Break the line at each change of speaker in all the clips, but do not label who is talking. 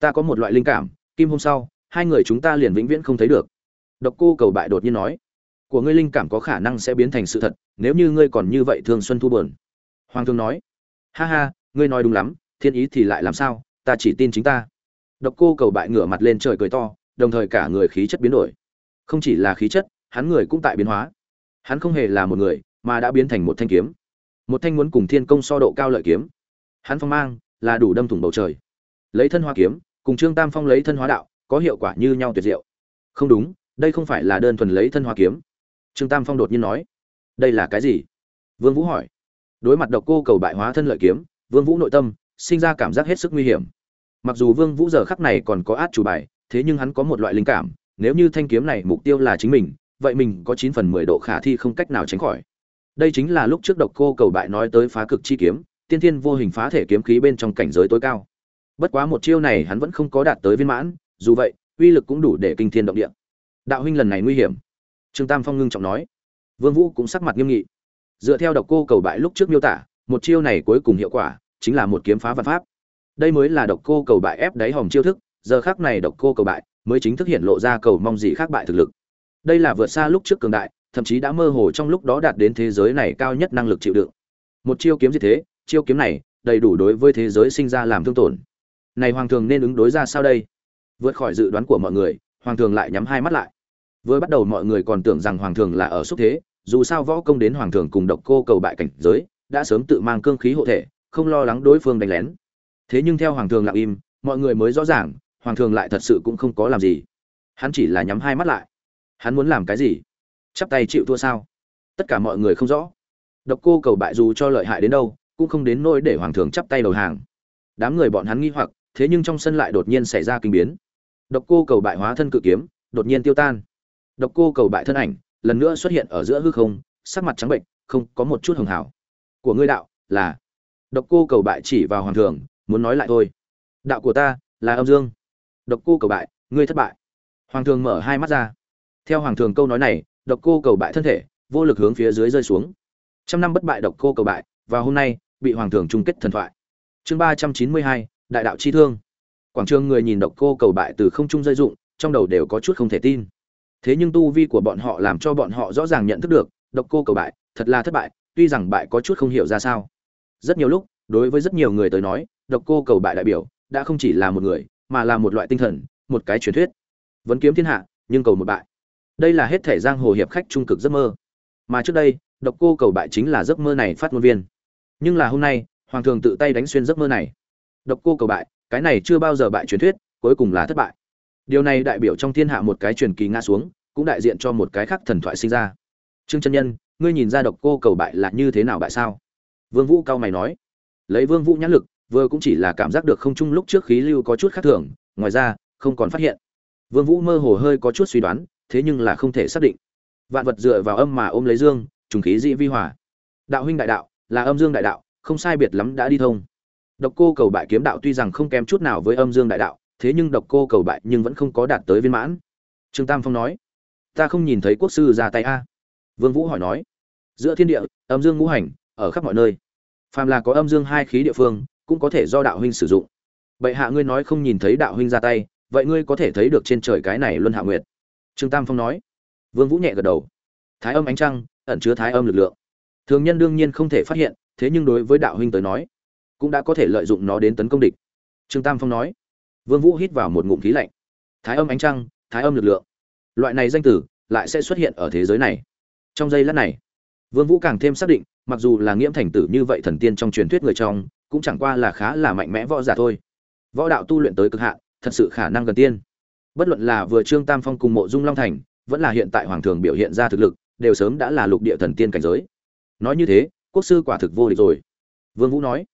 ta có một loại linh cảm, kim hôm sau, hai người chúng ta liền vĩnh viễn không thấy được. Độc cô cầu bại đột nhiên nói, của ngươi linh cảm có khả năng sẽ biến thành sự thật, nếu như ngươi còn như vậy thường xuân thu bờn hoàng thương nói, ha ha, ngươi nói đúng lắm, thiên ý thì lại làm sao, ta chỉ tin chính ta. Độc cô cầu bại ngửa mặt lên trời cười to, đồng thời cả người khí chất biến đổi. Không chỉ là khí chất, hắn người cũng tại biến hóa. Hắn không hề là một người, mà đã biến thành một thanh kiếm. Một thanh muốn cùng thiên công so độ cao lợi kiếm. Hắn phong mang, là đủ đâm thủng bầu trời. Lấy thân hoa kiếm cùng trương tam phong lấy thân hóa đạo, có hiệu quả như nhau tuyệt diệu. Không đúng, đây không phải là đơn thuần lấy thân hóa kiếm. Trương tam phong đột nhiên nói, đây là cái gì? Vương vũ hỏi. Đối mặt độc cô cầu bại hóa thân lợi kiếm, vương vũ nội tâm sinh ra cảm giác hết sức nguy hiểm. Mặc dù vương vũ giờ khắc này còn có át chủ bài, thế nhưng hắn có một loại linh cảm, nếu như thanh kiếm này mục tiêu là chính mình, vậy mình có 9 phần 10 độ khả thi không cách nào tránh khỏi. Đây chính là lúc trước độc cô cầu bại nói tới phá cực chi kiếm, tiên thiên vô hình phá thể kiếm khí bên trong cảnh giới tối cao bất quá một chiêu này hắn vẫn không có đạt tới viên mãn, dù vậy, uy lực cũng đủ để kinh thiên động địa. Đạo huynh lần này nguy hiểm. Trương tam phong ngưng trọng nói. Vương vũ cũng sắc mặt nghiêm nghị. Dựa theo độc cô cầu bại lúc trước miêu tả, một chiêu này cuối cùng hiệu quả chính là một kiếm phá văn pháp. Đây mới là độc cô cầu bại ép đáy hòm chiêu thức, giờ khắc này độc cô cầu bại mới chính thức hiện lộ ra cầu mong gì khác bại thực lực. Đây là vượt xa lúc trước cường đại, thậm chí đã mơ hồ trong lúc đó đạt đến thế giới này cao nhất năng lực chịu đựng. Một chiêu kiếm như thế? Chiêu kiếm này đầy đủ đối với thế giới sinh ra làm thương tổn này hoàng thường nên ứng đối ra sao đây? Vượt khỏi dự đoán của mọi người, hoàng thường lại nhắm hai mắt lại. Vừa bắt đầu mọi người còn tưởng rằng hoàng thường là ở xúc thế, dù sao võ công đến hoàng thường cùng độc cô cầu bại cảnh giới, đã sớm tự mang cương khí hộ thể, không lo lắng đối phương đánh lén. Thế nhưng theo hoàng thường lặng im, mọi người mới rõ ràng, hoàng thường lại thật sự cũng không có làm gì. Hắn chỉ là nhắm hai mắt lại. Hắn muốn làm cái gì? Chắp tay chịu thua sao? Tất cả mọi người không rõ. Độc cô cầu bại dù cho lợi hại đến đâu, cũng không đến nỗi để hoàng thường chắp tay đầu hàng. Đám người bọn hắn nghi hoặc thế nhưng trong sân lại đột nhiên xảy ra kinh biến. Độc cô cầu bại hóa thân cự kiếm, đột nhiên tiêu tan. Độc cô cầu bại thân ảnh, lần nữa xuất hiện ở giữa hư không, sắc mặt trắng bệnh, không có một chút hường hảo. Của ngươi đạo, là, độc cô cầu bại chỉ vào hoàng thường muốn nói lại thôi. Đạo của ta, là âm dương. Độc cô cầu bại, ngươi thất bại. Hoàng thường mở hai mắt ra. Theo hoàng thường câu nói này, độc cô cầu bại thân thể, vô lực hướng phía dưới rơi xuống. Trăm năm bất bại độc cô cầu bại, và hôm nay, bị hoàng thường chung kết thần thoại. Chương ba trăm chín mươi hai đại đạo chi thương. Quảng trường người nhìn độc cô cầu bại từ không trung rơi dụng trong đầu đều có chút không thể tin. Thế nhưng tu vi của bọn họ làm cho bọn họ rõ ràng nhận thức được, độc cô cầu bại, thật là thất bại, tuy rằng bại có chút không hiểu ra sao. Rất nhiều lúc, đối với rất nhiều người tới nói, độc cô cầu bại đại biểu, đã không chỉ là một người, mà là một loại tinh thần, một cái truyền thuyết. Vẫn kiếm thiên hạ, nhưng cầu một bại. Đây là hết thể giang hồ hiệp khách trung cực giấc mơ. Mà trước đây, độc cô cầu bại chính là giấc mơ này phát ngôn viên. Nhưng là hôm nay, hoàng thường tự tay đánh xuyên giấc mơ này độc cô cầu bại, cái này chưa bao giờ bại truyền thuyết, cuối cùng là thất bại. Điều này đại biểu trong thiên hạ một cái truyền kỳ ngã xuống, cũng đại diện cho một cái khác thần thoại sinh ra. Trương chân nhân, ngươi nhìn ra độc cô cầu bại là như thế nào bại sao? Vương vũ cao mày nói. Lấy vương vũ nhãn lực, vừa cũng chỉ là cảm giác được không chung lúc trước khí lưu có chút khác thường, ngoài ra, không còn phát hiện. Vương vũ mơ hồ hơi có chút suy đoán, thế nhưng là không thể xác định. Vạn vật dựa vào âm mà ôm lấy dương, trùng khí dị vi hòa. Đạo huynh đại đạo, là âm dương đại đạo, không sai biệt lắm đã đi thông độc cô cầu bại kiếm đạo tuy rằng không kém chút nào với âm dương đại đạo, thế nhưng độc cô cầu bại nhưng vẫn không có đạt tới viên mãn. Trương tam phong nói, ta không nhìn thấy quốc sư ra tay a. Vương vũ hỏi nói, giữa thiên địa, âm dương ngũ hành, ở khắp mọi nơi, phàm là có âm dương hai khí địa phương, cũng có thể do đạo huynh sử dụng. Bệ hạ ngươi nói không nhìn thấy đạo huynh ra tay, vậy ngươi có thể thấy được trên trời cái này luân hạ nguyệt. Trương tam phong nói. Vương vũ nhẹ gật đầu. Thái âm ánh trăng, ẩn chứa thái âm lực lượng. Thường nhân đương nhiên không thể phát hiện, thế nhưng đối với đạo huynh tới nói cũng đã có thể lợi dụng nó đến tấn công địch. Trương tam phong nói. Vương vũ hít vào một ngụm khí lạnh. Thái âm ánh trăng, thái âm lực lượng. Loại này danh tử lại sẽ xuất hiện ở thế giới này. Trong giây lát này, vương vũ càng thêm xác định, mặc dù là nghiễm thành tử như vậy thần tiên trong truyền thuyết người trong, cũng chẳng qua là khá là mạnh mẽ võ giả thôi. Võ đạo tu luyện tới cực hạn, thật sự khả năng gần tiên. Bất luận là vừa trương tam phong cùng mộ dung long thành, vẫn là hiện tại hoàng thường biểu hiện ra thực lực, đều sớm đã là lục địa thần tiên cảnh giới. Nói như thế, quốc sư quả thực vô địch rồi. Vương vũ nói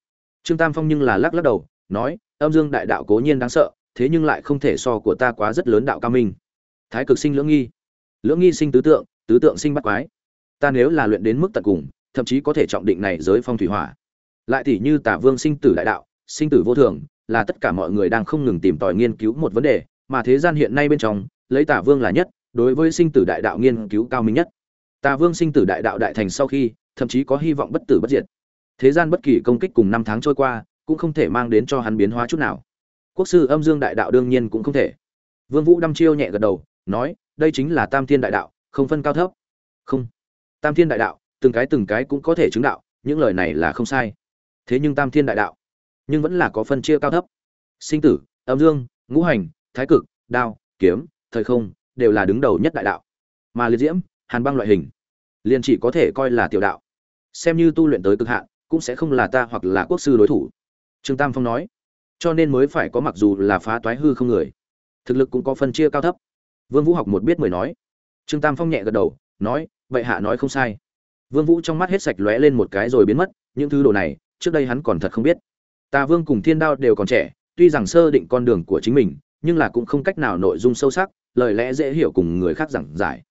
trương tam phong nhưng là lắc lắc đầu, nói, âm dương đại đạo cố nhiên đáng sợ, thế nhưng lại không thể so của ta quá rất lớn đạo cao minh. Thái cực sinh lưỡng nghi. Lưỡng nghi sinh tứ tượng tứ tượng sinh bắt quái. Ta nếu là luyện đến mức tận cùng, thậm chí có thể trọng định này giới phong thủy hỏa. Lại tỷ như tả vương sinh tử đại đạo, sinh tử vô thường, là tất cả mọi người đang không ngừng tìm tòi nghiên cứu một vấn đề, mà thế gian hiện nay bên trong, lấy tả vương là nhất, đối với sinh tử đại đạo nghiên cứu cao minh nhất. Tả vương sinh tử đại đạo đại thành sau khi, thậm chí có hy vọng bất tử bất diệt thế gian bất kỳ công kích cùng năm tháng trôi qua, cũng không thể mang đến cho hắn biến hóa chút nào. Quốc sư âm dương đại đạo đương nhiên cũng không thể. Vương vũ đăm chiêu nhẹ gật đầu, nói, đây chính là tam thiên đại đạo, không phân cao thấp. Không. Tam thiên đại đạo, từng cái từng cái cũng có thể chứng đạo, những lời này là không sai. Thế nhưng tam thiên đại đạo, nhưng vẫn là có phân chia cao thấp. Sinh tử, âm dương, ngũ hành, thái cực, đao, kiếm, thời không, đều là đứng đầu nhất đại đạo. Mà liệt diễm, hàn băng loại hình, liền chỉ có thể coi là tiểu đạo. Xem như tu luyện tới cực hạn cũng sẽ không là ta hoặc là quốc sư đối thủ. Trương tam phong nói. Cho nên mới phải có mặc dù là phá toái hư không người. Thực lực cũng có phân chia cao thấp. Vương vũ học một biết mười nói. Trương tam phong nhẹ gật đầu, nói, vậy hạ nói không sai. Vương vũ trong mắt hết sạch lóe lên một cái rồi biến mất, những thứ đồ này, trước đây hắn còn thật không biết. Tà vương cùng thiên đao đều còn trẻ, tuy rằng sơ định con đường của chính mình, nhưng là cũng không cách nào nội dung sâu sắc, lời lẽ dễ hiểu cùng người khác giảng giải.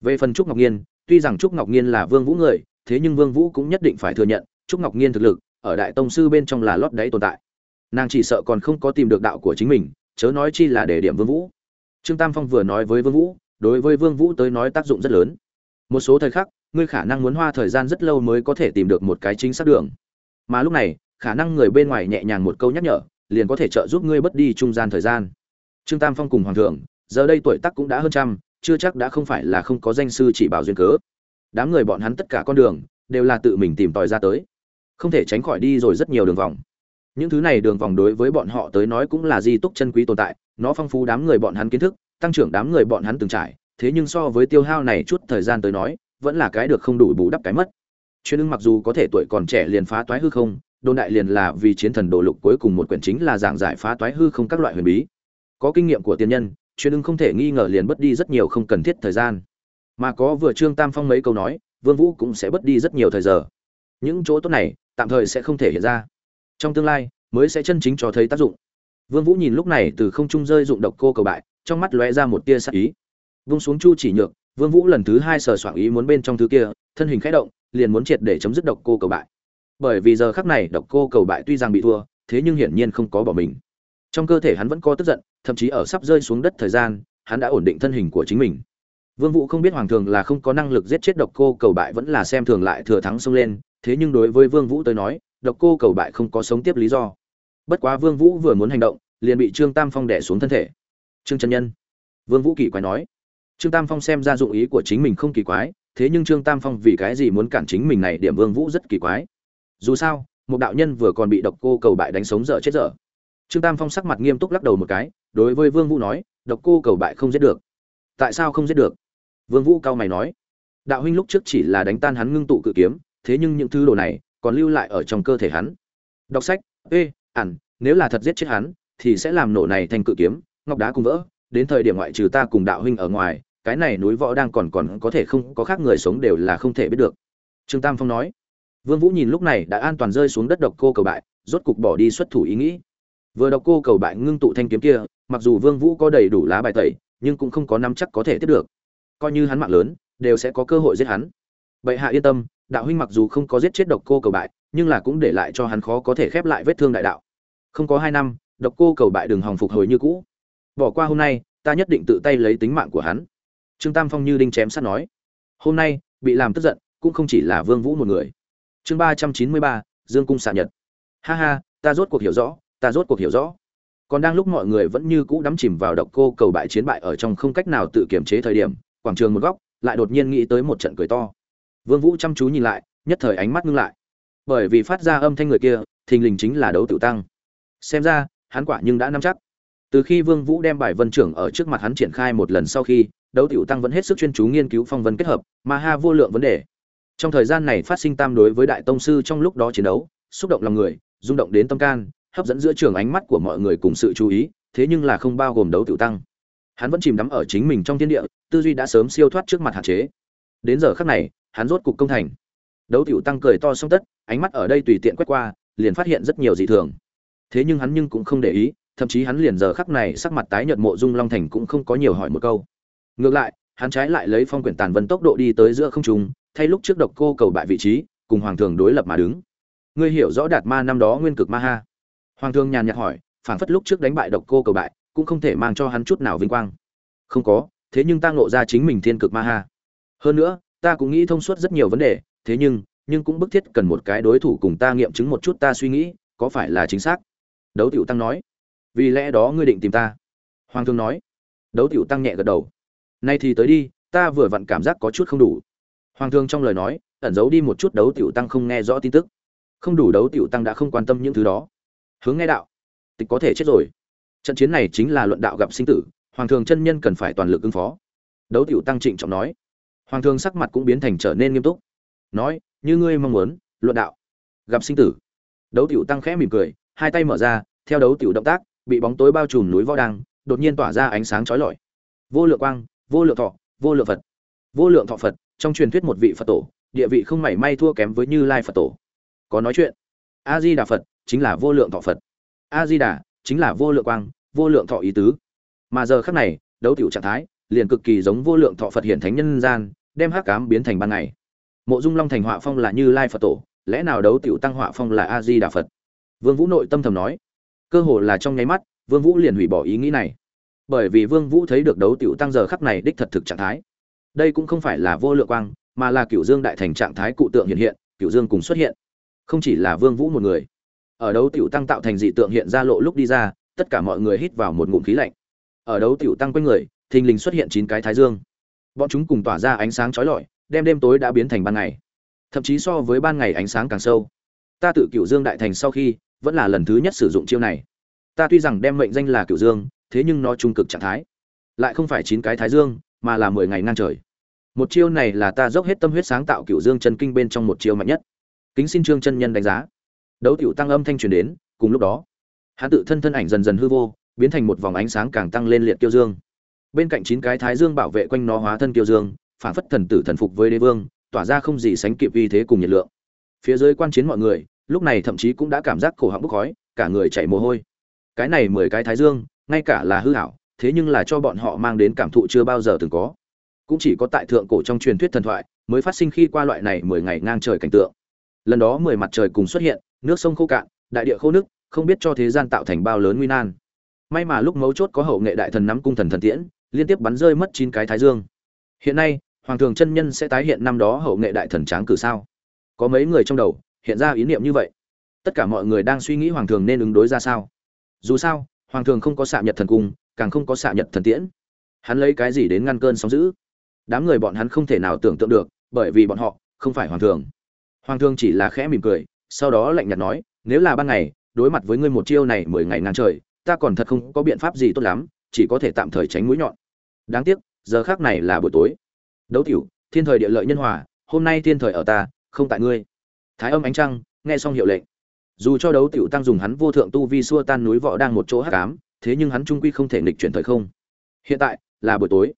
Về phần trúc ngọc nhiên, tuy rằng trúc ngọc nhiên là vương vũ người, thế nhưng vương vũ cũng nhất định phải thừa nhận trúc ngọc nhiên thực lực ở đại tông sư bên trong là lót đáy tồn tại. Nàng chỉ sợ còn không có tìm được đạo của chính mình, chớ nói chi là để điểm vương vũ. Trương tam phong vừa nói với vương vũ, đối với vương vũ tới nói tác dụng rất lớn. Một số thời khắc, ngươi khả năng muốn hoa thời gian rất lâu mới có thể tìm được một cái chính xác đường. Mà lúc này, khả năng người bên ngoài nhẹ nhàng một câu nhắc nhở, liền có thể trợ giúp ngươi bất đi trung gian thời gian. Trương tam phong cùng hoàng thượng, giờ đây tuổi tác cũng đã hơn trăm, chưa chắc đã không phải là không có danh sư chỉ bảo duyên cớ. Đám người bọn hắn tất cả con đường, đều là tự mình tìm tòi ra tới không thể tránh khỏi đi rồi rất nhiều đường vòng. Những thứ này đường vòng đối với bọn họ tới nói cũng là di túc chân quý tồn tại, nó phong phú đám người bọn hắn kiến thức, tăng trưởng đám người bọn hắn từng trải, thế nhưng so với tiêu hao này chút thời gian tới nói, vẫn là cái được không đủ bù đắp cái mất. Chuyên ưng mặc dù có thể tuổi còn trẻ liền phá toái hư không, đồn đại liền là vì chiến thần đồ lục cuối cùng một quyển chính là giảng giải phá toái hư không các loại huyền bí. Có kinh nghiệm của tiên nhân, chuyên ưng không thể nghi ngờ liền mất đi rất nhiều không cần thiết thời gian. Mà có vừa trương tam phong mấy câu nói, vương vũ cũng sẽ mất đi rất nhiều thời giờ. Những chỗ tốt này tạm thời sẽ không thể hiện ra. Trong tương lai, mới sẽ chân chính cho thấy tác dụng. Vương vũ nhìn lúc này từ không trung rơi dụng độc cô cầu bại, trong mắt lóe ra một tia sắc ý. Vung xuống chu chỉ nhược, vương vũ lần thứ hai sờ soạng ý muốn bên trong thứ kia, thân hình khẽ động, liền muốn triệt để chấm dứt độc cô cầu bại. Bởi vì giờ khắc này độc cô cầu bại tuy rằng bị thua, thế nhưng hiển nhiên không có bỏ mình. Trong cơ thể hắn vẫn có tức giận, thậm chí ở sắp rơi xuống đất thời gian, hắn đã ổn định thân hình của chính mình. Vương vũ không biết hoàng thường là không có năng lực giết chết độc cô cầu bại vẫn là xem thường lại thừa thắng xông lên thế nhưng đối với vương vũ tới nói, độc cô cầu bại không có sống tiếp lý do. Bất quá vương vũ vừa muốn hành động, liền bị trương tam phong đè xuống thân thể. Trương chân nhân. Vương vũ kỳ quái nói. Trương tam phong xem ra dụng ý của chính mình không kỳ quái, thế nhưng trương tam phong vì cái gì muốn cản chính mình này điểm vương vũ rất kỳ quái. Dù sao, một đạo nhân vừa còn bị độc cô cầu bại đánh sống dở chết dở. Trương tam phong sắc mặt nghiêm túc lắc đầu một cái, đối với vương vũ nói, độc cô cầu bại không giết được. Tại sao không giết được? Vương vũ cao mày nói. Đạo huynh lúc trước chỉ là đánh tan hắn ngưng tụ cự kiếm thế nhưng những thứ đồ này còn lưu lại ở trong cơ thể hắn. Đọc sách, ê ẩn nếu là thật giết chết hắn, thì sẽ làm nổ này thành cự kiếm, ngọc đá cùng vỡ. Đến thời điểm ngoại trừ ta cùng đạo huynh ở ngoài, cái này núi võ đang còn còn có thể không, có khác người sống đều là không thể biết được. Trương tam phong nói. Vương vũ nhìn lúc này đã an toàn rơi xuống đất độc cô cầu bại, rốt cục bỏ đi xuất thủ ý nghĩ. Vừa độc cô cầu bại ngưng tụ thanh kiếm kia, mặc dù vương vũ có đầy đủ lá bài tẩy, nhưng cũng không có nắm chắc có thể tiếp được. Coi như hắn mạng lớn, đều sẽ có cơ hội giết hắn. Bệ hạ yên tâm đạo huynh mặc dù không có giết chết độc cô cầu bại, nhưng là cũng để lại cho hắn khó có thể khép lại vết thương đại đạo. Không có hai năm, độc cô cầu bại đừng hòng phục hồi như cũ. Bỏ qua hôm nay, ta nhất định tự tay lấy tính mạng của hắn. Trương tam phong như đinh chém sắt nói. Hôm nay, bị làm tức giận, cũng không chỉ là vương vũ một người. Chương ba trăm chín mươi ba, dương cung xạ nhật. Ha ha, ta rốt cuộc hiểu rõ, ta rốt cuộc hiểu rõ. Còn đang lúc mọi người vẫn như cũ đắm chìm vào độc cô cầu bại chiến bại ở trong không cách nào tự kiểm chế thời điểm, quảng trường một góc, lại đột nhiên nghĩ tới một trận cười to vương vũ chăm chú nhìn lại, nhất thời ánh mắt ngưng lại. Bởi vì phát ra âm thanh người kia, thình lình chính là đấu tiểu tăng. Xem ra, hắn quả nhưng đã nắm chắc. Từ khi vương vũ đem bài vân trưởng ở trước mặt hắn triển khai một lần sau khi, đấu tiểu tăng vẫn hết sức chuyên chú nghiên cứu phong vân kết hợp, mà ha vô lượng vấn đề. Trong thời gian này phát sinh tam đối với đại tông sư trong lúc đó chiến đấu, xúc động lòng người, rung động đến tâm can, hấp dẫn giữa trường ánh mắt của mọi người cùng sự chú ý, thế nhưng là không bao gồm đấu tiểu tăng. Hắn vẫn chìm đắm ở chính mình trong thiên địa, tư duy đã sớm siêu thoát trước mặt hạn chế. Đến giờ khắc này hắn rốt cục công thành. Đấu tiểu tăng cười to xong tất, ánh mắt ở đây tùy tiện quét qua, liền phát hiện rất nhiều dị thường. Thế nhưng hắn nhưng cũng không để ý, thậm chí hắn liền giờ khắc này sắc mặt tái nhợt mộ dung long thành cũng không có nhiều hỏi một câu. Ngược lại, hắn trái lại lấy phong quyển tàn vân tốc độ đi tới giữa không trung, thay lúc trước độc cô cầu bại vị trí, cùng hoàng thường đối lập mà đứng. Ngươi hiểu rõ đạt ma năm đó nguyên cực ma ha? Hoàng thường nhàn nhạt hỏi phản phất lúc trước đánh bại độc cô cầu bại, cũng không thể mang cho hắn chút nào vinh quang. Không có, thế nhưng ta ngộ ra chính mình thiên cực ma ha. Hơn nữa ta cũng nghĩ thông suốt rất nhiều vấn đề, thế nhưng nhưng cũng bức thiết cần một cái đối thủ cùng ta nghiệm chứng một chút ta suy nghĩ, có phải là chính xác? Đấu tiểu tăng nói. Vì lẽ đó ngươi định tìm ta. Hoàng thương nói. Đấu tiểu tăng nhẹ gật đầu. Nay thì tới đi, ta vừa vặn cảm giác có chút không đủ. Hoàng thương trong lời nói, ẩn giấu đi một chút đấu tiểu tăng không nghe rõ tin tức. Không đủ đấu tiểu tăng đã không quan tâm những thứ đó. Hướng nghe đạo. Tịch có thể chết rồi. Trận chiến này chính là luận đạo gặp sinh tử, hoàng thường chân nhân cần phải toàn lực ứng phó. Đấu tiểu tăng trịnh trọng nói hoàng thượng sắc mặt cũng biến thành trở nên nghiêm túc. Nói, như ngươi mong muốn, luận đạo. Gặp sinh tử, đấu tiểu tăng khẽ mỉm cười, hai tay mở ra, theo đấu tiểu động tác, bị bóng tối bao trùm núi võ đăng, đột nhiên tỏa ra ánh sáng chói lọi. Vô lượng quang, vô lượng thọ, vô lượng phật. Vô lượng thọ phật, trong truyền thuyết một vị phật tổ, địa vị không mảy may thua kém với như lai phật tổ. Có nói chuyện a di đà phật chính là vô lượng thọ phật. A di đà chính là vô lượng quang, vô lượng thọ ý tứ. Mà giờ khắc này, đấu tiểu trạng thái liền cực kỳ giống vô lượng thọ phật hiển thánh nhân gian, đem hắc cám biến thành ban ngày. Mộ dung long thành họa phong là như lai phật tổ, lẽ nào đấu tiểu tăng họa phong là a di đà phật? Vương vũ nội tâm thầm nói. Cơ hồ là trong nháy mắt, vương vũ liền hủy bỏ ý nghĩ này. Bởi vì vương vũ thấy được đấu tiểu tăng giờ khắc này đích thật thực trạng thái. Đây cũng không phải là vô lượng quang, mà là cửu dương đại thành trạng thái cụ tượng hiện hiện, cửu dương cùng xuất hiện. Không chỉ là vương vũ một người. Ở đấu tiểu tăng tạo thành dị tượng hiện ra lộ lúc đi ra, tất cả mọi người hít vào một ngụm khí lạnh. Ở đấu tiểu tăng quanh người thình lình xuất hiện chín cái thái dương. Bọn chúng cùng tỏa ra ánh sáng chói lọi, đem đêm tối đã biến thành ban ngày. Thậm chí so với ban ngày ánh sáng càng sâu. Ta tự cửu dương đại thành sau khi, vẫn là lần thứ nhất sử dụng chiêu này. Ta tuy rằng đem mệnh danh là cửu dương, thế nhưng nó trung cực trạng thái. Lại không phải chín cái thái dương, mà là mười ngày ngang trời. Một chiêu này là ta dốc hết tâm huyết sáng tạo cửu dương chân kinh bên trong một chiêu mạnh nhất. Kính xin trương chân nhân đánh giá. Đấu tiểu tăng âm thanh truyền đến, cùng lúc đó, hắn tự thân thân ảnh dần dần hư vô, biến thành một vòng ánh sáng càng tăng lên liệt tiêu dương bên cạnh chín cái thái dương bảo vệ quanh nó hóa thân kiêu dương, phản phất thần tử thần phục với đế vương, tỏa ra không gì sánh kịp uy thế cùng nhiệt lượng. Phía dưới quan chiến mọi người, lúc này thậm chí cũng đã cảm giác cổ họng bốc khói, cả người chảy mồ hôi. Cái này mười cái thái dương, ngay cả là hư hảo thế nhưng là cho bọn họ mang đến cảm thụ chưa bao giờ từng có. Cũng chỉ có tại thượng cổ trong truyền thuyết thần thoại, mới phát sinh khi qua loại này mười ngày ngang trời cảnh tượng. Lần đó mười mặt trời cùng xuất hiện, nước sông khô cạn, đại địa khô nước không biết cho thế gian tạo thành bao lớn nguy nan. May mà lúc mấu chốt có hậu nghệ đại thần nắm cung thần thần tiễn liên tiếp bắn rơi mất chín cái thái dương. Hiện nay, hoàng thường chân nhân sẽ tái hiện năm đó hậu nghệ đại thần tráng cử sao? Có mấy người trong đầu hiện ra ý niệm như vậy? Tất cả mọi người đang suy nghĩ hoàng thường nên ứng đối ra sao? Dù sao, hoàng thường không có xạ nhật thần cung, càng không có xạ nhật thần tiễn. Hắn lấy cái gì đến ngăn cơn sóng giữ đám người bọn hắn không thể nào tưởng tượng được, bởi vì bọn họ không phải hoàng thường. Hoàng thường chỉ là khẽ mỉm cười, sau đó lạnh nhạt nói, nếu là ban ngày, đối mặt với ngươi một chiêu này mười ngày ngang trời, ta còn thật không có biện pháp gì tốt lắm, chỉ có thể tạm thời tránh mũi nhọn đáng tiếc, giờ khác này là buổi tối. Đấu tiểu, thiên thời địa lợi nhân hòa, hôm nay thiên thời ở ta, không tại ngươi. Thái âm ánh trăng, nghe xong hiệu lệnh. Dù cho đấu tiểu tăng dùng hắn vô thượng tu vi xua tan núi võ đang một chỗ hắc ám, thế nhưng hắn trung quy không thể nghịch chuyển thời không. Hiện tại, là buổi tối.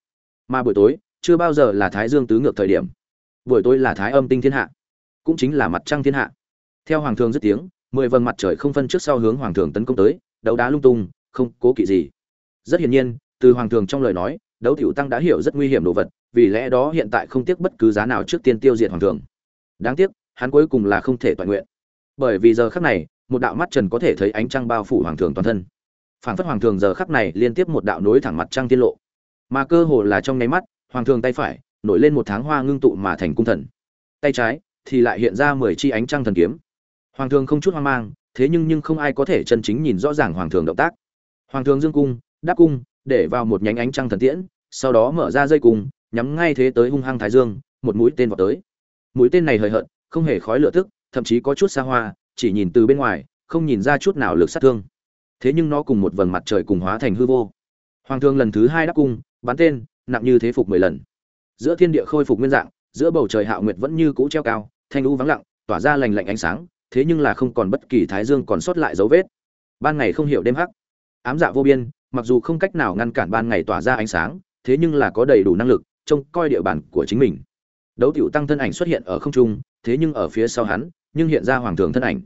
Mà buổi tối, chưa bao giờ là thái dương tứ ngược thời điểm. Buổi tối là thái âm tinh thiên hạ, cũng chính là mặt trăng thiên hạ. Theo hoàng thường dứt tiếng, mười vầng mặt trời không phân trước sau hướng hoàng thường tấn công tới, đấu đá lung tung, không cố kỵ gì. Rất hiển nhiên, từ hoàng thường trong lời nói đấu tiểu tăng đã hiểu rất nguy hiểm đồ vật, vì lẽ đó hiện tại không tiếc bất cứ giá nào trước tiên tiêu diệt hoàng thường. Đáng tiếc, hắn cuối cùng là không thể toàn nguyện. Bởi vì giờ khắc này, một đạo mắt trần có thể thấy ánh trăng bao phủ hoàng thường toàn thân. Phảng phất hoàng thường giờ khắc này liên tiếp một đạo nối thẳng mặt trăng tiên lộ. Mà cơ hồ là trong nháy mắt, hoàng thường tay phải nổi lên một tháng hoa ngưng tụ mà thành cung thần. Tay trái thì lại hiện ra mười chi ánh trăng thần kiếm. Hoàng thường không chút hoang mang, thế nhưng nhưng không ai có thể chân chính nhìn rõ ràng hoàng thường động tác. Hoàng thường dương cung, đáp cung, để vào một nhánh ánh trăng thần tiễn sau đó mở ra dây cung, nhắm ngay thế tới hung hăng thái dương, một mũi tên vào tới. Mũi tên này hời hợt, không hề khói lửa tức, thậm chí có chút xa hoa, chỉ nhìn từ bên ngoài, không nhìn ra chút nào lực sát thương. Thế nhưng nó cùng một vầng mặt trời cùng hóa thành hư vô. Hoàng thương lần thứ hai đáp cung, bắn tên, nặng như thế phục mười lần. Giữa thiên địa khôi phục nguyên dạng, giữa bầu trời hạo nguyệt vẫn như cũ treo cao, thanh lũ vắng lặng, tỏa ra lành lạnh ánh sáng, thế nhưng là không còn bất kỳ thái dương còn sót lại dấu vết. Ban ngày không hiểu đêm hắc, ám dạ vô biên, mặc dù không cách nào ngăn cản ban ngày tỏa ra ánh sáng thế nhưng là có đầy đủ năng lực, trông coi địa bàn của chính mình. Đấu tiểu tăng thân ảnh xuất hiện ở không trung, thế nhưng ở phía sau hắn, nhưng hiện ra hoàng thường thân ảnh.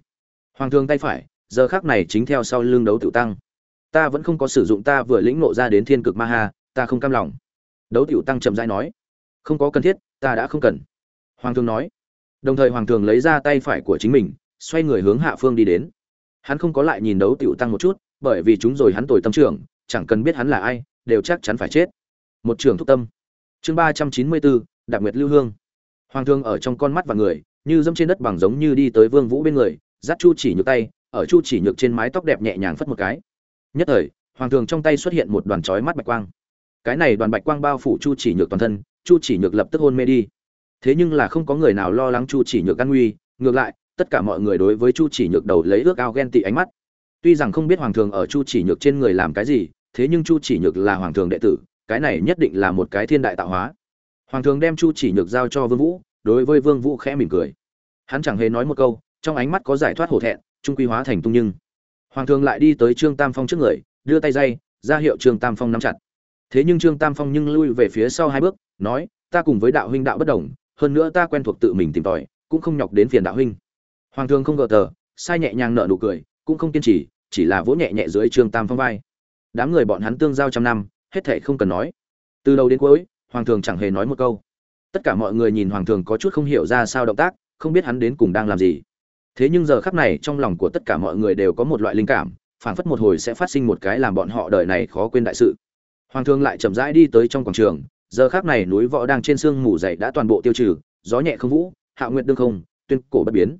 Hoàng thường tay phải, giờ khác này chính theo sau lưng đấu tiểu tăng. Ta vẫn không có sử dụng ta vừa lĩnh nộ ra đến thiên cực ma ha, ta không cam lòng. Đấu tiểu tăng chậm rãi nói, không có cần thiết, ta đã không cần. Hoàng thường nói, đồng thời hoàng thường lấy ra tay phải của chính mình, xoay người hướng hạ phương đi đến. Hắn không có lại nhìn đấu tiểu tăng một chút, bởi vì chúng rồi hắn tồi tâm trưởng chẳng cần biết hắn là ai, đều chắc chắn phải chết một trường thúc tâm. Chương ba trăm chín mươi bốn, đạp nguyệt lưu hương. Hoàng thương ở trong con mắt và người, như dẫm trên đất bằng giống như đi tới vương vũ bên người, dắt chu chỉ nhược tay, ở chu chỉ nhược trên mái tóc đẹp nhẹ nhàng phất một cái. Nhất thời, hoàng thường trong tay xuất hiện một đoàn chói mắt bạch quang. Cái này đoàn bạch quang bao phủ chu chỉ nhược toàn thân, chu chỉ nhược lập tức hôn mê đi. Thế nhưng là không có người nào lo lắng chu chỉ nhược an nguy, ngược lại, tất cả mọi người đối với chu chỉ nhược đầu lấy ước ao ghen tị ánh mắt. Tuy rằng không biết hoàng thường ở chu chỉ nhược trên người làm cái gì, thế nhưng chu chỉ nhược là hoàng thường đệ tử cái này nhất định là một cái thiên đại tạo hóa. Hoàng thường đem chu chỉ nhược giao cho vương vũ, đối với vương vũ khẽ mỉm cười. Hắn chẳng hề nói một câu, trong ánh mắt có giải thoát hổ thẹn, trung quy hóa thành tung nhưng. Hoàng thường lại đi tới trương tam phong trước người, đưa tay dây, ra hiệu trương tam phong nắm chặt. Thế nhưng trương tam phong nhưng lui về phía sau hai bước, nói, ta cùng với đạo huynh đạo bất đồng, hơn nữa ta quen thuộc tự mình tìm tòi, cũng không nhọc đến phiền đạo huynh. Hoàng thường không gờ tờ sai nhẹ nhàng nở nụ cười, cũng không kiên trì, chỉ là vỗ nhẹ nhẹ dưới trương tam phong vai. Đám người bọn hắn tương giao trăm năm hết thảy không cần nói. Từ đầu đến cuối, hoàng thường chẳng hề nói một câu. Tất cả mọi người nhìn hoàng thường có chút không hiểu ra sao động tác, không biết hắn đến cùng đang làm gì. Thế nhưng giờ khắc này, trong lòng của tất cả mọi người đều có một loại linh cảm, phảng phất một hồi sẽ phát sinh một cái làm bọn họ đời này khó quên đại sự. Hoàng thường lại chậm rãi đi tới trong quảng trường, giờ khắc này núi võ đang trên sương mù dày đã toàn bộ tiêu trừ, gió nhẹ không vũ, hạ nguyệt đương không, tuyên cổ bất biến.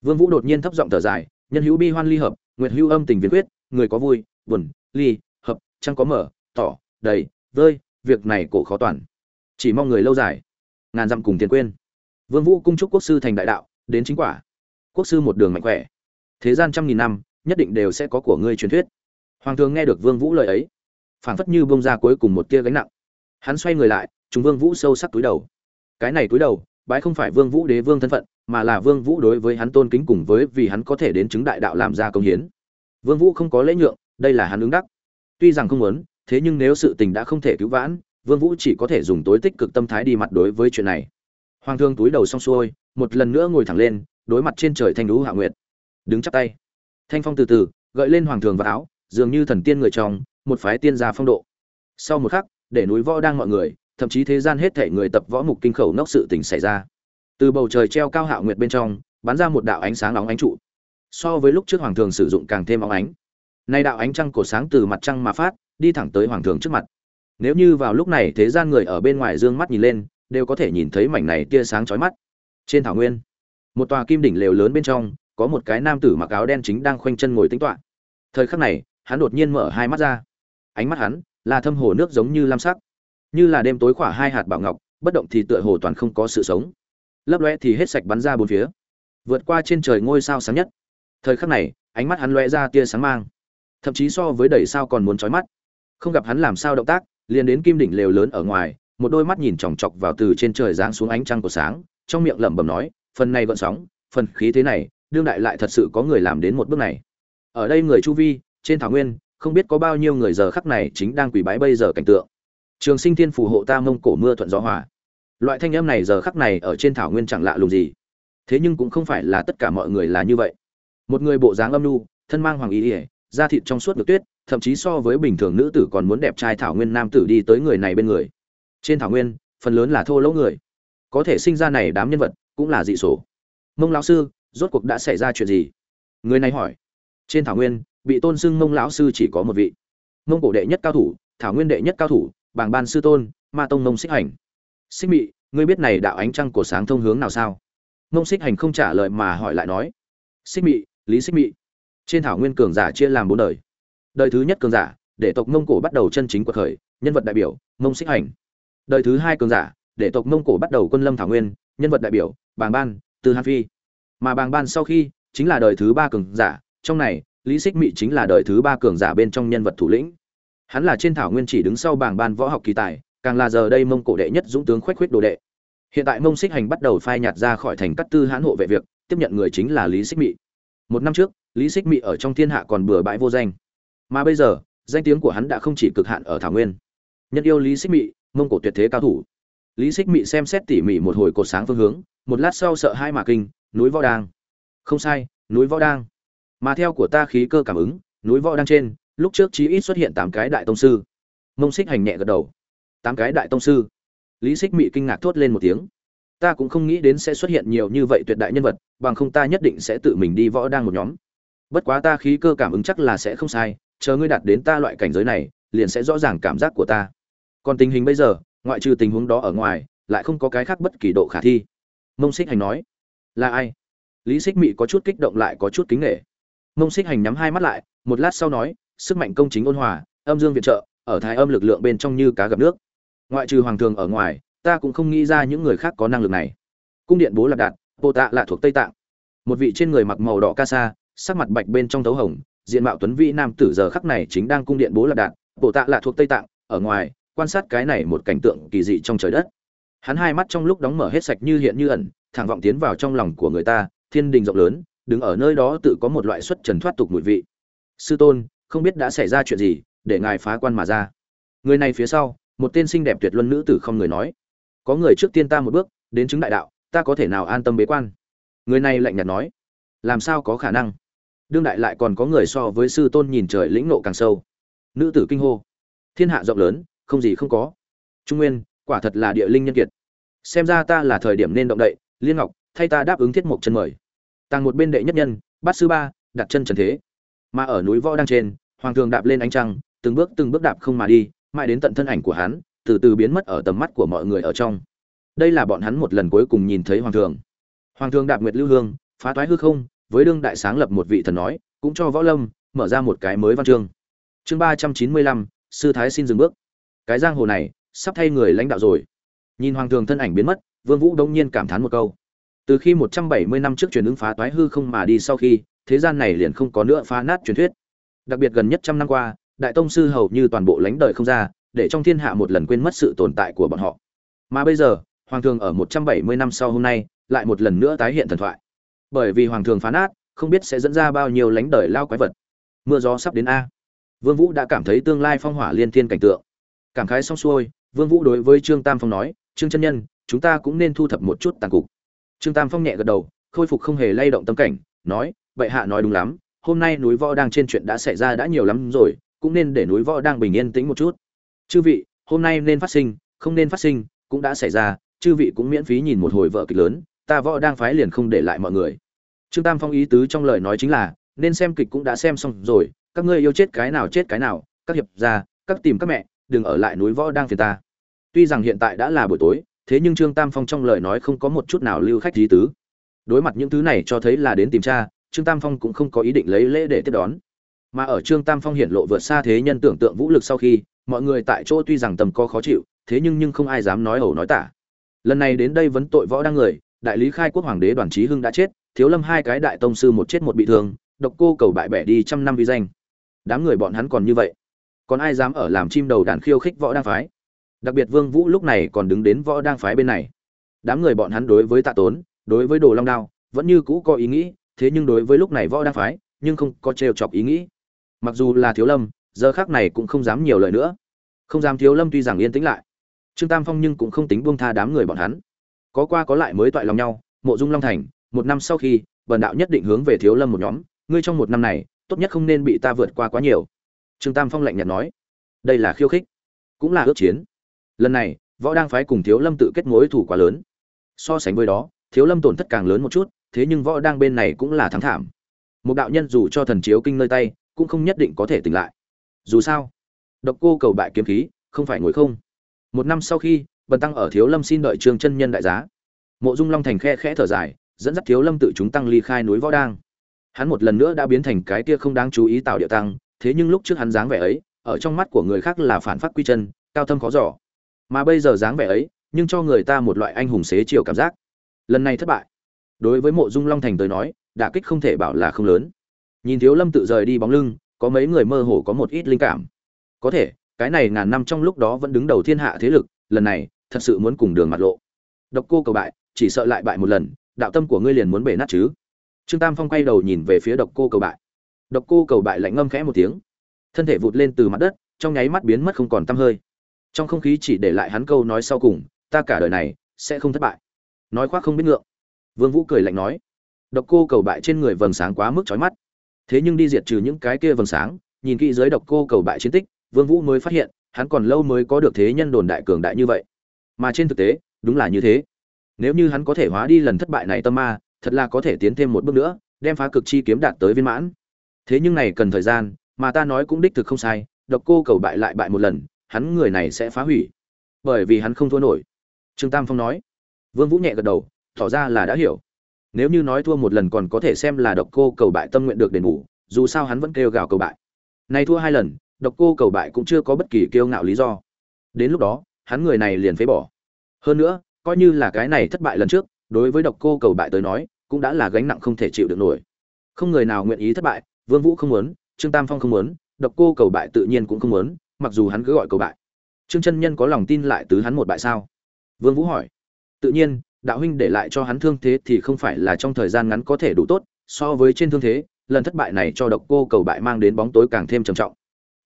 Vương vũ đột nhiên thấp giọng thở dài, nhân hữu bi hoan ly hợp, nguyệt hữu âm tình viên quyết người có vui, buồn, ly, hợp, chẳng có mở, tỏ đầy, vơi, việc này cổ khó toàn. Chỉ mong người lâu dài. Ngàn dặm cùng tiền quên. Vương vũ cung chúc quốc sư thành đại đạo, đến chính quả. Quốc sư một đường mạnh khỏe. Thế gian trăm nghìn năm, nhất định đều sẽ có của ngươi truyền thuyết. Hoàng thường nghe được vương vũ lời ấy, phảng phất như bông ra cuối cùng một tia gánh nặng. Hắn xoay người lại chúng vương vũ sâu sắc túi đầu. Cái này túi đầu, bái không phải vương vũ đế vương thân phận, mà là vương vũ đối với hắn tôn kính cùng với vì hắn có thể đến chứng đại đạo làm ra công hiến. Vương vũ không có lễ nhượng, đây là hắn ứng đắc. Tuy rằng không muốn thế nhưng nếu sự tình đã không thể cứu vãn, vương vũ chỉ có thể dùng tối tích cực tâm thái đi mặt đối với chuyện này. Hoàng thương túi đầu xong xuôi, một lần nữa ngồi thẳng lên, đối mặt trên trời thanh đũ hạ nguyệt. Đứng chắp tay. Thanh phong từ từ, gợi lên hoàng thường và áo, dường như thần tiên người trong, một phái tiên gia phong độ. Sau một khắc, để núi võ đang mọi người, thậm chí thế gian hết thể người tập võ mục kinh khẩu nốc sự tình xảy ra. Từ bầu trời treo cao hạ nguyệt bên trong, bắn ra một đạo ánh sáng nóng ánh trụ. So với lúc trước hoàng thường sử dụng càng thêm óng ánh. Nay đạo ánh trăng cổ sáng từ mặt trăng mà phát đi thẳng tới hoàng thường trước mặt. Nếu như vào lúc này thế gian người ở bên ngoài dương mắt nhìn lên, đều có thể nhìn thấy mảnh này tia sáng chói mắt. Trên thảo nguyên, một tòa kim đỉnh lều lớn bên trong, có một cái nam tử mặc áo đen chính đang khoanh chân ngồi tính toạ thời khắc này, hắn đột nhiên mở hai mắt ra. Ánh mắt hắn là thâm hồ nước giống như lam sắc, như là đêm tối khỏa hai hạt bảo ngọc, bất động thì tựa hồ toàn không có sự sống. Lấp lóe thì hết sạch bắn ra bốn phía, vượt qua trên trời ngôi sao sáng nhất. Thời khắc này, ánh mắt hắn lóe ra tia sáng mang, thậm chí so với đầy sao còn muốn chói mắt không gặp hắn làm sao động tác, liền đến kim đỉnh lều lớn ở ngoài, một đôi mắt nhìn chòng chọc vào từ trên trời giáng xuống ánh trăng của sáng, trong miệng lẩm bẩm nói, phần này gợn sóng, phần khí thế này, đương đại lại thật sự có người làm đến một bước này. Ở đây người chu vi, trên thảo nguyên, không biết có bao nhiêu người giờ khắc này chính đang quỳ bái bây giờ cảnh tượng. Trường sinh thiên phù hộ ta mông cổ mưa thuận gió hòa. Loại thanh âm này giờ khắc này ở trên thảo nguyên chẳng lạ lùng gì. Thế nhưng cũng không phải là tất cả mọi người là như vậy. Một người bộ dáng âm nu thân mang hoàng ý ỉa da thịt trong suốt được tuyết, thậm chí so với bình thường nữ tử còn muốn đẹp trai thảo nguyên nam tử đi tới người này bên người. Trên thảo nguyên, phần lớn là thô lỗ người. Có thể sinh ra này đám nhân vật cũng là dị sổ mông lão sư, rốt cuộc đã xảy ra chuyện gì? Người này hỏi. Trên thảo nguyên, bị tôn xưng mông lão sư chỉ có một vị. Mông cổ đệ nhất cao thủ, thảo nguyên đệ nhất cao thủ bảng ban sư tôn, ma tông mông xích hành. Xích mị, ngươi biết này đạo ánh trăng của sáng thông hướng nào sao? Mông xích hành không trả lời mà hỏi lại nói. Xích mị, lý xích mị trên thảo nguyên cường giả chia làm bốn đời. Đời thứ nhất cường giả, để tộc mông cổ bắt đầu chân chính cuộc khởi, nhân vật đại biểu, mông xích hành. Đời thứ hai cường giả, để tộc mông cổ bắt đầu quân lâm thảo nguyên, nhân vật đại biểu, bàng ban từ hàn phi. Mà bàng ban sau khi, chính là đời thứ ba cường giả, trong này, lý xích mị chính là đời thứ ba cường giả bên trong nhân vật thủ lĩnh. Hắn là trên thảo nguyên chỉ đứng sau bảng ban võ học kỳ tài, càng là giờ đây mông cổ đệ nhất dũng tướng khoách khuyết đồ đệ. Hiện tại mông xích hành bắt đầu phai nhạt ra khỏi thành cắt tư hãn hộ vệ việc, tiếp nhận người chính là lý xích mị. Một năm trước lý xích mị ở trong thiên hạ còn bừa bãi vô danh. Mà bây giờ, danh tiếng của hắn đã không chỉ cực hạn ở thảo nguyên. Nhân yêu lý xích mị, mông cổ tuyệt thế cao thủ. Lý xích mị xem xét tỉ mỉ một hồi cột sáng phương hướng, một lát sau sợ hai mà kinh, núi võ đang. Không sai, núi võ đang. Mà theo của ta khí cơ cảm ứng, núi võ đang trên, lúc trước chí ít xuất hiện tám cái đại tông sư. Mông xích hành nhẹ gật đầu. Tám cái đại tông sư. Lý xích mị kinh ngạc thốt lên một tiếng. Ta cũng không nghĩ đến sẽ xuất hiện nhiều như vậy tuyệt đại nhân vật, bằng không ta nhất định sẽ tự mình đi võ đang một nhóm bất quá ta khí cơ cảm ứng chắc là sẽ không sai, chờ ngươi đạt đến ta loại cảnh giới này, liền sẽ rõ ràng cảm giác của ta. Còn tình hình bây giờ, ngoại trừ tình huống đó ở ngoài, lại không có cái khác bất kỳ độ khả thi. Mông xích hành nói. Là ai? Lý xích mị có chút kích động lại có chút kính nghệ mông xích hành nhắm hai mắt lại, một lát sau nói, sức mạnh công chính ôn hòa, âm dương viện trợ, ở thái âm lực lượng bên trong như cá gặp nước. Ngoại trừ hoàng thường ở ngoài, ta cũng không nghĩ ra những người khác có năng lực này. Cung điện bố lạc đạt bộ tạ là thuộc tây tạng. Một vị trên người mặc màu đỏ ca sa sắc mặt bạch bên trong thấu hồng diện mạo tuấn vĩ nam tử giờ khắc này chính đang cung điện bố lạc đạn, bộ tạ là thuộc tây tạng ở ngoài quan sát cái này một cảnh tượng kỳ dị trong trời đất. Hắn hai mắt trong lúc đóng mở hết sạch như hiện như ẩn thẳng vọng tiến vào trong lòng của người ta thiên đình rộng lớn đứng ở nơi đó tự có một loại xuất trần thoát tục mùi vị. Sư tôn không biết đã xảy ra chuyện gì để ngài phá quan mà ra. Người này phía sau một tên xinh đẹp tuyệt luân nữ tử không người nói. Có người trước tiên ta một bước đến chứng đại đạo ta có thể nào an tâm bế quan? Người này lạnh nhạt nói. Làm sao có khả năng? Đương đại lại còn có người so với sư tôn nhìn trời lĩnh nộ càng sâu. Nữ tử kinh hô. Thiên hạ rộng lớn, không gì không có. Trung nguyên, quả thật là địa linh nhân kiệt. Xem ra ta là thời điểm nên động đậy, liên ngọc, thay ta đáp ứng thiết mục chân mời. Tàng một bên đệ nhất nhân, bát sư ba, đặt chân trần thế. Mà ở núi võ đang trên, hoàng thường đạp lên ánh trăng, từng bước từng bước đạp không mà đi, mãi đến tận thân ảnh của hắn, từ từ biến mất ở tầm mắt của mọi người ở trong. Đây là bọn hắn một lần cuối cùng nhìn thấy hoàng thường. Hoàng thường đạp nguyệt lưu hương, phá toái hư không với đương đại sáng lập một vị thần nói, cũng cho võ lâm mở ra một cái mới văn chương. Chương ba trăm chín mươi lăm, sư thái xin dừng bước. Cái giang hồ này sắp thay người lãnh đạo rồi. Nhìn hoàng thường thân ảnh biến mất, vương vũ đông nhiên cảm thán một câu. Từ khi một trăm bảy mươi năm trước truyền ứng phá toái hư không mà đi sau khi, thế gian này liền không có nữa phá nát truyền thuyết. Đặc biệt gần nhất trăm năm qua, đại tông sư hầu như toàn bộ lãnh đời không ra, để trong thiên hạ một lần quên mất sự tồn tại của bọn họ. Mà bây giờ, hoàng thường ở một trăm bảy mươi năm sau hôm nay, lại một lần nữa tái hiện thần thoại bởi vì hoàng thường phá nát không biết sẽ dẫn ra bao nhiêu lãnh đời lao quái vật. Mưa gió sắp đến a. Vương vũ đã cảm thấy tương lai phong hỏa liên thiên cảnh tượng. Cảm khái xong xuôi, vương vũ đối với trương tam phong nói, trương chân nhân, chúng ta cũng nên thu thập một chút tàn cục. Trương tam phong nhẹ gật đầu, khôi phục không hề lay động tâm cảnh, nói vậy hạ nói đúng lắm, hôm nay núi võ đang trên chuyện đã xảy ra đã nhiều lắm rồi, cũng nên để núi võ đang bình yên tĩnh một chút. Chư vị, hôm nay nên phát sinh, không nên phát sinh, cũng đã xảy ra, chư vị cũng miễn phí nhìn một hồi vợ kịch lớn ta võ đang phái liền không để lại mọi người. Trương tam phong ý tứ trong lời nói chính là, nên xem kịch cũng đã xem xong rồi, các ngươi yêu chết cái nào chết cái nào, các hiệp gia, các tìm các mẹ, đừng ở lại núi võ đang phiền ta. Tuy rằng hiện tại đã là buổi tối, thế nhưng trương tam phong trong lời nói không có một chút nào lưu khách lý tứ. Đối mặt những thứ này cho thấy là đến tìm cha, trương tam phong cũng không có ý định lấy lễ để tiếp đón. Mà ở trương tam phong hiện lộ vượt xa thế nhân tưởng tượng vũ lực sau khi, mọi người tại chỗ tuy rằng tầm có khó chịu, thế nhưng nhưng không ai dám nói ẩu nói tả. Lần này đến đây vấn tội võ đang người đại lý khai quốc hoàng đế đoàn trí hưng đã chết, thiếu lâm hai cái đại tông sư một chết một bị thương, độc cô cầu bại bẻ đi trăm năm vi danh. Đám người bọn hắn còn như vậy. Còn ai dám ở làm chim đầu đàn khiêu khích võ đang phái? Đặc biệt vương vũ lúc này còn đứng đến võ đang phái bên này. Đám người bọn hắn đối với tạ tốn, đối với đồ long đao, vẫn như cũ có ý nghĩ, thế nhưng đối với lúc này võ đang phái, nhưng không có trêu chọc ý nghĩ. Mặc dù là thiếu lâm, giờ khác này cũng không dám nhiều lời nữa. Không dám thiếu lâm tuy rằng yên tĩnh lại. Trương tam phong nhưng cũng không tính buông tha đám người bọn hắn có qua có lại mới toại lòng nhau, mộ dung long thành, một năm sau khi vần đạo nhất định hướng về thiếu lâm một nhóm, ngươi trong một năm này, tốt nhất không nên bị ta vượt qua quá nhiều. Trương tam phong lạnh nhạt nói, đây là khiêu khích, cũng là ước chiến. Lần này, võ đang phái cùng thiếu lâm tự kết mối thủ quá lớn. So sánh với đó, thiếu lâm tổn thất càng lớn một chút, thế nhưng võ đang bên này cũng là thắng thảm. Một đạo nhân dù cho thần chiếu kinh nơi tay, cũng không nhất định có thể tỉnh lại. Dù sao, độc cô cầu bại kiếm khí, không phải ngồi không. Một năm sau khi bần tăng ở thiếu lâm xin đợi trương chân nhân đại giá. Mộ dung long thành khe khẽ thở dài, dẫn dắt thiếu lâm tự chúng tăng ly khai núi võ đang. Hắn một lần nữa đã biến thành cái kia không đáng chú ý tạo địa tăng, thế nhưng lúc trước hắn dáng vẻ ấy, ở trong mắt của người khác là phản phát quy chân, cao thâm khó giỏ mà bây giờ dáng vẻ ấy, nhưng cho người ta một loại anh hùng xế chiều cảm giác. Lần này thất bại. Đối với mộ dung long thành tới nói, đả kích không thể bảo là không lớn. Nhìn thiếu lâm tự rời đi bóng lưng, có mấy người mơ hồ có một ít linh cảm. Có thể, cái này ngàn năm trong lúc đó vẫn đứng đầu thiên hạ thế lực, lần này thật sự muốn cùng đường mặt lộ. Độc cô cầu bại, chỉ sợ lại bại một lần, đạo tâm của ngươi liền muốn bể nát chứ. Trương tam phong quay đầu nhìn về phía độc cô cầu bại. Độc cô cầu bại lạnh ngâm khẽ một tiếng. Thân thể vụt lên từ mặt đất, trong nháy mắt biến mất không còn tăm hơi. Trong không khí chỉ để lại hắn câu nói sau cùng, ta cả đời này sẽ không thất bại. Nói khoác không biết ngượng. Vương vũ cười lạnh nói. Độc cô cầu bại trên người vầng sáng quá mức chói mắt. Thế nhưng đi diệt trừ những cái kia vầng sáng, nhìn kỹ dưới độc cô cầu bại chiến tích, vương vũ mới phát hiện, hắn còn lâu mới có được thế nhân đồn đại cường đại như vậy mà trên thực tế đúng là như thế. Nếu như hắn có thể hóa đi lần thất bại này tâm ma thật là có thể tiến thêm một bước nữa đem phá cực chi kiếm đạt tới viên mãn. Thế nhưng này cần thời gian mà ta nói cũng đích thực không sai độc cô cầu bại lại bại một lần hắn người này sẽ phá hủy. Bởi vì hắn không thua nổi. Trương tam phong nói. Vương vũ nhẹ gật đầu tỏ ra là đã hiểu. Nếu như nói thua một lần còn có thể xem là độc cô cầu bại tâm nguyện được đền bù dù sao hắn vẫn kêu gào cầu bại. Nay thua hai lần, Độc Cô cầu bại cũng chưa có bất kỳ kiêu ngạo lý do. Đến lúc đó, hắn người này liền phế bỏ. Hơn nữa, coi như là cái này thất bại lần trước, đối với Độc Cô cầu bại tới nói, cũng đã là gánh nặng không thể chịu được nổi. Không người nào nguyện ý thất bại, Vương Vũ không muốn, Trương Tam Phong không muốn, Độc Cô cầu bại tự nhiên cũng không muốn, mặc dù hắn cứ gọi cầu bại. Trương chân nhân có lòng tin lại tứ hắn một bại sao? Vương Vũ hỏi. Tự nhiên, đạo huynh để lại cho hắn thương thế thì không phải là trong thời gian ngắn có thể đủ tốt, so với trên thương thế, lần thất bại này cho Độc Cô cầu bại mang đến bóng tối càng thêm trầm trọng.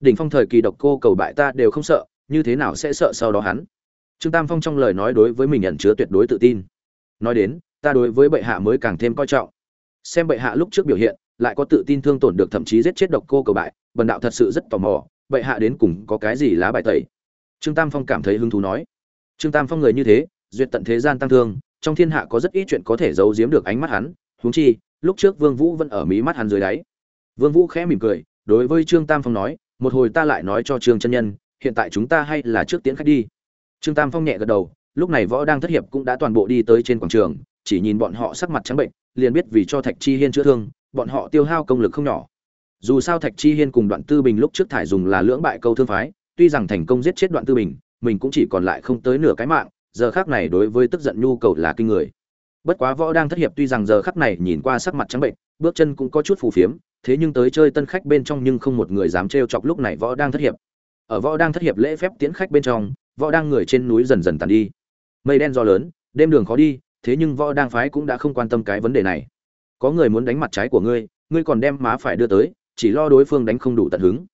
Đỉnh phong thời kỳ Độc Cô cầu bại ta đều không sợ, như thế nào sẽ sợ sau đó hắn? Trương Tam Phong trong lời nói đối với mình ẩn chứa tuyệt đối tự tin. Nói đến, ta đối với bệ hạ mới càng thêm coi trọng. Xem bệ hạ lúc trước biểu hiện, lại có tự tin thương tổn được thậm chí giết chết Độc Cô cầu bại, bần đạo thật sự rất tò mò, bệ hạ đến cùng có cái gì lá bài tẩy. Trương Tam Phong cảm thấy hứng thú nói. Trương Tam Phong người như thế, duyệt tận thế gian tăng thương, trong thiên hạ có rất ít chuyện có thể giấu giếm được ánh mắt hắn, huống chi, lúc trước Vương Vũ vẫn ở mí mắt hắn dưới đáy. Vương Vũ khẽ mỉm cười, đối với Trương Tam Phong nói, một hồi ta lại nói cho Trương chân nhân, hiện tại chúng ta hay là trước tiễn khách đi. Trương Tam Phong nhẹ gật đầu, lúc này võ đang thất hiệp cũng đã toàn bộ đi tới trên quảng trường, chỉ nhìn bọn họ sắc mặt trắng bệnh, liền biết vì cho Thạch Chi Hiên chữa thương, bọn họ tiêu hao công lực không nhỏ. Dù sao Thạch Chi Hiên cùng Đoạn Tư Bình lúc trước thải dùng là lưỡng bại câu thương phái, tuy rằng thành công giết chết Đoạn Tư Bình, mình cũng chỉ còn lại không tới nửa cái mạng, giờ khắc này đối với tức giận nhu cầu là kinh người. Bất quá võ đang thất hiệp tuy rằng giờ khắc này nhìn qua sắc mặt trắng bệnh, bước chân cũng có chút phù phiếm, thế nhưng tới chơi tân khách bên trong nhưng không một người dám trêu chọc lúc này võ đang thất hiệp. Ở võ đang thất hiệp lễ phép tiễn khách bên trong, võ đang người trên núi dần dần tàn đi. Mây đen do lớn, đêm đường khó đi, thế nhưng võ đang phái cũng đã không quan tâm cái vấn đề này. Có người muốn đánh mặt trái của ngươi, ngươi còn đem má phải đưa tới, chỉ lo đối phương đánh không đủ tận hứng.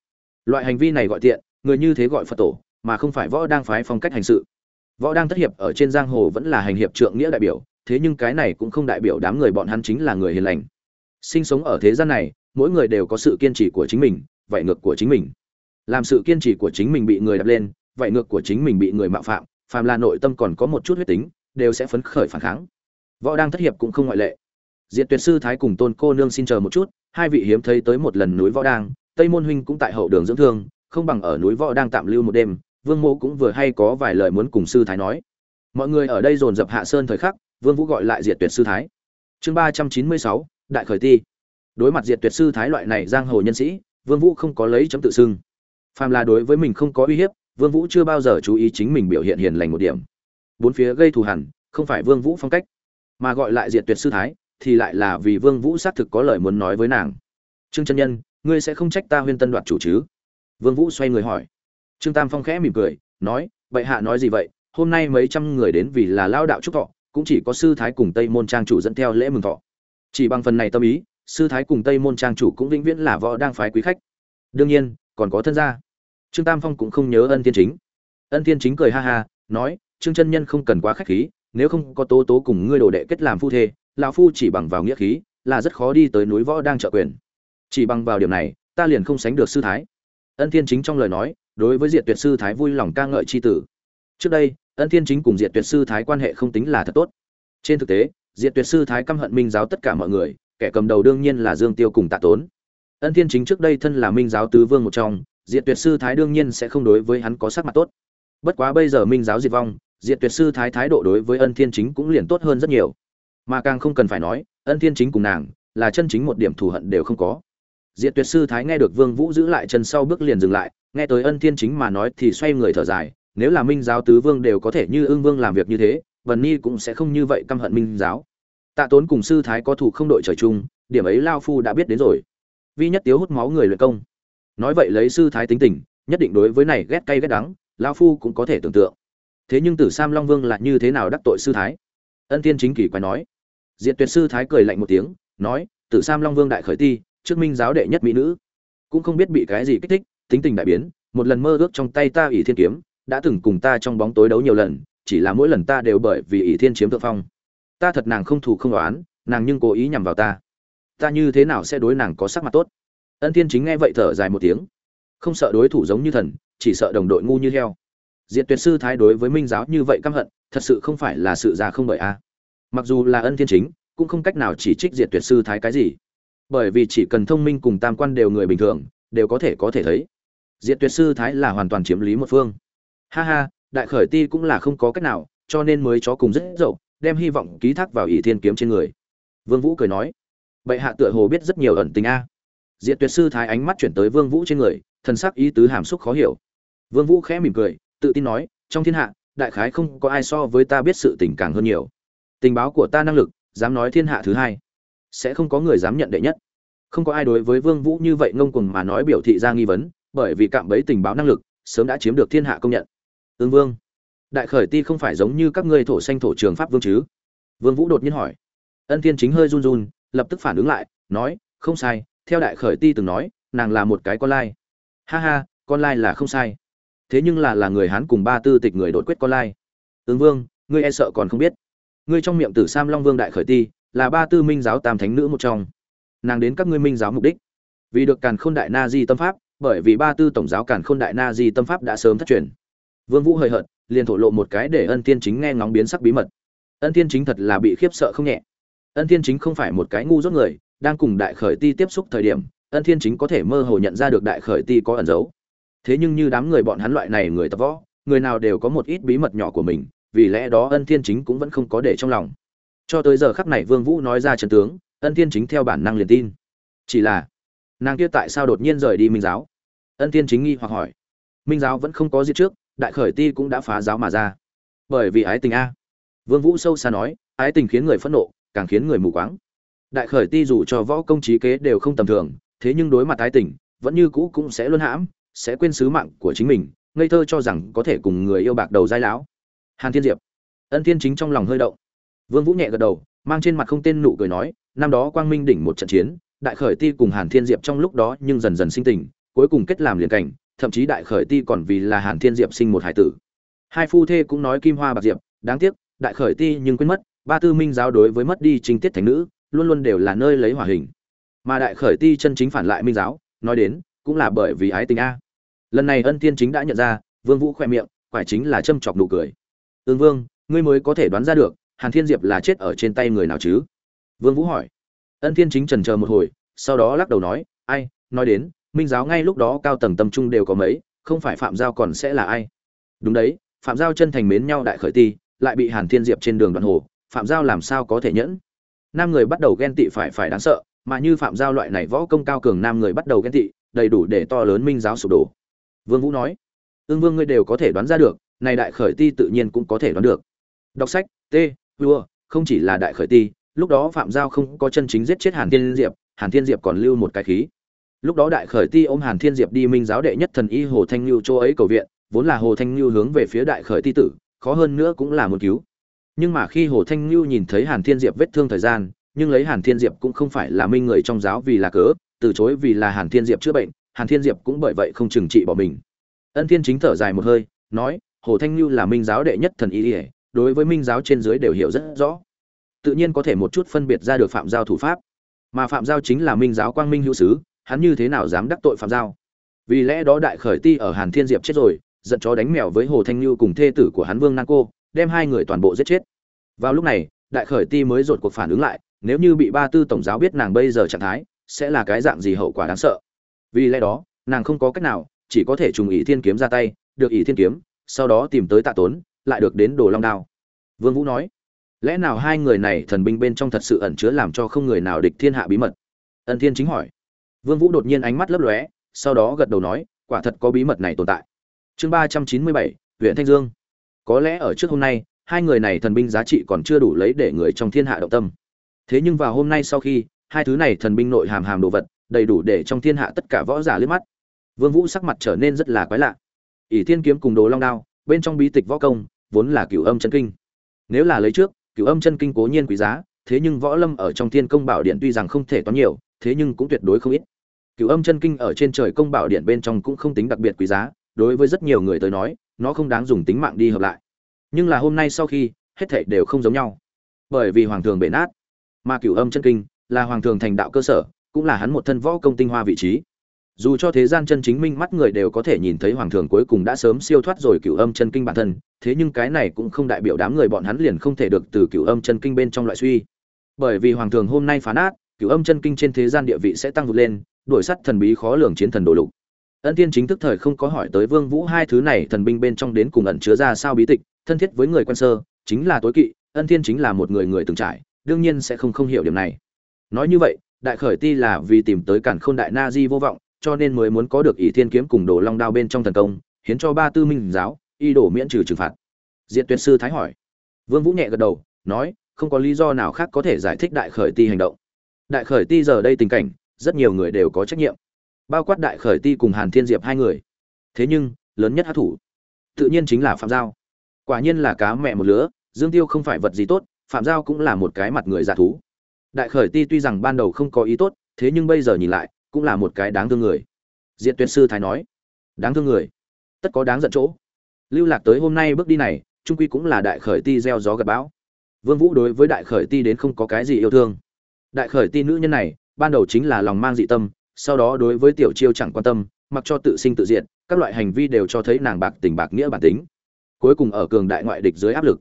Loại hành vi này gọi tiện, người như thế gọi Phật tổ, mà không phải võ đang phái phong cách hành sự. Võ đang thất hiệp ở trên giang hồ vẫn là hành hiệp trượng nghĩa đại biểu, thế nhưng cái này cũng không đại biểu đám người bọn hắn chính là người hiền lành. Sinh sống ở thế gian này, mỗi người đều có sự kiên trì của chính mình, vậy ngược của chính mình. Làm sự kiên trì của chính mình bị người đập lên, vậy ngược của chính mình bị người mạo phạm, phàm là nội tâm còn có một chút huyết tính, đều sẽ phấn khởi phản kháng. Võ đang thất hiệp cũng không ngoại lệ. Diệt Tuyệt sư thái cùng Tôn cô nương xin chờ một chút, hai vị hiếm thấy tới một lần núi Võ đang, Tây Môn huynh cũng tại hậu đường dưỡng thương, không bằng ở núi Võ đang tạm lưu một đêm, Vương Mô cũng vừa hay có vài lời muốn cùng sư thái nói. Mọi người ở đây dồn dập hạ sơn thời khắc, Vương Vũ gọi lại Diệt Tuyệt sư thái. Chương ba trăm chín mươi sáu Đại khởi ti. Đối mặt Diệt Tuyệt sư thái loại này giang hồ nhân sĩ, Vương Vũ không có lấy chấm tự xưng. Phàm là đối với mình không có uy hiếp, Vương Vũ chưa bao giờ chú ý chính mình biểu hiện hiền lành một điểm. Bốn phía gây thù hằn, không phải Vương Vũ phong cách, mà gọi lại Diệt Tuyệt sư thái, thì lại là vì Vương Vũ xác thực có lời muốn nói với nàng. Trương chân nhân, ngươi sẽ không trách ta Huyên Tân đoạt chủ chứ? Vương Vũ xoay người hỏi. Trương Tam Phong khẽ mỉm cười, nói, "Bệ hạ nói gì vậy? Hôm nay mấy trăm người đến vì là lao đạo chúc thọ, cũng chỉ có sư thái cùng Tây môn trang chủ dẫn theo lễ mừng thọ. Chỉ bằng phần này tâm ý, sư thái cùng Tây môn trang chủ cũng vĩnh viễn là võ đang phái quý khách. Đương nhiên, còn có thân gia." Trương Tam Phong cũng không nhớ Ân Thiên Chính. Ân Thiên Chính cười ha ha, nói, "Trương chân nhân không cần quá khách khí, nếu không có Tố Tố cùng ngươi đồ đệ kết làm phu thê, lão phu chỉ bằng vào nghĩa khí, là rất khó đi tới núi võ đang trợ quyền. Chỉ bằng vào điểm này, ta liền không sánh được sư thái." Ân Thiên Chính trong lời nói, đối với Diệt Tuyệt sư thái vui lòng ca ngợi chi tử. Trước đây, Ân Thiên Chính cùng Diệt Tuyệt sư thái quan hệ không tính là thật tốt. Trên thực tế, Diệt Tuyệt sư thái căm hận Minh giáo tất cả mọi người, kẻ cầm đầu đương nhiên là Dương Tiêu cùng Tạ Tốn. Ân Thiên Chính trước đây thân là Minh giáo tứ vương một trong, Diệt Tuyệt sư thái đương nhiên sẽ không đối với hắn có sắc mặt tốt. Bất quá bây giờ Minh giáo diệt vong, Diệt Tuyệt sư thái thái độ đối với Ân Thiên Chính cũng liền tốt hơn rất nhiều. Mà càng không cần phải nói, Ân Thiên Chính cùng nàng là chân chính một điểm thù hận đều không có. Diệt Tuyệt sư thái nghe được Vương Vũ giữ lại chân sau bước liền dừng lại, nghe tới ân thiên chính mà nói thì xoay người thở dài nếu là minh giáo tứ vương đều có thể như ương vương làm việc như thế vần ni cũng sẽ không như vậy căm hận minh giáo tạ tốn cùng sư thái có thủ không đội trời chung điểm ấy lao phu đã biết đến rồi vi nhất tiếu hút máu người luyện công nói vậy lấy sư thái tính tình, nhất định đối với này ghét cay ghét đắng lao phu cũng có thể tưởng tượng. Thế nhưng tử sam long vương là như thế nào đắc tội sư thái? Ân thiên chính kỷ quái nói. Diện tuyệt sư thái cười lạnh một tiếng, nói, tử sam long vương đại khởi ti, trước minh giáo đệ nhất mỹ nữ. Cũng không biết bị cái gì kích thích, tính tình đại biến, một lần mơ ước trong tay ta ỷ thiên kiếm, đã từng cùng ta trong bóng tối đấu nhiều lần, chỉ là mỗi lần ta đều bởi vì ỷ thiên chiếm thượng phong. Ta thật nàng không thù không đoán nàng nhưng cố ý nhằm vào ta. Ta như thế nào sẽ đối nàng có sắc mặt tốt? Ân thiên chính nghe vậy thở dài một tiếng không sợ đối thủ giống như thần chỉ sợ đồng đội ngu như heo diện tuyệt sư thái đối với minh giáo như vậy căm hận thật sự không phải là sự già không bởi a à. mặc dù là ân thiên chính cũng không cách nào chỉ trích diệt tuyệt sư thái cái gì bởi vì chỉ cần thông minh cùng tam quan đều người bình thường đều có thể có thể thấy Diệt Tuyệt sư thái là hoàn toàn chiếm lý một phương. Ha ha, đại khởi ti cũng là không có cách nào, cho nên mới chó cùng rất dậu, đem hy vọng ký thác vào ỷ thiên kiếm trên người. Vương Vũ cười nói, bệ hạ tựa hồ biết rất nhiều ẩn tình a. Diệt Tuyệt sư thái ánh mắt chuyển tới Vương Vũ trên người, thần sắc ý tứ hàm xúc khó hiểu. Vương Vũ khẽ mỉm cười, tự tin nói, trong thiên hạ, đại khái không có ai so với ta biết sự tình càng hơn nhiều. Tình báo của ta năng lực, dám nói thiên hạ thứ hai, sẽ không có người dám nhận đệ nhất. Không có ai đối với Vương Vũ như vậy ngông cuồng mà nói biểu thị ra nghi vấn, bởi vì cạm bẫy tình báo năng lực, sớm đã chiếm được thiên hạ công nhận. Ưng Vương, đại khởi ti không phải giống như các ngươi thổ xanh thổ trường pháp vương chứ? Vương Vũ đột nhiên hỏi. Ân Thiên chính hơi run run, lập tức phản ứng lại, nói, không sai, theo đại khởi ti từng nói, nàng là một cái con lai. Ha ha, con lai là không sai. Thế nhưng là là người Hán cùng ba tư tịch người đột quyết con lai. tướng Vương, ngươi e sợ còn không biết. Ngươi trong miệng Tử Sam Long Vương đại khởi ti, là ba tư minh giáo tam thánh nữ một trong. Nàng đến các ngươi minh giáo mục đích, vì được Càn Khôn Đại Na Di tâm pháp, bởi vì ba tư tổng giáo Càn Khôn Đại Na Di tâm pháp đã sớm thất truyền. Vương Vũ hơi hận, liền thổ lộ một cái để Ân Thiên Chính nghe ngóng biến sắc bí mật. Ân Thiên Chính thật là bị khiếp sợ không nhẹ. Ân Thiên Chính không phải một cái ngu dốt người, đang cùng Đại Khởi Ti tiếp xúc thời điểm, Ân Thiên Chính có thể mơ hồ nhận ra được Đại Khởi Ti có ẩn giấu. Thế nhưng như đám người bọn hắn loại này người tập võ, người nào đều có một ít bí mật nhỏ của mình, vì lẽ đó Ân Thiên Chính cũng vẫn không có để trong lòng. Cho tới giờ khắc này Vương Vũ nói ra trận tướng, Ân Thiên Chính theo bản năng liền tin. Chỉ là, nàng kia tại sao đột nhiên rời đi Minh giáo? Ân Thiên Chính nghi hoặc hỏi. Minh giáo vẫn không có gì trước, Đại Khởi Ti cũng đã phá giáo mà ra. Bởi vì ái tình a. Vương Vũ sâu xa nói, ái tình khiến người phẫn nộ, càng khiến người mù quáng. Đại Khởi Ti dù cho võ công trí kế đều không tầm thường, thế nhưng đối mặt tái tình, vẫn như cũ cũng sẽ luôn hãm, sẽ quên sứ mạng của chính mình, ngây thơ cho rằng có thể cùng người yêu bạc đầu dai lão. Hàn Thiên Diệp. Ân Thiên Chính trong lòng hơi động. Vương Vũ nhẹ gật đầu, mang trên mặt không tên nụ cười nói, năm đó Quang Minh đỉnh một trận chiến, Đại Khởi Ti cùng Hàn Thiên Diệp trong lúc đó nhưng dần dần sinh tình, cuối cùng kết làm liền cảnh, thậm chí Đại Khởi Ti còn vì là Hàn Thiên Diệp sinh một hải tử. Hai phu thê cũng nói kim hoa bạc diệp, đáng tiếc, Đại Khởi Ti nhưng quên mất, ba tư minh giáo đối với mất đi trình tiết thành nữ, luôn luôn đều là nơi lấy hỏa hình. Mà Đại Khởi Ti chân chính phản lại minh giáo, nói đến, cũng là bởi vì ái tình a. Lần này Ân Thiên chính đã nhận ra, Vương Vũ khoe miệng, phải chính là châm chọc nụ cười. Ưng Vương, ngươi mới có thể đoán ra được, hàn thiên diệp là chết ở trên tay người nào chứ vương vũ hỏi ân thiên chính trần chờ một hồi sau đó lắc đầu nói ai nói đến minh giáo ngay lúc đó cao tầng tâm trung đều có mấy không phải phạm giao còn sẽ là ai đúng đấy phạm giao chân thành mến nhau đại khởi ti lại bị hàn thiên diệp trên đường đoạn hồ phạm giao làm sao có thể nhẫn nam người bắt đầu ghen tị phải phải đáng sợ, mà như phạm giao loại này võ công cao cường nam người bắt đầu ghen tị, đầy đủ để to lớn minh giáo sụp đổ. Vương vũ nói ương vương ngươi đều có thể đoán ra được, này đại khởi ti tự nhiên cũng có thể đoán được. Đọc sách, t vua không chỉ là đại khởi ti, lúc đó phạm giao không có chân chính giết chết hàn thiên diệp, hàn thiên diệp còn lưu một cái khí. Lúc đó đại khởi ti ôm hàn thiên diệp đi minh giáo đệ nhất thần y hồ thanh lưu chỗ ấy cầu viện, vốn là hồ thanh lưu hướng về phía đại khởi ti tử, khó hơn nữa cũng là một cứu nhưng mà khi hồ thanh lưu nhìn thấy hàn thiên diệp vết thương thời gian, nhưng lấy hàn thiên diệp cũng không phải là minh người trong giáo vì là cớ, từ chối vì là hàn thiên diệp chữa bệnh, hàn thiên diệp cũng bởi vậy không trừng trị bỏ mình. Ân thiên chính thở dài một hơi, nói, hồ thanh lưu là minh giáo đệ nhất thần y ỉa đối với minh giáo trên dưới đều hiểu rất rõ. Tự nhiên có thể một chút phân biệt ra được phạm giao thủ pháp. Mà phạm giao chính là minh giáo quang minh hữu sứ, hắn như thế nào dám đắc tội phạm giao? Vì lẽ đó đại khởi ti ở hàn thiên diệp chết rồi, giận chó đánh mèo với hồ thanh như cùng thê tử của hắn vương nan cô đem hai người toàn bộ giết chết. Vào lúc này, đại khởi ti mới dột cuộc phản ứng lại, nếu như bị ba tư tổng giáo biết nàng bây giờ trạng thái, sẽ là cái dạng gì hậu quả đáng sợ? Vì lẽ đó, nàng không có cách nào, chỉ có thể trùng ý thiên kiếm ra tay, được ý thiên kiếm, sau đó tìm tới tạ tốn, lại được đến đồ long đao. Vương vũ nói, lẽ nào hai người này thần binh bên trong thật sự ẩn chứa làm cho không người nào địch thiên hạ bí mật? Ân thiên chính hỏi. Vương vũ đột nhiên ánh mắt lấp lóe, sau đó gật đầu nói, quả thật có bí mật này tồn tại. Chương ba trăm chín mươi bảy, huyện thanh dương có lẽ ở trước hôm nay, hai người này thần binh giá trị còn chưa đủ lấy để người trong thiên hạ động tâm. Thế nhưng vào hôm nay sau khi, hai thứ này thần binh nội hàm hàm đồ vật, đầy đủ để trong thiên hạ tất cả võ giả liếc mắt. Vương vũ sắc mặt trở nên rất là quái lạ. Ỷ thiên kiếm cùng đồ long đao, bên trong bí tịch võ công, vốn là cửu âm chân kinh. Nếu là lấy trước, cửu âm chân kinh cố nhiên quý giá, thế nhưng võ lâm ở trong thiên công bảo điện tuy rằng không thể toán nhiều, thế nhưng cũng tuyệt đối không ít. Cửu âm chân kinh ở trên trời công bảo điện bên trong cũng không tính đặc biệt quý giá, đối với rất nhiều người tới nói nó không đáng dùng tính mạng đi hợp lại. Nhưng là hôm nay sau khi, hết thảy đều không giống nhau. Bởi vì hoàng thường bể nát, mà cửu âm chân kinh là hoàng thường thành đạo cơ sở, cũng là hắn một thân võ công tinh hoa vị trí. Dù cho thế gian chân chính minh mắt người đều có thể nhìn thấy hoàng thường cuối cùng đã sớm siêu thoát rồi cửu âm chân kinh bản thân, thế nhưng cái này cũng không đại biểu đám người bọn hắn liền không thể được từ cửu âm chân kinh bên trong loại suy. Bởi vì hoàng thường hôm nay phá nát, cửu âm chân kinh trên thế gian địa vị sẽ tăng vượt lên, đuổi sắt thần bí khó lường chiến thần đồ lục ân Thiên chính thức thời không có hỏi tới vương vũ hai thứ này thần binh bên trong đến cùng ẩn chứa ra sao bí tịch, thân thiết với người quan sơ, chính là tối kỵ, ân thiên chính là một người người từng trải, đương nhiên sẽ không không hiểu điểm này. Nói như vậy, đại khởi ti là vì tìm tới cản khôn đại na di vô vọng, cho nên mới muốn có được ỷ thiên kiếm cùng đồ long đao bên trong thần công, hiến cho ba tư minh giáo, y đổ miễn trừ trừng phạt. Diện tuyệt sư thái hỏi. Vương vũ nhẹ gật đầu, nói, không có lý do nào khác có thể giải thích đại khởi ti hành động. Đại khởi ti giờ đây tình cảnh, rất nhiều người đều có trách nhiệm bao quát đại khởi ti cùng hàn thiên diệp hai người. Thế nhưng, lớn nhất hát thủ, tự nhiên chính là phạm giao. Quả nhiên là cá mẹ một lứa, dương tiêu không phải vật gì tốt, phạm giao cũng là một cái mặt người giả thú. Đại khởi ti tuy rằng ban đầu không có ý tốt, thế nhưng bây giờ nhìn lại, cũng là một cái đáng thương người. Diện tuyệt sư thái nói, đáng thương người? Tất có đáng giận chỗ. Lưu lạc tới hôm nay bước đi này, trung quy cũng là đại khởi ti gieo gió gặp bão. Vương vũ đối với đại khởi ti đến không có cái gì yêu thương. Đại khởi ti nữ nhân này, ban đầu chính là lòng mang dị tâm sau đó đối với tiểu chiêu chẳng quan tâm, mặc cho tự sinh tự diệt, các loại hành vi đều cho thấy nàng bạc tình bạc nghĩa bản tính. Cuối cùng ở cường đại ngoại địch dưới áp lực.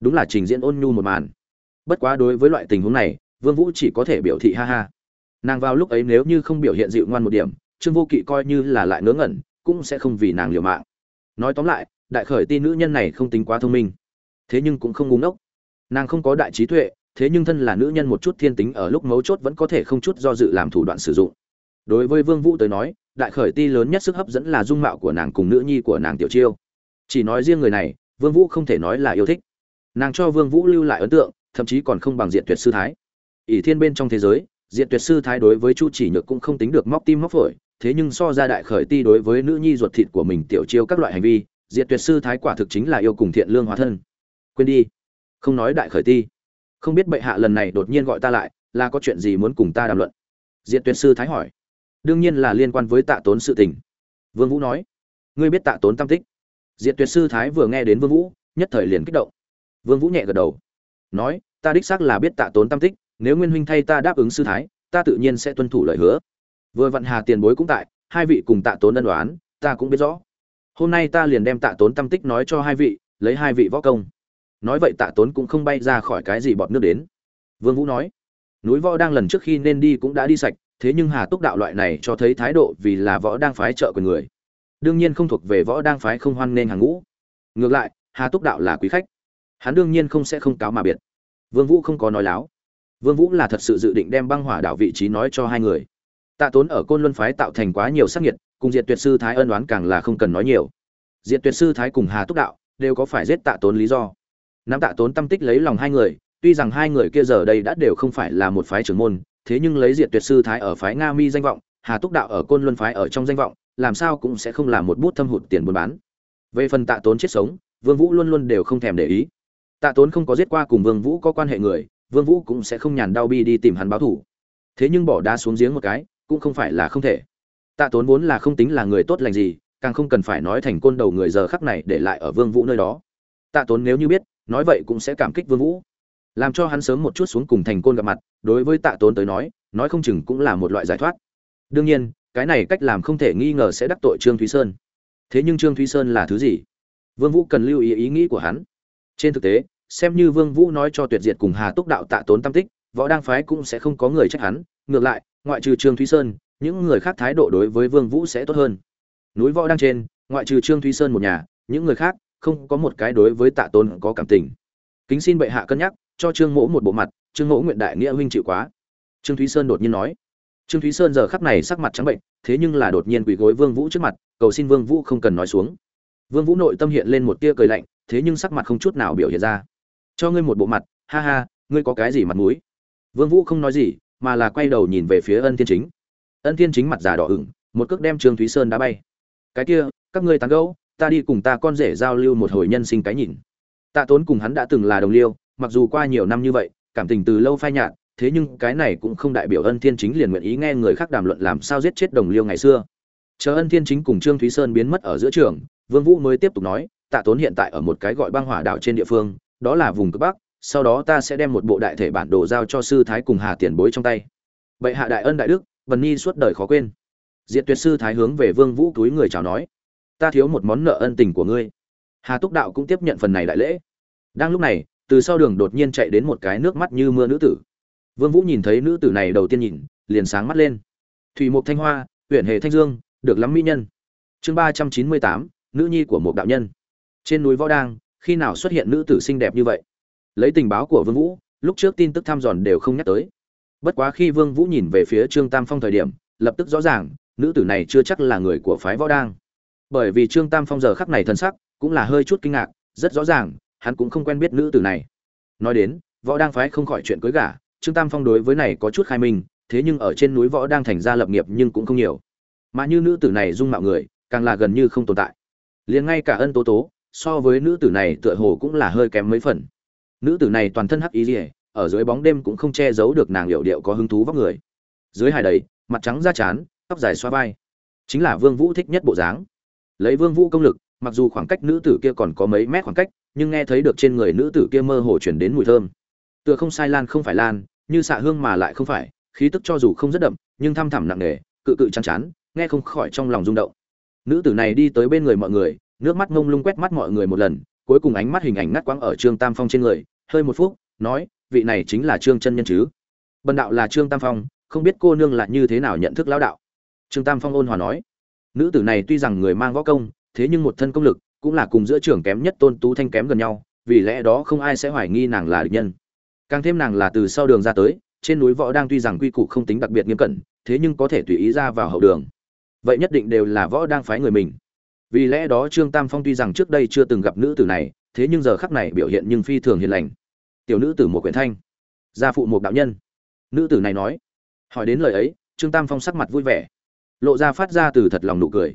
Đúng là trình diễn ôn nhu một màn. Bất quá đối với loại tình huống này, vương vũ chỉ có thể biểu thị ha ha. Nàng vào lúc ấy nếu như không biểu hiện dịu ngoan một điểm, trương vô kỵ coi như là lại ngớ ngẩn, cũng sẽ không vì nàng liều mạng. Nói tóm lại, đại khởi ti nữ nhân này không tính quá thông minh. Thế nhưng cũng không ngu ngốc. Nàng không có đại trí tuệ, thế nhưng thân là nữ nhân một chút thiên tính ở lúc mấu chốt vẫn có thể không chút do dự làm thủ đoạn sử dụng đối với vương vũ tới nói, đại khởi ti lớn nhất sức hấp dẫn là dung mạo của nàng cùng nữ nhi của nàng tiểu chiêu. Chỉ nói riêng người này, vương vũ không thể nói là yêu thích. Nàng cho vương vũ lưu lại ấn tượng, thậm chí còn không bằng diện tuyệt sư thái. Ỷ thiên bên trong thế giới diện tuyệt sư thái đối với chu chỉ nhược cũng không tính được móc tim móc phổi, thế nhưng so ra đại khởi ti đối với nữ nhi ruột thịt của mình tiểu chiêu các loại hành vi diện tuyệt sư thái quả thực chính là yêu cùng thiện lương hóa thân. Quên đi. Không nói đại khởi ti. Không biết bệ hạ lần này đột nhiên gọi ta lại, là có chuyện gì muốn cùng ta đàm luận? Diện tuyệt sư thái hỏi đương nhiên là liên quan với tạ tốn sự tình. Vương vũ nói, ngươi biết tạ tốn tam tích? Diện tuyệt sư thái vừa nghe đến vương vũ, nhất thời liền kích động. Vương vũ nhẹ gật đầu, nói, ta đích xác là biết tạ tốn tam tích, nếu nguyên huynh thay ta đáp ứng sư thái, ta tự nhiên sẽ tuân thủ lời hứa. Vừa vặn hà tiền bối cũng tại, hai vị cùng tạ tốn ân đoán ta cũng biết rõ. Hôm nay ta liền đem tạ tốn tam tích nói cho hai vị, lấy hai vị võ công. Nói vậy tạ tốn cũng không bay ra khỏi cái gì bọt nước đến. Vương vũ nói, núi võ đang lần trước khi nên đi cũng đã đi sạch thế nhưng hà túc đạo loại này cho thấy thái độ vì là võ đang phái trợ quyền người. Đương nhiên không thuộc về võ đang phái không hoan nên hàng ngũ. Ngược lại, hà túc đạo là quý khách. Hắn đương nhiên không sẽ không cáo mà biệt. Vương vũ không có nói láo. Vương vũ là thật sự dự định đem băng hỏa đảo vị trí nói cho hai người. Tạ tốn ở côn luân phái tạo thành quá nhiều sắc nhiệt, cùng diệt tuyệt sư thái ân đoán càng là không cần nói nhiều. Diệt tuyệt sư thái cùng hà túc đạo đều có phải giết tạ tốn lý do. Nắm tạ tốn tâm tích lấy lòng hai người, tuy rằng hai người kia giờ đây đã đều không phải là một phái trưởng môn thế nhưng lấy diệt tuyệt sư thái ở phái nga mi danh vọng, hà túc đạo ở côn luân phái ở trong danh vọng, làm sao cũng sẽ không làm một bút thâm hụt tiền buôn bán. Về phần tạ tốn chết sống, vương vũ luôn luôn đều không thèm để ý. Tạ tốn không có giết qua cùng vương vũ có quan hệ người, vương vũ cũng sẽ không nhàn đau bi đi tìm hắn báo thù. Thế nhưng bỏ đá xuống giếng một cái, cũng không phải là không thể. Tạ tốn vốn là không tính là người tốt lành gì, càng không cần phải nói thành côn đầu người giờ khắc này để lại ở vương vũ nơi đó. Tạ tốn nếu như biết, nói vậy cũng sẽ cảm kích vương vũ làm cho hắn sớm một chút xuống cùng thành côn gặp mặt, đối với tạ tốn tới nói nói không chừng cũng là một loại giải thoát. Đương nhiên, cái này cách làm không thể nghi ngờ sẽ đắc tội trương thúy sơn. Thế nhưng trương thúy sơn là thứ gì? Vương vũ cần lưu ý ý nghĩ của hắn. Trên thực tế, xem như vương vũ nói cho tuyệt diệt cùng hà túc đạo tạ tốn tâm tích, võ đang phái cũng sẽ không có người trách hắn, ngược lại, ngoại trừ trương thúy sơn, những người khác thái độ đối với vương vũ sẽ tốt hơn. Núi võ đang trên, ngoại trừ trương thúy sơn một nhà, những người khác không có một cái đối với tạ tốn có cảm tình. Kính xin bệ hạ cân nhắc cho trương mỗ một bộ mặt, trương mỗ nguyện đại nghĩa huynh chịu quá. Trương thúy sơn đột nhiên nói. Trương thúy sơn giờ khắc này sắc mặt trắng bệnh, thế nhưng là đột nhiên quỳ gối vương vũ trước mặt, cầu xin vương vũ không cần nói xuống. Vương vũ nội tâm hiện lên một tia cười lạnh, thế nhưng sắc mặt không chút nào biểu hiện ra. Cho ngươi một bộ mặt, ha ha, ngươi có cái gì mặt mũi? Vương vũ không nói gì, mà là quay đầu nhìn về phía ân thiên chính. Ân thiên chính mặt già đỏ ửng, một cước đem trương thúy sơn đá bay. Cái kia, các ngươi tán gẫu, ta đi cùng ta con rể giao lưu một hồi nhân sinh cái nhìn. Tạ tốn cùng hắn đã từng là đồng liêu mặc dù qua nhiều năm như vậy, cảm tình từ lâu phai nhạt, thế nhưng cái này cũng không đại biểu ân thiên chính liền nguyện ý nghe người khác đàm luận làm sao giết chết đồng liêu ngày xưa. Chờ ân thiên chính cùng trương thúy sơn biến mất ở giữa trường, vương vũ mới tiếp tục nói, tạ tốn hiện tại ở một cái gọi băng hỏa đảo trên địa phương, đó là vùng cực bắc, sau đó ta sẽ đem một bộ đại thể bản đồ giao cho sư thái cùng hà tiền bối trong tay. Bệ hạ đại ân đại đức vần nhi suốt đời khó quên. Diện tuyệt sư thái hướng về vương vũ túi người chào nói, ta thiếu một món nợ ân tình của ngươi. Hà túc đạo cũng tiếp nhận phần này đại lễ. Đang lúc này từ sau đường đột nhiên chạy đến một cái nước mắt như mưa nữ tử. Vương vũ nhìn thấy nữ tử này đầu tiên nhìn, liền sáng mắt lên. Thủy mục thanh hoa, huyện hề thanh dương, được lắm mỹ nhân. Chương ba trăm chín mươi tám, nữ nhi của một đạo nhân. Trên núi võ đang, khi nào xuất hiện nữ tử xinh đẹp như vậy? Lấy tình báo của vương vũ, lúc trước tin tức thăm dòn đều không nhắc tới. Bất quá khi vương vũ nhìn về phía trương tam phong thời điểm, lập tức rõ ràng, nữ tử này chưa chắc là người của phái võ đang. Bởi vì trương tam phong giờ khắc này thân sắc cũng là hơi chút kinh ngạc, rất rõ ràng hắn cũng không quen biết nữ tử này. Nói đến, võ đang phái không khỏi chuyện cưới gả, trương tam phong đối với này có chút khai minh, thế nhưng ở trên núi võ đang thành ra lập nghiệp nhưng cũng không nhiều. Mà như nữ tử này dung mạo người, càng là gần như không tồn tại. Liền ngay cả ân tố tố, so với nữ tử này tựa hồ cũng là hơi kém mấy phần. Nữ tử này toàn thân hắc ý rỉa ở dưới bóng đêm cũng không che giấu được nàng hiệu điệu có hứng thú vóc người. Dưới hài đầy, mặt trắng da chán, tóc dài xoa vai. Chính là vương vũ thích nhất bộ dáng. Lấy vương vũ công lực, mặc dù khoảng cách nữ tử kia còn có mấy mét khoảng cách nhưng nghe thấy được trên người nữ tử kia mơ hồ chuyển đến mùi thơm. Tựa không sai lan không phải lan, như xạ hương mà lại không phải, khí tức cho dù không rất đậm, nhưng thăm thẳm nặng nề, cự cự chán chán, nghe không khỏi trong lòng rung động. Nữ tử này đi tới bên người mọi người, nước mắt ngông lung quét mắt mọi người một lần, cuối cùng ánh mắt hình ảnh ngắt quãng ở trương tam phong trên người, hơi một phút, nói, vị này chính là trương chân nhân chứ? Bần đạo là trương tam phong, không biết cô nương là như thế nào nhận thức lão đạo. Trương tam phong ôn hòa nói, nữ tử này tuy rằng người mang võ công, thế nhưng một thân công lực cũng là cùng giữa trưởng kém nhất tôn tú thanh kém gần nhau, vì lẽ đó không ai sẽ hoài nghi nàng là địch nhân. Càng thêm nàng là từ sau đường ra tới, trên núi võ đang tuy rằng quy củ không tính đặc biệt nghiêm cẩn, thế nhưng có thể tùy ý ra vào hậu đường. Vậy nhất định đều là võ đang phái người mình. Vì lẽ đó trương tam phong tuy rằng trước đây chưa từng gặp nữ tử này, thế nhưng giờ khắc này biểu hiện nhưng phi thường hiền lành. Tiểu nữ tử một quyển thanh, gia phụ một đạo nhân. Nữ tử này nói, hỏi đến lời ấy, trương tam phong sắc mặt vui vẻ, lộ ra phát ra từ thật lòng nụ cười.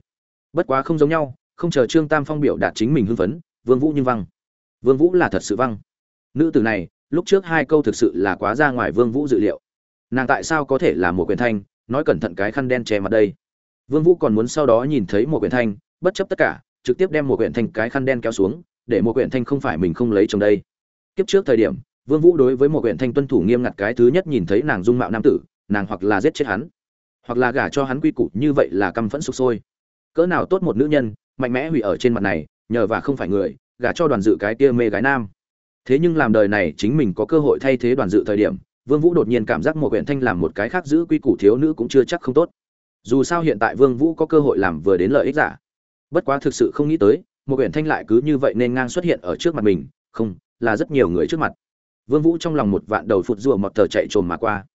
Bất quá không giống nhau không chờ trương tam phong biểu đạt chính mình hưng phấn, vương vũ nhưng văng. Vương vũ là thật sự văng. Nữ tử này, lúc trước hai câu thực sự là quá ra ngoài vương vũ dự liệu. Nàng tại sao có thể là một quyền thanh, nói cẩn thận cái khăn đen che mặt đây. Vương vũ còn muốn sau đó nhìn thấy một quyền thanh, bất chấp tất cả, trực tiếp đem một quyển thanh cái khăn đen kéo xuống, để một quyển thanh không phải mình không lấy chồng đây. Kiếp trước thời điểm, vương vũ đối với một quyển thanh tuân thủ nghiêm ngặt cái thứ nhất nhìn thấy nàng dung mạo nam tử, nàng hoặc là giết chết hắn, hoặc là gả cho hắn quy củ như vậy là căm phẫn sục sôi. Cỡ nào tốt một nữ nhân mạnh mẽ hủy ở trên mặt này, nhờ và không phải người, gả cho đoàn dự cái kia mê gái nam. Thế nhưng làm đời này chính mình có cơ hội thay thế đoàn dự thời điểm, vương vũ đột nhiên cảm giác một huyện thanh làm một cái khác giữ quy củ thiếu nữ cũng chưa chắc không tốt. Dù sao hiện tại vương vũ có cơ hội làm vừa đến lợi ích giả. Bất quá thực sự không nghĩ tới, một huyện thanh lại cứ như vậy nên ngang xuất hiện ở trước mặt mình, không, là rất nhiều người trước mặt. Vương vũ trong lòng một vạn đầu phụt rùa mọt tờ chạy trồm mà qua.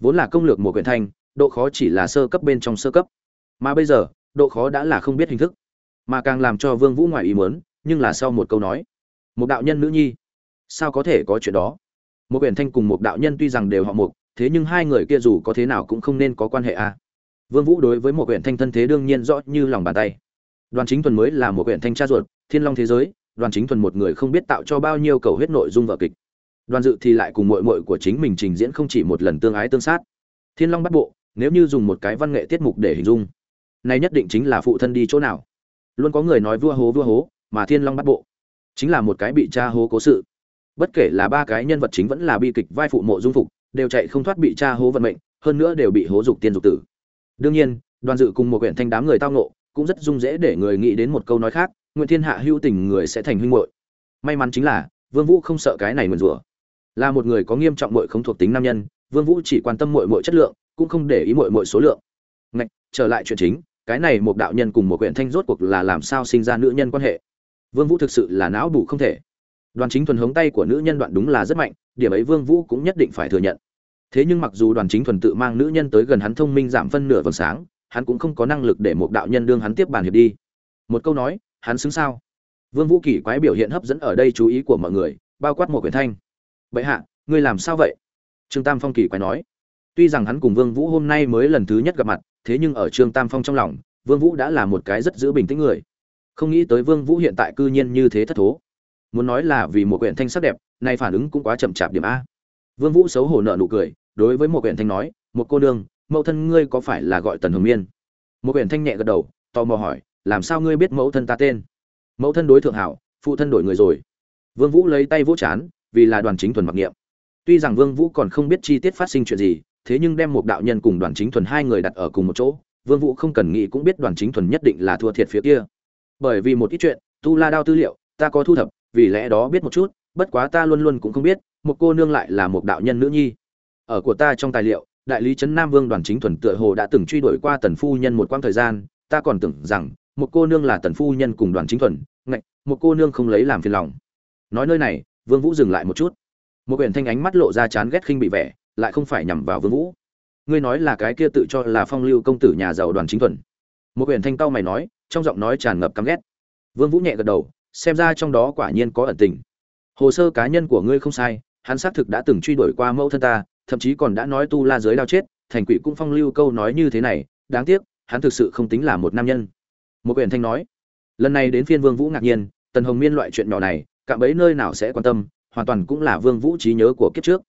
Vốn là công lược một huyện thanh, độ khó chỉ là sơ cấp bên trong sơ cấp. Mà bây giờ, độ khó đã là không biết hình thức mà càng làm cho vương vũ ngoài ý muốn, nhưng là sau một câu nói một đạo nhân nữ nhi, sao có thể có chuyện đó? Một quyển thanh cùng một đạo nhân tuy rằng đều họ mục, thế nhưng hai người kia dù có thế nào cũng không nên có quan hệ à vương vũ đối với một quyển thanh thân thế đương nhiên rõ như lòng bàn tay. Đoàn chính thuần mới là một quyển thanh cha ruột, thiên long thế giới, đoàn chính thuần một người không biết tạo cho bao nhiêu cầu huyết nội dung vở kịch. Đoàn dự thì lại cùng mội mội của chính mình trình diễn không chỉ một lần tương ái tương sát. Thiên long bắt bộ, nếu như dùng một cái văn nghệ tiết mục để hình dung này nhất định chính là phụ thân đi chỗ nào luôn có người nói vua hố vua hố, mà thiên long bắt bộ. Chính là một cái bị cha hố cố sự. Bất kể là ba cái nhân vật chính vẫn là bi kịch vai phụ mộ dung phục, đều chạy không thoát bị cha hố vận mệnh, hơn nữa đều bị hố dục tiên dục tử. Đương nhiên, đoàn dự cùng một quyển thanh đám người tao nộ cũng rất dung dễ để người nghĩ đến một câu nói khác nguyện thiên hạ hữu tình người sẽ thành huynh muội. May mắn chính là, vương vũ không sợ cái này mượn rủa. Là một người có nghiêm trọng muội không thuộc tính nam nhân, vương vũ chỉ quan tâm muội muội chất lượng, cũng không để ý muội muội số lượng. Ngạch, trở lại chuyện chính cái này một đạo nhân cùng một quyển thanh rốt cuộc là làm sao sinh ra nữ nhân quan hệ? Vương vũ thực sự là não bù không thể. Đoàn chính thuần hống tay của nữ nhân đoạn đúng là rất mạnh, điểm ấy vương vũ cũng nhất định phải thừa nhận. Thế nhưng mặc dù đoàn chính thuần tự mang nữ nhân tới gần hắn thông minh giảm phân nửa vầng sáng, hắn cũng không có năng lực để một đạo nhân đương hắn tiếp bàn hiệp đi. Một câu nói, hắn xứng sao? Vương vũ kỳ quái biểu hiện hấp dẫn ở đây chú ý của mọi người, bao quát một quyển thanh. Bệ hạ, ngươi làm sao vậy? Trương tam phong kỳ quái nói. Tuy rằng hắn cùng vương vũ hôm nay mới lần thứ nhất gặp mặt thế nhưng ở trương tam phong trong lòng, vương vũ đã là một cái rất giữ bình tĩnh người. Không nghĩ tới vương vũ hiện tại cư nhiên như thế thất thố. Muốn nói là vì một quyển thanh sắc đẹp, nay phản ứng cũng quá chậm chạp điểm a. Vương vũ xấu hổ nở nụ cười, đối với một quyển thanh nói, một cô nương, mẫu thân ngươi có phải là gọi tần hồng miên? Một quyển thanh nhẹ gật đầu, tò mò hỏi, làm sao ngươi biết mẫu thân ta tên? Mẫu thân đối thượng hảo, phụ thân đổi người rồi. Vương vũ lấy tay vỗ chán, vì là đoàn chính thuần mặc niệm. Tuy rằng vương vũ còn không biết chi tiết phát sinh chuyện gì thế nhưng đem một đạo nhân cùng đoàn chính thuần hai người đặt ở cùng một chỗ, vương vũ không cần nghĩ cũng biết đoàn chính thuần nhất định là thua thiệt phía kia. Bởi vì một ít chuyện, tu la đao tư liệu, ta có thu thập, vì lẽ đó biết một chút, bất quá ta luôn luôn cũng không biết, một cô nương lại là một đạo nhân nữ nhi. Ở của ta trong tài liệu, đại lý trấn nam vương đoàn chính thuần tựa hồ đã từng truy đuổi qua tần phu nhân một quãng thời gian, ta còn tưởng rằng, một cô nương là tần phu nhân cùng đoàn chính thuần, ngạch, một cô nương không lấy làm phiền lòng. Nói nơi này, vương vũ dừng lại một chút. Một quyển thanh ánh mắt lộ ra chán ghét khinh bị vẻ lại không phải nhằm vào vương vũ. Ngươi nói là cái kia tự cho là phong lưu công tử nhà giàu đoàn chính thuần. Một quyển thanh cao mày nói, trong giọng nói tràn ngập căm ghét. Vương vũ nhẹ gật đầu, xem ra trong đó quả nhiên có ẩn tình. Hồ sơ cá nhân của ngươi không sai, hắn xác thực đã từng truy đuổi qua mẫu thân ta, thậm chí còn đã nói tu la giới đao chết, thành quỷ cũng phong lưu câu nói như thế này, đáng tiếc, hắn thực sự không tính là một nam nhân. Một quyển thanh nói, lần này đến phiên vương vũ ngạc nhiên, tần hồng miên loại chuyện nhỏ này, cạm bấy nơi nào sẽ quan tâm, hoàn toàn cũng là vương vũ trí nhớ của kiếp trước.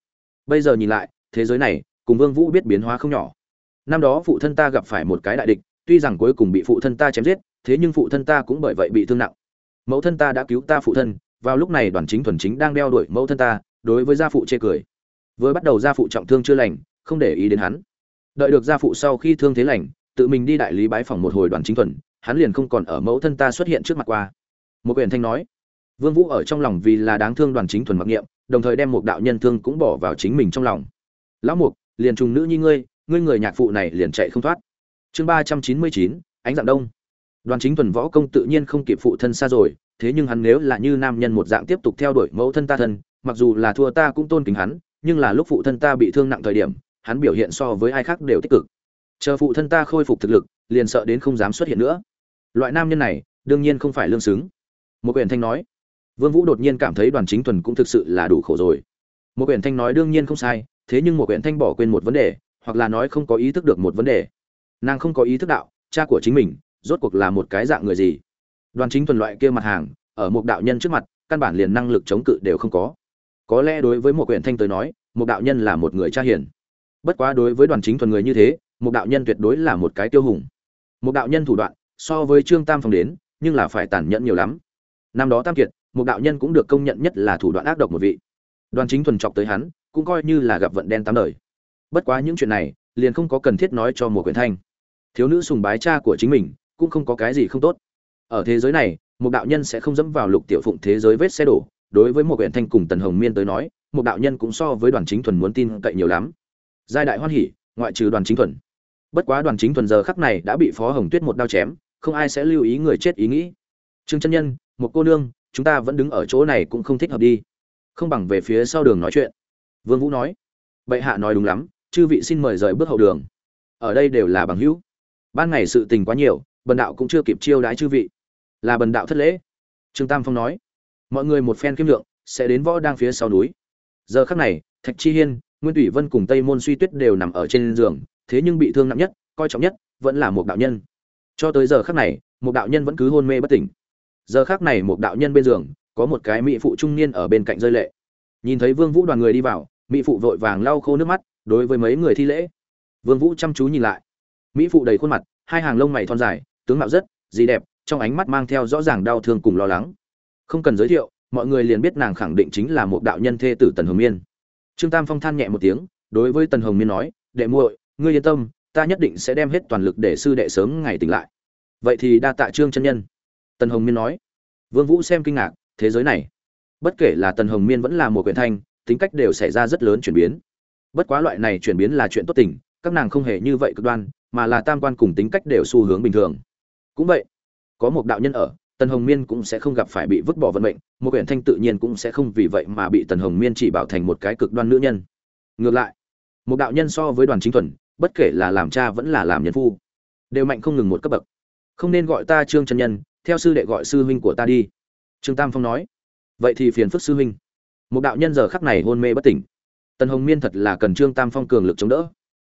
Bây giờ nhìn lại thế giới này, cùng vương vũ biết biến hóa không nhỏ. Năm đó phụ thân ta gặp phải một cái đại địch, tuy rằng cuối cùng bị phụ thân ta chém giết, thế nhưng phụ thân ta cũng bởi vậy bị thương nặng. Mẫu thân ta đã cứu ta phụ thân, vào lúc này đoàn chính thuần chính đang đeo đuổi mẫu thân ta, đối với gia phụ chê cười. Vừa bắt đầu gia phụ trọng thương chưa lành, không để ý đến hắn. Đợi được gia phụ sau khi thương thế lành, tự mình đi đại lý bái phòng một hồi đoàn chính thuần, hắn liền không còn ở mẫu thân ta xuất hiện trước mặt qua. Một quyển thanh nói, vương vũ ở trong lòng vì là đáng thương đoàn chính thuần mặc niệm, đồng thời đem một đạo nhân thương cũng bỏ vào chính mình trong lòng lão mục, liền trùng nữ nhi ngươi ngươi người nhạc phụ này liền chạy không thoát. Chương ba trăm chín mươi chín, ánh dạng đông. Đoàn chính thuần võ công tự nhiên không kịp phụ thân xa rồi, thế nhưng hắn nếu là như nam nhân một dạng tiếp tục theo đuổi mẫu thân ta thân, mặc dù là thua ta cũng tôn kính hắn, nhưng là lúc phụ thân ta bị thương nặng thời điểm, hắn biểu hiện so với ai khác đều tích cực. Chờ phụ thân ta khôi phục thực lực, liền sợ đến không dám xuất hiện nữa. Loại nam nhân này, đương nhiên không phải lương xứng. Một quyển thanh nói. Vương vũ đột nhiên cảm thấy đoàn chính thuần cũng thực sự là đủ khổ rồi. Một quyển thanh nói đương nhiên không sai thế nhưng một quyển thanh bỏ quên một vấn đề, hoặc là nói không có ý thức được một vấn đề. Nàng không có ý thức đạo, cha của chính mình, rốt cuộc là một cái dạng người gì? Đoàn chính thuần loại kia mặt hàng, ở một đạo nhân trước mặt, căn bản liền năng lực chống cự đều không có. Có lẽ đối với một quyển thanh tới nói, một đạo nhân là một người cha hiền. Bất quá đối với đoàn chính thuần người như thế, một đạo nhân tuyệt đối là một cái tiêu hùng. Một đạo nhân thủ đoạn, so với trương tam phong đến, nhưng là phải tàn nhẫn nhiều lắm. Năm đó tam kiệt, một đạo nhân cũng được công nhận nhất là thủ đoạn ác độc một vị. Đoàn chính thuần chọc tới hắn cũng coi như là gặp vận đen tám đời. Bất quá những chuyện này, liền không có cần thiết nói cho Mùa quyển thanh. Thiếu nữ sùng bái cha của chính mình, cũng không có cái gì không tốt. Ở thế giới này, một đạo nhân sẽ không dẫm vào lục tiểu phụng thế giới vết xe đổ. Đối với một quyển thanh cùng tần hồng miên tới nói, một đạo nhân cũng so với đoàn chính thuần muốn tin cậy nhiều lắm. Giai đại hoan hỉ, ngoại trừ đoàn chính thuần. Bất quá đoàn chính thuần giờ khắc này đã bị phó hồng tuyết một đao chém, không ai sẽ lưu ý người chết ý nghĩ. Trương chân nhân, một cô nương, chúng ta vẫn đứng ở chỗ này cũng không thích hợp đi. Không bằng về phía sau đường nói chuyện vương vũ nói, bệ hạ nói đúng lắm, chư vị xin mời rời bước hậu đường. Ở đây đều là bằng hữu. Ban ngày sự tình quá nhiều, bần đạo cũng chưa kịp chiêu đãi chư vị. Là bần đạo thất lễ. Trương tam phong nói, mọi người một phen kiêm lượng, sẽ đến võ đang phía sau núi. Giờ khắc này, thạch chi hiên, nguyên thủy vân cùng tây môn suy tuyết đều nằm ở trên giường, thế nhưng bị thương nặng nhất, coi trọng nhất, vẫn là một đạo nhân. Cho tới giờ khắc này, một đạo nhân vẫn cứ hôn mê bất tỉnh. Giờ khắc này một đạo nhân bên giường, có một cái mỹ phụ trung niên ở bên cạnh rơi lệ. Nhìn thấy vương vũ đoàn người đi vào mỹ phụ vội vàng lau khô nước mắt, đối với mấy người thi lễ. Vương vũ chăm chú nhìn lại. Mỹ phụ đầy khuôn mặt, hai hàng lông mày thon dài, tướng mạo rất gì đẹp, trong ánh mắt mang theo rõ ràng đau thương cùng lo lắng. Không cần giới thiệu, mọi người liền biết nàng khẳng định chính là một đạo nhân thê tử tần hồng miên. Trương tam phong than nhẹ một tiếng, đối với tần hồng miên nói, đệ muội, ngươi yên tâm, ta nhất định sẽ đem hết toàn lực để sư đệ sớm ngày tỉnh lại. Vậy thì đa tạ trương chân nhân. Tần hồng miên nói. Vương vũ xem kinh ngạc, thế giới này, bất kể là tần hồng miên vẫn là một quyển thanh tính cách đều xảy ra rất lớn chuyển biến. Bất quá loại này chuyển biến là chuyện tốt tình, các nàng không hề như vậy cực đoan, mà là tam quan cùng tính cách đều xu hướng bình thường. Cũng vậy, có một đạo nhân ở, tần hồng miên cũng sẽ không gặp phải bị vứt bỏ vận mệnh, một quyển thanh tự nhiên cũng sẽ không vì vậy mà bị tần hồng miên chỉ bảo thành một cái cực đoan nữ nhân. Ngược lại, một đạo nhân so với đoàn chính thuần, bất kể là làm cha vẫn là làm nhân phu, đều mạnh không ngừng một cấp bậc. Không nên gọi ta trương chân nhân, theo sư đệ gọi sư huynh của ta đi. Trương tam phong nói. Vậy thì phiền phức sư huynh một đạo nhân giờ khắc này hôn mê bất tỉnh. Tần hồng miên thật là cần trương tam phong cường lực chống đỡ.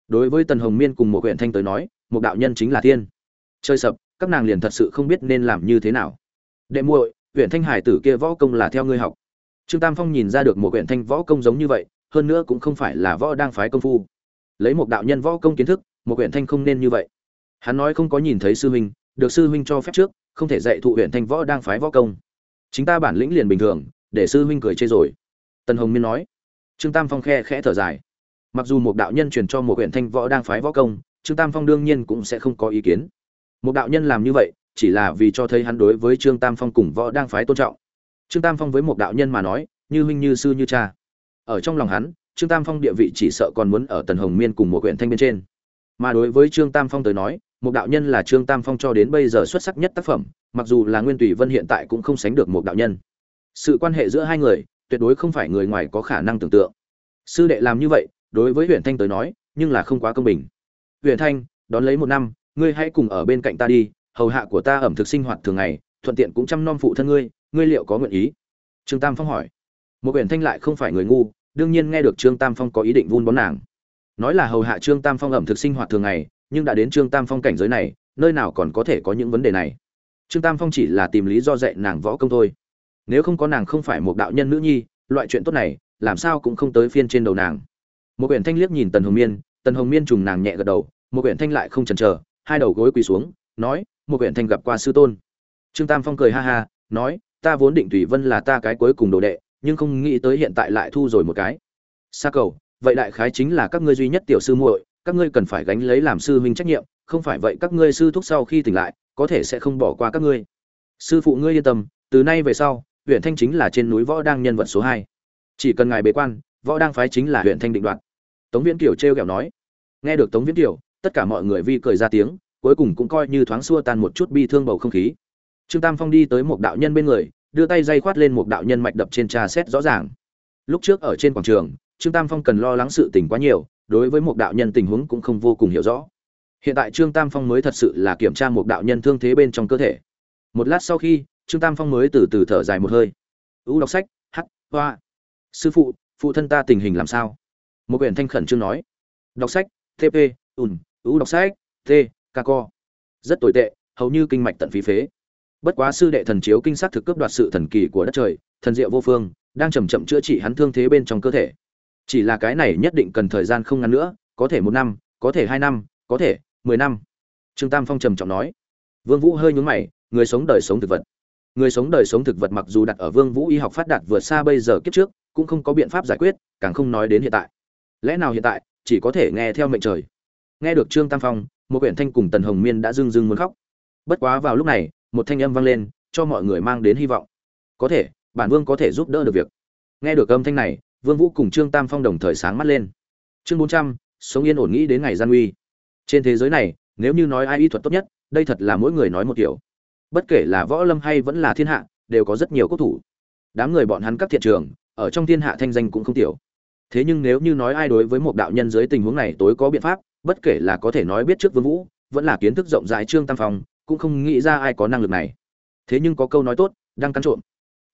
Đối với tần hồng miên cùng một huyện thanh tới nói một đạo nhân chính là thiên. Chơi sập, các nàng liền thật sự không biết nên làm như thế nào. Đệ muội, huyện thanh hải tử kia võ công là theo ngươi học. Trương tam phong nhìn ra được một huyện thanh võ công giống như vậy, hơn nữa cũng không phải là võ đang phái công phu. Lấy một đạo nhân võ công kiến thức, một huyện thanh không nên như vậy. Hắn nói không có nhìn thấy sư huynh, được sư huynh cho phép trước, không thể dạy thụ huyện thanh võ đang phái võ công. Chính ta bản lĩnh liền bình thường, để sư huynh cười chê rồi tần hồng miên nói. Trương tam phong khe khẽ thở dài. Mặc dù một đạo nhân truyền cho một huyện thanh võ đang phái võ công, trương tam phong đương nhiên cũng sẽ không có ý kiến. Một đạo nhân làm như vậy, chỉ là vì cho thấy hắn đối với trương tam phong cùng võ đang phái tôn trọng. Trương tam phong với một đạo nhân mà nói, như huynh như sư như cha. Ở trong lòng hắn, trương tam phong địa vị chỉ sợ còn muốn ở tần hồng miên cùng một huyện thanh bên trên. Mà đối với trương tam phong tới nói, một đạo nhân là trương tam phong cho đến bây giờ xuất sắc nhất tác phẩm, mặc dù là nguyên tùy vân hiện tại cũng không sánh được một đạo nhân. Sự quan hệ giữa hai người tuyệt đối không phải người ngoài có khả năng tưởng tượng. Sư đệ làm như vậy, đối với Huyền thanh tới nói, nhưng là không quá công bình. Huyền thanh, đón lấy một năm, ngươi hãy cùng ở bên cạnh ta đi, hầu hạ của ta ẩm thực sinh hoạt thường ngày, thuận tiện cũng chăm nom phụ thân ngươi ngươi liệu có nguyện ý? Trương tam phong hỏi. Một Huyền thanh lại không phải người ngu, đương nhiên nghe được trương tam phong có ý định vun bón nàng. Nói là hầu hạ trương tam phong ẩm thực sinh hoạt thường ngày, nhưng đã đến trương tam phong cảnh giới này, nơi nào còn có thể có những vấn đề này? Trương tam phong chỉ là tìm lý do dạy nàng võ công thôi nếu không có nàng không phải một đạo nhân nữ nhi, loại chuyện tốt này, làm sao cũng không tới phiên trên đầu nàng. Một quyển thanh liếc nhìn tần hồng miên, tần hồng miên trùng nàng nhẹ gật đầu, một quyển thanh lại không chần chờ, hai đầu gối quỳ xuống, nói, một quyển thanh gặp qua sư tôn. Trương tam phong cười ha ha, nói, ta vốn định thủy vân là ta cái cuối cùng đồ đệ, nhưng không nghĩ tới hiện tại lại thu rồi một cái. Xa cầu, vậy đại khái chính là các ngươi duy nhất tiểu sư muội, các ngươi cần phải gánh lấy làm sư huynh trách nhiệm, không phải vậy các ngươi sư thúc sau khi tỉnh lại, có thể sẽ không bỏ qua các ngươi. Sư phụ ngươi yên tâm, từ nay về sau huyện thanh chính là trên núi võ đang nhân vật số hai. Chỉ cần ngài bế quan, võ đang phái chính là huyện thanh định đoạt. Tống viễn kiều trêu ghẹo nói. Nghe được tống viễn kiều, tất cả mọi người vi cười ra tiếng, cuối cùng cũng coi như thoáng xua tan một chút bi thương bầu không khí. Trương tam phong đi tới một đạo nhân bên người, đưa tay dây khoát lên một đạo nhân mạch đập trên trà xét rõ ràng. Lúc trước ở trên quảng trường, trương tam phong cần lo lắng sự tình quá nhiều, đối với một đạo nhân tình huống cũng không vô cùng hiểu rõ. Hiện tại trương tam phong mới thật sự là kiểm tra một đạo nhân thương thế bên trong cơ thể. Một lát sau khi trương tam phong mới từ từ thở dài một hơi. U đọc sách h hoa. Sư phụ phụ thân ta tình hình làm sao? Một quyển thanh khẩn trương nói. Đọc sách tp ùn, u đọc sách, t, ca co. Rất tồi tệ, hầu như kinh mạch tận phí phế. Bất quá sư đệ thần chiếu kinh sát thực cướp đoạt sự thần kỳ của đất trời, thần diệu vô phương, đang chầm chậm chữa trị hắn thương thế bên trong cơ thể. Chỉ là cái này nhất định cần thời gian không ngắn nữa, có thể một năm, có thể hai năm, có thể mười năm. Trương tam phong trầm trọng nói. Vương vũ hơi nhún mày, người sống đời sống thực vật người sống đời sống thực vật mặc dù đặt ở vương vũ y học phát đạt vượt xa bây giờ kiếp trước, cũng không có biện pháp giải quyết, càng không nói đến hiện tại. Lẽ nào hiện tại, chỉ có thể nghe theo mệnh trời? Nghe được trương tam phong, một quyển thanh cùng tần hồng miên đã rưng rưng muốn khóc. Bất quá vào lúc này, một thanh âm vang lên, cho mọi người mang đến hy vọng. Có thể, bản vương có thể giúp đỡ được việc. Nghe được âm thanh này, vương vũ cùng trương tam phong đồng thời sáng mắt lên. Chương bốn trăm, sống yên ổn nghĩ đến ngày gian uy trên thế giới này, nếu như nói ai y thuật tốt nhất, đây thật là mỗi người nói một kiểu bất kể là võ lâm hay vẫn là thiên hạ, đều có rất nhiều cốt thủ. Đám người bọn hắn các thiện trường, ở trong thiên hạ thanh danh cũng không tiểu. Thế nhưng nếu như nói ai đối với một đạo nhân dưới tình huống này tối có biện pháp, bất kể là có thể nói biết trước vương vũ, vẫn là kiến thức rộng rãi trương tam phong, cũng không nghĩ ra ai có năng lực này. Thế nhưng có câu nói tốt, đang cắn trộm.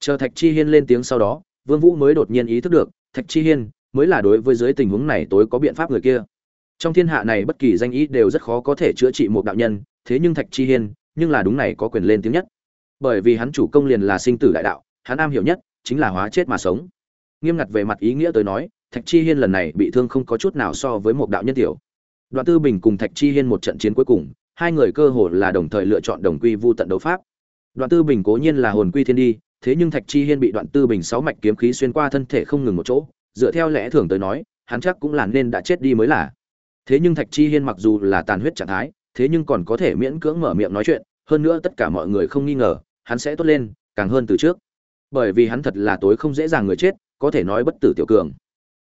Chờ thạch chi hiên lên tiếng sau đó, vương vũ mới đột nhiên ý thức được, thạch chi hiên mới là đối với dưới tình huống này tối có biện pháp người kia. Trong thiên hạ này bất kỳ danh ý đều rất khó có thể chữa trị một đạo nhân, thế nhưng thạch chi hiên nhưng là đúng này có quyền lên tiếng nhất. Bởi vì hắn chủ công liền là sinh tử đại đạo, hắn am hiểu nhất chính là hóa chết mà sống. Nghiêm ngặt về mặt ý nghĩa tới nói, thạch chi hiên lần này bị thương không có chút nào so với một đạo nhân tiểu. Đoạn tư bình cùng thạch chi hiên một trận chiến cuối cùng, hai người cơ hồ là đồng thời lựa chọn đồng quy vu tận đấu pháp. Đoạn tư bình cố nhiên là hồn quy thiên đi, thế nhưng thạch chi hiên bị đoạn tư bình sáu mạch kiếm khí xuyên qua thân thể không ngừng một chỗ, dựa theo lẽ thường tới nói, hắn chắc cũng là nên đã chết đi mới là. Thế nhưng thạch chi hiên mặc dù là tàn huyết trạng thái thế nhưng còn có thể miễn cưỡng mở miệng nói chuyện, hơn nữa tất cả mọi người không nghi ngờ, hắn sẽ tốt lên, càng hơn từ trước. Bởi vì hắn thật là tối không dễ dàng người chết, có thể nói bất tử tiểu cường.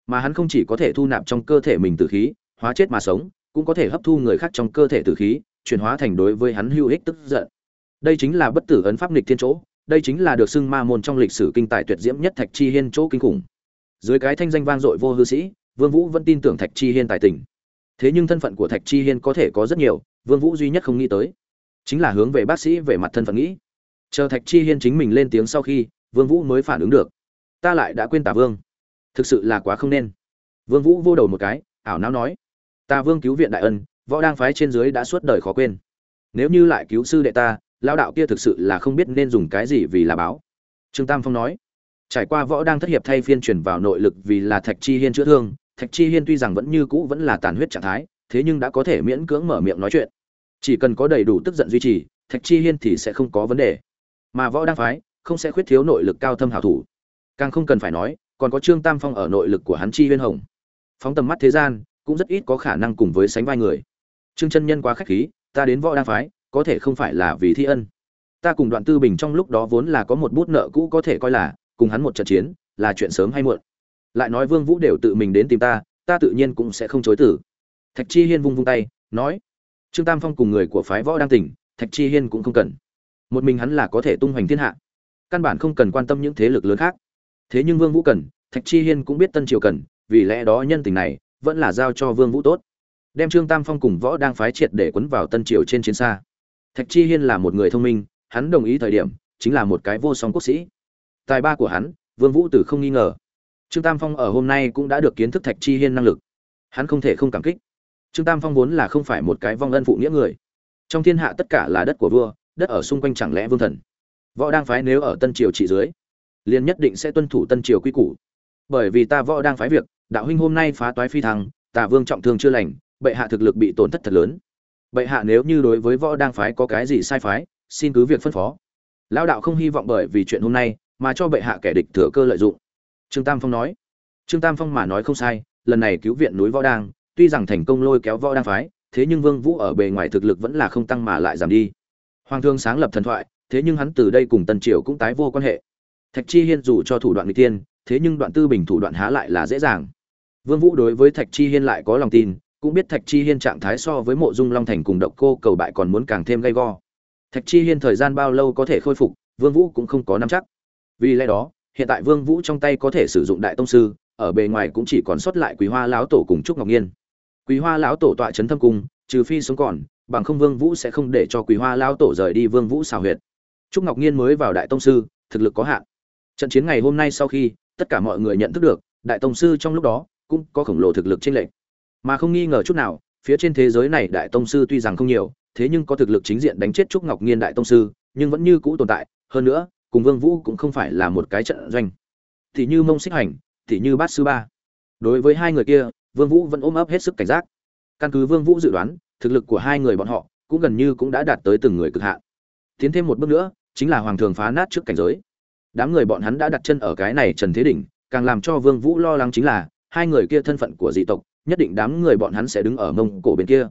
Mà hắn không chỉ có thể thu nạp trong cơ thể mình tử khí, hóa chết mà sống, cũng có thể hấp thu người khác trong cơ thể tử khí, chuyển hóa thành đối với hắn hữu ích tức giận. Đây chính là bất tử ấn pháp nghịch thiên chỗ, đây chính là được xưng ma môn trong lịch sử kinh tài tuyệt diễm nhất thạch chi hiên chỗ kinh khủng. Dưới cái thanh danh vang dội vô hư sĩ, vương vũ vẫn tin tưởng thạch chi hiên tài tình. Thế nhưng thân phận của thạch chi hiên có thể có rất nhiều vương vũ duy nhất không nghĩ tới, chính là hướng về bác sĩ về mặt thân phận nghĩ. Chờ thạch chi hiên chính mình lên tiếng sau khi, vương vũ mới phản ứng được. Ta lại đã quên tả vương. Thực sự là quá không nên. Vương vũ vô đầu một cái, ảo não nói. Ta vương cứu viện đại ân, võ đang phái trên dưới đã suốt đời khó quên. Nếu như lại cứu sư đệ ta lao đạo kia thực sự là không biết nên dùng cái gì vì là báo. Trương tam phong nói. Trải qua võ đang thất hiệp thay phiên truyền vào nội lực vì là thạch chi hiên chữa thương, thạch chi hiên tuy rằng vẫn như cũ vẫn là tàn huyết trạng thái thế nhưng đã có thể miễn cưỡng mở miệng nói chuyện. Chỉ cần có đầy đủ tức giận duy trì, thạch chi hiên thì sẽ không có vấn đề. Mà võ đang phái, không sẽ khuyết thiếu nội lực cao thâm hảo thủ. Càng không cần phải nói, còn có trương tam phong ở nội lực của hắn chi huyên hồng. Phóng tầm mắt thế gian, cũng rất ít có khả năng cùng với sánh vai người. Trương chân nhân quá khách khí, ta đến võ đang phái, có thể không phải là vì thi ân. Ta cùng đoạn tư bình trong lúc đó vốn là có một bút nợ cũ có thể coi là, cùng hắn một trận chiến, là chuyện sớm hay muộn. Lại nói vương vũ đều tự mình đến tìm ta ta tự nhiên cũng sẽ không chối từ thạch chi hiên vung vung tay, nói, trương tam phong cùng người của phái võ đang tỉnh, thạch chi hiên cũng không cần. Một mình hắn là có thể tung hoành thiên hạ. Căn bản không cần quan tâm những thế lực lớn khác. Thế nhưng vương vũ cần, thạch chi hiên cũng biết tân triều cần, vì lẽ đó nhân tình này vẫn là giao cho vương vũ tốt. Đem trương tam phong cùng võ đang phái triệt để quấn vào tân triều trên chiến xa. Thạch chi hiên là một người thông minh, hắn đồng ý thời điểm, chính là một cái vô song quốc sĩ. Tài ba của hắn, vương vũ tử không nghi ngờ. Trương tam phong ở hôm nay cũng đã được kiến thức thạch chi hiên năng lực. Hắn không thể không cảm kích trương tam phong vốn là không phải một cái vong ân phụ nghĩa người. Trong thiên hạ tất cả là đất của vua, đất ở xung quanh chẳng lẽ vương thần? Võ đang phái nếu ở tân triều trị dưới, liền nhất định sẽ tuân thủ tân triều quy củ. Bởi vì ta võ đang phái việc, đạo huynh hôm nay phá toái phi thăng, tà vương trọng thương chưa lành, bệ hạ thực lực bị tổn thất thật lớn. Bệ hạ nếu như đối với võ đang phái có cái gì sai phái, xin cứ việc phân phó. Lão đạo không hy vọng bởi vì chuyện hôm nay, mà cho bệ hạ kẻ địch thừa cơ lợi dụng. Trương tam phong nói. Trương tam phong mà nói không sai, lần này cứu viện núi võ đang tuy rằng thành công lôi kéo võ đang phái, thế nhưng vương vũ ở bề ngoài thực lực vẫn là không tăng mà lại giảm đi. Hoàng thương sáng lập thần thoại, thế nhưng hắn từ đây cùng tần triều cũng tái vô quan hệ. Thạch chi hiên dù cho thủ đoạn người tiên thế nhưng đoạn tư bình thủ đoạn há lại là dễ dàng. Vương vũ đối với thạch chi hiên lại có lòng tin, cũng biết thạch chi hiên trạng thái so với mộ dung long thành cùng độc cô cầu bại còn muốn càng thêm gay go. Thạch chi hiên thời gian bao lâu có thể khôi phục, vương vũ cũng không có nắm chắc. Vì lẽ đó, hiện tại vương vũ trong tay có thể sử dụng đại tông sư, ở bề ngoài cũng chỉ còn sót lại quý hoa lão tổ cùng trúc ngọc nhiên quý hoa lão tổ tọa chấn thâm cung, trừ phi sống còn, bằng không vương vũ sẽ không để cho quý hoa lão tổ rời đi vương vũ xào huyệt. Trúc ngọc nhiên mới vào đại tông sư, thực lực có hạn. Trận chiến ngày hôm nay sau khi, tất cả mọi người nhận thức được, đại tông sư trong lúc đó cũng có khổng lồ thực lực trên lệnh mà không nghi ngờ chút nào, phía trên thế giới này đại tông sư tuy rằng không nhiều, thế nhưng có thực lực chính diện đánh chết trúc ngọc nhiên đại tông sư, nhưng vẫn như cũ tồn tại. Hơn nữa, cùng vương vũ cũng không phải là một cái trận doanh. Thì như mông xích hành thì như bát sư ba. Đối với hai người kia vương vũ vẫn ôm ấp hết sức cảnh giác. Căn cứ vương vũ dự đoán, thực lực của hai người bọn họ cũng gần như cũng đã đạt tới từng người cực hạn. Tiến thêm một bước nữa, chính là hoàng thường phá nát trước cảnh giới. Đám người bọn hắn đã đặt chân ở cái này trần thế đỉnh, càng làm cho vương vũ lo lắng chính là, hai người kia thân phận của dị tộc, nhất định đám người bọn hắn sẽ đứng ở mông cổ bên kia.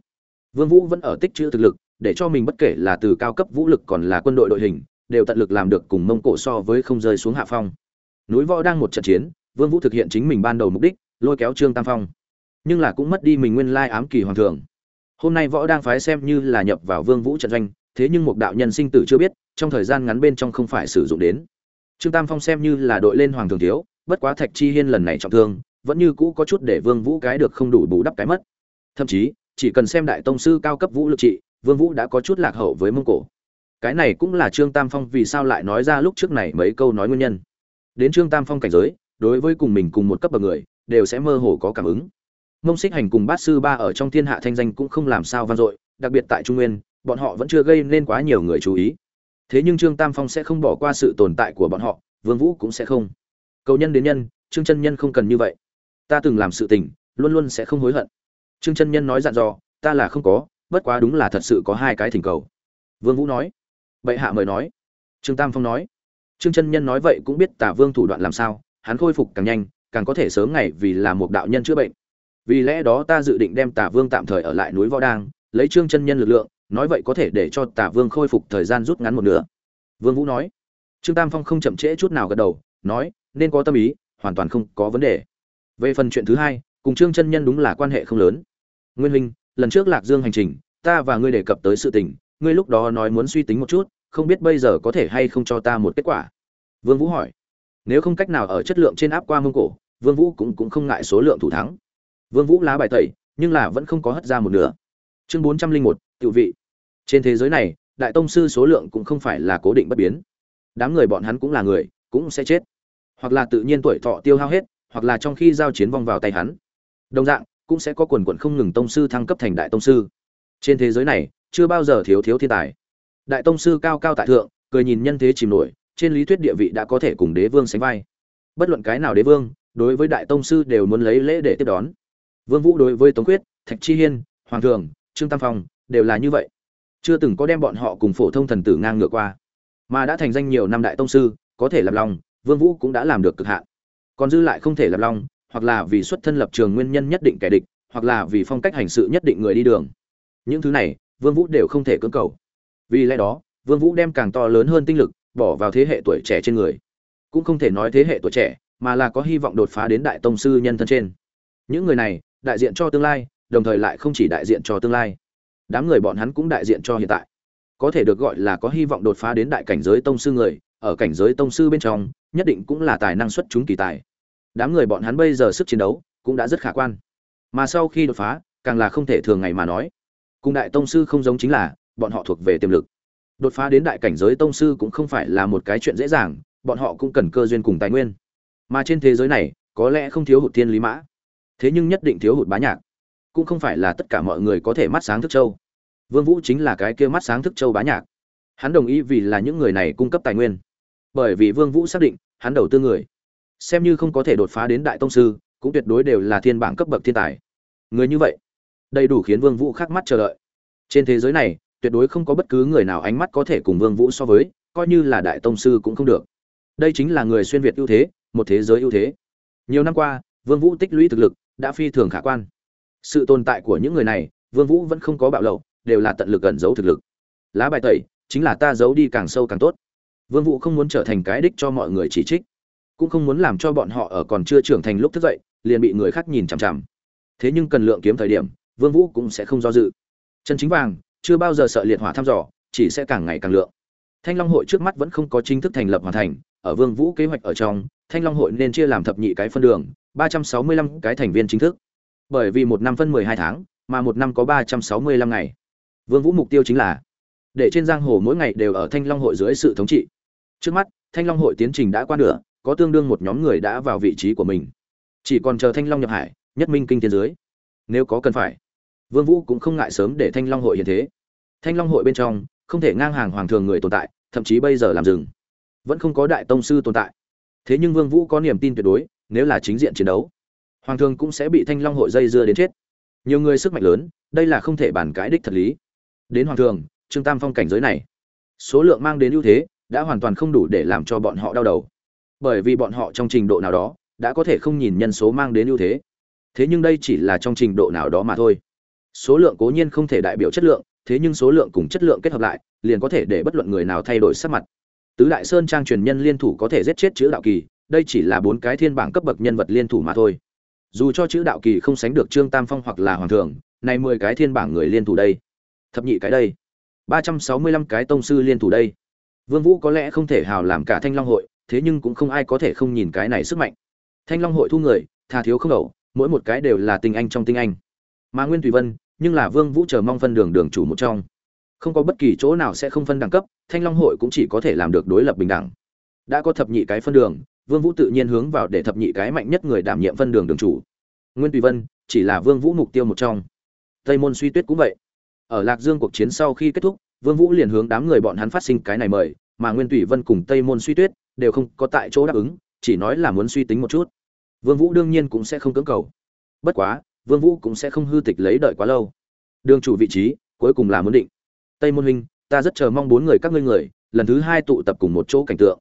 Vương vũ vẫn ở tích trữ thực lực, để cho mình bất kể là từ cao cấp vũ lực còn là quân đội đội hình, đều tận lực làm được cùng mông cổ so với không rơi xuống hạ phong. Núi võ đang một trận chiến, vương vũ thực hiện chính mình ban đầu mục đích, lôi kéo trương tam phong nhưng là cũng mất đi mình nguyên lai ám kỳ hoàng thường hôm nay võ đang phái xem như là nhập vào vương vũ trận doanh, thế nhưng một đạo nhân sinh tử chưa biết, trong thời gian ngắn bên trong không phải sử dụng đến. Trương tam phong xem như là đội lên hoàng thường thiếu, bất quá thạch chi hiên lần này trọng thương, vẫn như cũ có chút để vương vũ cái được không đủ bù đắp cái mất. Thậm chí, chỉ cần xem đại tông sư cao cấp vũ lực trị, vương vũ đã có chút lạc hậu với mông cổ. Cái này cũng là trương tam phong vì sao lại nói ra lúc trước này mấy câu nói nguyên nhân. Đến trương tam phong cảnh giới, đối với cùng mình cùng một cấp bậc người, đều sẽ mơ hồ có cảm ứng mông xích hành cùng bát sư ba ở trong thiên hạ thanh danh cũng không làm sao vang dội, đặc biệt tại trung nguyên, bọn họ vẫn chưa gây nên quá nhiều người chú ý. Thế nhưng trương tam phong sẽ không bỏ qua sự tồn tại của bọn họ, vương vũ cũng sẽ không. Cầu nhân đến nhân, trương chân nhân không cần như vậy. Ta từng làm sự tình, luôn luôn sẽ không hối hận. Trương chân nhân nói dặn dò, ta là không có, bất quá đúng là thật sự có hai cái thỉnh cầu. Vương vũ nói. Bệ hạ mời nói. Trương tam phong nói. Trương chân nhân nói vậy cũng biết tả vương thủ đoạn làm sao, hắn khôi phục càng nhanh, càng có thể sớm ngày vì là một đạo nhân chữa bệnh vì lẽ đó ta dự định đem tả vương tạm thời ở lại núi võ đang, lấy trương chân nhân lực lượng, nói vậy có thể để cho tả vương khôi phục thời gian rút ngắn một nửa. Vương vũ nói. Trương tam phong không chậm trễ chút nào gật đầu, nói, nên có tâm ý, hoàn toàn không có vấn đề. Về phần chuyện thứ hai, cùng trương chân nhân đúng là quan hệ không lớn. Nguyên huynh, lần trước lạc dương hành trình, ta và ngươi đề cập tới sự tình, ngươi lúc đó nói muốn suy tính một chút, không biết bây giờ có thể hay không cho ta một kết quả. Vương vũ hỏi. Nếu không cách nào ở chất lượng trên áp qua mông cổ, vương vũ cũng cũng không ngại số lượng thủ thắng vương vũ lá bài tẩy, nhưng là vẫn không có hất ra một nửa. Chương bốn trăm linh một tự vị. Trên thế giới này, đại tông sư số lượng cũng không phải là cố định bất biến. Đám người bọn hắn cũng là người, cũng sẽ chết. Hoặc là tự nhiên tuổi thọ tiêu hao hết, hoặc là trong khi giao chiến vong vào tay hắn. Đồng dạng, cũng sẽ có quần quần không ngừng tông sư thăng cấp thành đại tông sư. Trên thế giới này, chưa bao giờ thiếu thiếu thiên tài. Đại tông sư cao cao tại thượng, cười nhìn nhân thế chìm nổi, trên lý thuyết địa vị đã có thể cùng đế vương sánh vai. Bất luận cái nào đế vương, đối với đại tông sư đều muốn lấy lễ để tiếp đón vương vũ đối với tống quyết thạch chi hiên, hoàng thường, trương tam phong đều là như vậy. Chưa từng có đem bọn họ cùng phổ thông thần tử ngang ngược qua. Mà đã thành danh nhiều năm đại tông sư, có thể lập lòng, vương vũ cũng đã làm được cực hạn. Còn dư lại không thể lập long hoặc là vì xuất thân lập trường nguyên nhân nhất định kẻ địch, hoặc là vì phong cách hành sự nhất định người đi đường. Những thứ này, vương vũ đều không thể cưỡng cầu. Vì lẽ đó, vương vũ đem càng to lớn hơn tinh lực bỏ vào thế hệ tuổi trẻ trên người. Cũng không thể nói thế hệ tuổi trẻ, mà là có hy vọng đột phá đến đại tông sư nhân thân trên. Những người này đại diện cho tương lai, đồng thời lại không chỉ đại diện cho tương lai. Đám người bọn hắn cũng đại diện cho hiện tại. Có thể được gọi là có hy vọng đột phá đến đại cảnh giới tông sư người, ở cảnh giới tông sư bên trong, nhất định cũng là tài năng xuất chúng kỳ tài. Đám người bọn hắn bây giờ sức chiến đấu cũng đã rất khả quan. Mà sau khi đột phá, càng là không thể thường ngày mà nói. Cùng đại tông sư không giống chính là, bọn họ thuộc về tiềm lực. Đột phá đến đại cảnh giới tông sư cũng không phải là một cái chuyện dễ dàng, bọn họ cũng cần cơ duyên cùng tài nguyên. Mà trên thế giới này, có lẽ không thiếu hụt thiên lý mã thế nhưng nhất định thiếu hụt bá nhạc. Cũng không phải là tất cả mọi người có thể mắt sáng thức châu. Vương vũ chính là cái kia mắt sáng thức châu bá nhạc. Hắn đồng ý vì là những người này cung cấp tài nguyên. Bởi vì vương vũ xác định, hắn đầu tư người. Xem như không có thể đột phá đến đại tông sư, cũng tuyệt đối đều là thiên bảng cấp bậc thiên tài. Người như vậy, đầy đủ khiến vương vũ khắc mắt chờ đợi. Trên thế giới này, tuyệt đối không có bất cứ người nào ánh mắt có thể cùng vương vũ so với, coi như là đại tông sư cũng không được. Đây chính là người xuyên việt ưu thế, một thế giới ưu thế. Nhiều năm qua, vương vũ tích lũy thực lực đã phi thường khả quan. Sự tồn tại của những người này, vương vũ vẫn không có bạo lộ đều là tận lực ẩn giấu thực lực. Lá bài tẩy, chính là ta giấu đi càng sâu càng tốt. Vương vũ không muốn trở thành cái đích cho mọi người chỉ trích, cũng không muốn làm cho bọn họ ở còn chưa trưởng thành lúc thức dậy, liền bị người khác nhìn chằm chằm. Thế nhưng cần lượng kiếm thời điểm, vương vũ cũng sẽ không do dự. Chân chính vàng, chưa bao giờ sợ liệt hỏa thăm dò, chỉ sẽ càng ngày càng lượng. Thanh long hội trước mắt vẫn không có chính thức thành lập hoàn thành, ở vương vũ kế hoạch ở trong, thanh long hội nên chia làm thập nhị cái phân đường ba trăm sáu mươi lăm cái thành viên chính thức. Bởi vì một năm phân mười hai tháng, mà một năm có ba trăm sáu mươi lăm ngày. Vương vũ mục tiêu chính là để trên giang hồ mỗi ngày đều ở thanh long hội dưới sự thống trị. Trước mắt, thanh long hội tiến trình đã qua nửa, có tương đương một nhóm người đã vào vị trí của mình. Chỉ còn chờ thanh long nhập hải, nhất minh kinh thiên dưới. Nếu có cần phải, vương vũ cũng không ngại sớm để thanh long hội hiện thế. Thanh long hội bên trong, không thể ngang hàng hoàng thường người tồn tại, thậm chí bây giờ làm dừng vẫn không có đại tông sư tồn tại. Thế nhưng vương vũ có niềm tin tuyệt đối nếu là chính diện chiến đấu, hoàng thường cũng sẽ bị thanh long hội dây dưa đến chết. Nhiều người sức mạnh lớn, đây là không thể bàn cãi đích thật lý. Đến hoàng thường trương tam phong cảnh giới này, số lượng mang đến ưu thế, đã hoàn toàn không đủ để làm cho bọn họ đau đầu. Bởi vì bọn họ trong trình độ nào đó, đã có thể không nhìn nhân số mang đến ưu thế. Thế nhưng đây chỉ là trong trình độ nào đó mà thôi. Số lượng cố nhiên không thể đại biểu chất lượng, thế nhưng số lượng cùng chất lượng kết hợp lại, liền có thể để bất luận người nào thay đổi sắc mặt. Tứ đại sơn trang truyền nhân liên thủ có thể giết chết chữ đạo kỳ đây chỉ là bốn cái thiên bảng cấp bậc nhân vật liên thủ mà thôi. Dù cho chữ đạo kỳ không sánh được trương tam phong hoặc là hoàng thượng này mười cái thiên bảng người liên thủ đây. Thập nhị cái đây. Ba trăm sáu mươi lăm cái tông sư liên thủ đây. Vương vũ có lẽ không thể hào làm cả thanh long hội, thế nhưng cũng không ai có thể không nhìn cái này sức mạnh. Thanh long hội thu người thà thiếu không đầu mỗi một cái đều là tinh anh trong tinh anh. Mà nguyên tùy vân, nhưng là vương vũ chờ mong phân đường đường chủ một trong. Không có bất kỳ chỗ nào sẽ không phân đẳng cấp, thanh long hội cũng chỉ có thể làm được đối lập bình đẳng. Đã có thập nhị cái phân đường vương vũ tự nhiên hướng vào để thập nhị cái mạnh nhất người đảm nhiệm phân đường đường chủ. Nguyên tùy vân, chỉ là vương vũ mục tiêu một trong. Tây môn suy tuyết cũng vậy. Ở lạc dương cuộc chiến sau khi kết thúc, vương vũ liền hướng đám người bọn hắn phát sinh cái này mời, mà nguyên tùy vân cùng tây môn suy tuyết đều không có tại chỗ đáp ứng, chỉ nói là muốn suy tính một chút. Vương vũ đương nhiên cũng sẽ không cưỡng cầu. Bất quá, vương vũ cũng sẽ không hư tịch lấy đợi quá lâu. Đường chủ vị trí, cuối cùng là muốn định. Tây môn huynh, ta rất chờ mong bốn người các ngươi người, lần thứ hai tụ tập cùng một chỗ cảnh tượng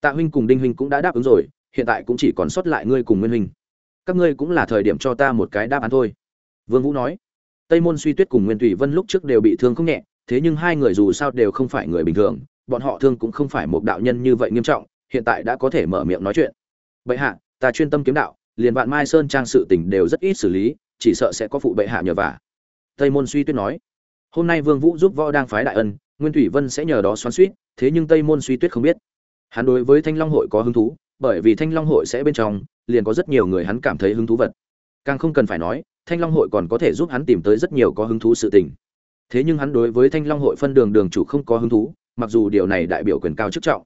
tạ huynh cùng đinh huynh cũng đã đáp ứng rồi, hiện tại cũng chỉ còn sót lại ngươi cùng nguyên huynh. Các ngươi cũng là thời điểm cho ta một cái đáp án thôi. Vương vũ nói. Tây môn suy tuyết cùng nguyên thủy vân lúc trước đều bị thương không nhẹ, thế nhưng hai người dù sao đều không phải người bình thường, bọn họ thương cũng không phải một đạo nhân như vậy nghiêm trọng, hiện tại đã có thể mở miệng nói chuyện. Bệ hạ, ta chuyên tâm kiếm đạo, liền vạn mai sơn trang sự tình đều rất ít xử lý, chỉ sợ sẽ có phụ bệ hạ nhờ vả. Tây môn suy tuyết nói. Hôm nay vương vũ giúp võ đang phái đại ân, nguyên thủy vân sẽ nhờ đó xoắn suýt thế nhưng tây môn suy tuyết không biết hắn đối với thanh long hội có hứng thú, bởi vì thanh long hội sẽ bên trong, liền có rất nhiều người hắn cảm thấy hứng thú vật. Càng không cần phải nói, thanh long hội còn có thể giúp hắn tìm tới rất nhiều có hứng thú sự tình. Thế nhưng hắn đối với thanh long hội phân đường đường chủ không có hứng thú, mặc dù điều này đại biểu quyền cao chức trọng.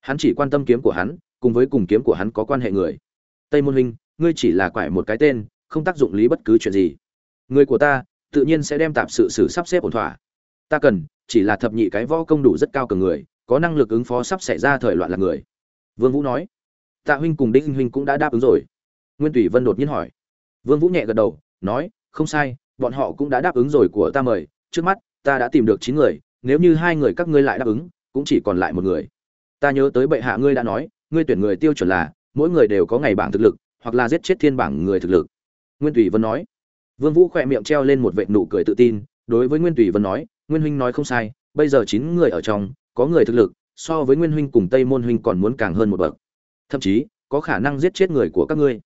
Hắn chỉ quan tâm kiếm của hắn, cùng với cùng kiếm của hắn có quan hệ người. Tây môn huynh, ngươi chỉ là quải một cái tên, không tác dụng lý bất cứ chuyện gì. Người của ta, tự nhiên sẽ đem tạp sự xử sắp xếp ổn thỏa. Ta cần, chỉ là thập nhị cái võ công đủ rất cao cường người có năng lực ứng phó sắp xảy ra thời loạn là người. Vương vũ nói. Tạ huynh cùng đinh huynh cũng đã đáp ứng rồi. Nguyên tùy vân đột nhiên hỏi. Vương vũ nhẹ gật đầu, nói, không sai, bọn họ cũng đã đáp ứng rồi của ta mời. Trước mắt, ta đã tìm được chín người, nếu như hai người các ngươi lại đáp ứng, cũng chỉ còn lại một người. Ta nhớ tới bệ hạ ngươi đã nói, ngươi tuyển người tiêu chuẩn là, mỗi người đều có ngày bảng thực lực, hoặc là giết chết thiên bảng người thực lực. Nguyên tùy vân nói. Vương vũ khỏe miệng treo lên một vệt nụ cười tự tin, đối với nguyên tùy vân nói, nguyên huynh nói không sai, bây giờ chín người ở trong có người thực lực so với nguyên huynh cùng tây môn huynh còn muốn càng hơn một bậc. Thậm chí có khả năng giết chết người của các ngươi.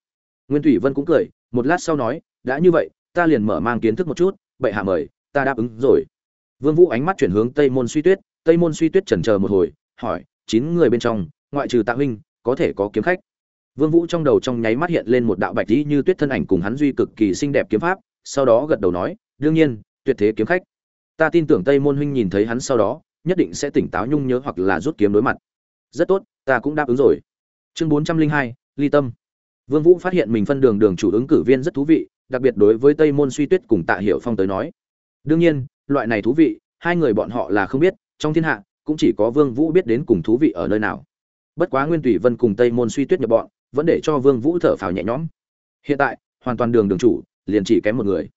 Nguyên thủy vân cũng cười một lát sau nói đã như vậy ta liền mở mang kiến thức một chút bệ hạ mời ta đáp ứng rồi. Vương vũ ánh mắt chuyển hướng tây môn suy tuyết tây môn suy tuyết chần chờ một hồi hỏi chín người bên trong ngoại trừ tạ huynh có thể có kiếm khách? Vương Vũ trong đầu trong nháy mắt hiện lên một đạo bạch tí như tuyết thân ảnh cùng hắn duy cực kỳ xinh đẹp kiếm pháp, sau đó gật đầu nói, đương nhiên, tuyệt thế kiếm khách. Ta tin tưởng Tây Môn huynh nhìn thấy hắn sau đó, nhất định sẽ tỉnh táo nhung nhớ hoặc là rút kiếm đối mặt. Rất tốt, ta cũng đáp ứng rồi. Chương 402, Ly Tâm. Vương Vũ phát hiện mình phân đường đường chủ ứng cử viên rất thú vị, đặc biệt đối với Tây Môn Suy Tuyết cùng Tạ Hiểu Phong tới nói. Đương nhiên, loại này thú vị, hai người bọn họ là không biết, trong thiên hạ cũng chỉ có Vương Vũ biết đến cùng thú vị ở nơi nào. Bất quá Nguyên Tùy Vân cùng Tây Môn Suy Tuyết nhập bọn, vẫn để cho Vương Vũ thở phào nhẹ nhõm. Hiện tại, hoàn toàn đường đường chủ, liền chỉ kém một người.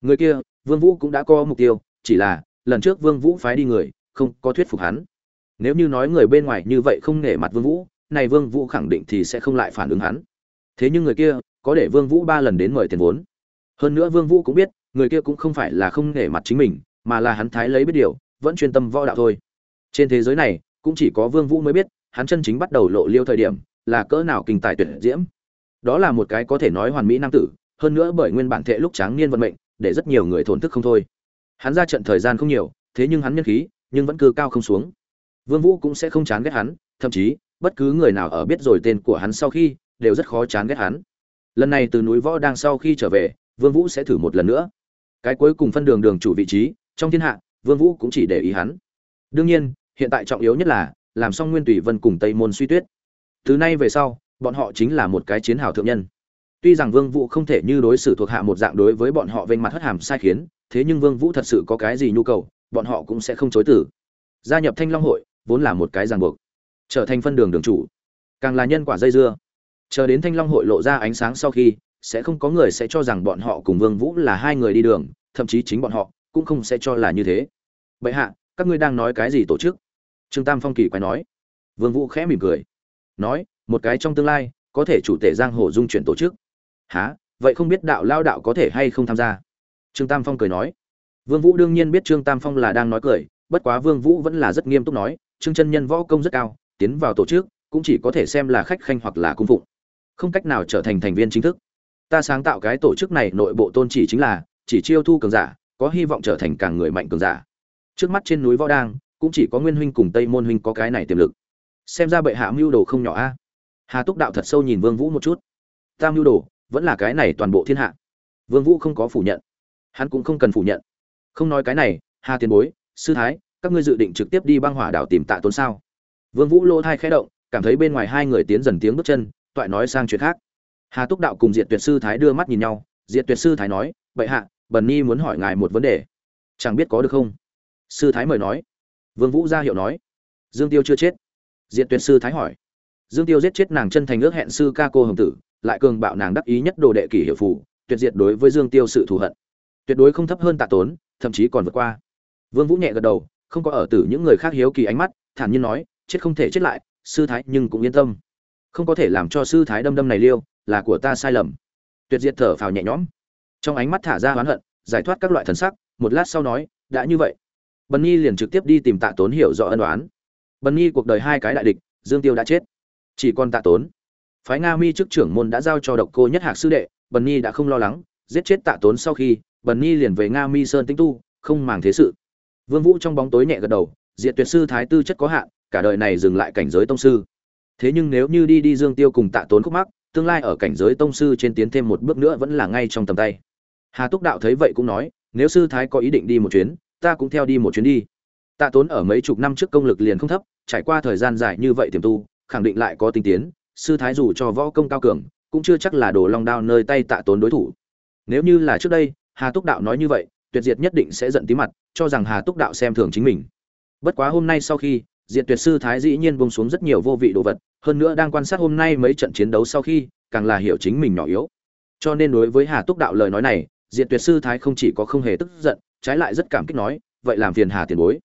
Người kia, Vương Vũ cũng đã có mục tiêu, chỉ là lần trước Vương Vũ phái đi người, không có thuyết phục hắn. Nếu như nói người bên ngoài như vậy không nể mặt Vương Vũ, này Vương Vũ khẳng định thì sẽ không lại phản ứng hắn. Thế nhưng người kia, có để Vương Vũ ba lần đến mời tiền vốn. Hơn nữa Vương Vũ cũng biết, người kia cũng không phải là không nể mặt chính mình, mà là hắn thái lấy biết điều, vẫn chuyên tâm võ đạo thôi. Trên thế giới này, cũng chỉ có Vương Vũ mới biết, hắn chân chính bắt đầu lộ liêu thời điểm, là cỡ nào kinh tài tuyệt diễm. Đó là một cái có thể nói hoàn mỹ nam tử, hơn nữa bởi nguyên bản thể lúc tráng niên vận mệnh, để rất nhiều người thổn thức không thôi. Hắn ra trận thời gian không nhiều, thế nhưng hắn nhân khí, nhưng vẫn cứ cao không xuống. Vương Vũ cũng sẽ không chán ghét hắn, thậm chí, bất cứ người nào ở biết rồi tên của hắn sau khi, đều rất khó chán ghét hắn. Lần này từ núi võ đang sau khi trở về, Vương Vũ sẽ thử một lần nữa. Cái cuối cùng phân đường đường chủ vị trí, trong thiên hạ, Vương Vũ cũng chỉ để ý hắn. Đương nhiên, hiện tại trọng yếu nhất là làm xong Nguyên Tùy Vân cùng Tây Môn Suy Tuyết. Từ nay về sau, bọn họ chính là một cái chiến hào thượng nhân. Tuy rằng Vương Vũ không thể như đối xử thuộc hạ một dạng đối với bọn họ vênh mặt hất hàm sai khiến, thế nhưng Vương Vũ thật sự có cái gì nhu cầu, bọn họ cũng sẽ không chối từ. Gia nhập Thanh Long hội, vốn là một cái ràng buộc. Trở thành phân đường đường chủ, càng là nhân quả dây dưa. Chờ đến Thanh Long hội lộ ra ánh sáng sau khi, sẽ không có người sẽ cho rằng bọn họ cùng Vương Vũ là hai người đi đường, thậm chí chính bọn họ cũng không sẽ cho là như thế. Bệ hạ, các ngươi đang nói cái gì tổ chức? Trương Tam Phong kỳ quay nói. Vương Vũ khẽ mỉm cười, nói, một cái trong tương lai, có thể chủ tể giang hồ dung chuyển tổ chức. Hả? Vậy không biết đạo lao đạo có thể hay không tham gia? Trương Tam Phong cười nói. Vương Vũ đương nhiên biết Trương Tam Phong là đang nói cười, bất quá Vương Vũ vẫn là rất nghiêm túc nói, Trương chân nhân võ công rất cao, tiến vào tổ chức cũng chỉ có thể xem là khách khanh hoặc là cung phụng, không cách nào trở thành thành viên chính thức. Ta sáng tạo cái tổ chức này nội bộ tôn chỉ chính là chỉ chiêu thu cường giả, có hy vọng trở thành càng người mạnh cường giả. Trước mắt trên núi võ đang, cũng chỉ có Nguyên huynh cùng Tây môn huynh có cái này tiềm lực. Xem ra bệ hạ mưu đồ không nhỏ a. Hà Túc đạo thật sâu nhìn Vương Vũ một chút. Tam mưu đồ, vẫn là cái này toàn bộ thiên hạ. Vương Vũ không có phủ nhận, hắn cũng không cần phủ nhận. Không nói cái này, Hà Tiền Bối, sư thái, các ngươi dự định trực tiếp đi băng hỏa đảo tìm Tạ Tốn sao? Vương Vũ lô thai khẽ động, cảm thấy bên ngoài hai người tiến dần tiếng bước chân, toại nói sang chuyện khác. Hà Túc đạo cùng Diệt Tuyệt sư thái đưa mắt nhìn nhau, Diệt Tuyệt sư thái nói, "Bệ hạ, Bần Nhi muốn hỏi ngài một vấn đề, chẳng biết có được không?" Sư thái mời nói. Vương Vũ ra hiệu nói, "Dương Tiêu chưa chết." Diệt Tuyệt sư thái hỏi. Dương Tiêu giết chết nàng chân thành ước hẹn sư ca cô hồng tử, lại cường bạo nàng đắc ý nhất đồ đệ kỷ hiệu phủ tuyệt diệt đối với Dương Tiêu sự thù hận. Tuyệt đối không thấp hơn Tạ Tốn, thậm chí còn vượt qua. Vương Vũ nhẹ gật đầu, không có ở tử những người khác hiếu kỳ ánh mắt, thản nhiên nói, chết không thể chết lại, sư thái nhưng cũng yên tâm. Không có thể làm cho sư thái đâm đâm này liêu, là của ta sai lầm. Tuyệt diệt thở phào nhẹ nhõm, trong ánh mắt thả ra oán hận, giải thoát các loại thần sắc, một lát sau nói, đã như vậy, Bần Nhi liền trực tiếp đi tìm Tạ Tốn hiểu rõ ân oán. Bần Nhi cuộc đời hai cái đại địch, Dương Tiêu đã chết, chỉ còn Tạ Tốn. Phái Nga Mi trước trưởng môn đã giao cho độc cô nhất hạc sư đệ, Bần Nhi đã không lo lắng, giết chết Tạ Tốn sau khi, Bần Nhi liền về Nga Mi Sơn tinh tu, không màng thế sự. Vương Vũ trong bóng tối nhẹ gật đầu, Diệt Tuyệt sư thái tư chất có hạn, cả đời này dừng lại cảnh giới tông sư. Thế nhưng nếu như đi đi Dương Tiêu cùng Tạ Tốn khúc mắc, tương lai ở cảnh giới tông sư trên tiến thêm một bước nữa vẫn là ngay trong tầm tay. Hà Túc đạo thấy vậy cũng nói, nếu sư thái có ý định đi một chuyến, ta cũng theo đi một chuyến đi. Tạ Tốn ở mấy chục năm trước công lực liền không thấp, trải qua thời gian dài như vậy tiềm tu, khẳng định lại có tinh tiến, sư thái dù cho võ công cao cường, cũng chưa chắc là đồ long đao nơi tay Tạ Tốn đối thủ. Nếu như là trước đây, Hà Túc đạo nói như vậy, Tuyệt Diệt nhất định sẽ giận tí mặt, cho rằng Hà Túc đạo xem thường chính mình. Bất quá hôm nay sau khi, Diệt Tuyệt sư thái dĩ nhiên buông xuống rất nhiều vô vị đồ vật, hơn nữa đang quan sát hôm nay mấy trận chiến đấu sau khi, càng là hiểu chính mình nhỏ yếu. Cho nên đối với Hà Túc đạo lời nói này, Diệt Tuyệt sư thái không chỉ có không hề tức giận, trái lại rất cảm kích nói, vậy làm phiền Hà tiền bối.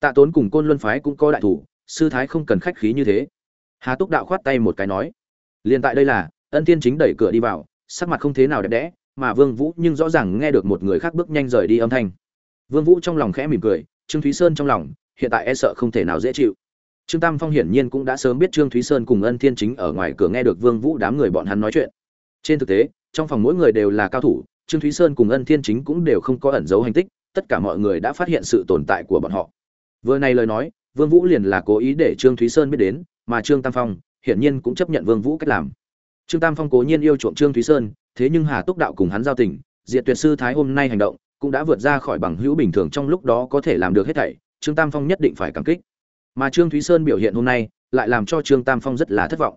Tạ Tốn cùng Côn Luân phái cũng có đại thủ, sư thái không cần khách khí như thế. Hà Túc đạo khoát tay một cái nói, liền tại đây là, Ân Thiên chính đẩy cửa đi vào, sắc mặt không thế nào đẹp đẽ, mà Vương Vũ nhưng rõ ràng nghe được một người khác bước nhanh rời đi âm thanh. Vương Vũ trong lòng khẽ mỉm cười, Trương Thúy Sơn trong lòng, hiện tại e sợ không thể nào dễ chịu. Trương Tam Phong hiển nhiên cũng đã sớm biết Trương Thúy Sơn cùng Ân Thiên Chính ở ngoài cửa nghe được Vương Vũ đám người bọn hắn nói chuyện. Trên thực tế, trong phòng mỗi người đều là cao thủ, Trương Thúy Sơn cùng Ân Thiên Chính cũng đều không có ẩn giấu hành tích, tất cả mọi người đã phát hiện sự tồn tại của bọn họ. Vừa này lời nói, Vương Vũ liền là cố ý để Trương Thúy Sơn biết đến, mà Trương Tam Phong hiển nhiên cũng chấp nhận Vương Vũ cách làm. trương tam phong cố nhiên yêu chuộng trương thúy sơn thế nhưng hà túc đạo cùng hắn giao tình, diệt tuyệt sư thái hôm nay hành động, cũng đã vượt ra khỏi bằng hữu bình thường trong lúc đó có thể làm được hết thảy, trương tam phong nhất định phải cảm kích. Mà trương thúy sơn biểu hiện hôm nay, lại làm cho trương tam phong rất là thất vọng.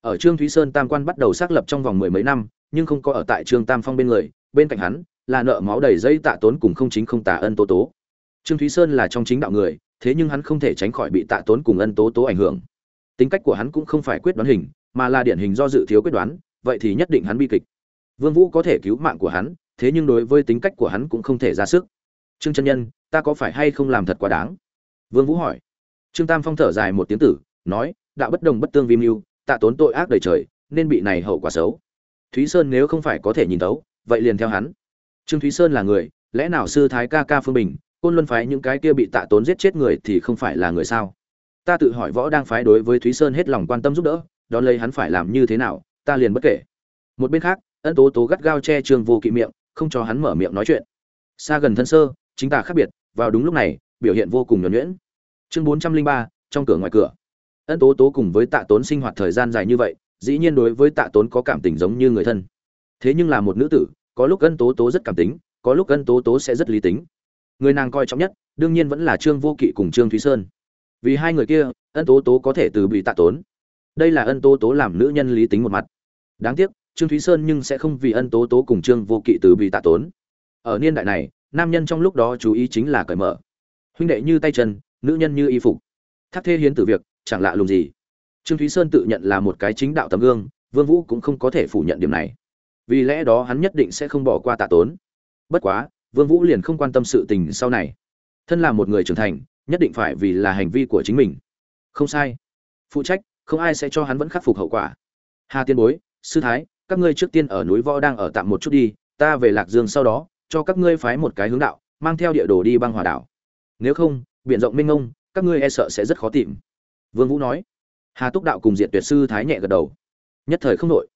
Ở trương thúy sơn tam quan bắt đầu xác lập trong vòng mười mấy năm, nhưng không có ở tại trương tam phong bên người, bên cạnh hắn, là nợ máu đầy dây tạ tốn cùng không chính không tà ân tố tố. Trương thúy sơn là trong chính đạo người, thế nhưng hắn không thể tránh khỏi bị tạ tốn cùng ân tố tố ảnh hưởng. Tính cách của hắn cũng không phải quyết đoán hình, mà là điển hình do dự thiếu quyết đoán, vậy thì nhất định hắn bi kịch vương vũ có thể cứu mạng của hắn, thế nhưng đối với tính cách của hắn cũng không thể ra sức. Trương chân nhân, ta có phải hay không làm thật quá đáng? Vương vũ hỏi. Trương tam phong thở dài một tiếng tử, nói, đạo bất đồng bất tương vi mưu, tạ tốn tội ác đời trời, nên bị này hậu quả xấu. Thúy sơn nếu không phải có thể nhìn thấu, vậy liền theo hắn. Trương thúy sơn là người, lẽ nào sư thái ca ca phương bình, côn luân phái những cái kia bị tạ tốn giết chết người thì không phải là người sao? Ta tự hỏi võ đang phái đối với thúy sơn hết lòng quan tâm giúp đỡ, đón lấy hắn phải làm như thế nào, ta liền bất kể. Một bên khác ân tố tố gắt gao che trương vô kỵ miệng, không cho hắn mở miệng nói chuyện. Xa gần thân sơ, chính ta khác biệt, vào đúng lúc này, biểu hiện vô cùng nhuẩn nhuyễn. Chương bốn trăm linh ba, trong cửa ngoài cửa. Ân tố tố cùng với tạ tốn sinh hoạt thời gian dài như vậy, dĩ nhiên đối với tạ tốn có cảm tình giống như người thân. Thế nhưng là một nữ tử, có lúc ân tố tố rất cảm tính, có lúc ân tố tố sẽ rất lý tính. Người nàng coi trọng nhất, đương nhiên vẫn là trương vô kỵ cùng trương thúy sơn. Vì hai người kia, ân tố tố có thể từ bị tạ tốn. Đây là ân tố tố làm nữ nhân lý tính một mặt. Đáng tiếc trương thúy sơn nhưng sẽ không vì ân tố tố cùng trương vô kỵ từ bị tạ tốn. Ở niên đại này, nam nhân trong lúc đó chú ý chính là cởi mở. Huynh đệ như tay chân, nữ nhân như y phục. Thác thê hiến từ việc, chẳng lạ lùng gì. Trương thúy sơn tự nhận là một cái chính đạo tấm gương, vương vũ cũng không có thể phủ nhận điểm này. Vì lẽ đó hắn nhất định sẽ không bỏ qua tạ tốn. Bất quá, vương vũ liền không quan tâm sự tình sau này. Thân là một người trưởng thành, nhất định phải vì là hành vi của chính mình. Không sai. Phụ trách, không ai sẽ cho hắn vẫn khắc phục hậu quả. Hà tiên bối, sư thái các ngươi trước tiên ở núi võ đang ở tạm một chút đi, ta về lạc dương sau đó, cho các ngươi phái một cái hướng đạo, mang theo địa đồ đi băng hòa đảo. Nếu không, biển rộng mênh mông, các ngươi e sợ sẽ rất khó tìm. Vương vũ nói. Hà túc đạo cùng diện tuyệt sư thái nhẹ gật đầu. Nhất thời không nội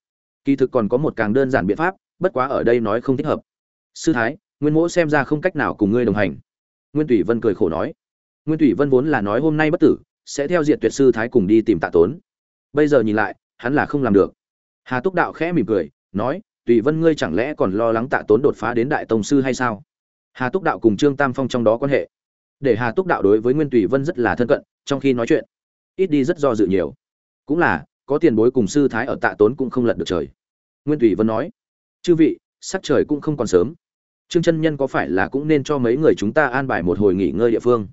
kỳ thực còn có một càng đơn giản biện pháp, bất quá ở đây nói không thích hợp. Sư thái, nguyên mỗ xem ra không cách nào cùng ngươi đồng hành. Nguyên tùy vân cười khổ nói. Nguyên tùy vân vốn là nói hôm nay bất tử, sẽ theo diện tuyệt sư thái cùng đi tìm tạ tốn. Bây giờ nhìn lại, hắn là không làm được hà túc đạo khẽ mỉm cười, nói, tùy vân ngươi chẳng lẽ còn lo lắng tạ tốn đột phá đến đại tông sư hay sao? Hà túc đạo cùng trương tam phong trong đó quan hệ. Để hà túc đạo đối với nguyên tùy vân rất là thân cận, trong khi nói chuyện, ít đi rất do dự nhiều. Cũng là, có tiền bối cùng sư thái ở tạ tốn cũng không lật được trời. Nguyên tùy vân nói, chư vị, sắc trời cũng không còn sớm. Trương chân nhân có phải là cũng nên cho mấy người chúng ta an bài một hồi nghỉ ngơi địa phương?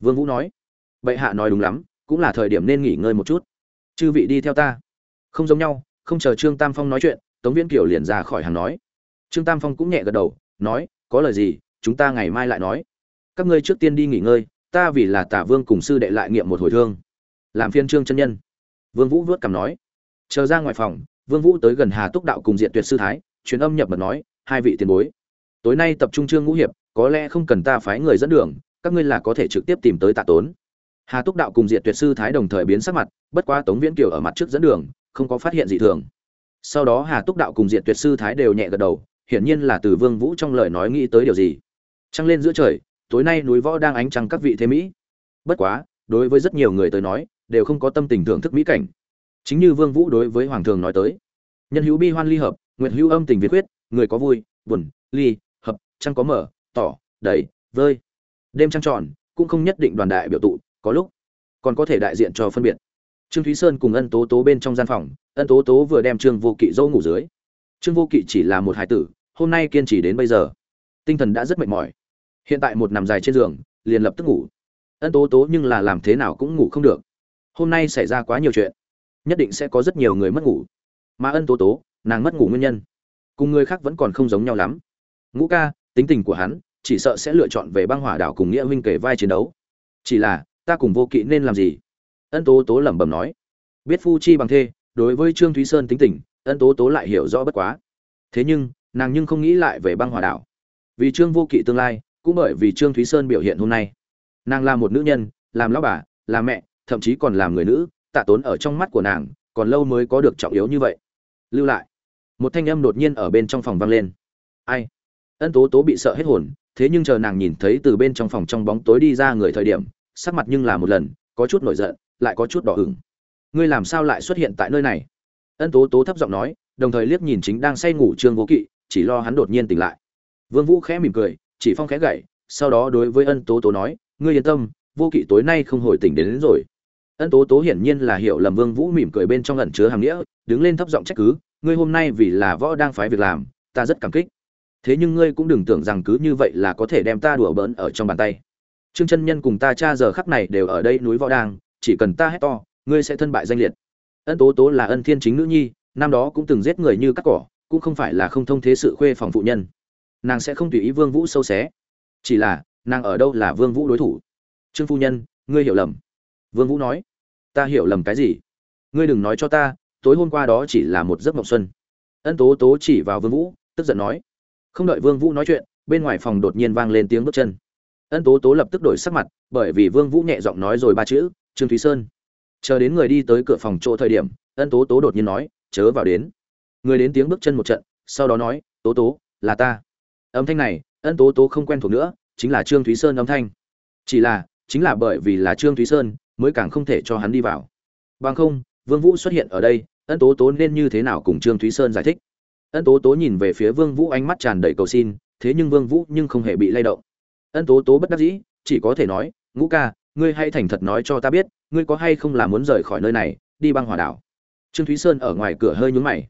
Vương vũ nói, bệ hạ nói đúng lắm, cũng là thời điểm nên nghỉ ngơi một chút. Chư vị đi theo ta. Không giống nhau không chờ trương tam phong nói chuyện, tống viễn kiều liền ra khỏi hàng nói. Trương tam phong cũng nhẹ gật đầu, nói, có lời gì, chúng ta ngày mai lại nói. Các ngươi trước tiên đi nghỉ ngơi, ta vì là tả vương cùng sư đệ lại nghiệm một hồi thương. Làm phiên trương chân nhân. Vương vũ vớt cằm nói. Chờ ra ngoài phòng, vương vũ tới gần hà túc đạo cùng diện tuyệt sư thái, truyền âm nhập mật nói, hai vị tiền bối, tối nay tập trung trương ngũ hiệp, có lẽ không cần ta phái người dẫn đường, các ngươi là có thể trực tiếp tìm tới tạ tốn. Hà túc đạo cùng diện tuyệt sư thái đồng thời biến sắc mặt, bất quá tống viễn kiều ở mặt trước dẫn đường không có phát hiện gì thường. Sau đó hà túc đạo cùng diện tuyệt sư thái đều nhẹ gật đầu, hiển nhiên là từ vương vũ trong lời nói nghĩ tới điều gì. Trăng lên giữa trời, tối nay núi võ đang ánh trăng các vị thế mỹ. Bất quá, đối với rất nhiều người tới nói, đều không có tâm tình thưởng thức mỹ cảnh. Chính như vương vũ đối với hoàng thường nói tới, nhân hữu bi hoan ly hợp nguyện hữu âm tình việt quyết, người có vui, buồn, ly, hợp, trăng có mở, tỏ, đầy, vơi. Đêm trăng tròn, cũng không nhất định đoàn đại biểu tụ, có lúc còn có thể đại diện cho phân biệt trương thúy sơn cùng ân tố tố bên trong gian phòng, ân tố tố vừa đem trương vô kỵ dỗ ngủ dưới. Trương vô kỵ chỉ là một hải tử, hôm nay kiên trì đến bây giờ. Tinh thần đã rất mệt mỏi. Hiện tại một nằm dài trên giường, liền lập tức ngủ. Ân tố tố nhưng là làm thế nào cũng ngủ không được. Hôm nay xảy ra quá nhiều chuyện, nhất định sẽ có rất nhiều người mất ngủ. Mà ân tố tố, nàng mất ngủ nguyên nhân, cùng người khác vẫn còn không giống nhau lắm. Ngũ ca, tính tình của hắn, chỉ sợ sẽ lựa chọn về băng hỏa đảo cùng nghĩa huynh kể vai chiến đấu. Chỉ là, ta cùng vô kỵ nên làm gì? Ân tố tố lẩm bẩm nói. Biết phu chi bằng thê, đối với trương thúy sơn tính tình, ân tố tố lại hiểu rõ bất quá. Thế nhưng, nàng nhưng không nghĩ lại về băng hòa đảo. Vì trương vô kỵ tương lai, cũng bởi vì trương thúy sơn biểu hiện hôm nay. Nàng là một nữ nhân, làm lão bà, làm mẹ, thậm chí còn làm người nữ, tạ tốn ở trong mắt của nàng, còn lâu mới có được trọng yếu như vậy. Lưu lại. Một thanh âm đột nhiên ở bên trong phòng vang lên. Ai? Ân tố tố bị sợ hết hồn, thế nhưng chờ nàng nhìn thấy từ bên trong phòng trong bóng tối đi ra người thời điểm, sắc mặt nhưng là một lần, có chút nổi giận lại có chút đỏ ửng. Ngươi làm sao lại xuất hiện tại nơi này? Ân tố tố thấp giọng nói đồng thời liếc nhìn chính đang say ngủ trương vô kỵ chỉ lo hắn đột nhiên tỉnh lại. Vương vũ khẽ mỉm cười chỉ phong khẽ gậy sau đó đối với ân tố tố nói ngươi yên tâm vô kỵ tối nay không hồi tỉnh đến, đến rồi. Ân tố tố hiển nhiên là hiểu lầm vương vũ mỉm cười bên trong ẩn chứa hàm nghĩa đứng lên thấp giọng trách cứ ngươi hôm nay vì là võ đang phái việc làm ta rất cảm kích. Thế nhưng ngươi cũng đừng tưởng rằng cứ như vậy là có thể đem ta đùa bỡn ở trong bàn tay. Trương chân nhân cùng ta cha giờ khắc này đều ở đây núi võ đang chỉ cần ta hét to, ngươi sẽ thân bại danh liệt. Ân tố tố là ân thiên chính nữ nhi, năm đó cũng từng giết người như cắt cỏ, cũng không phải là không thông thế sự khuê phòng phụ nhân. Nàng sẽ không tùy ý vương vũ sâu xé. Chỉ là, nàng ở đâu là vương vũ đối thủ? Trương phu nhân, ngươi hiểu lầm. Vương vũ nói, ta hiểu lầm cái gì? Ngươi đừng nói cho ta, tối hôm qua đó chỉ là một giấc mộng xuân. Ân tố tố chỉ vào vương vũ, tức giận nói, không đợi vương vũ nói chuyện, bên ngoài phòng đột nhiên vang lên tiếng bước chân. Ân tố tố lập tức đổi sắc mặt, bởi vì vương vũ nhẹ giọng nói rồi ba chữ trương thúy sơn. Chờ đến người đi tới cửa phòng chỗ thời điểm, ân tố tố đột nhiên nói, chớ vào đến. Người đến tiếng bước chân một trận, sau đó nói, tố tố, là ta. Âm thanh này, ân tố tố không quen thuộc nữa, chính là trương thúy sơn âm thanh. Chỉ là, chính là bởi vì là trương thúy sơn mới càng không thể cho hắn đi vào. Bằng không, vương vũ xuất hiện ở đây, ân tố tố nên như thế nào cùng trương thúy sơn giải thích? Ân tố tố nhìn về phía vương vũ ánh mắt tràn đầy cầu xin, thế nhưng vương vũ nhưng không hề bị lay động. Ân tố tố bất đắc dĩ, chỉ có thể nói, ngũ ca ngươi hãy thành thật nói cho ta biết, ngươi có hay không là muốn rời khỏi nơi này, đi băng hỏa đảo? Trương thúy sơn ở ngoài cửa hơi nhướng mày.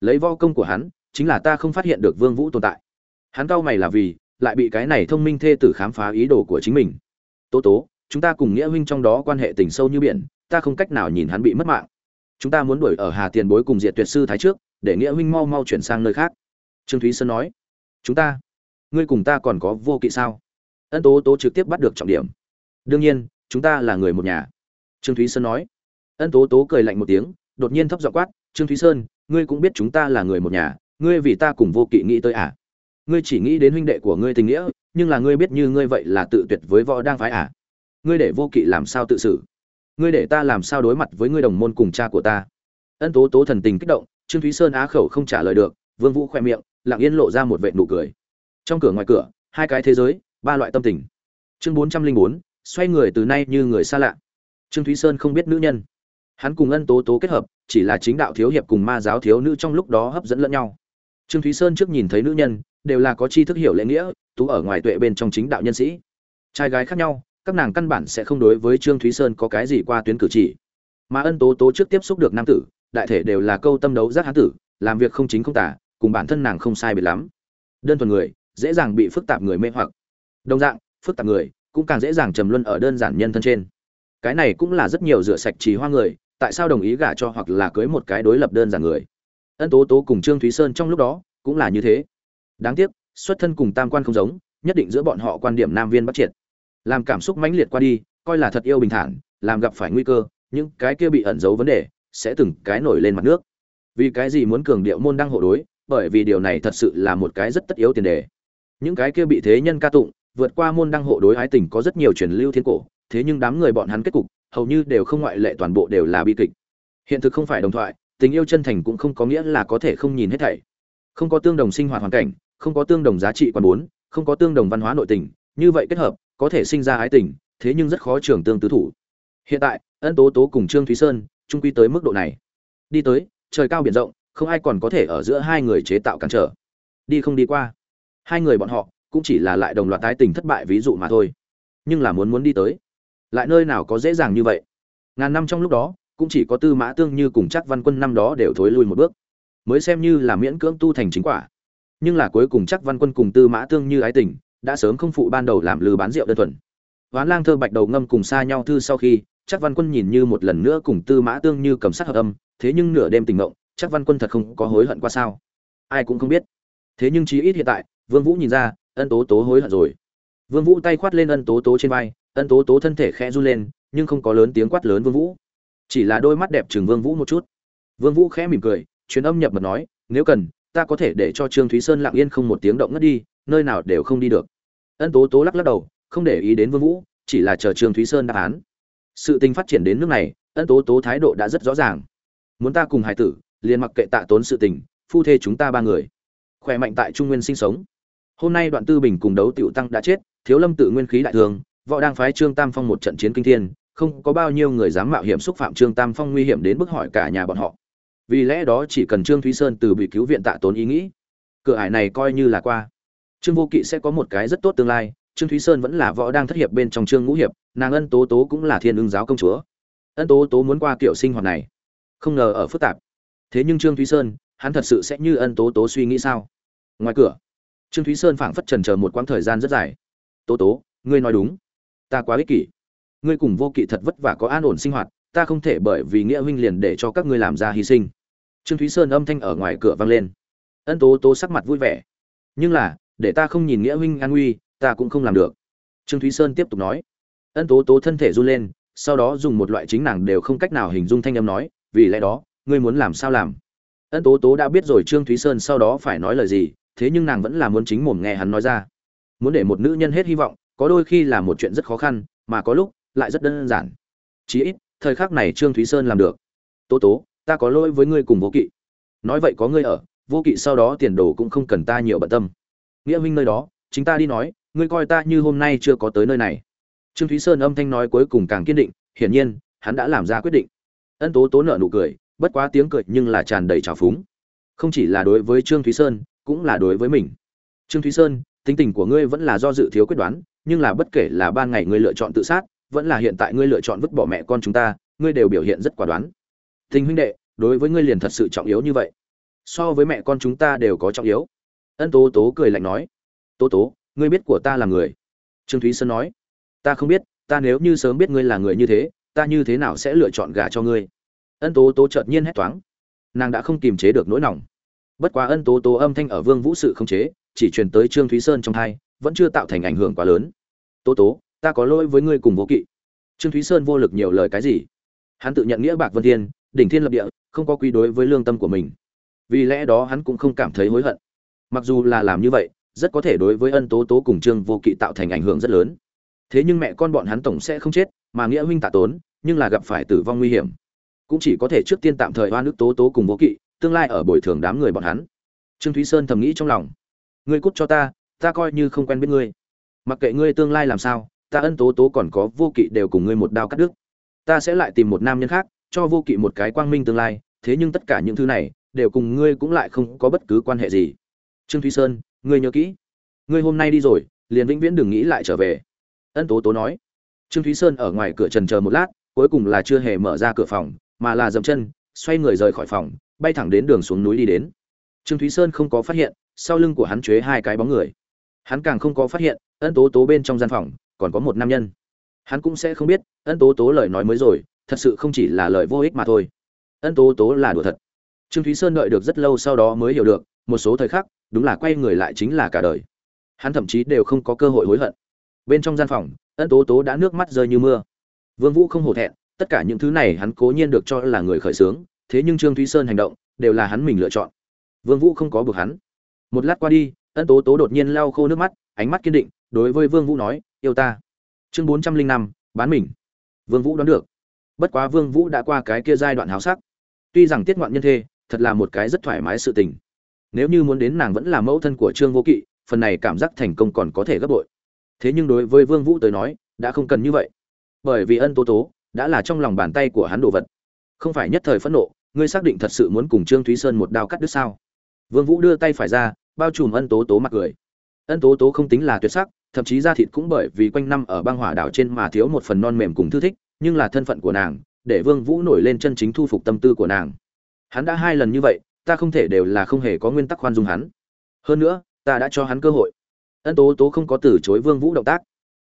Lấy võ công của hắn, chính là ta không phát hiện được vương vũ tồn tại. Hắn cau mày là vì, lại bị cái này thông minh thê tử khám phá ý đồ của chính mình. Tố tố, chúng ta cùng nghĩa huynh trong đó quan hệ tình sâu như biển, ta không cách nào nhìn hắn bị mất mạng. Chúng ta muốn đuổi ở hà tiền bối cùng diệt tuyệt sư thái trước, để nghĩa huynh mau mau chuyển sang nơi khác. Trương thúy sơn nói. Chúng ta, ngươi cùng ta còn có vô kỵ sao? Ân tố tố trực tiếp bắt được trọng điểm đương nhiên, chúng ta là người một nhà. Trương thúy sơn nói. Ân tố tố cười lạnh một tiếng, đột nhiên thấp giọng quát, trương thúy sơn, ngươi cũng biết chúng ta là người một nhà, ngươi vì ta cùng vô kỵ nghĩ tới à? Ngươi chỉ nghĩ đến huynh đệ của ngươi tình nghĩa, nhưng là ngươi biết như ngươi vậy là tự tuyệt với võ đang phái à? Ngươi để vô kỵ làm sao tự xử? Ngươi để ta làm sao đối mặt với ngươi đồng môn cùng cha của ta? Ân tố tố thần tình kích động, trương thúy sơn á khẩu không trả lời được, vương vũ khoe miệng, lặng yên lộ ra một vệt nụ cười. Trong cửa ngoài cửa, hai cái thế giới, ba loại tâm tình. Chương bốn trăm linh bốn xoay người từ nay như người xa lạ. Trương thúy sơn không biết nữ nhân. Hắn cùng ân tố tố kết hợp, chỉ là chính đạo thiếu hiệp cùng ma giáo thiếu nữ trong lúc đó hấp dẫn lẫn nhau. Trương thúy sơn trước nhìn thấy nữ nhân, đều là có tri thức hiểu lễ nghĩa, tú ở ngoài tuệ bên trong chính đạo nhân sĩ. Trai gái khác nhau, các nàng căn bản sẽ không đối với trương thúy sơn có cái gì qua tuyến cử chỉ. Mà ân tố tố trước tiếp xúc được nam tử, đại thể đều là câu tâm đấu giác hán tử, làm việc không chính không tả, cùng bản thân nàng không sai biệt lắm. Đơn thuần người, dễ dàng bị phức tạp người mê hoặc. Đồng dạng, phức tạp người cũng càng dễ dàng trầm luân ở đơn giản nhân thân trên. Cái này cũng là rất nhiều rửa sạch trì hoa người, tại sao đồng ý gả cho hoặc là cưới một cái đối lập đơn giản người. Ân tố tố cùng trương thúy sơn trong lúc đó cũng là như thế. Đáng tiếc, xuất thân cùng tam quan không giống, nhất định giữa bọn họ quan điểm nam viên bắt triệt. Làm cảm xúc mãnh liệt qua đi, coi là thật yêu bình thản, làm gặp phải nguy cơ, những cái kia bị ẩn giấu vấn đề sẽ từng cái nổi lên mặt nước. Vì cái gì muốn cường điệu môn đăng hộ đối, bởi vì điều này thật sự là một cái rất tất yếu tiền đề. Những cái kia bị thế nhân ca tụng vượt qua môn đăng hộ đối ái tình có rất nhiều truyền lưu thiên cổ, thế nhưng đám người bọn hắn kết cục, hầu như đều không ngoại lệ toàn bộ đều là bi kịch. Hiện thực không phải đồng thoại, tình yêu chân thành cũng không có nghĩa là có thể không nhìn hết thảy. Không có tương đồng sinh hoạt hoàn cảnh, không có tương đồng giá trị quan bốn, không có tương đồng văn hóa nội tình, như vậy kết hợp, có thể sinh ra ái tình, thế nhưng rất khó trưởng tương tứ thủ. Hiện tại, ân tố tố cùng trương thúy sơn, trung quy tới mức độ này. Đi tới, trời cao biển rộng, không ai còn có thể ở giữa hai người chế tạo cản trở. Đi không đi qua. Hai người bọn họ cũng chỉ là lại đồng loạt tái tình thất bại ví dụ mà thôi nhưng là muốn muốn đi tới lại nơi nào có dễ dàng như vậy ngàn năm trong lúc đó cũng chỉ có tư mã tương như cùng chắc văn quân năm đó đều thối lui một bước mới xem như là miễn cưỡng tu thành chính quả nhưng là cuối cùng chắc văn quân cùng tư mã tương như ái tình đã sớm không phụ ban đầu làm lư bán rượu đơn thuần Ván Lang thơ bạch đầu ngâm cùng xa nhau thư sau khi, chắc Văn Quân nhìn như một lần nữa cùng Tư Mã Tương như cầm sát hợp âm, thế nhưng nửa đêm tình ngộng, chắc Văn Quân thật không có hối hận qua sao? Ai cũng không biết. Thế nhưng chí ít hiện tại, Vương Vũ nhìn ra, Ân Tố Tố hối hận rồi. Vương Vũ tay khoát lên Ân Tố Tố trên vai, Ân Tố Tố thân thể khẽ run lên, nhưng không có lớn tiếng quát lớn Vương Vũ, chỉ là đôi mắt đẹp trừng Vương Vũ một chút. Vương Vũ khẽ mỉm cười, truyền âm nhập mật nói, nếu cần, ta có thể để cho Trương Thúy Sơn lặng yên không một tiếng động ngất đi, nơi nào đều không đi được. Ân Tố Tố lắc lắc đầu, không để ý đến Vương Vũ, chỉ là chờ Trương Thúy Sơn đáp án. Sự tình phát triển đến nước này, Ân Tố Tố thái độ đã rất rõ ràng. Muốn ta cùng hải tử, liền mặc kệ tạ tốn sự tình, phu thê chúng ta ba người. Khỏe mạnh tại Trung Nguyên sinh sống. Hôm nay Đoạn Tư Bình cùng đấu tiểu tăng đã chết, Thiếu Lâm tự nguyên khí đại thường, võ đang phái Trương Tam Phong một trận chiến kinh thiên, không có bao nhiêu người dám mạo hiểm xúc phạm Trương Tam Phong nguy hiểm đến bức hỏi cả nhà bọn họ. vì lẽ đó chỉ cần trương thúy sơn từ bị cứu viện tạ tốn ý nghĩ cửa ải này coi như là qua. Trương vô kỵ sẽ có một cái rất tốt tương lai trương thúy sơn vẫn là võ đang thất hiệp bên trong trương ngũ hiệp nàng ân tố tố cũng là thiên ưng giáo công chúa. Ân tố tố muốn qua kiểu sinh hoạt này. Không ngờ ở phức tạp. Thế nhưng trương thúy sơn hắn thật sự sẽ như ân tố tố suy nghĩ sao? Ngoài cửa trương thúy sơn phảng phất trần chờ một quãng thời gian rất dài. Tố tố, ngươi nói đúng. Ta quá ích kỷ. Ngươi cùng vô kỵ thật vất vả có an ổn sinh hoạt, ta không thể bởi vì nghĩa huynh liền để cho các ngươi làm ra hy sinh. Trương thúy sơn âm thanh ở ngoài cửa vang lên. Ân tố tố sắc mặt vui vẻ. Nhưng là, để ta không nhìn nghĩa huynh an nguy ta cũng không làm được. Trương thúy sơn tiếp tục nói. Ân tố tố thân thể run lên, sau đó dùng một loại chính nàng đều không cách nào hình dung thanh âm nói, vì lẽ đó, ngươi muốn làm sao làm? Ân tố tố đã biết rồi trương thúy sơn sau đó phải nói lời gì thế nhưng nàng vẫn là muốn chính mồm nghe hắn nói ra. Muốn để một nữ nhân hết hy vọng, có đôi khi là một chuyện rất khó khăn, mà có lúc lại rất đơn giản. Chí ít, thời khắc này trương thúy sơn làm được. Tố tố, ta có lỗi với ngươi cùng vô kỵ. Nói vậy có ngươi ở, vô kỵ sau đó tiền đồ cũng không cần ta nhiều bận tâm. Nghĩa huynh nơi đó, chính ta đi nói, ngươi coi ta như hôm nay chưa có tới nơi này. Trương thúy sơn âm thanh nói cuối cùng càng kiên định, hiển nhiên, hắn đã làm ra quyết định. Ân tố tố nợ nụ cười, bất quá tiếng cười nhưng là tràn đầy trào phúng. Không chỉ là đối với trương thúy sơn cũng là đối với mình. Trương thúy sơn, tính tình của ngươi vẫn là do dự thiếu quyết đoán, nhưng là bất kể là ban ngày ngươi lựa chọn tự sát, vẫn là hiện tại ngươi lựa chọn vứt bỏ mẹ con chúng ta, ngươi đều biểu hiện rất quả đoán. Tình huynh đệ, đối với ngươi liền thật sự trọng yếu như vậy. So với mẹ con chúng ta đều có trọng yếu. Ân tố tố cười lạnh nói. Tố tố, ngươi biết của ta là người. Trương thúy sơn nói. Ta không biết, ta nếu như sớm biết ngươi là người như thế, ta như thế nào sẽ lựa chọn gả cho ngươi? Ân tố tố chợt nhiên hét toáng. Nàng đã không kiềm chế được nỗi lòng bất quá ân tố tố âm thanh ở vương vũ sự không chế, chỉ truyền tới trương thúy sơn trong thai vẫn chưa tạo thành ảnh hưởng quá lớn. Tố tố, ta có lỗi với ngươi cùng vô kỵ. Trương thúy sơn vô lực nhiều lời cái gì? Hắn tự nhận nghĩa bạc vân thiên, đỉnh thiên lập địa, không có quy đối với lương tâm của mình. Vì lẽ đó hắn cũng không cảm thấy hối hận. Mặc dù là làm như vậy, rất có thể đối với ân tố tố cùng trương vô kỵ tạo thành ảnh hưởng rất lớn. Thế nhưng mẹ con bọn hắn tổng sẽ không chết, mà nghĩa huynh tạ tốn, nhưng là gặp phải tử vong nguy hiểm. Cũng chỉ có thể trước tiên tạm thời oan nước tố tố cùng vô kỵ tương lai ở bồi thường đám người bọn hắn. Trương thúy sơn thầm nghĩ trong lòng. Ngươi cút cho ta ta coi như không quen biết ngươi. Mặc kệ ngươi tương lai làm sao, ta ân tố tố còn có vô kỵ đều cùng ngươi một đao cắt đứt. Ta sẽ lại tìm một nam nhân khác, cho vô kỵ một cái quang minh tương lai, thế nhưng tất cả những thứ này, đều cùng ngươi cũng lại không có bất cứ quan hệ gì. Trương thúy sơn, ngươi nhớ kỹ. Ngươi hôm nay đi rồi, liền vĩnh viễn đừng nghĩ lại trở về. Ân tố tố nói. Trương thúy sơn ở ngoài cửa trần chờ một lát, cuối cùng là chưa hề mở ra cửa phòng, mà là dậm chân, xoay người rời khỏi phòng bay thẳng đến đường xuống núi đi đến. Trương thúy sơn không có phát hiện, sau lưng của hắn chế hai cái bóng người. Hắn càng không có phát hiện, ân tố tố bên trong gian phòng, còn có một nam nhân. Hắn cũng sẽ không biết, ân tố tố lời nói mới rồi, thật sự không chỉ là lời vô ích mà thôi. Ân tố tố là đùa thật. Trương thúy sơn đợi được rất lâu sau đó mới hiểu được, một số thời khắc, đúng là quay người lại chính là cả đời. Hắn thậm chí đều không có cơ hội hối hận. Bên trong gian phòng, ân tố tố đã nước mắt rơi như mưa. Vương vũ không hổ thẹn, tất cả những thứ này hắn cố nhiên được cho là người khởi sướng thế nhưng trương thúy sơn hành động đều là hắn mình lựa chọn. Vương vũ không có buộc hắn. Một lát qua đi, ân tố tố đột nhiên lau khô nước mắt, ánh mắt kiên định, đối với vương vũ nói, yêu ta. Chương bốn trăm linh năm, bán mình. Vương vũ đoán được. Bất quá vương vũ đã qua cái kia giai đoạn háo sắc. Tuy rằng tiết ngoạn nhân thê thật là một cái rất thoải mái sự tình. Nếu như muốn đến nàng vẫn là mẫu thân của trương vô kỵ, phần này cảm giác thành công còn có thể gấp bội. Thế nhưng đối với vương vũ tới nói, đã không cần như vậy. Bởi vì ân tố tố đã là trong lòng bàn tay của hắn đồ vật. Không phải nhất thời phẫn nộ ngươi xác định thật sự muốn cùng trương thúy sơn một đao cắt đứt sao? Vương vũ đưa tay phải ra, bao trùm ân tố tố mặt cười. Ân tố tố không tính là tuyệt sắc, thậm chí da thịt cũng bởi vì quanh năm ở băng hỏa đảo trên mà thiếu một phần non mềm cùng thư thích, nhưng là thân phận của nàng, để vương vũ nổi lên chân chính thu phục tâm tư của nàng. Hắn đã hai lần như vậy, ta không thể đều là không hề có nguyên tắc khoan dung hắn. Hơn nữa, ta đã cho hắn cơ hội. Ân tố tố không có từ chối vương vũ động tác.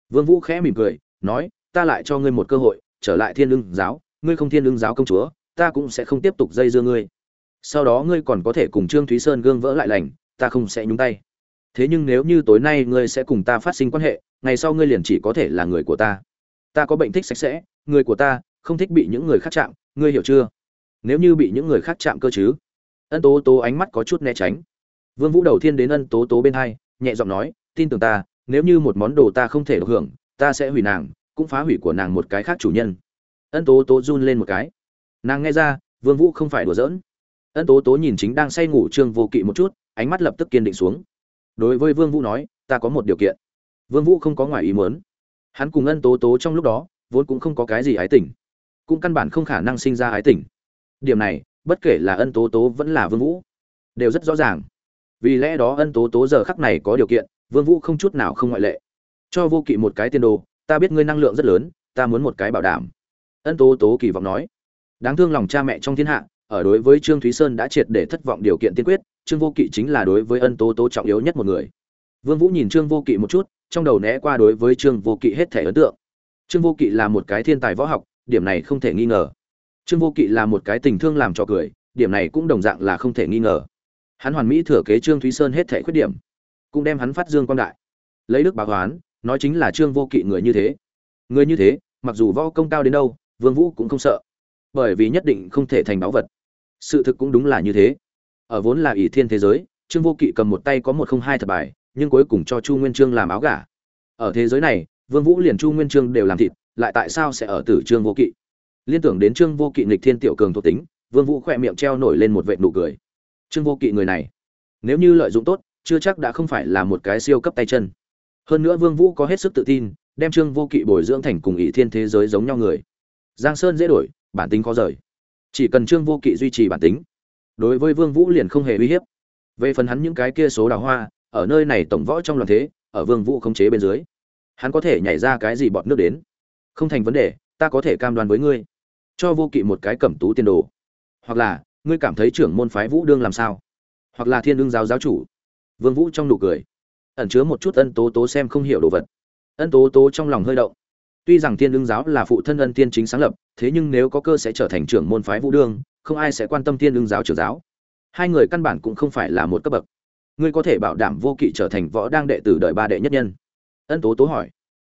Vương vũ khẽ mỉm cười, nói, ta lại cho ngươi một cơ hội, trở lại thiên lương giáo. Ngươi không thiên lương giáo công chúa ta cũng sẽ không tiếp tục dây dưa ngươi. Sau đó ngươi còn có thể cùng trương thúy sơn gương vỡ lại lành, ta không sẽ nhúng tay. Thế nhưng nếu như tối nay ngươi sẽ cùng ta phát sinh quan hệ, ngày sau ngươi liền chỉ có thể là người của ta. Ta có bệnh thích sạch sẽ, người của ta không thích bị những người khác chạm, ngươi hiểu chưa? Nếu như bị những người khác chạm cơ chứ? Ân tố tố ánh mắt có chút né tránh. Vương vũ đầu tiên đến ân tố tố bên hai, nhẹ giọng nói, tin tưởng ta, nếu như một món đồ ta không thể được hưởng, ta sẽ hủy nàng, cũng phá hủy của nàng một cái khác chủ nhân. Ân tố tố run lên một cái nàng nghe ra, vương vũ không phải đùa giỡn. Ân tố tố nhìn chính đang say ngủ trương vô kỵ một chút, ánh mắt lập tức kiên định xuống. Đối với vương vũ nói, ta có một điều kiện. Vương vũ không có ngoài ý muốn. Hắn cùng ân tố tố trong lúc đó, vốn cũng không có cái gì ái tình, cũng căn bản không khả năng sinh ra ái tình. Điểm này, bất kể là ân tố tố vẫn là vương vũ, đều rất rõ ràng. Vì lẽ đó ân tố tố giờ khắc này có điều kiện, vương vũ không chút nào không ngoại lệ. Cho vô kỵ một cái tiền đồ, ta biết ngươi năng lượng rất lớn, ta muốn một cái bảo đảm. Ân tố tố kỳ vọng nói đáng thương lòng cha mẹ trong thiên hạ, ở đối với trương thúy sơn đã triệt để thất vọng điều kiện tiên quyết, trương vô kỵ chính là đối với ân tố tố trọng yếu nhất một người. Vương vũ nhìn trương vô kỵ một chút, trong đầu né qua đối với trương vô kỵ hết thể ấn tượng. Trương vô kỵ là một cái thiên tài võ học, điểm này không thể nghi ngờ. Trương vô kỵ là một cái tình thương làm cho cười, điểm này cũng đồng dạng là không thể nghi ngờ. Hắn hoàn mỹ thừa kế trương thúy sơn hết thể khuyết điểm, cũng đem hắn phát dương quan đại. Lấy đức báo hoán nói chính là trương vô kỵ người như thế. Người như thế, mặc dù võ công cao đến đâu, vương vũ cũng không sợ bởi vì nhất định không thể thành báu vật. Sự thực cũng đúng là như thế. Ở vốn là ỷ thiên thế giới, trương vô kỵ cầm một tay có một không hai thật bài, nhưng cuối cùng cho chu nguyên trương làm áo gà. Ở thế giới này, vương vũ liền chu nguyên trương đều làm thịt, lại tại sao sẽ ở tử trương vô kỵ? Liên tưởng đến trương vô kỵ nghịch thiên tiểu cường thuộc tính, vương vũ khỏe miệng treo nổi lên một vệt nụ cười. Trương vô kỵ người này, nếu như lợi dụng tốt, chưa chắc đã không phải là một cái siêu cấp tay chân. Hơn nữa vương vũ có hết sức tự tin, đem trương vô kỵ bồi dưỡng thành cùng ỷ thiên thế giới giống nhau người. Giang sơn dễ đổi bản tính khó rời. Chỉ cần trương vô kỵ duy trì bản tính, đối với vương vũ liền không hề uy hiếp. Về phần hắn những cái kia số đào hoa, ở nơi này tổng võ trong loạn thế, ở vương vũ không chế bên dưới, hắn có thể nhảy ra cái gì bọt nước đến? Không thành vấn đề, ta có thể cam đoan với ngươi. Cho vô kỵ một cái cẩm tú tiên đồ. Hoặc là, ngươi cảm thấy trưởng môn phái vũ đương làm sao? Hoặc là thiên đương giáo giáo chủ. Vương vũ trong nụ cười, ẩn chứa một chút ân tố tố xem không hiểu đồ vật. Ân tố tố trong lòng hơi động tuy rằng thiên đương giáo là phụ thân ân tiên chính sáng lập thế nhưng nếu có cơ sẽ trở thành trưởng môn phái vũ đường, không ai sẽ quan tâm thiên đương giáo trưởng giáo. Hai người căn bản cũng không phải là một cấp bậc. Ngươi có thể bảo đảm vô kỵ trở thành võ đang đệ tử đời ba đệ nhất nhân. Ân tố tố hỏi.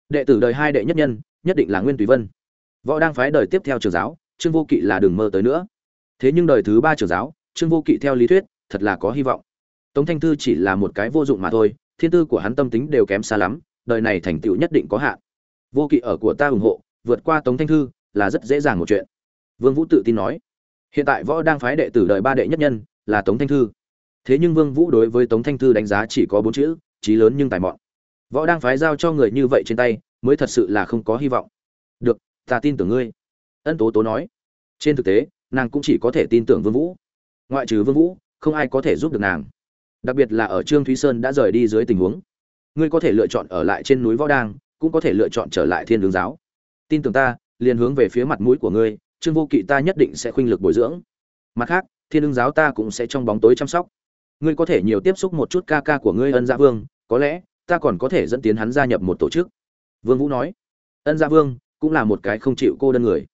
Đệ tử đời hai đệ nhất nhân nhất định là nguyên tùy vân. Võ đang phái đời tiếp theo trưởng giáo trương vô kỵ là đừng mơ tới nữa. Thế nhưng đời thứ ba trưởng giáo trương vô kỵ theo lý thuyết thật là có hy vọng. Tống thanh thư chỉ là một cái vô dụng mà thôi thiên tư của hắn tâm tính đều kém xa lắm đời này thành tựu nhất định có hạn vô kỵ ở của ta ủng hộ, vượt qua tống thanh thư là rất dễ dàng một chuyện. Vương vũ tự tin nói. Hiện tại võ đang phái đệ tử đời ba đệ nhất nhân là tống thanh thư. Thế nhưng vương vũ đối với tống thanh thư đánh giá chỉ có bốn chữ trí lớn nhưng tài mọn. Võ đang phái giao cho người như vậy trên tay, mới thật sự là không có hy vọng. Được, ta tin tưởng ngươi. Ân tố tố nói. Trên thực tế, nàng cũng chỉ có thể tin tưởng vương vũ. Ngoại trừ vương vũ, không ai có thể giúp được nàng. Đặc biệt là ở trương thúy sơn đã rời đi dưới tình huống. Ngươi có thể lựa chọn ở lại trên núi võ đang cũng có thể lựa chọn trở lại thiên đường giáo. Tin tưởng ta, liền hướng về phía mặt mũi của ngươi, trương vô kỵ ta nhất định sẽ khuynh lực bồi dưỡng. Mặt khác, thiên đường giáo ta cũng sẽ trong bóng tối chăm sóc. Ngươi có thể nhiều tiếp xúc một chút ca ca của ngươi ân gia vương, có lẽ, ta còn có thể dẫn tiến hắn gia nhập một tổ chức. Vương vũ nói. Ân gia vương, cũng là một cái không chịu cô đơn người.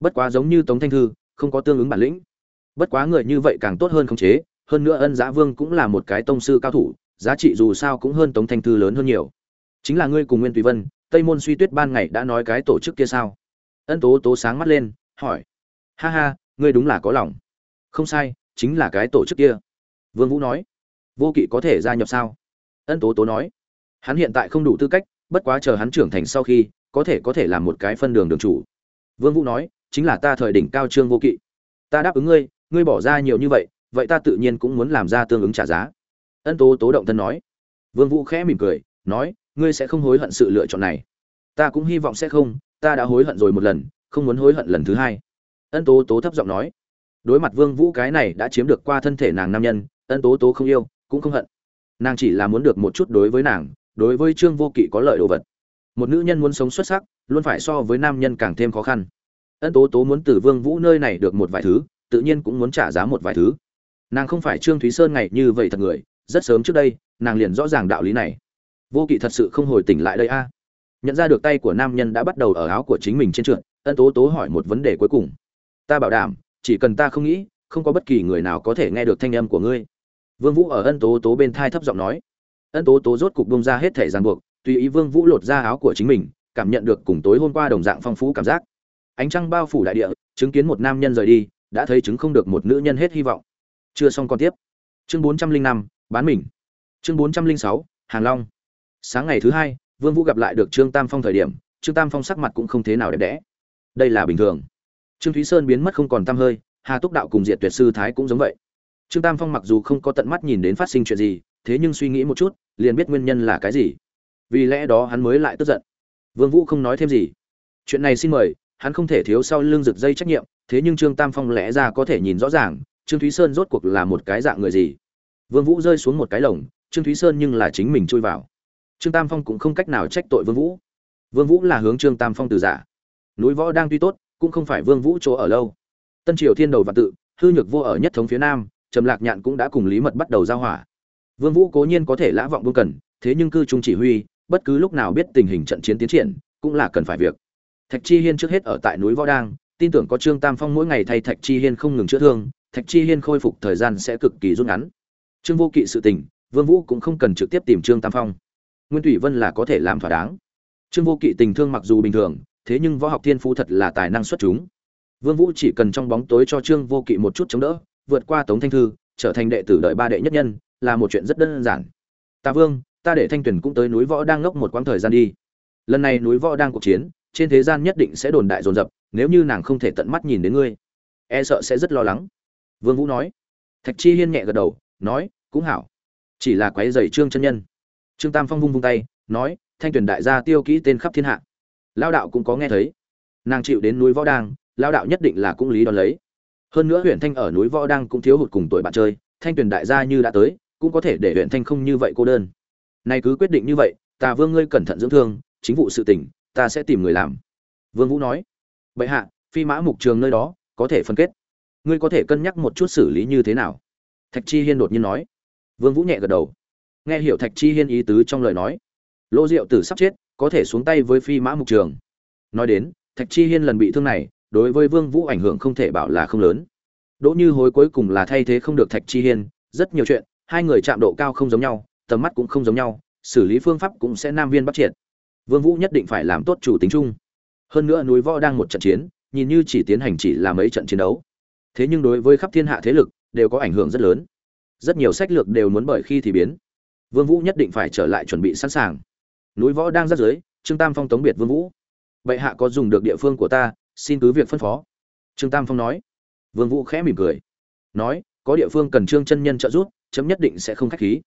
Bất quá giống như tống thanh thư, không có tương ứng bản lĩnh. Bất quá người như vậy càng tốt hơn không chế, hơn nữa ân giá vương cũng là một cái tông sư cao thủ, giá trị dù sao cũng hơn tống thanh thư lớn hơn nhiều chính là ngươi cùng nguyên tùy vân, tây môn suy tuyết ban ngày đã nói cái tổ chức kia sao? Ân tố tố sáng mắt lên, hỏi. Ha ha, ngươi đúng là có lòng. Không sai, chính là cái tổ chức kia. Vương vũ nói. Vô kỵ có thể gia nhập sao? Ân tố tố nói. Hắn hiện tại không đủ tư cách, bất quá chờ hắn trưởng thành sau khi, có thể có thể làm một cái phân đường đường chủ. Vương vũ nói, chính là ta thời đỉnh cao trương vô kỵ. Ta đáp ứng ngươi ngươi bỏ ra nhiều như vậy vậy ta tự nhiên cũng muốn làm ra tương ứng trả giá. Ân tố tố động thân nói. Vương vũ khẽ mỉm cười, nói ngươi sẽ không hối hận sự lựa chọn này. Ta cũng hy vọng sẽ không, ta đã hối hận rồi một lần, không muốn hối hận lần thứ hai. Ân tố tố thấp giọng nói. Đối mặt vương vũ cái này đã chiếm được qua thân thể nàng nam nhân, ân tố tố không yêu, cũng không hận. Nàng chỉ là muốn được một chút đối với nàng, đối với trương vô kỵ có lợi đồ vật. Một nữ nhân muốn sống xuất sắc, luôn phải so với nam nhân càng thêm khó khăn. Ân tố tố muốn từ vương vũ nơi này được một vài thứ, tự nhiên cũng muốn trả giá một vài thứ. Nàng không phải trương thúy sơn ngày như vậy thật người, rất sớm trước đây, nàng liền rõ ràng đạo lý này vô kỵ thật sự không hồi tỉnh lại đây a. Nhận ra được tay của nam nhân đã bắt đầu ở áo của chính mình trên trượt, ân tố tố hỏi một vấn đề cuối cùng. Ta bảo đảm, chỉ cần ta không nghĩ, không có bất kỳ người nào có thể nghe được thanh âm của ngươi. Vương vũ ở ân tố tố bên thai thấp giọng nói. Ân tố tố rốt cục bông ra hết thể ràng buộc, tùy ý vương vũ lột ra áo của chính mình, cảm nhận được cùng tối hôm qua đồng dạng phong phú cảm giác. Ánh trăng bao phủ đại địa, chứng kiến một nam nhân rời đi, đã thấy chứng không được một nữ nhân hết hy vọng. Chưa xong còn tiếp. Chương bốn trăm linh năm, bán mình. Chương bốn trăm linh sáu, hàng long sáng ngày thứ hai, vương vũ gặp lại được trương tam phong thời điểm, trương tam phong sắc mặt cũng không thế nào đẹp đẽ. Đây là bình thường. Trương thúy sơn biến mất không còn tăm hơi, hà túc đạo cùng diệt tuyệt sư thái cũng giống vậy. Trương tam phong mặc dù không có tận mắt nhìn đến phát sinh chuyện gì, thế nhưng suy nghĩ một chút, liền biết nguyên nhân là cái gì. Vì lẽ đó hắn mới lại tức giận. Vương vũ không nói thêm gì. Chuyện này xin mời, hắn không thể thiếu sau lưng rực dây trách nhiệm, thế nhưng trương tam phong lẽ ra có thể nhìn rõ ràng, trương thúy sơn rốt cuộc là một cái dạng người gì. Vương vũ rơi xuống một cái lồng, trương thúy sơn nhưng là chính mình chui vào trương tam phong cũng không cách nào trách tội vương vũ. Vương vũ là hướng trương tam phong từ giả. Núi võ đang tuy tốt, cũng không phải vương vũ chỗ ở lâu. Tân triều thiên đầu và tự, hư nhược vô ở nhất thống phía nam, trầm lạc nhạn cũng đã cùng lý mật bắt đầu giao hỏa. Vương vũ cố nhiên có thể lã vọng vương cần, thế nhưng cư trung chỉ huy, bất cứ lúc nào biết tình hình trận chiến tiến triển, cũng là cần phải việc. Thạch chi hiên trước hết ở tại núi võ đang, tin tưởng có trương tam phong mỗi ngày thay thạch chi hiên không ngừng chữa thương, thạch chi hiên khôi phục thời gian sẽ cực kỳ rút ngắn. Trương vô kỵ sự tình, vương vũ cũng không cần trực tiếp tìm trương tam phong nguyên thủy vân là có thể làm thỏa đáng. Trương vô kỵ tình thương mặc dù bình thường, thế nhưng võ học thiên phú thật là tài năng xuất chúng. Vương vũ chỉ cần trong bóng tối cho trương vô kỵ một chút chống đỡ, vượt qua tống thanh thư, trở thành đệ tử đợi ba đệ nhất nhân, là một chuyện rất đơn giản. Ta vương, ta để thanh tuyển cũng tới núi võ đang ngốc một quãng thời gian đi. Lần này núi võ đang cuộc chiến, trên thế gian nhất định sẽ đồn đại dồn dập, nếu như nàng không thể tận mắt nhìn đến ngươi e sợ sẽ rất lo lắng. Vương vũ nói. Thạch chi hiên nhẹ gật đầu, nói, cũng hảo. Chỉ là quấy rầy trương chân nhân trương tam phong vung vung tay, nói, thanh tuyển đại gia tiêu kỹ tên khắp thiên hạ. Lao đạo cũng có nghe thấy. Nàng chịu đến núi võ đang lao đạo nhất định là cũng lý đón lấy. Hơn nữa huyện thanh ở núi võ đang cũng thiếu hụt cùng tuổi bạn chơi, thanh tuyển đại gia như đã tới, cũng có thể để huyện thanh không như vậy cô đơn. Nay cứ quyết định như vậy tà vương ngươi cẩn thận dưỡng thương, chính vụ sự tỉnh ta sẽ tìm người làm. Vương vũ nói, bệ hạ, phi mã mục trường nơi đó, có thể phân kết. Ngươi có thể cân nhắc một chút xử lý như thế nào? Thạch chi hiên đột nhiên nói. Vương vũ nhẹ gật đầu nghe hiểu thạch chi hiên ý tứ trong lời nói. Lô diệu tử sắp chết, có thể xuống tay với phi mã mục trường. Nói đến, thạch chi hiên lần bị thương này, đối với vương vũ ảnh hưởng không thể bảo là không lớn. Đỗ như hối cuối cùng là thay thế không được thạch chi hiên, rất nhiều chuyện, hai người chạm độ cao không giống nhau, tầm mắt cũng không giống nhau, xử lý phương pháp cũng sẽ nam viên bắt triệt. Vương vũ nhất định phải làm tốt chủ tính chung. Hơn nữa núi võ đang một trận chiến, nhìn như chỉ tiến hành chỉ là mấy trận chiến đấu. Thế nhưng đối với khắp thiên hạ thế lực, đều có ảnh hưởng rất lớn. Rất nhiều sách lược đều muốn bởi khi thì biến vương vũ nhất định phải trở lại chuẩn bị sẵn sàng. Núi võ đang rất dưới trương tam phong tống biệt vương vũ. Bệ hạ có dùng được địa phương của ta, xin cứ việc phân phó. Trương tam phong nói. Vương vũ khẽ mỉm cười. Nói, có địa phương cần trương chân nhân trợ giúp, chấm nhất định sẽ không khách khí.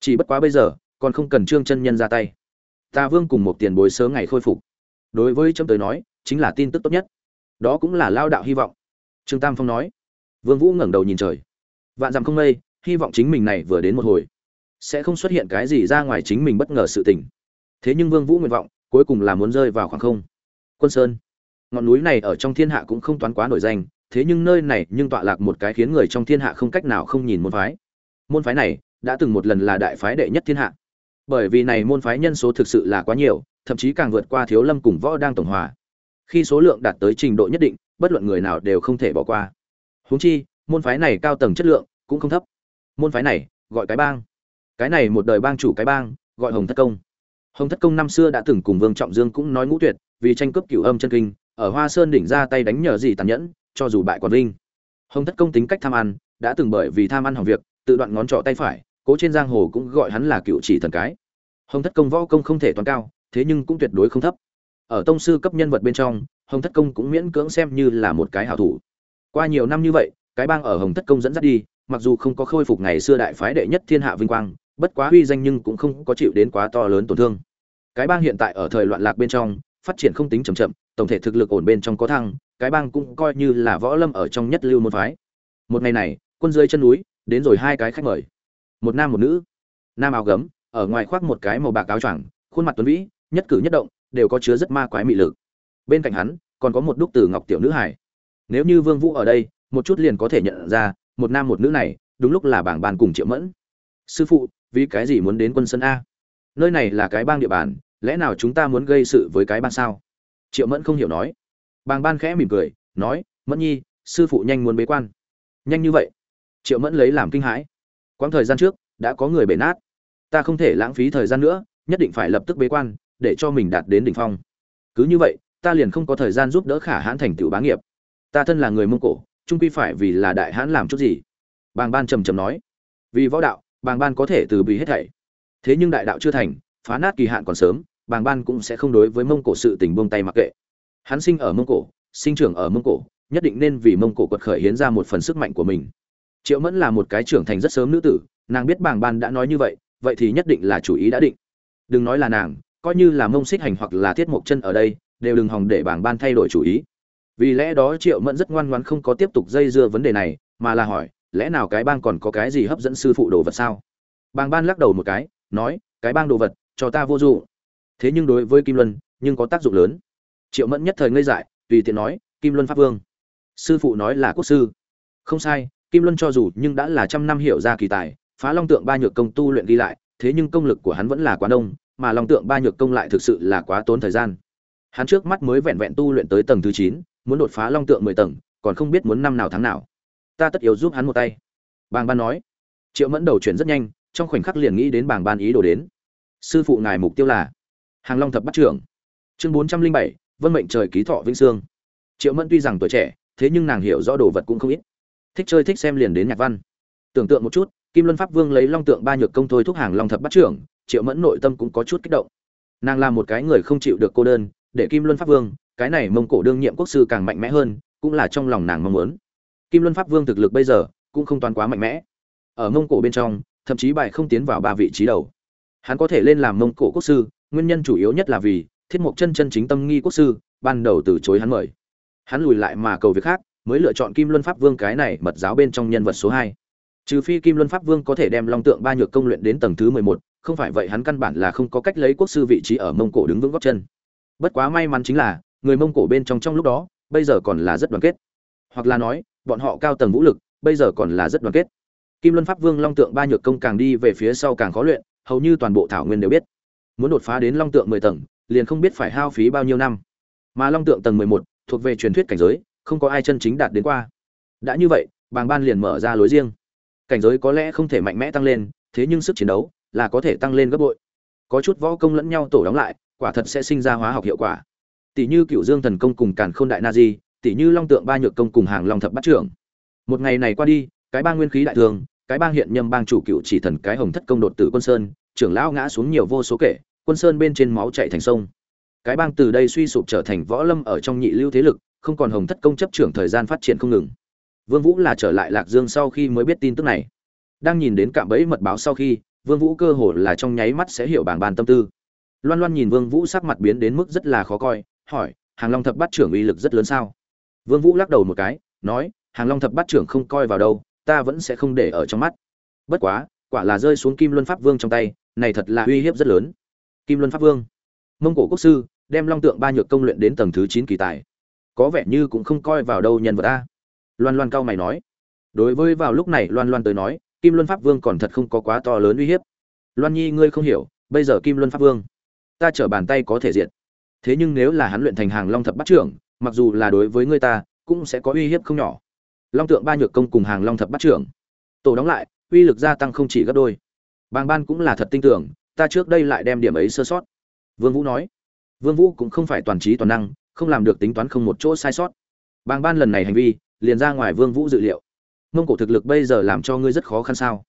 Chỉ bất quá bây giờ, còn không cần trương chân nhân ra tay. Ta vương cùng một tiền bối sớm ngày khôi phục. Đối với chấm tới nói, chính là tin tức tốt nhất. Đó cũng là lao đạo hy vọng. Trương tam phong nói. Vương vũ ngẩng đầu nhìn trời. Vạn dặm không mây, hy vọng chính mình này vừa đến một hồi sẽ không xuất hiện cái gì ra ngoài chính mình bất ngờ sự tình. Thế nhưng vương vũ nguyện vọng, cuối cùng là muốn rơi vào khoảng không. Quân sơn. Ngọn núi này ở trong thiên hạ cũng không toán quá nổi danh, thế nhưng nơi này nhưng tọa lạc một cái khiến người trong thiên hạ không cách nào không nhìn môn phái. Môn phái này đã từng một lần là đại phái đệ nhất thiên hạ. Bởi vì này môn phái nhân số thực sự là quá nhiều, thậm chí càng vượt qua thiếu lâm cùng võ đang tổng hòa. Khi số lượng đạt tới trình độ nhất định, bất luận người nào đều không thể bỏ qua. Huống chi, môn phái này cao tầng chất lượng cũng không thấp. Môn phái này gọi cái bang cái này một đời bang chủ cái bang, gọi hồng thất công. Hồng thất công năm xưa đã từng cùng vương trọng dương cũng nói ngũ tuyệt, vì tranh cướp cửu âm chân kinh, ở hoa sơn đỉnh ra tay đánh nhờ gì tàn nhẫn, cho dù bại còn linh hồng thất công tính cách tham ăn, đã từng bởi vì tham ăn hỏng việc, tự đoạn ngón trỏ tay phải, cố trên giang hồ cũng gọi hắn là cựu chỉ thần cái. Hồng thất công võ công không thể toàn cao, thế nhưng cũng tuyệt đối không thấp. Ở tông sư cấp nhân vật bên trong, hồng thất công cũng miễn cưỡng xem như là một cái hảo thủ. Qua nhiều năm như vậy, cái bang ở hồng thất công dẫn dắt đi, mặc dù không có khôi phục ngày xưa đại phái đệ nhất thiên hạ vinh quang bất quá huy danh nhưng cũng không có chịu đến quá to lớn tổn thương. Cái bang hiện tại ở thời loạn lạc bên trong, phát triển không tính chậm chậm, tổng thể thực lực ổn bên trong có thăng, cái bang cũng coi như là võ lâm ở trong nhất lưu môn phái. Một ngày này, quân dưới chân núi, đến rồi hai cái khách mời. Một nam một nữ. Nam áo gấm, ở ngoài khoác một cái màu bạc áo choàng, khuôn mặt tuấn vĩ, nhất cử nhất động, đều có chứa rất ma quái mị lực. Bên cạnh hắn, còn có một đúc từ ngọc tiểu nữ hải nếu như vương vũ ở đây, một chút liền có thể nhận ra, một nam một nữ này, đúng lúc là bảng bàn cùng triệu mẫn. Sư phụ vì cái gì muốn đến quân sân a? Nơi này là cái bang địa bàn, lẽ nào chúng ta muốn gây sự với cái bang sao? Triệu mẫn không hiểu nói. Bàng ban khẽ mỉm cười, nói, mẫn nhi, sư phụ nhanh muốn bế quan. Nhanh như vậy? Triệu mẫn lấy làm kinh hãi. Quãng thời gian trước, đã có người bể nát. Ta không thể lãng phí thời gian nữa, nhất định phải lập tức bế quan, để cho mình đạt đến đỉnh phong. Cứ như vậy, ta liền không có thời gian giúp đỡ khả hãn thành tựu bá nghiệp. Ta thân là người mông cổ, trung quy phải vì là đại hãn làm chút gì. Bàng ban trầm trầm nói. Vì võ đạo bàng ban có thể từ bị hết thảy. Thế nhưng đại đạo chưa thành, phá nát kỳ hạn còn sớm, bàng ban cũng sẽ không đối với mông cổ sự tình buông tay mặc kệ. Hắn sinh ở mông cổ, sinh trưởng ở mông cổ, nhất định nên vì mông cổ quật khởi hiến ra một phần sức mạnh của mình. Triệu mẫn là một cái trưởng thành rất sớm nữ tử, nàng biết bàng ban đã nói như vậy vậy thì nhất định là chủ ý đã định. Đừng nói là nàng, coi như là mông xích hành hoặc là thiết mộc chân ở đây, đều đừng hòng để bàng ban thay đổi chủ ý. Vì lẽ đó triệu mẫn rất ngoan ngoãn không có tiếp tục dây dưa vấn đề này, mà là hỏi lẽ nào cái bang còn có cái gì hấp dẫn sư phụ đồ vật sao? Bang ban lắc đầu một cái, nói, cái bang đồ vật, cho ta vô dụng thế nhưng đối với kim luân, nhưng có tác dụng lớn. Triệu mẫn nhất thời ngây dại, tùy tiện nói, kim luân pháp vương. Sư phụ nói là quốc sư. Không sai, kim luân cho dù nhưng đã là trăm năm hiểu ra kỳ tài, phá long tượng ba nhược công tu luyện ghi lại, thế nhưng công lực của hắn vẫn là quá đông, mà long tượng ba nhược công lại thực sự là quá tốn thời gian. Hắn trước mắt mới vẹn vẹn tu luyện tới tầng thứ chín, muốn đột phá long tượng mười tầng, còn không biết muốn năm nào tháng nào ta tất yếu giúp hắn một tay. Bàng ban nói. Triệu mẫn đầu chuyển rất nhanh, trong khoảnh khắc liền nghĩ đến Bàng ban ý đồ đến. Sư phụ ngài mục tiêu là hàng long thập bắt trưởng. Chương bốn trăm linh bảy, vân mệnh trời ký thọ vĩnh sương. Triệu mẫn tuy rằng tuổi trẻ, thế nhưng nàng hiểu rõ đồ vật cũng không ít. Thích chơi thích xem liền đến nhạc văn. Tưởng tượng một chút, kim luân pháp vương lấy long tượng ba nhược công thôi thúc hàng long thập bắt trưởng, triệu mẫn nội tâm cũng có chút kích động. Nàng là một cái người không chịu được cô đơn, để kim luân pháp vương, cái này mông cổ đương nhiệm quốc sư càng mạnh mẽ hơn, cũng là trong lòng nàng mong muốn kim luân pháp vương thực lực bây giờ cũng không toàn quá mạnh mẽ. Ở mông cổ bên trong, thậm chí bài không tiến vào ba vị trí đầu. Hắn có thể lên làm mông cổ quốc sư, nguyên nhân chủ yếu nhất là vì thiết mục chân chân chính tâm nghi quốc sư, ban đầu từ chối hắn mời. Hắn lùi lại mà cầu việc khác, mới lựa chọn kim luân pháp vương cái này mật giáo bên trong nhân vật số hai. Trừ phi kim luân pháp vương có thể đem long tượng ba nhược công luyện đến tầng thứ mười một, không phải vậy hắn căn bản là không có cách lấy quốc sư vị trí ở mông cổ đứng vững góc chân. Bất quá may mắn chính là, người mông cổ bên trong trong lúc đó, bây giờ còn là rất đoàn kết. Hoặc là nói bọn họ cao tầng vũ lực, bây giờ còn là rất đoàn kết. Kim luân pháp vương long tượng ba nhược công càng đi về phía sau càng khó luyện, hầu như toàn bộ thảo nguyên đều biết. Muốn đột phá đến long tượng mười tầng, liền không biết phải hao phí bao nhiêu năm. Mà long tượng tầng mười một, thuộc về truyền thuyết cảnh giới, không có ai chân chính đạt đến qua. Đã như vậy, bàng ban liền mở ra lối riêng. Cảnh giới có lẽ không thể mạnh mẽ tăng lên, thế nhưng sức chiến đấu là có thể tăng lên gấp bội. Có chút võ công lẫn nhau tổ đóng lại, quả thật sẽ sinh ra hóa học hiệu quả. Tỷ như cựu dương thần công cùng càn khôn đại na di tỉ như long tượng ba nhược công cùng hàng long thập bát trưởng. Một ngày này qua đi, cái bang nguyên khí đại thường, cái bang hiện nhâm bang chủ cựu chỉ thần cái hồng thất công đột tử quân sơn, trưởng lão ngã xuống nhiều vô số kể, quân sơn bên trên máu chạy thành sông. Cái bang từ đây suy sụp trở thành võ lâm ở trong nhị lưu thế lực, không còn hồng thất công chấp trưởng thời gian phát triển không ngừng. Vương vũ là trở lại lạc dương sau khi mới biết tin tức này. Đang nhìn đến cạm bẫy mật báo sau khi, vương vũ cơ hồ là trong nháy mắt sẽ hiểu bảng bàn tâm tư. Loan loan nhìn vương vũ sắc mặt biến đến mức rất là khó coi, hỏi, hàng long thập bát trưởng uy lực rất lớn sao? Vương vũ lắc đầu một cái, nói, hàng long thập bát trưởng không coi vào đâu, ta vẫn sẽ không để ở trong mắt. Bất quá, quả là rơi xuống kim luân pháp vương trong tay, này thật là uy hiếp rất lớn. Kim luân pháp vương. Mông cổ quốc sư, đem long tượng ba nhược công luyện đến tầng thứ chín kỳ tài. Có vẻ như cũng không coi vào đâu nhân vật ta loan loan cao mày nói. Đối với vào lúc này loan loan tới nói, kim luân pháp vương còn thật không có quá to lớn uy hiếp. Loan nhi, ngươi không hiểu, bây giờ kim luân pháp vương, ta trở bàn tay có thể diện thế nhưng nếu là hắn luyện thành hàng long thập Bát trưởng mặc dù là đối với ngươi ta, cũng sẽ có uy hiếp không nhỏ. Long tượng ba nhược công cùng hàng long thập bắt trưởng. Tổ đóng lại, uy lực gia tăng không chỉ gấp đôi. Bàng ban cũng là thật tin tưởng, ta trước đây lại đem điểm ấy sơ sót. Vương vũ nói, vương vũ cũng không phải toàn trí toàn năng, không làm được tính toán không một chỗ sai sót. Bàng ban lần này hành vi, liền ra ngoài vương vũ dự liệu. Mông cổ thực lực bây giờ làm cho ngươi rất khó khăn sao?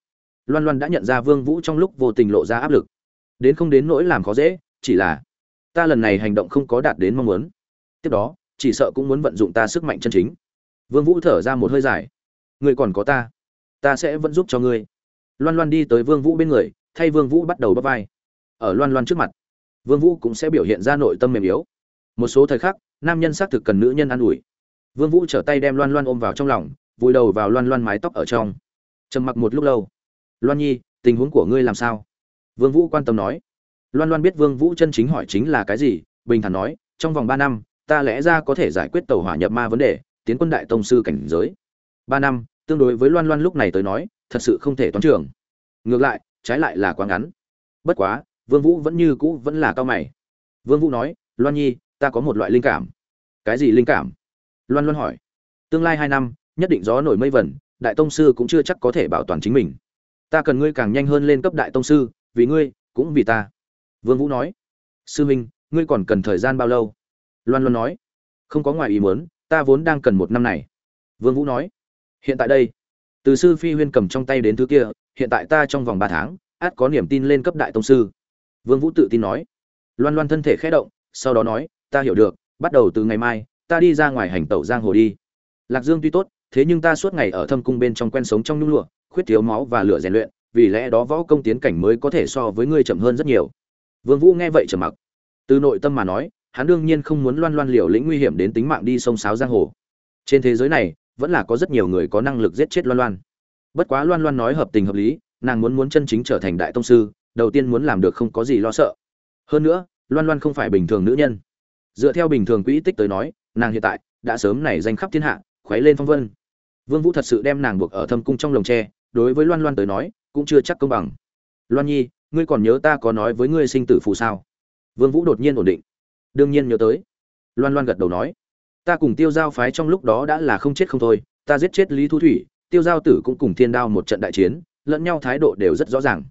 Loan loan đã nhận ra vương vũ trong lúc vô tình lộ ra áp lực. Đến không đến nỗi làm khó dễ, chỉ là ta lần này hành động không có đạt đến mong muốn. Tiếp đó chỉ sợ cũng muốn vận dụng ta sức mạnh chân chính. Vương vũ thở ra một hơi dài. Ngươi còn có ta. Ta sẽ vẫn giúp cho ngươi. Loan loan đi tới vương vũ bên người, thay vương vũ bắt đầu bắp vai. Ở loan loan trước mặt, vương vũ cũng sẽ biểu hiện ra nội tâm mềm yếu. Một số thời khắc, nam nhân xác thực cần nữ nhân an ủi. Vương vũ trở tay đem loan loan ôm vào trong lòng, vùi đầu vào loan loan mái tóc ở trong. Trầm mặc một lúc lâu. Loan nhi, tình huống của ngươi làm sao? Vương vũ quan tâm nói. Loan loan biết vương vũ chân chính hỏi chính là cái gì, bình thản nói, trong vòng ba năm ta lẽ ra có thể giải quyết tàu hỏa nhập ma vấn đề tiến quân đại tông sư cảnh giới. Ba năm tương đối với loan loan lúc này tới nói thật sự không thể toán trường, ngược lại trái lại là quá ngắn. Bất quá vương vũ vẫn như cũ vẫn là cao mày. Vương vũ nói loan nhi ta có một loại linh cảm. Cái gì linh cảm? Loan loan hỏi. Tương lai hai năm nhất định gió nổi mây vẩn đại tông sư cũng chưa chắc có thể bảo toàn chính mình. Ta cần ngươi càng nhanh hơn lên cấp đại tông sư vì ngươi cũng vì ta. Vương vũ nói. Sư minh ngươi còn cần thời gian bao lâu? Loan loan nói, không có ngoài ý muốn, ta vốn đang cần một năm này. Vương vũ nói, hiện tại đây, từ sư phi huyên cầm trong tay đến thứ kia, hiện tại ta trong vòng ba tháng át có niềm tin lên cấp đại tông sư. Vương vũ tự tin nói. Loan loan thân thể khẽ động, sau đó nói, ta hiểu được, bắt đầu từ ngày mai, ta đi ra ngoài hành tẩu giang hồ đi. Lạc dương tuy tốt, thế nhưng ta suốt ngày ở thâm cung bên trong quen sống trong nhung lụa, khuyết thiếu máu và lửa rèn luyện, vì lẽ đó võ công tiến cảnh mới có thể so với ngươi chậm hơn rất nhiều. Vương vũ nghe vậy trầm mặc. Từ nội tâm mà nói hắn đương nhiên không muốn loan loan liều lĩnh nguy hiểm đến tính mạng đi sông sáo giang hồ. Trên thế giới này, vẫn là có rất nhiều người có năng lực giết chết loan loan. Bất quá loan loan nói hợp tình hợp lý, nàng muốn muốn chân chính trở thành đại tông sư, đầu tiên muốn làm được không có gì lo sợ. Hơn nữa, loan loan không phải bình thường nữ nhân. Dựa theo bình thường quỹ tích tới nói, nàng hiện tại đã sớm nảy danh khắp thiên hạ, khuấy lên phong vân. Vương vũ thật sự đem nàng buộc ở thâm cung trong lồng tre, đối với loan loan tới nói, cũng chưa chắc công bằng. Loan nhi, ngươi còn nhớ ta có nói với ngươi sinh tử phù sao? Vương vũ đột nhiên ổn định đương nhiên nhớ tới. Loan loan gật đầu nói, ta cùng tiêu giao phái trong lúc đó đã là không chết không thôi, ta giết chết lý thu thủy, tiêu giao tử cũng cùng thiên đao một trận đại chiến, lẫn nhau thái độ đều rất rõ ràng.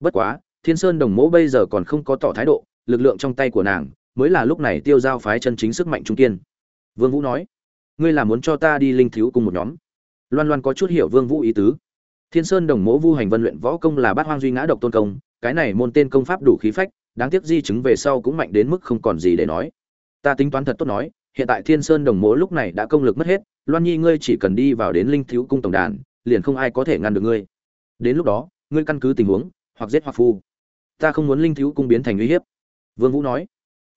Bất quá, thiên sơn đồng mẫu bây giờ còn không có tỏ thái độ, lực lượng trong tay của nàng mới là lúc này tiêu giao phái chân chính sức mạnh trung kiên. Vương vũ nói, ngươi là muốn cho ta đi linh thiếu cùng một nhóm? Loan loan có chút hiểu vương vũ ý tứ. Thiên sơn đồng mẫu vu hành vân luyện võ công là bát hoang duy ngã độc tôn công, cái này môn tên công pháp đủ khí phách đáng tiếc di chứng về sau cũng mạnh đến mức không còn gì để nói. Ta tính toán thật tốt nói, hiện tại thiên sơn đồng mố lúc này đã công lực mất hết, loan nhi ngươi chỉ cần đi vào đến linh thiếu cung tổng đàn, liền không ai có thể ngăn được ngươi. Đến lúc đó, ngươi căn cứ tình huống, hoặc giết hoặc phu. Ta không muốn linh thiếu cung biến thành uy hiếp. Vương vũ nói.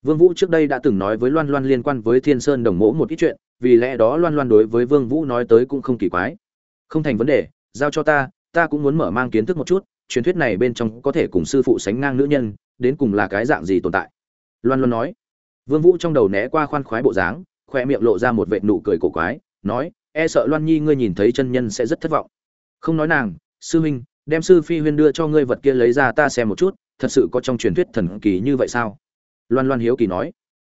Vương vũ trước đây đã từng nói với loan loan liên quan với thiên sơn đồng mỗ một ít chuyện, vì lẽ đó loan loan đối với vương vũ nói tới cũng không kỳ quái. Không thành vấn đề, giao cho ta ta cũng muốn mở mang kiến thức một chút, truyền thuyết này bên trong có thể cùng sư phụ sánh ngang nữ nhân đến cùng là cái dạng gì tồn tại? Loan loan nói. Vương vũ trong đầu né qua khoan khoái bộ dáng khoe miệng lộ ra một vệt nụ cười cổ quái, nói e sợ loan nhi ngươi nhìn thấy chân nhân sẽ rất thất vọng. Không nói nàng, sư huynh, đem sư phi huyên đưa cho ngươi vật kia lấy ra ta xem một chút, thật sự có trong truyền thuyết thần kỳ như vậy sao? Loan loan hiếu kỳ nói.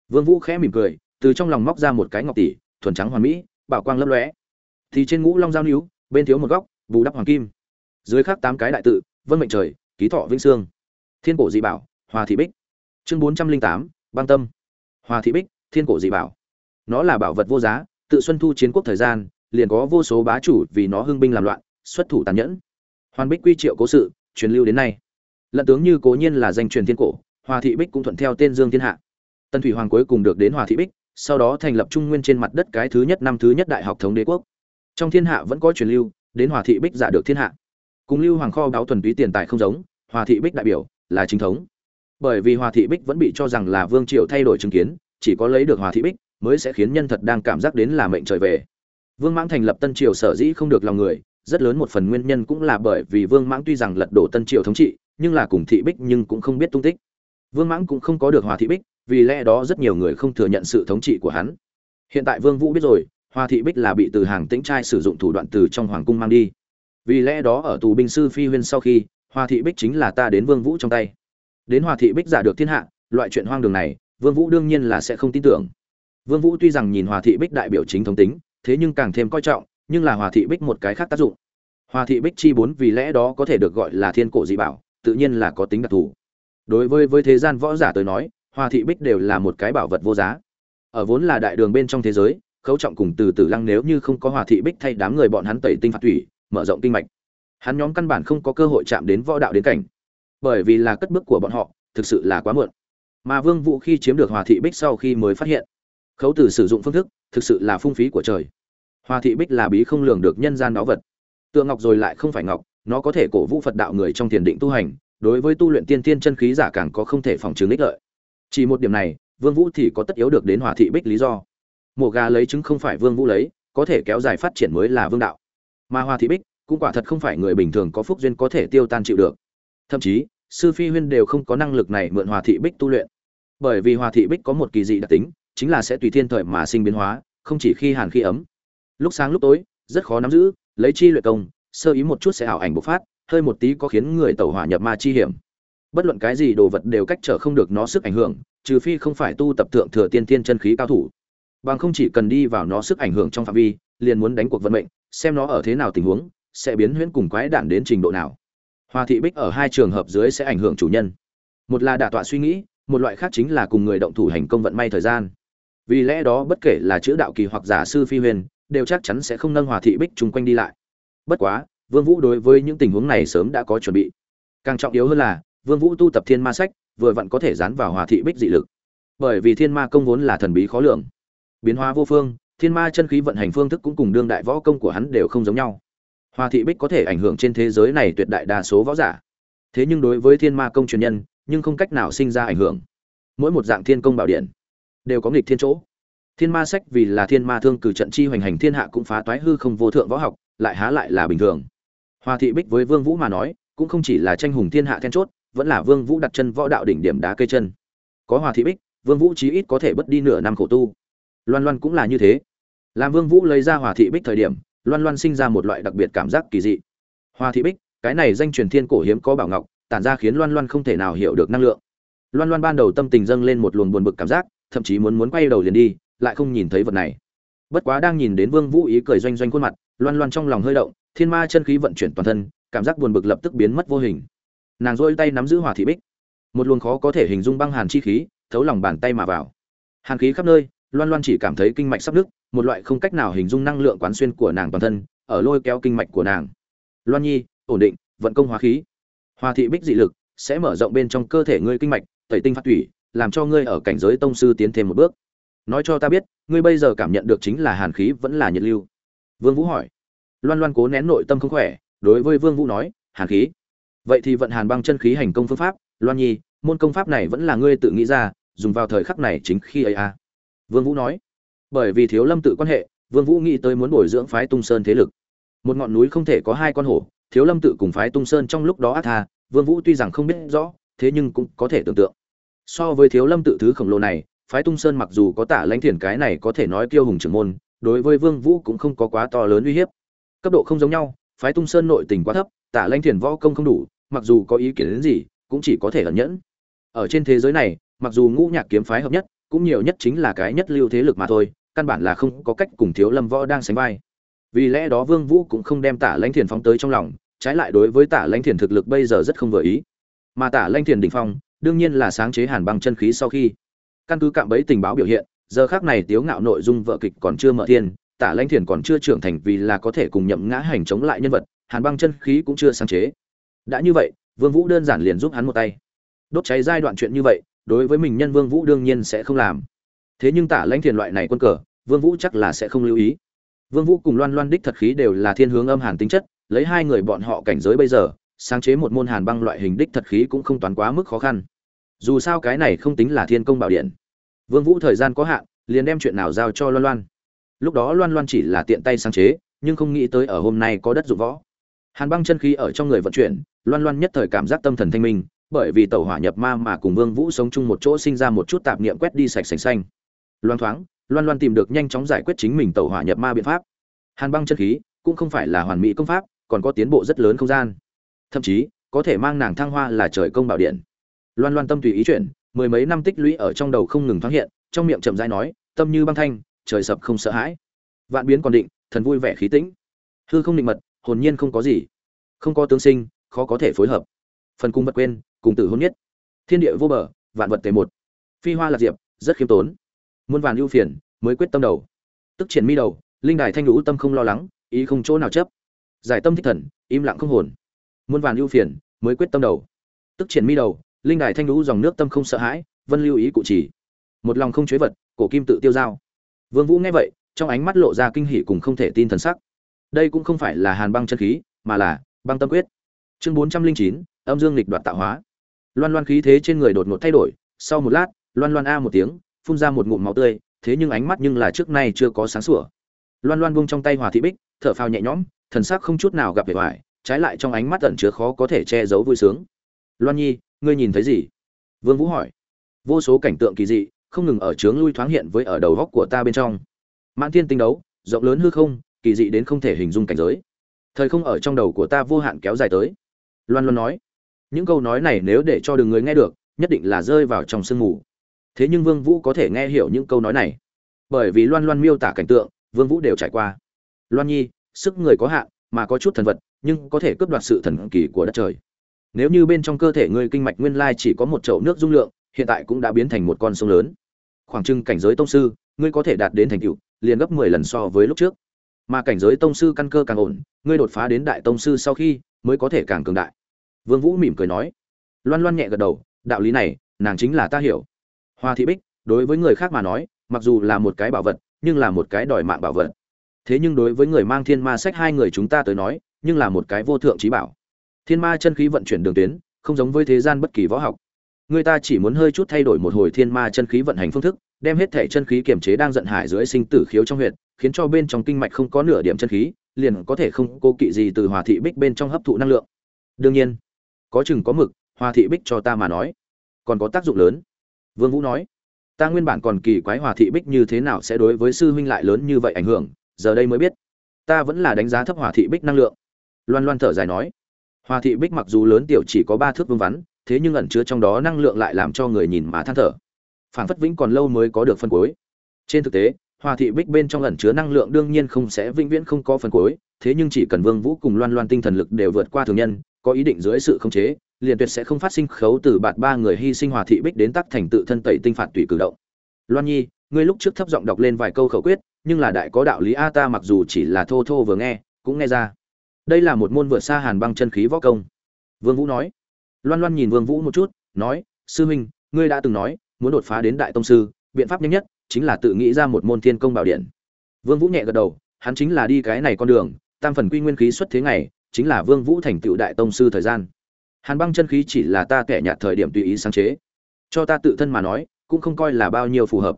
Vương vũ khẽ mỉm cười, từ trong lòng móc ra một cái ngọc tỷ, thuần trắng hoàn mỹ, bảo quang lấp lóe. Thì trên ngũ long giao níu, bên thiếu một góc, bù đắp hoàng kim. Dưới khắc tám cái đại tự, vân mệnh trời, ký thọ vĩnh sương thiên cổ dị bảo hòa thị bích. Chương bốn trăm linh tám, băng tâm. Hòa thị bích, thiên cổ dị bảo. Nó là bảo vật vô giá, tự xuân thu chiến quốc thời gian, liền có vô số bá chủ vì nó hưng binh làm loạn, xuất thủ tàn nhẫn. Hoàn bích quy triệu cố sự, truyền lưu đến nay. Lận tướng như cố nhiên là danh truyền thiên cổ, hòa thị bích cũng thuận theo tên dương thiên hạ. Tân thủy hoàng cuối cùng được đến hòa thị bích, sau đó thành lập trung nguyên trên mặt đất cái thứ nhất năm thứ nhất đại học thống đế quốc. Trong thiên hạ vẫn có truyền lưu, đến hòa thị bích giả được thiên hạ. Cùng lưu hoàng kho báo thuần túy tiền tài không giống, hòa thị bích đại biểu là chính thống bởi vì hòa thị bích vẫn bị cho rằng là vương triều thay đổi chứng kiến, chỉ có lấy được hòa thị bích mới sẽ khiến nhân thật đang cảm giác đến là mệnh trời về. Vương mãng thành lập tân triều sở dĩ không được lòng người, rất lớn một phần nguyên nhân cũng là bởi vì vương mãng tuy rằng lật đổ tân triều thống trị, nhưng là cùng thị bích nhưng cũng không biết tung tích. Vương mãng cũng không có được hòa thị bích, vì lẽ đó rất nhiều người không thừa nhận sự thống trị của hắn. Hiện tại vương vũ biết rồi, hòa thị bích là bị từ hàng tĩnh trai sử dụng thủ đoạn từ trong hoàng cung mang đi. Vì lẽ đó ở tù binh sư phi huyên sau khi, hòa thị bích chính là ta đến vương vũ trong tay đến hòa thị bích giả được thiên hạ, loại chuyện hoang đường này, vương vũ đương nhiên là sẽ không tin tưởng. Vương vũ tuy rằng nhìn hòa thị bích đại biểu chính thống tính, thế nhưng càng thêm coi trọng, nhưng là hòa thị bích một cái khác tác dụng. Hòa thị bích chi bốn vì lẽ đó có thể được gọi là thiên cổ dị bảo, tự nhiên là có tính đặc thù. Đối với với thế gian võ giả tới nói, hòa thị bích đều là một cái bảo vật vô giá. Ở vốn là đại đường bên trong thế giới, khấu trọng cùng từ từ lăng nếu như không có hòa thị bích thay đám người bọn hắn tẩy tinh phạt thủy, mở rộng kinh mạch. Hắn nhóm căn bản không có cơ hội chạm đến võ đạo đến cảnh bởi vì là cất bước của bọn họ, thực sự là quá muộn. Mà vương vũ khi chiếm được hòa thị bích sau khi mới phát hiện, khấu tử sử dụng phương thức, thực sự là phung phí của trời. Hòa thị bích là bí không lường được nhân gian đó vật. Tượng ngọc rồi lại không phải ngọc, nó có thể cổ vũ phật đạo người trong thiền định tu hành, đối với tu luyện tiên tiên chân khí giả càng có không thể phòng chứng ích lợi. Chỉ một điểm này, vương vũ thì có tất yếu được đến hòa thị bích lý do. Mổ gà lấy trứng không phải vương vũ lấy, có thể kéo dài phát triển mới là vương đạo. Mà hòa thị bích cũng quả thật không phải người bình thường có phúc duyên có thể tiêu tan chịu được. Thậm chí sư phi huyên đều không có năng lực này mượn hòa thị bích tu luyện. Bởi vì hòa thị bích có một kỳ dị đặc tính, chính là sẽ tùy thiên thời mà sinh biến hóa, không chỉ khi hàn khi ấm. Lúc sáng lúc tối, rất khó nắm giữ, lấy chi luyện công, sơ ý một chút sẽ ảo ảnh bộc phát, hơi một tí có khiến người tẩu hỏa nhập ma chi hiểm. Bất luận cái gì đồ vật đều cách trở không được nó sức ảnh hưởng, trừ phi không phải tu tập thượng thừa tiên tiên chân khí cao thủ. Bằng không chỉ cần đi vào nó sức ảnh hưởng trong phạm vi, liền muốn đánh cuộc vận mệnh, xem nó ở thế nào tình huống, sẽ biến huyễn cùng quái đản đến trình độ nào. Hoa thị bích ở hai trường hợp dưới sẽ ảnh hưởng chủ nhân. Một là đả tọa suy nghĩ, một loại khác chính là cùng người động thủ hành công vận may thời gian. Vì lẽ đó bất kể là chữ đạo kỳ hoặc giả sư phi huyền, đều chắc chắn sẽ không nâng hòa thị bích chung quanh đi lại. Bất quá, vương vũ đối với những tình huống này sớm đã có chuẩn bị. Càng trọng yếu hơn là, vương vũ tu tập thiên ma sách, vừa vặn có thể dán vào hòa thị bích dị lực. Bởi vì thiên ma công vốn là thần bí khó lường. Biến hóa vô phương, thiên ma chân khí vận hành phương thức cũng cùng đương đại võ công của hắn đều không giống nhau. Hoa thị bích có thể ảnh hưởng trên thế giới này tuyệt đại đa số võ giả. Thế nhưng đối với thiên ma công truyền nhân, nhưng không cách nào sinh ra ảnh hưởng. Mỗi một dạng thiên công bảo điện, đều có nghịch thiên chỗ. Thiên ma sách vì là thiên ma thương cử trận chi hoành hành thiên hạ cũng phá toái hư không vô thượng võ học lại há lại là bình thường. Hoa thị bích với vương vũ mà nói cũng không chỉ là tranh hùng thiên hạ then chốt vẫn là vương vũ đặt chân võ đạo đỉnh điểm đá cây chân. Có hoa thị bích vương vũ chí ít có thể bất đi nửa năm khổ tu. Loan loan cũng là như thế. Làm vương vũ lấy ra hoa thị bích thời điểm loan loan sinh ra một loại đặc biệt cảm giác kỳ dị. Hoa thị bích, cái này danh truyền thiên cổ hiếm có bảo ngọc, tản ra khiến loan loan không thể nào hiểu được năng lượng. Loan loan ban đầu tâm tình dâng lên một luồng buồn bực cảm giác, thậm chí muốn muốn quay đầu liền đi, lại không nhìn thấy vật này. Bất quá đang nhìn đến vương vũ ý cười doanh doanh khuôn mặt, loan loan trong lòng hơi động, thiên ma chân khí vận chuyển toàn thân, cảm giác buồn bực lập tức biến mất vô hình. Nàng duỗi tay nắm giữ hỏa thị bích. Một luồng khó có thể hình dung băng hàn chi khí, thấu lòng bàn tay mà vào. Hàn khí khắp nơi, loan loan chỉ cảm thấy kinh mạch sắp nứt một loại không cách nào hình dung năng lượng quán xuyên của nàng toàn thân, ở lôi kéo kinh mạch của nàng. Loan nhi, ổn định, vận công hóa khí. Hòa thị bích dị lực sẽ mở rộng bên trong cơ thể ngươi kinh mạch, tẩy tinh phát thủy, làm cho ngươi ở cảnh giới tông sư tiến thêm một bước. Nói cho ta biết, ngươi bây giờ cảm nhận được chính là hàn khí vẫn là nhiệt lưu? Vương vũ hỏi. Loan loan cố nén nội tâm không khỏe, đối với vương vũ nói, hàn khí. Vậy thì vận hàn băng chân khí hành công phương pháp, loan nhi, môn công pháp này vẫn là ngươi tự nghĩ ra, dùng vào thời khắc này chính khi ấy à. vương vũ nói bởi vì thiếu lâm tự quan hệ, vương vũ nghĩ tới muốn bồi dưỡng phái tung sơn thế lực. Một ngọn núi không thể có hai con hổ, thiếu lâm tự cùng phái tung sơn trong lúc đó ác tha, vương vũ tuy rằng không biết rõ, thế nhưng cũng có thể tưởng tượng. So với thiếu lâm tự thứ khổng lồ này, phái tung sơn mặc dù có tả lãnh thiền cái này có thể nói tiêu hùng trưởng môn, đối với vương vũ cũng không có quá to lớn uy hiếp. Cấp độ không giống nhau, phái tung sơn nội tình quá thấp, tả lãnh thiền võ công không đủ, mặc dù có ý kiến đến gì, cũng chỉ có thể ẩn nhẫn. Ở trên thế giới này, mặc dù ngũ nhạc kiếm phái hợp nhất, cũng nhiều nhất chính là cái nhất lưu thế lực mà thôi căn bản là không có cách cùng thiếu lâm võ đang sánh vai. Vì lẽ đó vương vũ cũng không đem tả lãnh thiền phóng tới trong lòng, trái lại đối với tả lãnh thiền thực lực bây giờ rất không vừa ý. Mà tả lãnh thiền đỉnh phong, đương nhiên là sáng chế hàn băng chân khí sau khi. Căn cứ cạm bẫy tình báo biểu hiện, giờ khác này tiếu ngạo nội dung vợ kịch còn chưa mở thiên, tả lãnh thiền còn chưa trưởng thành vì là có thể cùng nhậm ngã hành chống lại nhân vật, hàn băng chân khí cũng chưa sáng chế. Đã như vậy, vương vũ đơn giản liền giúp hắn một tay. Đốt cháy giai đoạn chuyện như vậy, đối với mình nhân vương vũ đương nhiên sẽ không làm thế nhưng tả lãnh thiền loại này quân cờ, vương vũ chắc là sẽ không lưu ý. Vương vũ cùng loan loan đích thật khí đều là thiên hướng âm hàn tính chất, lấy hai người bọn họ cảnh giới bây giờ, sáng chế một môn hàn băng loại hình đích thật khí cũng không toán quá mức khó khăn. Dù sao cái này không tính là thiên công bảo điện. Vương vũ thời gian có hạn, liền đem chuyện nào giao cho loan loan. Lúc đó loan loan chỉ là tiện tay sáng chế, nhưng không nghĩ tới ở hôm nay có đất dụng võ. Hàn băng chân khí ở trong người vận chuyển, loan loan nhất thời cảm giác tâm thần thanh minh, bởi vì tẩu hỏa nhập ma mà cùng vương vũ sống chung một chỗ sinh ra một chút tạp niệm quét đi sạch sành xanh loan thoáng, loan loan tìm được nhanh chóng giải quyết chính mình tẩu hỏa nhập ma biện pháp. Hàn băng chân khí cũng không phải là hoàn mỹ công pháp, còn có tiến bộ rất lớn không gian. Thậm chí, có thể mang nàng thăng hoa là trời công bảo điện. Loan loan tâm tùy ý chuyển, mười mấy năm tích lũy ở trong đầu không ngừng thoáng hiện, trong miệng chậm rãi nói, tâm như băng thanh, trời sập không sợ hãi. Vạn biến còn định, thần vui vẻ khí tĩnh. Hư không định mật, hồn nhiên không có gì. Không có tương sinh, khó có thể phối hợp. Phần cung vật quên, cùng tử hôn nhất. Thiên địa vô bờ, vạn vật tề một. Phi hoa lạc diệp, rất khiêm tốn muôn vàn ưu phiền, mới quyết tâm đầu. Tức triển mi đầu, linh đài thanh lũ tâm không lo lắng, ý không chỗ nào chấp. Giải tâm thích thần, im lặng không hồn. Muôn vàn ưu phiền, mới quyết tâm đầu. Tức triển mi đầu, linh đài thanh lũ dòng nước tâm không sợ hãi, vân lưu ý cụ chỉ. Một lòng không chế vật, cổ kim tự tiêu dao vương vũ nghe vậy, trong ánh mắt lộ ra kinh hỉ cùng không thể tin thần sắc. Đây cũng không phải là hàn băng chân khí, mà là băng tâm quyết. Chương bốn trăm linh chín, âm dương lịch đoạt tạo hóa. Loan loan khí thế trên người đột ngột thay đổi, sau một lát, loan loan a một tiếng phun ra một ngụm máu tươi, thế nhưng ánh mắt nhưng là trước nay chưa có sáng sủa. Loan loan buông trong tay hòa thị bích, thở phào nhẹ nhõm, thần sắc không chút nào gặp vẻ vải trái lại trong ánh mắt ẩn chứa khó có thể che giấu vui sướng. Loan nhi, ngươi nhìn thấy gì? Vương vũ hỏi. Vô số cảnh tượng kỳ dị, không ngừng ở trướng lui thoáng hiện với ở đầu góc của ta bên trong. Mãn thiên tinh đấu, rộng lớn hư không, kỳ dị đến không thể hình dung cảnh giới. Thời không ở trong đầu của ta vô hạn kéo dài tới. Loan loan nói. Những câu nói này nếu để cho đường người nghe được, nhất định là rơi vào trong sương mù thế nhưng vương vũ có thể nghe hiểu những câu nói này. Bởi vì loan loan miêu tả cảnh tượng, vương vũ đều trải qua. Loan nhi, sức người có hạn, mà có chút thần vật, nhưng có thể cướp đoạt sự thần kỳ của đất trời. Nếu như bên trong cơ thể ngươi kinh mạch nguyên lai chỉ có một chậu nước dung lượng, hiện tại cũng đã biến thành một con sông lớn. Khoảng trưng cảnh giới tông sư, ngươi có thể đạt đến thành tựu, liền gấp 10 lần so với lúc trước. Mà cảnh giới tông sư căn cơ càng ổn, ngươi đột phá đến đại tông sư sau khi, mới có thể càng cường đại. Vương vũ mỉm cười nói. Loan loan nhẹ gật đầu, đạo lý này, nàng chính là ta hiểu hoa thị bích, đối với người khác mà nói, mặc dù là một cái bảo vật, nhưng là một cái đòi mạng bảo vật. Thế nhưng đối với người mang thiên ma sách hai người chúng ta tới nói, nhưng là một cái vô thượng trí bảo. Thiên ma chân khí vận chuyển đường tuyến, không giống với thế gian bất kỳ võ học. Người ta chỉ muốn hơi chút thay đổi một hồi thiên ma chân khí vận hành phương thức, đem hết thể chân khí kiềm chế đang giận hại dưới sinh tử khiếu trong huyệt, khiến cho bên trong kinh mạch không có nửa điểm chân khí, liền có thể không cố kỵ gì từ hòa thị bích bên trong hấp thụ năng lượng. Đương nhiên, có chừng có mực hòa thị bích cho ta mà nói, còn có tác dụng lớn vương vũ nói, ta nguyên bản còn kỳ quái hòa thị bích như thế nào sẽ đối với sư huynh lại lớn như vậy ảnh hưởng, giờ đây mới biết. Ta vẫn là đánh giá thấp hòa thị bích năng lượng. Loan loan thở dài nói, hòa thị bích mặc dù lớn tiểu chỉ có ba thước vương vắn, thế nhưng ẩn chứa trong đó năng lượng lại làm cho người nhìn mà than thở. Phảng phất vĩnh còn lâu mới có được phân cuối. Trên thực tế, hòa thị bích bên trong ẩn chứa năng lượng đương nhiên không sẽ vĩnh viễn không có phân cuối, thế nhưng chỉ cần vương vũ cùng loan loan tinh thần lực đều vượt qua thường nhân có ý định dưới sự khống chế, liền tuyệt sẽ không phát sinh khấu từ bạt ba người hy sinh hòa thị bích đến tắc thành tự thân tẩy tinh phạt tùy cử động. Loan nhi, ngươi lúc trước thấp giọng đọc lên vài câu khẩu quyết, nhưng là đại có đạo lý a ta mặc dù chỉ là thô thô vừa nghe, cũng nghe ra. Đây là một môn vượt xa hàn băng chân khí võ công. Vương vũ nói. Loan loan nhìn vương vũ một chút, nói, sư huynh, ngươi đã từng nói, muốn đột phá đến đại tông sư, biện pháp nhanh nhất chính là tự nghĩ ra một môn thiên công bảo điện. Vương vũ nhẹ gật đầu, hắn chính là đi cái này con đường, tam phần quy nguyên khí xuất thế ngày chính là vương vũ thành tựu đại tông sư thời gian. Hàn băng chân khí chỉ là ta kẻ nhạt thời điểm tùy ý sáng chế. Cho ta tự thân mà nói, cũng không coi là bao nhiêu phù hợp.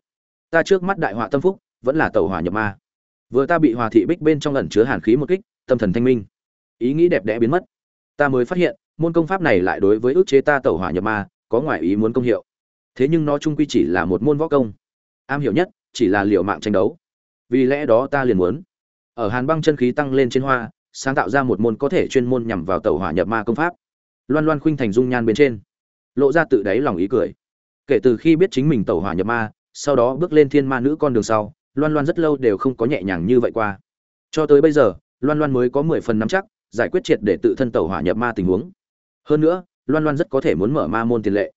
Ta trước mắt đại họa tâm phúc, vẫn là tẩu hỏa nhập ma. Vừa ta bị hòa thị bích bên trong ẩn chứa hàn khí một kích, tâm thần thanh minh. Ý nghĩ đẹp đẽ biến mất. Ta mới phát hiện, môn công pháp này lại đối với ước chế ta tẩu hỏa nhập ma, có ngoại ý muốn công hiệu. Thế nhưng nó chung quy chỉ là một môn võ công. Am hiểu nhất, chỉ là liệu mạng tranh đấu. Vì lẽ đó ta liền muốn. Ở hàn băng chân khí tăng lên trên hoa sáng tạo ra một môn có thể chuyên môn nhằm vào tẩu hỏa nhập ma công pháp. Loan loan khuynh thành dung nhan bên trên, lộ ra tự đáy lòng ý cười. Kể từ khi biết chính mình tẩu hỏa nhập ma, sau đó bước lên thiên ma nữ con đường sau, loan loan rất lâu đều không có nhẹ nhàng như vậy qua. Cho tới bây giờ, loan loan mới có mười phần nắm chắc, giải quyết triệt để tự thân tẩu hỏa nhập ma tình huống. Hơn nữa, loan loan rất có thể muốn mở ma môn tiền lệ.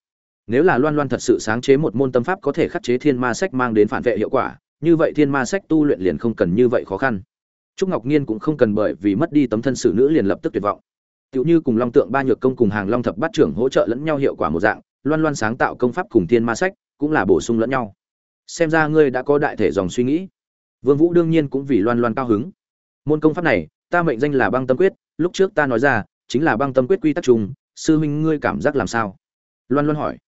Nếu là loan loan thật sự sáng chế một môn tâm pháp có thể khắc chế thiên ma sách mang đến phản vệ hiệu quả, như vậy thiên ma sách tu luyện liền không cần như vậy khó khăn trúc ngọc nhiên cũng không cần bởi vì mất đi tấm thân xử nữ liền lập tức tuyệt vọng. Tiểu như cùng long tượng ba nhược công cùng hàng long thập bát trưởng hỗ trợ lẫn nhau hiệu quả một dạng, loan loan sáng tạo công pháp cùng thiên ma sách cũng là bổ sung lẫn nhau. Xem ra ngươi đã có đại thể dòng suy nghĩ. Vương vũ đương nhiên cũng vì loan loan cao hứng. Môn công pháp này, ta mệnh danh là băng tâm quyết, lúc trước ta nói ra, chính là băng tâm quyết quy tắc chung, sư huynh ngươi cảm giác làm sao? Loan loan hỏi.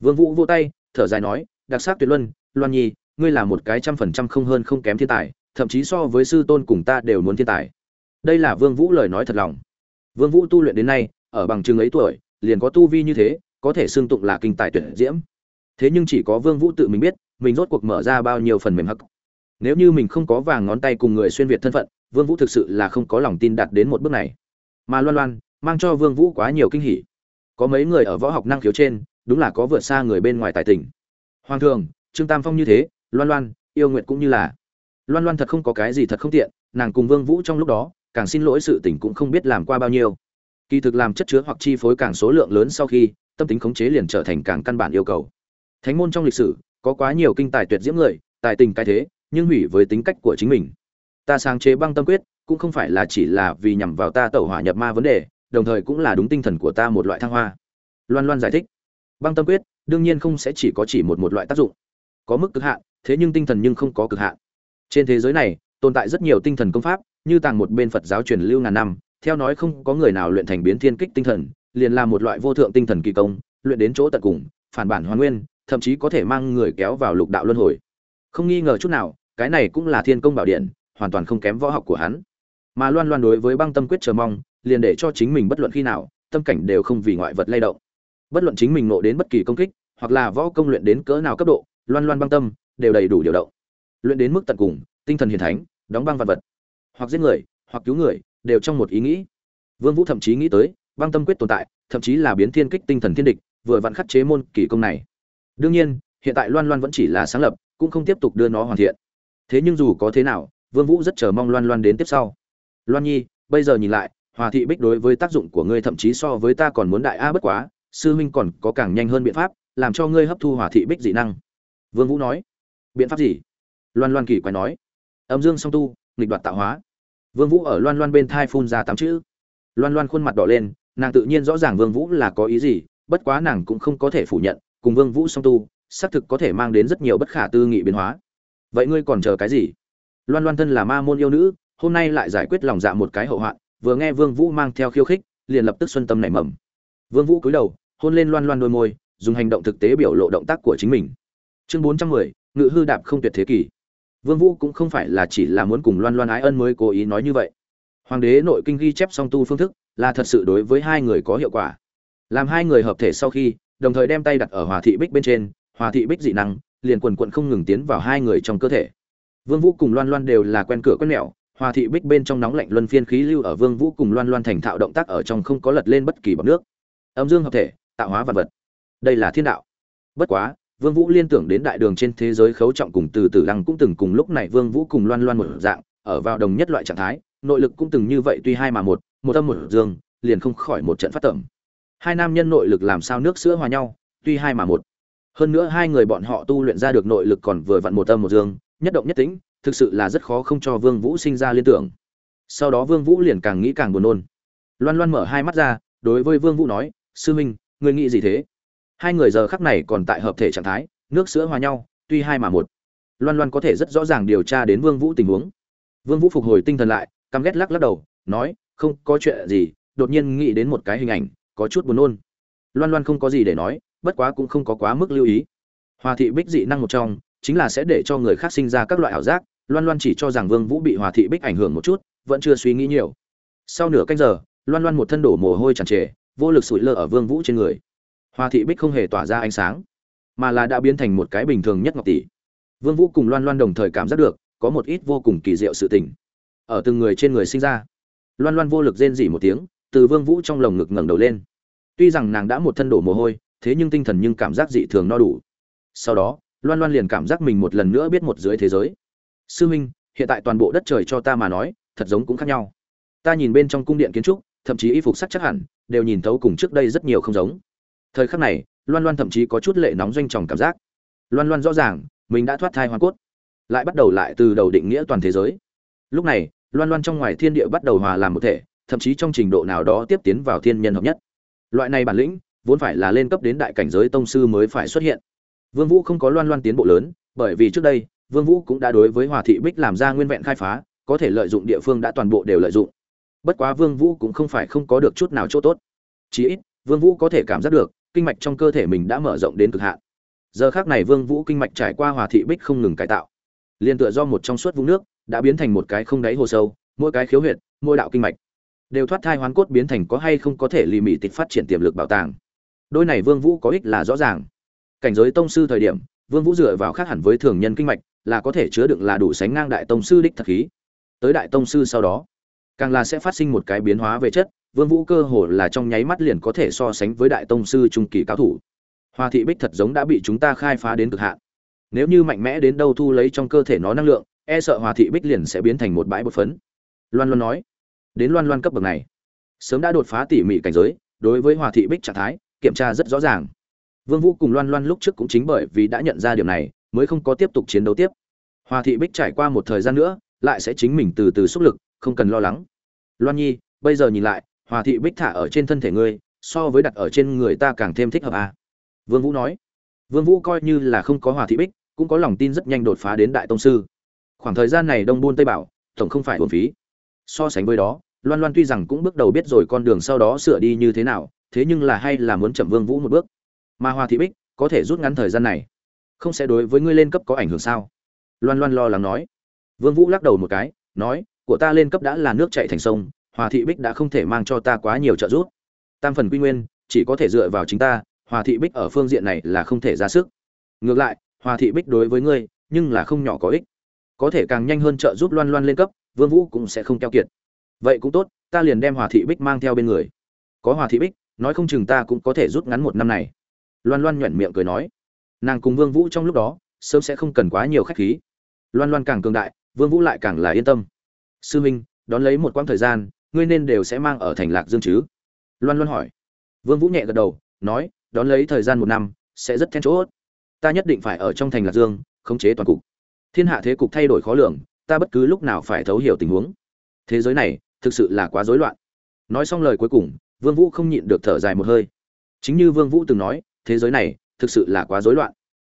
Vương vũ vô tay, thở dài nói, đặc sắc tuyệt luân, loan nhi, ngươi là một cái trăm phần trăm không hơn không kém thiên tài thậm chí so với sư tôn cùng ta đều muốn thiên tài. Đây là vương vũ lời nói thật lòng. Vương vũ tu luyện đến nay, ở bằng chứng ấy tuổi, liền có tu vi như thế, có thể xưng tụng là kinh tài tuyệt diễm. Thế nhưng chỉ có vương vũ tự mình biết, mình rốt cuộc mở ra bao nhiêu phần mềm hắc. Nếu như mình không có vàng ngón tay cùng người xuyên việt thân phận, vương vũ thực sự là không có lòng tin đạt đến một bước này. Mà loan loan, mang cho vương vũ quá nhiều kinh hỉ. Có mấy người ở võ học năng khiếu trên, đúng là có vượt xa người bên ngoài tài tình. Hoàng thường, trương tam phong như thế, loan loan, yêu nguyện cũng như là loan loan thật không có cái gì thật không tiện, nàng cùng vương vũ trong lúc đó, càng xin lỗi sự tình cũng không biết làm qua bao nhiêu. Kỳ thực làm chất chứa hoặc chi phối càng số lượng lớn sau khi, tâm tính khống chế liền trở thành càng căn bản yêu cầu. Thánh môn trong lịch sử, có quá nhiều kinh tài tuyệt diễm người, tài tình cái thế, nhưng hủy với tính cách của chính mình. Ta sáng chế băng tâm quyết, cũng không phải là chỉ là vì nhằm vào ta tẩu hỏa nhập ma vấn đề, đồng thời cũng là đúng tinh thần của ta một loại thăng hoa. Loan loan giải thích. Băng tâm quyết, đương nhiên không sẽ chỉ có chỉ một một loại tác dụng. Có mức cực hạn, thế nhưng tinh thần nhưng không có cực hạn trên thế giới này, tồn tại rất nhiều tinh thần công pháp, như tàng một bên phật giáo truyền lưu ngàn năm, theo nói không có người nào luyện thành biến thiên kích tinh thần, liền là một loại vô thượng tinh thần kỳ công, luyện đến chỗ tận cùng, phản bản hoàn nguyên, thậm chí có thể mang người kéo vào lục đạo luân hồi. Không nghi ngờ chút nào, cái này cũng là thiên công bảo điện, hoàn toàn không kém võ học của hắn. Mà loan loan đối với băng tâm quyết chờ mong, liền để cho chính mình bất luận khi nào, tâm cảnh đều không vì ngoại vật lay động. Bất luận chính mình nộ đến bất kỳ công kích, hoặc là võ công luyện đến cỡ nào cấp độ, loan loan băng tâm, đều đầy đủ điều động luyện đến mức tận cùng, tinh thần hiền thánh, đóng băng vật vật. Hoặc giết người, hoặc cứu người, đều trong một ý nghĩ. Vương vũ thậm chí nghĩ tới, băng tâm quyết tồn tại, thậm chí là biến thiên kích tinh thần thiên địch, vừa vặn khắc chế môn kỳ công này. Đương nhiên, hiện tại loan loan vẫn chỉ là sáng lập, cũng không tiếp tục đưa nó hoàn thiện. Thế nhưng dù có thế nào, vương vũ rất chờ mong loan loan đến tiếp sau. Loan nhi, bây giờ nhìn lại, hòa thị bích đối với tác dụng của ngươi thậm chí so với ta còn muốn đại a bất quá, sư huynh còn có càng nhanh hơn biện pháp, làm cho ngươi hấp thu hòa thị bích dị năng. Vương vũ nói. Biện pháp gì? Loan loan kỳ quái nói. Âm dương song tu nghịch đoạt tạo hóa. Vương vũ ở loan loan bên thai phun ra tám chữ. Loan loan khuôn mặt đỏ lên nàng tự nhiên rõ ràng vương vũ là có ý gì bất quá nàng cũng không có thể phủ nhận cùng vương vũ song tu xác thực có thể mang đến rất nhiều bất khả tư nghị biến hóa. Vậy ngươi còn chờ cái gì? Loan loan thân là ma môn yêu nữ hôm nay lại giải quyết lòng dạ một cái hậu hoạn vừa nghe vương vũ mang theo khiêu khích liền lập tức xuân tâm nảy mầm. Vương vũ cúi đầu hôn lên loan loan đôi môi dùng hành động thực tế biểu lộ động tác của chính mình. Chương 410, ngự hư đạp không tuyệt thế kỷ vương vũ cũng không phải là chỉ là muốn cùng loan loan ái ân mới cố ý nói như vậy. Hoàng đế nội kinh ghi chép song tu phương thức, là thật sự đối với hai người có hiệu quả. Làm hai người hợp thể sau khi, đồng thời đem tay đặt ở hòa thị bích bên trên, hòa thị bích dị năng, liền quần quận không ngừng tiến vào hai người trong cơ thể. Vương vũ cùng loan loan đều là quen cửa quen mẹo, hòa thị bích bên trong nóng lạnh luân phiên khí lưu ở vương vũ cùng loan loan thành thạo động tác ở trong không có lật lên bất kỳ bọt nước. Âm dương hợp thể, tạo hóa vật vật. Đây là thiên đạo. Bất quá vương vũ liên tưởng đến đại đường trên thế giới khấu trọng cùng từ từ lăng cũng từng cùng lúc này vương vũ cùng loan loan một dạng, ở vào đồng nhất loại trạng thái, nội lực cũng từng như vậy tuy hai mà một một âm một dương, liền không khỏi một trận phát tẩm. Hai nam nhân nội lực làm sao nước sữa hòa nhau, tuy hai mà một. Hơn nữa hai người bọn họ tu luyện ra được nội lực còn vừa vặn một âm một dương, nhất động nhất tĩnh, thực sự là rất khó không cho vương vũ sinh ra liên tưởng. Sau đó vương vũ liền càng nghĩ càng buồn nôn. Loan loan mở hai mắt ra, đối với vương vũ nói, sư minh, ngươi nghĩ gì thế? Hai người giờ khắc này còn tại hợp thể trạng thái, nước sữa hòa nhau, tuy hai mà một. Loan loan có thể rất rõ ràng điều tra đến vương vũ tình huống. Vương vũ phục hồi tinh thần lại, căm ghét lắc lắc đầu, nói, không có chuyện gì, đột nhiên nghĩ đến một cái hình ảnh, có chút buồn nôn. Loan loan không có gì để nói, bất quá cũng không có quá mức lưu ý. Hòa thị bích dị năng một trong, chính là sẽ để cho người khác sinh ra các loại ảo giác. Loan loan chỉ cho rằng vương vũ bị hòa thị bích ảnh hưởng một chút, vẫn chưa suy nghĩ nhiều. Sau nửa canh giờ, loan loan một thân đổ mồ hôi tràn trề, vô lực sủi lơ ở vương vũ trên người. Hoa thị bích không hề tỏa ra ánh sáng, mà là đã biến thành một cái bình thường nhất ngọc tỷ. Vương vũ cùng loan loan đồng thời cảm giác được, có một ít vô cùng kỳ diệu sự tình ở từng người trên người sinh ra. Loan loan vô lực rên rỉ một tiếng, từ vương vũ trong lồng ngực ngẩng đầu lên. Tuy rằng nàng đã một thân đổ mồ hôi, thế nhưng tinh thần nhưng cảm giác dị thường no đủ. Sau đó, loan loan liền cảm giác mình một lần nữa biết một dưới thế giới. Sư huynh, hiện tại toàn bộ đất trời cho ta mà nói, thật giống cũng khác nhau. Ta nhìn bên trong cung điện kiến trúc, thậm chí y phục sắc chắc hẳn, đều nhìn thấu cùng trước đây rất nhiều không giống thời khắc này, loan loan thậm chí có chút lệ nóng doanh tròng cảm giác. Loan loan rõ ràng, mình đã thoát thai hoa cốt, lại bắt đầu lại từ đầu định nghĩa toàn thế giới. Lúc này, loan loan trong ngoài thiên địa bắt đầu hòa làm một thể, thậm chí trong trình độ nào đó tiếp tiến vào thiên nhân hợp nhất. Loại này bản lĩnh, vốn phải là lên cấp đến đại cảnh giới tông sư mới phải xuất hiện. Vương vũ không có loan loan tiến bộ lớn, bởi vì trước đây, vương vũ cũng đã đối với hòa thị bích làm ra nguyên vẹn khai phá, có thể lợi dụng địa phương đã toàn bộ đều lợi dụng. Bất quá vương vũ cũng không phải không có được chút nào chỗ tốt. Chí ít, vương vũ có thể cảm giác được kinh mạch trong cơ thể mình đã mở rộng đến cực hạn. Giờ khắc này vương vũ kinh mạch trải qua hòa thị bích không ngừng cải tạo. Liên tựa do một trong suốt vũng nước đã biến thành một cái không đáy hồ sâu, mỗi cái khiếu huyệt, mỗi đạo kinh mạch đều thoát thai hoán cốt biến thành có hay không có thể lì mị tịch phát triển tiềm lực bảo tàng. Đôi này vương vũ có ích là rõ ràng. Cảnh giới tông sư thời điểm, vương vũ dựa vào khác hẳn với thường nhân kinh mạch là có thể chứa đựng là đủ sánh ngang đại tông sư đích thật khí. Tới đại tông sư sau đó càng là sẽ phát sinh một cái biến hóa về chất, vương vũ cơ hồ là trong nháy mắt liền có thể so sánh với đại tông sư trung kỳ cao thủ. Hoa thị bích thật giống đã bị chúng ta khai phá đến cực hạn. Nếu như mạnh mẽ đến đâu thu lấy trong cơ thể nó năng lượng e sợ hoa thị bích liền sẽ biến thành một bãi bột phấn. Loan loan nói, đến loan loan cấp bậc này, sớm đã đột phá tỉ mỉ cảnh giới, đối với hoa thị bích trạng thái, kiểm tra rất rõ ràng. Vương vũ cùng loan loan lúc trước cũng chính bởi vì đã nhận ra điều này, mới không có tiếp tục chiến đấu tiếp. Hoa thị bích trải qua một thời gian nữa, lại sẽ chính mình từ từ xúc lực không cần lo lắng. Loan nhi, bây giờ nhìn lại, hòa thị bích thả ở trên thân thể ngươi, so với đặt ở trên người ta càng thêm thích hợp à. vương vũ nói. Vương vũ coi như là không có hòa thị bích, cũng có lòng tin rất nhanh đột phá đến đại tông sư. Khoảng thời gian này đông buôn tây bảo, tổng không phải uổng phí. So sánh với đó, loan loan tuy rằng cũng bước đầu biết rồi con đường sau đó sửa đi như thế nào, thế nhưng là hay là muốn chậm vương vũ một bước. Mà hòa thị bích, có thể rút ngắn thời gian này, không sẽ đối với ngươi lên cấp có ảnh hưởng sao? Loan loan lo lắng nói. Vương vũ lắc đầu một cái, nói của ta lên cấp đã là nước chảy thành sông, hòa thị bích đã không thể mang cho ta quá nhiều trợ giúp. Tam phần quy nguyên, chỉ có thể dựa vào chính ta, hòa thị bích ở phương diện này là không thể ra sức. Ngược lại, hòa thị bích đối với ngươi, nhưng là không nhỏ có ích. Có thể càng nhanh hơn trợ giúp loan loan lên cấp, vương vũ cũng sẽ không keo kiệt. Vậy cũng tốt, ta liền đem hòa thị bích mang theo bên người. Có hòa thị bích, nói không chừng ta cũng có thể rút ngắn một năm này. Loan loan nhuyễn miệng cười nói. Nàng cùng vương vũ trong lúc đó, sớm sẽ không cần quá nhiều khách khí. Loan loan càng cường đại, vương vũ lại càng là yên tâm sư minh đón lấy một quãng thời gian, ngươi nên đều sẽ mang ở thành lạc dương chứ? Loan loan hỏi. Vương vũ nhẹ gật đầu, nói, đón lấy thời gian một năm, sẽ rất then chốt. Ta nhất định phải ở trong thành lạc dương, khống chế toàn cục. Thiên hạ thế cục thay đổi khó lường, ta bất cứ lúc nào phải thấu hiểu tình huống. Thế giới này, thực sự là quá rối loạn. Nói xong lời cuối cùng, vương vũ không nhịn được thở dài một hơi. Chính như vương vũ từng nói, thế giới này, thực sự là quá rối loạn.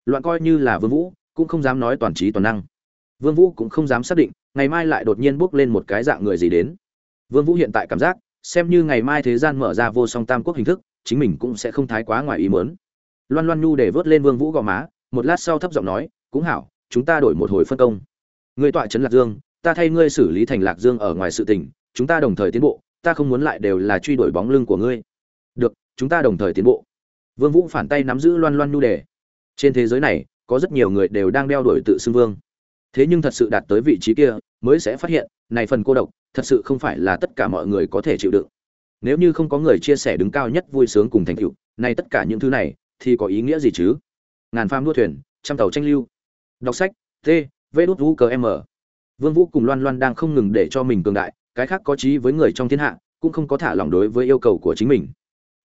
Loạn coi như là vương vũ, cũng không dám nói toàn trí toàn năng vương vũ cũng không dám xác định ngày mai lại đột nhiên bước lên một cái dạng người gì đến. Vương vũ hiện tại cảm giác xem như ngày mai thế gian mở ra vô song tam quốc hình thức chính mình cũng sẽ không thái quá ngoài ý muốn. Loan loan nhu để vớt lên vương vũ gò má một lát sau thấp giọng nói cũng hảo chúng ta đổi một hồi phân công. Ngươi tọa trấn lạc dương ta thay ngươi xử lý thành lạc dương ở ngoài sự tình chúng ta đồng thời tiến bộ ta không muốn lại đều là truy đuổi bóng lưng của ngươi. Được chúng ta đồng thời tiến bộ. Vương vũ phản tay nắm giữ loan loan nhu để, trên thế giới này có rất nhiều người đều đang đeo đuổi tự xưng vương thế nhưng thật sự đạt tới vị trí kia, mới sẽ phát hiện, này phần cô độc, thật sự không phải là tất cả mọi người có thể chịu đựng. Nếu như không có người chia sẻ đứng cao nhất vui sướng cùng thành tựu, này tất cả những thứ này, thì có ý nghĩa gì chứ? Ngàn pham đua thuyền, trăm tàu tranh lưu. Đọc sách, t, v đút vũ cờ m. Vương vũ cùng loan loan đang không ngừng để cho mình cường đại, cái khác có trí với người trong thiên hạ, cũng không có thả lỏng đối với yêu cầu của chính mình.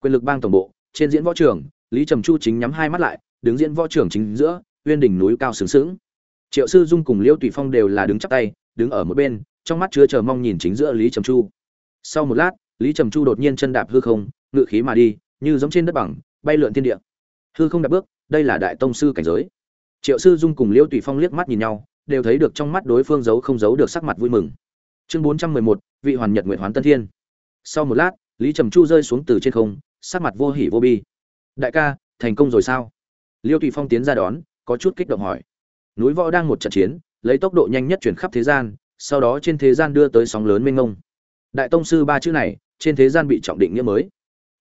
Quyền lực bang tổng bộ, trên diễn võ trường, lý trầm chu chính nhắm hai mắt lại, đứng diễn võ trường chính giữa, uyên đỉnh núi cao sướng sướng triệu sư dung cùng liêu tùy phong đều là đứng chắp tay, đứng ở một bên, trong mắt chứa chờ mong nhìn chính giữa lý trầm chu. Sau một lát, lý trầm chu đột nhiên chân đạp hư không, ngự khí mà đi, như giống trên đất bằng, bay lượn thiên địa. Hư không đạp bước, đây là đại tông sư cảnh giới. Triệu sư dung cùng liêu tùy phong liếc mắt nhìn nhau, đều thấy được trong mắt đối phương giấu không giấu được sắc mặt vui mừng. Chương bốn trăm mười một, vị hoàn nhật nguyện hoán tân thiên. Sau một lát, lý trầm chu rơi xuống từ trên không, sắc mặt vô hỉ vô bi. Đại ca, thành công rồi sao? Liêu tùy phong tiến ra đón, có chút kích động hỏi núi võ đang một trận chiến, lấy tốc độ nhanh nhất chuyển khắp thế gian, sau đó trên thế gian đưa tới sóng lớn mênh mông. Đại tông sư ba chữ này, trên thế gian bị trọng định nghĩa mới.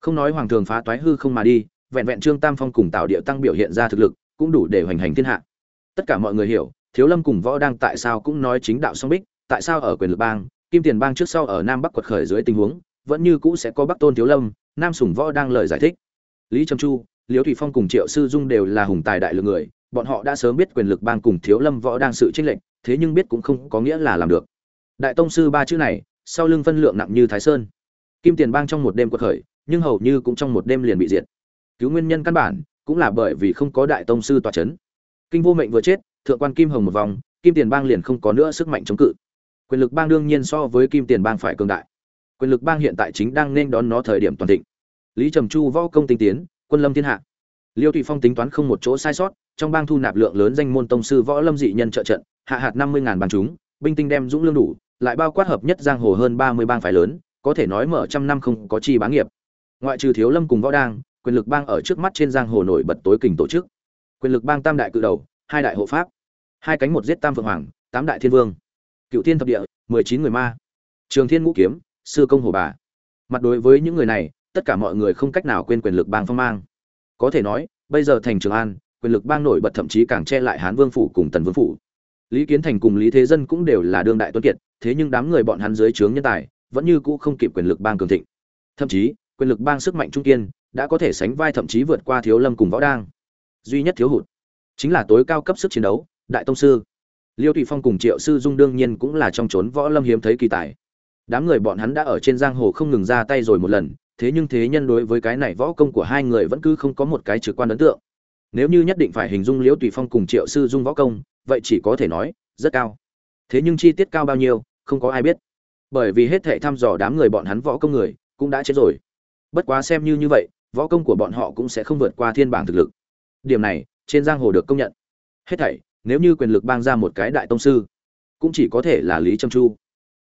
Không nói hoàng thường phá toái hư không mà đi, vẹn vẹn trương tam phong cùng tạo địa tăng biểu hiện ra thực lực, cũng đủ để hoành hành thiên hạ. Tất cả mọi người hiểu, thiếu lâm cùng võ đang tại sao cũng nói chính đạo song bích, tại sao ở quyền lực bang, kim tiền bang trước sau ở nam bắc quật khởi dưới tình huống, vẫn như cũ sẽ có bắc tôn thiếu lâm, nam sùng võ đang lời giải thích. Lý trầm chu, liễu thủy phong cùng triệu sư dung đều là hùng tài đại lượng người bọn họ đã sớm biết quyền lực bang cùng thiếu lâm võ đang sự trinh lệnh thế nhưng biết cũng không có nghĩa là làm được. Đại tông sư ba chữ này, sau lưng phân lượng nặng như thái sơn. Kim tiền bang trong một đêm quật khởi, nhưng hầu như cũng trong một đêm liền bị diệt. Cứu nguyên nhân căn bản, cũng là bởi vì không có đại tông sư tòa chấn. Kinh vô mệnh vừa chết, thượng quan kim hồng một vòng, kim tiền bang liền không có nữa sức mạnh chống cự. Quyền lực bang đương nhiên so với kim tiền bang phải cường đại. Quyền lực bang hiện tại chính đang nên đón nó thời điểm toàn thịnh. Lý trầm chu võ công tinh tiến, quân lâm thiên hạ. Liêu thụy phong tính toán không một chỗ sai sót trong bang thu nạp lượng lớn danh môn tông sư võ lâm dị nhân trợ trận, hạ hạt năm mươi ngàn bằng chúng, binh tinh đem dũng lương đủ, lại bao quát hợp nhất giang hồ hơn ba mươi bang phải lớn, có thể nói mở trăm năm không có chi bá nghiệp. Ngoại trừ thiếu lâm cùng võ đang, quyền lực bang ở trước mắt trên giang hồ nổi bật tối kình tổ chức. Quyền lực bang tam đại cự đầu, hai đại hộ pháp, hai cánh một giết tam phượng hoàng, tám đại thiên vương. Cựu thiên thập địa, mười chín người ma. Trường thiên ngũ kiếm, sư công hồ bà. Mặt đối với những người này, tất cả mọi người không cách nào quên quyền lực bang phong mang. Có thể nói, bây giờ thành trường an quyền lực bang nổi bật thậm chí càng che lại hán vương phủ cùng tần vương phủ. Lý kiến thành cùng lý thế dân cũng đều là đương đại tuấn kiệt, thế nhưng đám người bọn hắn dưới trướng nhân tài, vẫn như cũ không kịp quyền lực bang cường thịnh. Thậm chí, quyền lực bang sức mạnh trung kiên đã có thể sánh vai thậm chí vượt qua thiếu lâm cùng võ đang. Duy nhất thiếu hụt chính là tối cao cấp sức chiến đấu, đại tông sư. Liêu thụy phong cùng triệu sư dung đương nhiên cũng là trong trốn võ lâm hiếm thấy kỳ tài. Đám người bọn hắn đã ở trên giang hồ không ngừng ra tay rồi một lần, thế nhưng thế nhân đối với cái này võ công của hai người vẫn cứ không có một cái trực quan ấn tượng nếu như nhất định phải hình dung liễu tùy phong cùng triệu sư dung võ công, vậy chỉ có thể nói, rất cao. Thế nhưng chi tiết cao bao nhiêu, không có ai biết. Bởi vì hết thệ thăm dò đám người bọn hắn võ công người, cũng đã chết rồi. Bất quá xem như như vậy, võ công của bọn họ cũng sẽ không vượt qua thiên bảng thực lực. Điểm này, trên giang hồ được công nhận. Hết thảy, nếu như quyền lực bang ra một cái đại tông sư, cũng chỉ có thể là lý trâm chu.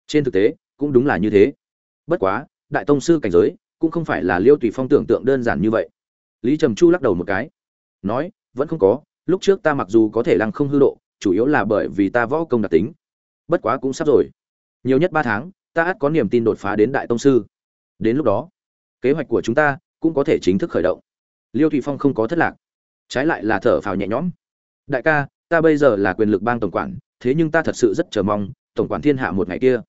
Trên thực tế, cũng đúng là như thế. Bất quá, đại tông sư cảnh giới, cũng không phải là liêu tùy phong tưởng tượng đơn giản như vậy. Lý trầm chu lắc đầu một cái nói, vẫn không có, lúc trước ta mặc dù có thể lăng không hư độ, chủ yếu là bởi vì ta võ công đặc tính. Bất quá cũng sắp rồi. Nhiều nhất ba tháng, ta ắt có niềm tin đột phá đến đại tông sư. Đến lúc đó, kế hoạch của chúng ta cũng có thể chính thức khởi động. Liêu thụy phong không có thất lạc. Trái lại là thở phào nhẹ nhõm. Đại ca, ta bây giờ là quyền lực bang tổng quản, thế nhưng ta thật sự rất chờ mong, tổng quản thiên hạ một ngày kia.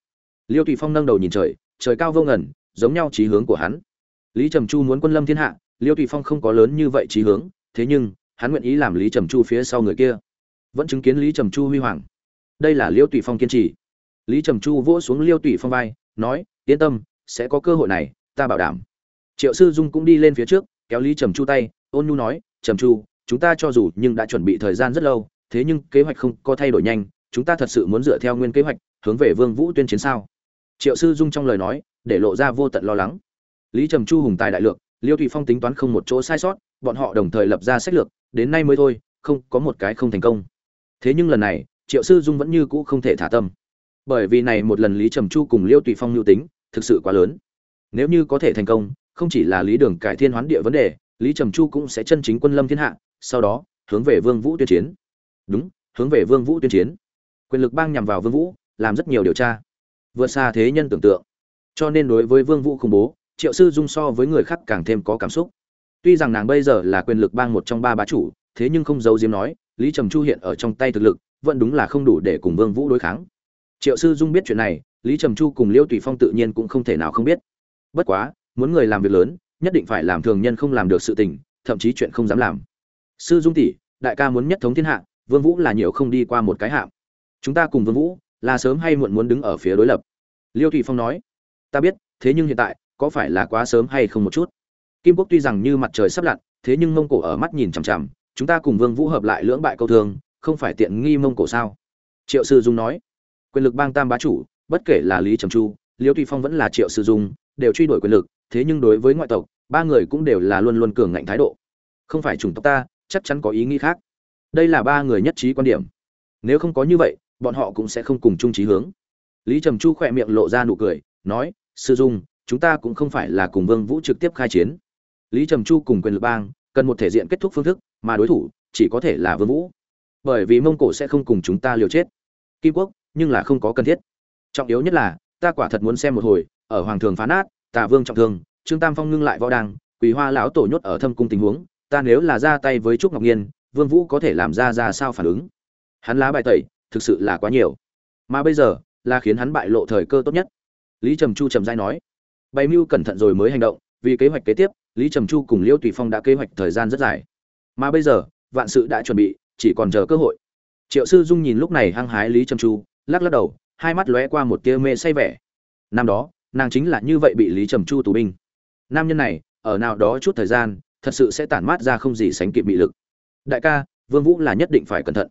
Liêu thụy phong nâng đầu nhìn trời trời cao vô ngẩn giống nhau trí hướng của hắn. Lý trầm chu muốn quân lâm thiên hạ, liêu thụy phong không có lớn như vậy trí hướng thế nhưng, hắn nguyện ý làm lý trầm chu phía sau người kia. Vẫn chứng kiến lý trầm chu huy hoàng. Đây là liêu tùy phong kiên trì. Lý trầm chu vỗ xuống liêu tùy phong vai, nói, yên tâm, sẽ có cơ hội này, ta bảo đảm. Triệu sư dung cũng đi lên phía trước, kéo lý trầm chu tay, ôn nhu nói, trầm chu, chúng ta cho dù nhưng đã chuẩn bị thời gian rất lâu, thế nhưng kế hoạch không có thay đổi nhanh, chúng ta thật sự muốn dựa theo nguyên kế hoạch, hướng về vương vũ tuyên chiến sao? Triệu sư dung trong lời nói, để lộ ra vô tận lo lắng. Lý trầm chu hùng tài đại lược liêu thủy phong tính toán không một chỗ sai sót, bọn họ đồng thời lập ra sách lược, đến nay mới thôi, không có một cái không thành công. Thế nhưng lần này, triệu sư dung vẫn như cũ không thể thả tâm. Bởi vì này một lần lý trầm chu cùng liêu tùy phong nhu tính, thực sự quá lớn. Nếu như có thể thành công, không chỉ là lý đường cải thiên hoán địa vấn đề, lý trầm chu cũng sẽ chân chính quân lâm thiên hạ, sau đó, hướng về vương vũ tuyên chiến. Đúng, hướng về vương vũ tuyên chiến. Quyền lực bang nhằm vào vương vũ, làm rất nhiều điều tra. Vượt xa thế nhân tưởng tượng. Cho nên đối với vương vũ khủng bố triệu sư dung so với người khác càng thêm có cảm xúc. Tuy rằng nàng bây giờ là quyền lực bang một trong ba bá chủ, thế nhưng không giấu diếm nói, lý trầm chu hiện ở trong tay thực lực, vẫn đúng là không đủ để cùng vương vũ đối kháng. Triệu sư dung biết chuyện này, lý trầm chu cùng liêu tùy phong tự nhiên cũng không thể nào không biết. Bất quá, muốn người làm việc lớn, nhất định phải làm thường nhân không làm được sự tình, thậm chí chuyện không dám làm. Sư dung tỷ, đại ca muốn nhất thống thiên hạ, vương vũ là nhiều không đi qua một cái hạm. chúng ta cùng vương vũ, là sớm hay muộn muốn đứng ở phía đối lập. Liêu thủy phong nói, ta biết, thế nhưng hiện tại có phải là quá sớm hay không một chút? Kim quốc tuy rằng như mặt trời sắp lặn, thế nhưng mông cổ ở mắt nhìn chằm chằm, chúng ta cùng vương vũ hợp lại lưỡng bại câu thương, không phải tiện nghi mông cổ sao? Triệu sư dung nói. Quyền lực bang tam bá chủ, bất kể là lý trầm chu, liêu thủy phong vẫn là triệu sư dung, đều truy đuổi quyền lực, thế nhưng đối với ngoại tộc, ba người cũng đều là luôn luôn cường ngạnh thái độ. Không phải chủng tộc ta, chắc chắn có ý nghĩ khác. Đây là ba người nhất trí quan điểm. Nếu không có như vậy, bọn họ cũng sẽ không cùng chung trí hướng. Lý trầm chu khỏe miệng lộ ra nụ cười, nói, sư dung chúng ta cũng không phải là cùng vương vũ trực tiếp khai chiến. Lý trầm chu cùng quyền lực bang cần một thể diện kết thúc phương thức mà đối thủ chỉ có thể là vương vũ. Bởi vì mông cổ sẽ không cùng chúng ta liều chết. Kim quốc nhưng là không có cần thiết. Trọng yếu nhất là ta quả thật muốn xem một hồi ở hoàng thường phá nát tà vương trọng thương trương tam phong ngưng lại võ đàng, quỳ hoa lão tổ nhốt ở thâm cung tình huống ta nếu là ra tay với trúc ngọc nhiên vương vũ có thể làm ra ra sao phản ứng? Hắn lá bài tẩy thực sự là quá nhiều. Mà bây giờ là khiến hắn bại lộ thời cơ tốt nhất. Lý trầm chu trầm giai nói bày mưu cẩn thận rồi mới hành động, vì kế hoạch kế tiếp, lý trầm chu cùng liêu tùy phong đã kế hoạch thời gian rất dài. Mà bây giờ, vạn sự đã chuẩn bị, chỉ còn chờ cơ hội. Triệu sư dung nhìn lúc này hăng hái lý trầm chu, lắc lắc đầu, hai mắt lóe qua một tia mê say vẻ. Năm đó, nàng chính là như vậy bị lý trầm chu tù binh. Nam nhân này, ở nào đó chút thời gian, thật sự sẽ tản mát ra không gì sánh kịp bị lực. Đại ca, vương vũ là nhất định phải cẩn thận.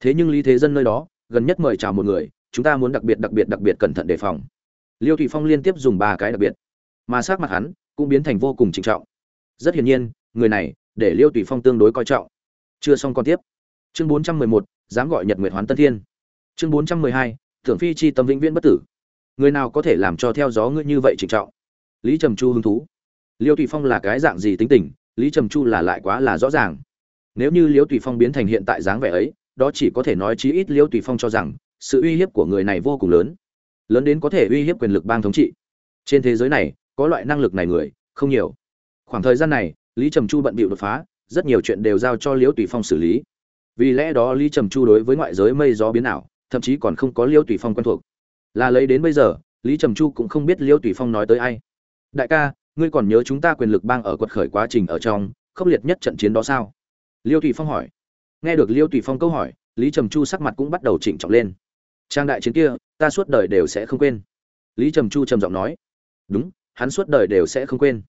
Thế nhưng lý thế dân nơi đó, gần nhất mời chào một người, chúng ta muốn đặc biệt đặc biệt đặc biệt cẩn thận đề phòng liêu thủy phong liên tiếp dùng ba cái đặc biệt mà sắc mặt hắn cũng biến thành vô cùng trịnh trọng. Rất hiển nhiên người này để liêu thủy phong tương đối coi trọng. Chưa xong còn tiếp. Chương 411, dám gọi nhật nguyệt hoán tân thiên. Chương 412, thượng phi chi tâm vĩnh viễn bất tử. Người nào có thể làm cho theo gió ngươi như vậy trịnh trọng? Lý trầm chu hứng thú. Liêu thủy phong là cái dạng gì tính tình? Lý trầm chu là lại quá là rõ ràng. Nếu như liêu thủy phong biến thành hiện tại dáng vẻ ấy đó chỉ có thể nói chí ít liêu thủy phong cho rằng sự uy hiếp của người này vô cùng lớn lớn đến có thể uy hiếp quyền lực bang thống trị. Trên thế giới này, có loại năng lực này người, không nhiều. Khoảng thời gian này, lý trầm chu bận bịu đột phá, rất nhiều chuyện đều giao cho liễu tùy phong xử lý. Vì lẽ đó lý trầm chu đối với ngoại giới mây gió biến ảo, thậm chí còn không có liễu tùy phong quen thuộc. Là lấy đến bây giờ, lý trầm chu cũng không biết liễu tùy phong nói tới ai. Đại ca, ngươi còn nhớ chúng ta quyền lực bang ở quật khởi quá trình ở trong, khốc liệt nhất trận chiến đó sao? Liêu tùy phong hỏi. Nghe được liêu tùy phong câu hỏi, lý trầm chu sắc mặt cũng bắt đầu chỉnh trọng lên trang đại chiến kia, ta suốt đời đều sẽ không quên. Lý trầm chu trầm giọng nói. Đúng, hắn suốt đời đều sẽ không quên.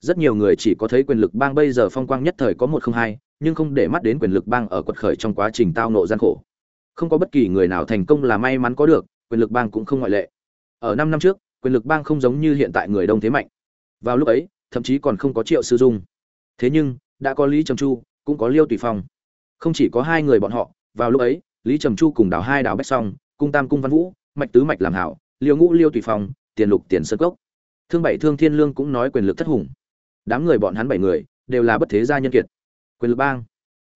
Rất nhiều người chỉ có thấy quyền lực bang bây giờ phong quang nhất thời có một không hai, nhưng không để mắt đến quyền lực bang ở quật khởi trong quá trình tao nộ gian khổ. Không có bất kỳ người nào thành công là may mắn có được, quyền lực bang cũng không ngoại lệ. Ở năm năm trước, quyền lực bang không giống như hiện tại người đông thế mạnh. Vào lúc ấy, thậm chí còn không có triệu sư dung. Thế nhưng, đã có lý trầm chu, cũng có liêu tùy phong. Không chỉ có hai người bọn họ, vào lúc ấy, lý trầm chu cùng đào hai đào bách xong cung tam cung văn vũ, mạch tứ mạch làm hảo, liêu ngũ liêu tùy phong, tiền lục tiền sơn cốc. Thương bảy thương thiên lương cũng nói quyền lực thất hùng. Đám người bọn hắn bảy người đều là bất thế gia nhân kiệt. Quyền lực bang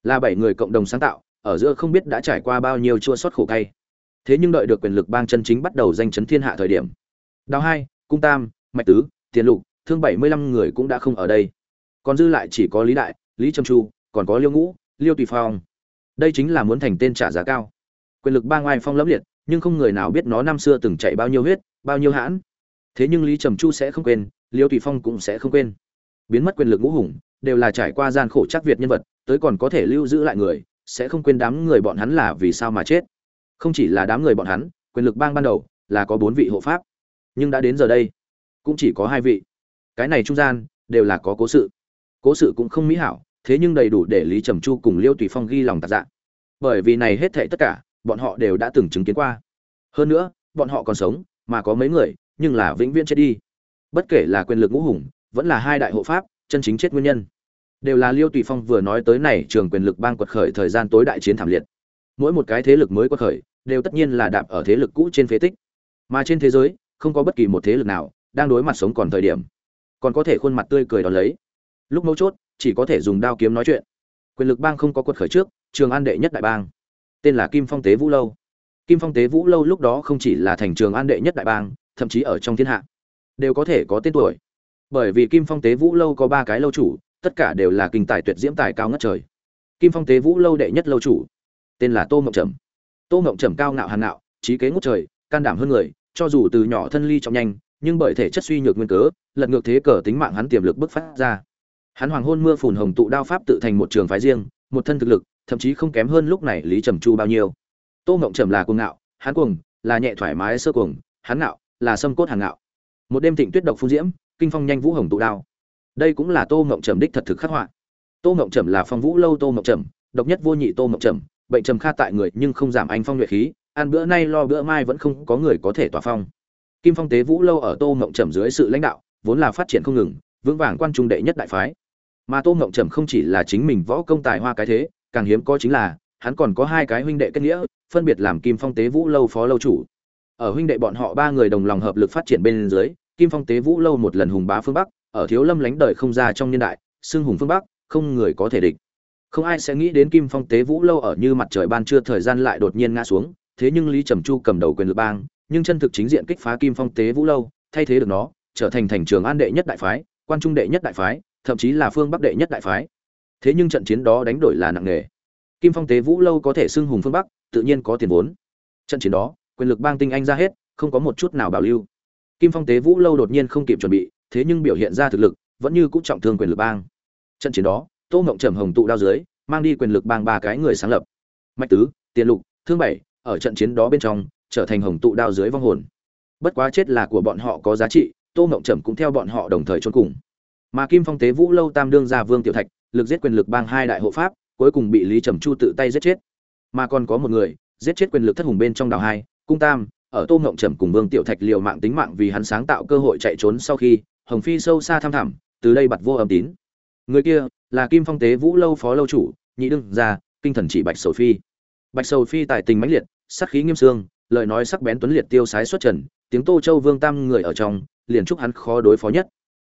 là bảy người cộng đồng sáng tạo, ở giữa không biết đã trải qua bao nhiêu chua xót khổ cay. Thế nhưng đợi được quyền lực bang chân chính bắt đầu danh chấn thiên hạ thời điểm, đào hai, cung tam, mạch tứ, tiền lục, thương bảy mươi lăm người cũng đã không ở đây. Còn dư lại chỉ có lý đại, lý trâm chu, còn có liêu ngũ, liêu tùy phong. Đây chính là muốn thành tên trả giá cao. Quyền lực bang oai phong lẫm liệt nhưng không người nào biết nó năm xưa từng chạy bao nhiêu huyết, bao nhiêu hãn. Thế nhưng lý trầm chu sẽ không quên, liêu tùy phong cũng sẽ không quên. Biến mất quyền lực ngũ hùng, đều là trải qua gian khổ chắc việt nhân vật, tới còn có thể lưu giữ lại người, sẽ không quên đám người bọn hắn là vì sao mà chết. Không chỉ là đám người bọn hắn, quyền lực bang ban đầu là có bốn vị hộ pháp. Nhưng đã đến giờ đây, cũng chỉ có hai vị. Cái này trung gian, đều là có cố sự. Cố sự cũng không mỹ hảo, thế nhưng đầy đủ để lý trầm chu cùng liêu tùy phong ghi lòng tạc dạ. Bởi vì này hết thệ tất cả bọn họ đều đã từng chứng kiến qua. Hơn nữa, bọn họ còn sống, mà có mấy người, nhưng là vĩnh viễn chết đi. Bất kể là quyền lực ngũ hùng, vẫn là hai đại hộ pháp, chân chính chết nguyên nhân. Đều là liêu tùy phong vừa nói tới này trường quyền lực bang quật khởi thời gian tối đại chiến thảm liệt. Mỗi một cái thế lực mới quật khởi, đều tất nhiên là đạp ở thế lực cũ trên phế tích. Mà trên thế giới, không có bất kỳ một thế lực nào đang đối mặt sống còn thời điểm. Còn có thể khuôn mặt tươi cười đón lấy. Lúc mấu chốt, chỉ có thể dùng đao kiếm nói chuyện. Quyền lực bang không có quật khởi trước, trường an đệ nhất đại bang tên là kim phong tế vũ lâu. Kim phong tế vũ lâu lúc đó không chỉ là thành trường an đệ nhất đại bang, thậm chí ở trong thiên hạ, đều có thể có tên tuổi. Bởi vì kim phong tế vũ lâu có ba cái lâu chủ, tất cả đều là kinh tài tuyệt diễm tài cao ngất trời. Kim phong tế vũ lâu đệ nhất lâu chủ, tên là tô mộng trầm. Tô mộng trầm cao ngạo hàn ngạo, trí kế ngút trời, can đảm hơn người, cho dù từ nhỏ thân ly trọng nhanh, nhưng bởi thể chất suy nhược nguyên cớ, lật ngược thế cờ tính mạng hắn tiềm lực bứt phát ra. Hắn hoàng hôn mưa phùn hồng tụ đao pháp tự thành một trường phái riêng, một thân thực lực thậm chí không kém hơn lúc này lý trầm chu bao nhiêu. Tô Ngộng trầm là cuồng ngạo, hắn cuồng, là nhẹ thoải mái sơ cuồng, hắn ngạo, là sâm cốt hàng ngạo. Một đêm thịnh tuyết độc phun diễm, kinh phong nhanh vũ hồng tụ đao. Đây cũng là tô ngộng trầm đích thật thực khắc họa. Tô ngộng trầm là phong vũ lâu tô ngộng trầm, độc nhất vô nhị tô ngộng trầm, bệnh trầm kha tại người nhưng không giảm anh phong nhuệ khí, ăn bữa nay lo bữa mai vẫn không có người có thể tỏa phong. Kim phong tế vũ lâu ở tô ngộng trầm dưới sự lãnh đạo, vốn là phát triển không ngừng, vững vàng quan trung đệ nhất đại phái. Mà tô ngộng trầm không chỉ là chính mình võ công tài hoa cái thế càng hiếm có chính là, hắn còn có hai cái huynh đệ kết nghĩa, phân biệt làm kim phong tế vũ lâu phó lâu chủ. Ở huynh đệ bọn họ ba người đồng lòng hợp lực phát triển bên dưới, kim phong tế vũ lâu một lần hùng bá phương bắc, ở thiếu lâm lánh đời không ra trong niên đại, xưng hùng phương bắc, không người có thể địch. Không ai sẽ nghĩ đến kim phong tế vũ lâu ở như mặt trời ban trưa thời gian lại đột nhiên ngã xuống, thế nhưng lý trầm chu cầm đầu quyền lực bang, nhưng chân thực chính diện kích phá kim phong tế vũ lâu, thay thế được nó, trở thành thành trường an đệ nhất đại phái, quan trung đệ nhất đại phái, thậm chí là phương bắc đệ nhất đại phái thế nhưng trận chiến đó đánh đổi là nặng nề. Kim phong tế vũ lâu có thể xưng hùng phương bắc, tự nhiên có tiền vốn. Trận chiến đó, quyền lực bang tinh anh ra hết, không có một chút nào bảo lưu. Kim phong tế vũ lâu đột nhiên không kịp chuẩn bị, thế nhưng biểu hiện ra thực lực, vẫn như cũng trọng thương quyền lực bang. Trận chiến đó, tô mộng trầm hồng tụ đao dưới, mang đi quyền lực bang ba cái người sáng lập. Mạch tứ, tiền lục, thương bảy, ở trận chiến đó bên trong, trở thành hồng tụ đao dưới vong hồn. Bất quá chết là của bọn họ có giá trị, tô mộng trầm cũng theo bọn họ đồng thời trốn cùng. Mà kim phong tế vũ lâu tam đương gia vương tiểu thạch lực giết quyền lực bang hai đại hộ pháp, cuối cùng bị lý trầm chu tự tay giết chết. Mà còn có một người, giết chết quyền lực thất hùng bên trong đào hai, cung tam, ở tô ngộng trầm cùng vương tiểu thạch liều mạng tính mạng vì hắn sáng tạo cơ hội chạy trốn sau khi, hồng phi sâu xa thăm thẳm, từ đây bật vô âm tín. Người kia, là kim phong tế vũ lâu phó lâu chủ, nhị đương gia, kinh thần chỉ bạch sầu phi. Bạch sầu phi tài tình mãnh liệt, sắc khí nghiêm xương lời nói sắc bén tuấn liệt tiêu sái xuất trần, tiếng tô châu vương tam người ở trong, liền chúc hắn khó đối phó nhất.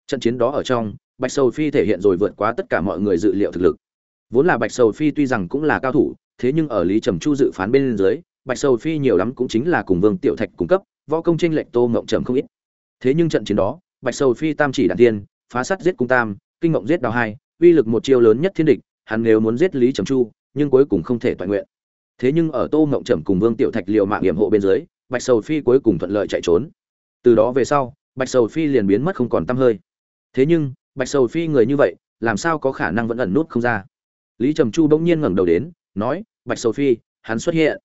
Trận chiến đó ở trong bạch sầu phi thể hiện rồi vượt quá tất cả mọi người dự liệu thực lực. Vốn là bạch sầu phi tuy rằng cũng là cao thủ, thế nhưng ở lý trầm chu dự phán bên dưới, bạch sầu phi nhiều lắm cũng chính là cùng vương tiểu thạch cung cấp, võ công tranh lệnh tô mộng trầm không ít. Thế nhưng trận chiến đó, bạch sầu phi tam chỉ đạn tiên, phá sắt giết cung tam, kinh mộng giết đào hai, uy lực một chiêu lớn nhất thiên địch, hắn nếu muốn giết lý trầm chu, nhưng cuối cùng không thể toàn nguyện. Thế nhưng ở tô mộng trầm cùng vương tiểu thạch liều mạng hiểm hộ bên dưới, bạch sầu phi cuối cùng thuận lợi chạy trốn. Từ đó về sau, bạch sầu phi liền biến mất không còn tăm hơi. Thế nhưng bạch sầu phi người như vậy, làm sao có khả năng vẫn ẩn nút không ra? Lý trầm chu bỗng nhiên ngẩng đầu đến, nói, bạch sầu phi, hắn xuất hiện.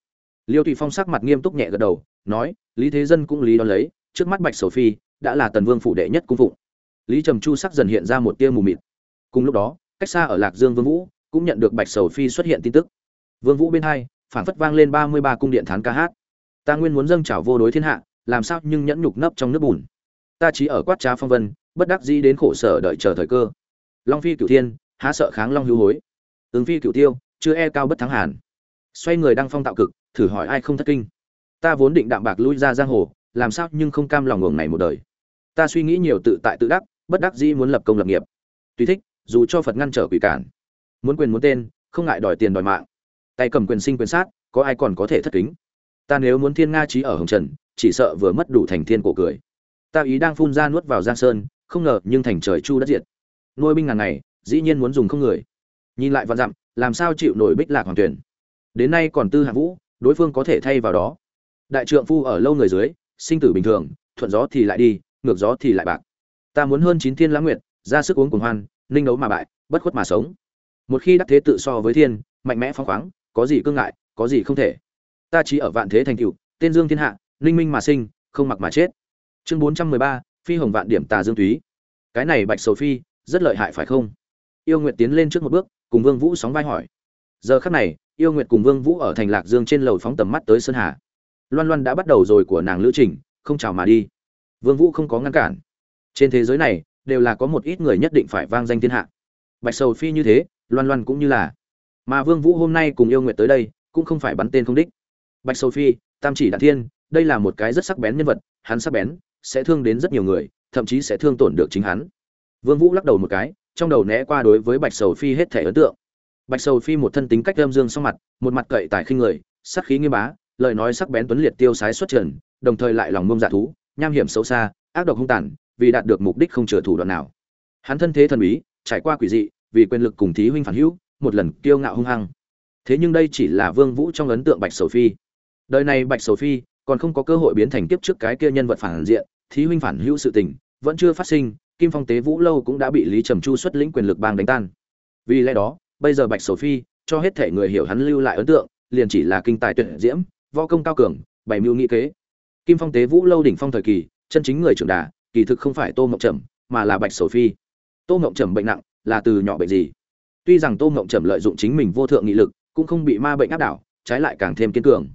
Liêu tùy phong sắc mặt nghiêm túc nhẹ gật đầu, nói, lý thế dân cũng lý đón lấy, trước mắt bạch sầu phi đã là tần vương phủ đệ nhất cung phụng. Lý trầm chu sắc dần hiện ra một tia mù mịt. Cùng lúc đó, cách xa ở lạc dương vương vũ, cũng nhận được bạch sầu phi xuất hiện tin tức. Vương vũ bên hai, phảng phất vang lên ba mươi ba cung điện thán ca hát. Ta nguyên muốn dâng trào vô đối thiên hạ, làm sao nhưng nhẫn nhục nấp trong nước bùn. Ta chỉ ở quát trá phong vân bất đắc dĩ đến khổ sở đợi chờ thời cơ. Long phi cửu thiên, há sợ kháng long hữu hối. Ứng phi cửu tiêu, chưa e cao bất thắng hàn. Xoay người đăng phong tạo cực, thử hỏi ai không thất kinh. Ta vốn định đạm bạc lui ra giang hồ, làm sao nhưng không cam lòng ngưỡng này một đời. Ta suy nghĩ nhiều tự tại tự đắc, bất đắc dĩ muốn lập công lập nghiệp. Tùy thích, dù cho phật ngăn trở quỷ cản. Muốn quyền muốn tên, không ngại đòi tiền đòi mạng. Tay cầm quyền sinh quyền sát, có ai còn có thể thất kính? Ta nếu muốn thiên nga trí ở hồng trần, chỉ sợ vừa mất đủ thành thiên cổ cười. Ta ý đang phun ra nuốt vào giang sơn không ngờ nhưng thành trời chu đất diệt. Nuôi binh ngàn ngày, dĩ nhiên muốn dùng không người. Nhìn lại vạn dặm, làm sao chịu nổi bích lạc hoàng tuyển? Đến nay còn tư hạ vũ, đối phương có thể thay vào đó. Đại trượng phu ở lâu người dưới, sinh tử bình thường, thuận gió thì lại đi, ngược gió thì lại bạc. Ta muốn hơn chín thiên lãng nguyệt, ra sức uống cùng hoan, ninh đấu mà bại, bất khuất mà sống. Một khi đắc thế tự so với thiên, mạnh mẽ phóng khoáng, có gì cương ngại, có gì không thể. Ta chỉ ở vạn thế thành cựu tên dương thiên hạ, ninh minh mà sinh, không mặc mà chết. Chương bốn trăm mười ba phi hồng vạn điểm tà dương túy. Cái này bạch sầu phi, rất lợi hại phải không? Yêu nguyệt tiến lên trước một bước, cùng vương vũ sóng vai hỏi. Giờ khắc này, yêu nguyệt cùng vương vũ ở thành lạc dương trên lầu phóng tầm mắt tới sơn hà. Loan loan đã bắt đầu rồi của nàng lữ trình, không chào mà đi. Vương vũ không có ngăn cản. Trên thế giới này, đều là có một ít người nhất định phải vang danh thiên hạ. Bạch sầu phi như thế, loan loan cũng như là. Mà vương vũ hôm nay cùng yêu nguyệt tới đây, cũng không phải bắn tên không đích. Bạch sầu phi, tam chỉ đạn thiên, đây là một cái rất sắc bén nhân vật, hắn sắc bén sẽ thương đến rất nhiều người, thậm chí sẽ thương tổn được chính hắn. Vương vũ lắc đầu một cái, trong đầu né qua đối với bạch sầu phi hết thể ấn tượng. Bạch sầu phi một thân tính cách âm dương song mặt, một mặt cậy tài khinh người, sắc khí nghiêm bá, lời nói sắc bén tuấn liệt tiêu sái xuất trần, đồng thời lại lòng ngông dạ thú, nham hiểm xấu xa, ác độc hung tàn, vì đạt được mục đích không chừa thủ đoạn nào. Hắn thân thế thần bí, trải qua quỷ dị, vì quyền lực cùng thí huynh phản hữu, một lần kiêu ngạo hung hăng. Thế nhưng đây chỉ là vương vũ trong ấn tượng bạch sầu phi. Đời này bạch sầu phi còn không có cơ hội biến thành kiếp trước cái kia nhân vật phản diện thí huynh phản hữu sự tình, vẫn chưa phát sinh, kim phong tế vũ lâu cũng đã bị lý trầm chu xuất lĩnh quyền lực bang đánh tan. Vì lẽ đó, bây giờ bạch sầu phi cho hết thể người hiểu hắn lưu lại ấn tượng, liền chỉ là kinh tài tuyệt diễm, võ công cao cường, bảy mưu nghị kế. Kim phong tế vũ lâu đỉnh phong thời kỳ, chân chính người trưởng đà, kỳ thực không phải tô mộng trầm, mà là bạch sầu phi. Tô mộng trầm bệnh nặng, là từ nhỏ bệnh gì? Tuy rằng tô mộng trầm lợi dụng chính mình vô thượng nghị lực, cũng không bị ma bệnh áp đảo, trái lại càng thêm kiên cường.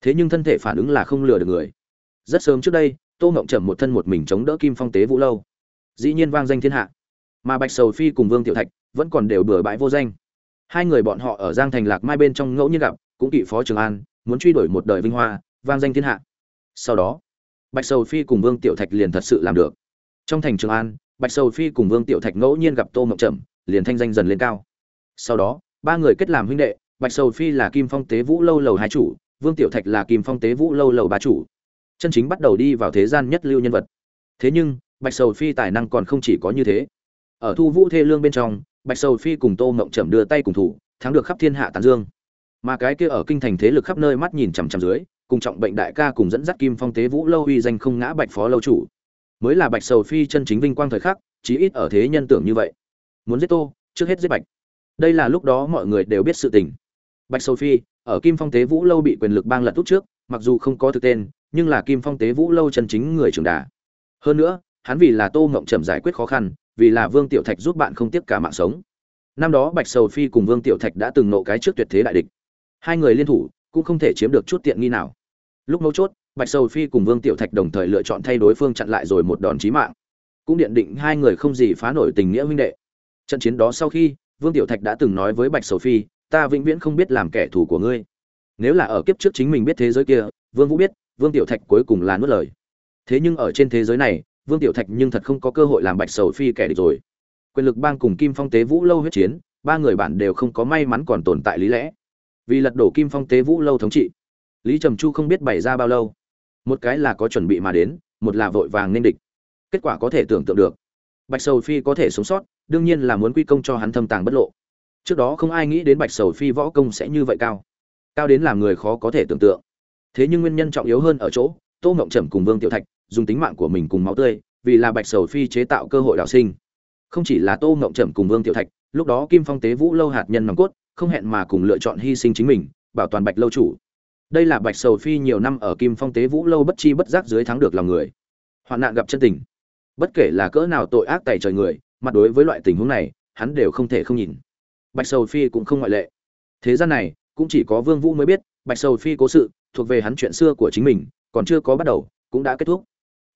Thế nhưng thân thể phản ứng là không lừa được người. Rất sớm trước đây tô mộng trầm một thân một mình chống đỡ kim phong tế vũ lâu. Dĩ nhiên vang danh thiên hạ. Mà bạch sầu phi cùng vương tiểu thạch vẫn còn đều bừa bãi vô danh. Hai người bọn họ ở giang thành lạc mai bên trong ngẫu nhiên gặp, cũng kỵ phó trường an, muốn truy đuổi một đời vinh hoa, vang danh thiên hạ. Sau đó, bạch sầu phi cùng vương tiểu thạch liền thật sự làm được. Trong thành trường an, bạch sầu phi cùng vương tiểu thạch ngẫu nhiên gặp tô mộng trầm, liền thanh danh dần lên cao. Sau đó, ba người kết làm huynh đệ, bạch sầu phi là kim phong tế vũ lâu lầu hai chủ, vương tiểu thạch là kim phong tế vũ lâu lầu ba chủ chân chính bắt đầu đi vào thế gian nhất lưu nhân vật. Thế nhưng, bạch sầu phi tài năng còn không chỉ có như thế. Ở thu vũ thê lương bên trong, bạch sầu phi cùng tô mộng trầm đưa tay cùng thủ, thắng được khắp thiên hạ tàn dương. Mà cái kia ở kinh thành thế lực khắp nơi mắt nhìn chằm chằm dưới, cùng trọng bệnh đại ca cùng dẫn dắt kim phong tế vũ lâu uy danh không ngã bạch phó lâu chủ. Mới là bạch sầu phi chân chính vinh quang thời khắc, chí ít ở thế nhân tưởng như vậy. Muốn giết tô, trước hết giết bạch. Đây là lúc đó mọi người đều biết sự tình. Bạch sầu phi, ở kim phong tế vũ lâu bị quyền lực bang lật tốt trước, mặc dù không có thực tên nhưng là kim phong tế vũ lâu chân chính người trưởng đà. Hơn nữa, hắn vì là tô Mộng trầm giải quyết khó khăn, vì là vương tiểu thạch giúp bạn không tiếc cả mạng sống. Năm đó bạch sầu phi cùng vương tiểu thạch đã từng nộ cái trước tuyệt thế đại địch. Hai người liên thủ cũng không thể chiếm được chút tiện nghi nào. Lúc mấu chốt, bạch sầu phi cùng vương tiểu thạch đồng thời lựa chọn thay đối phương chặn lại rồi một đòn chí mạng. Cũng điện định hai người không gì phá nổi tình nghĩa huynh đệ. Trận chiến đó sau khi, vương tiểu thạch đã từng nói với bạch sầu phi, ta vĩnh viễn không biết làm kẻ thù của ngươi. Nếu là ở kiếp trước chính mình biết thế giới kia, vương vũ biết vương tiểu thạch cuối cùng là nuốt lời. Thế nhưng ở trên thế giới này, vương tiểu thạch nhưng thật không có cơ hội làm bạch sầu phi kẻ địch rồi. Quyền lực bang cùng kim phong tế vũ lâu huyết chiến, ba người bạn đều không có may mắn còn tồn tại lý lẽ. Vì lật đổ kim phong tế vũ lâu thống trị, lý trầm chu không biết bày ra bao lâu. Một cái là có chuẩn bị mà đến, một là vội vàng nên địch. Kết quả có thể tưởng tượng được. Bạch sầu phi có thể sống sót, đương nhiên là muốn quy công cho hắn thâm tàng bất lộ. Trước đó không ai nghĩ đến bạch sầu phi võ công sẽ như vậy cao. Cao đến làm người khó có thể tưởng tượng thế nhưng nguyên nhân trọng yếu hơn ở chỗ, tô ngộng trầm cùng vương tiểu thạch dùng tính mạng của mình cùng máu tươi vì là bạch sầu phi chế tạo cơ hội đào sinh. Không chỉ là tô ngộng trầm cùng vương tiểu thạch, lúc đó kim phong tế vũ lâu hạt nhân nòng cốt, không hẹn mà cùng lựa chọn hy sinh chính mình, bảo toàn bạch lâu chủ. Đây là bạch sầu phi nhiều năm ở kim phong tế vũ lâu bất chi bất giác dưới thắng được lòng người. Hoạn nạn gặp chân tình. Bất kể là cỡ nào tội ác tày trời người, mặt đối với loại tình huống này, hắn đều không thể không nhìn. Bạch sầu phi cũng không ngoại lệ. Thế gian này, cũng chỉ có vương vũ mới biết, bạch sầu phi cố sự thuộc về hắn chuyện xưa của chính mình, còn chưa có bắt đầu, cũng đã kết thúc.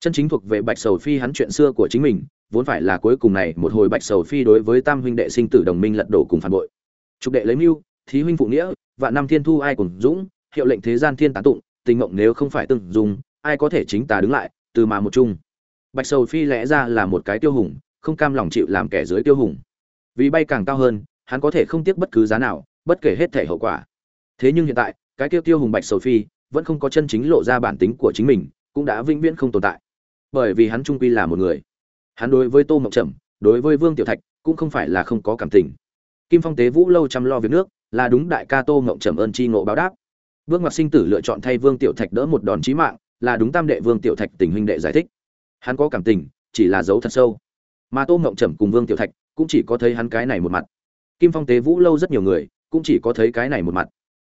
Chân chính thuộc về bạch sầu phi hắn chuyện xưa của chính mình, vốn phải là cuối cùng này một hồi bạch sầu phi đối với tam huynh đệ sinh tử đồng minh lật đổ cùng phản bội. Trục đệ lấy mưu, thí huynh phụ nghĩa và năm thiên thu ai cùng dũng, hiệu lệnh thế gian thiên tán tụng, tình mộng nếu không phải từng dùng ai có thể chính tà đứng lại, từ mà một chung. Bạch sầu phi lẽ ra là một cái tiêu hùng, không cam lòng chịu làm kẻ dưới tiêu hùng. Vì bay càng cao hơn, hắn có thể không tiếc bất cứ giá nào, bất kể hết thể hậu quả. Thế nhưng hiện tại cái tiêu tiêu hùng bạch sầu phi vẫn không có chân chính lộ ra bản tính của chính mình, cũng đã vĩnh viễn không tồn tại. Bởi vì hắn trung quy là một người. Hắn đối với tô mộng trầm, đối với vương tiểu thạch cũng không phải là không có cảm tình. Kim phong tế vũ lâu chăm lo việc nước, là đúng đại ca tô mộng trầm ơn tri ngộ báo đáp. Vương ngoặc sinh tử lựa chọn thay vương tiểu thạch đỡ một đòn chí mạng, là đúng tam đệ vương tiểu thạch tình huynh đệ giải thích. Hắn có cảm tình, chỉ là dấu thật sâu. Mà tô mộng trầm cùng vương tiểu thạch cũng chỉ có thấy hắn cái này một mặt. Kim phong tế vũ lâu rất nhiều người cũng chỉ có thấy cái này một mặt.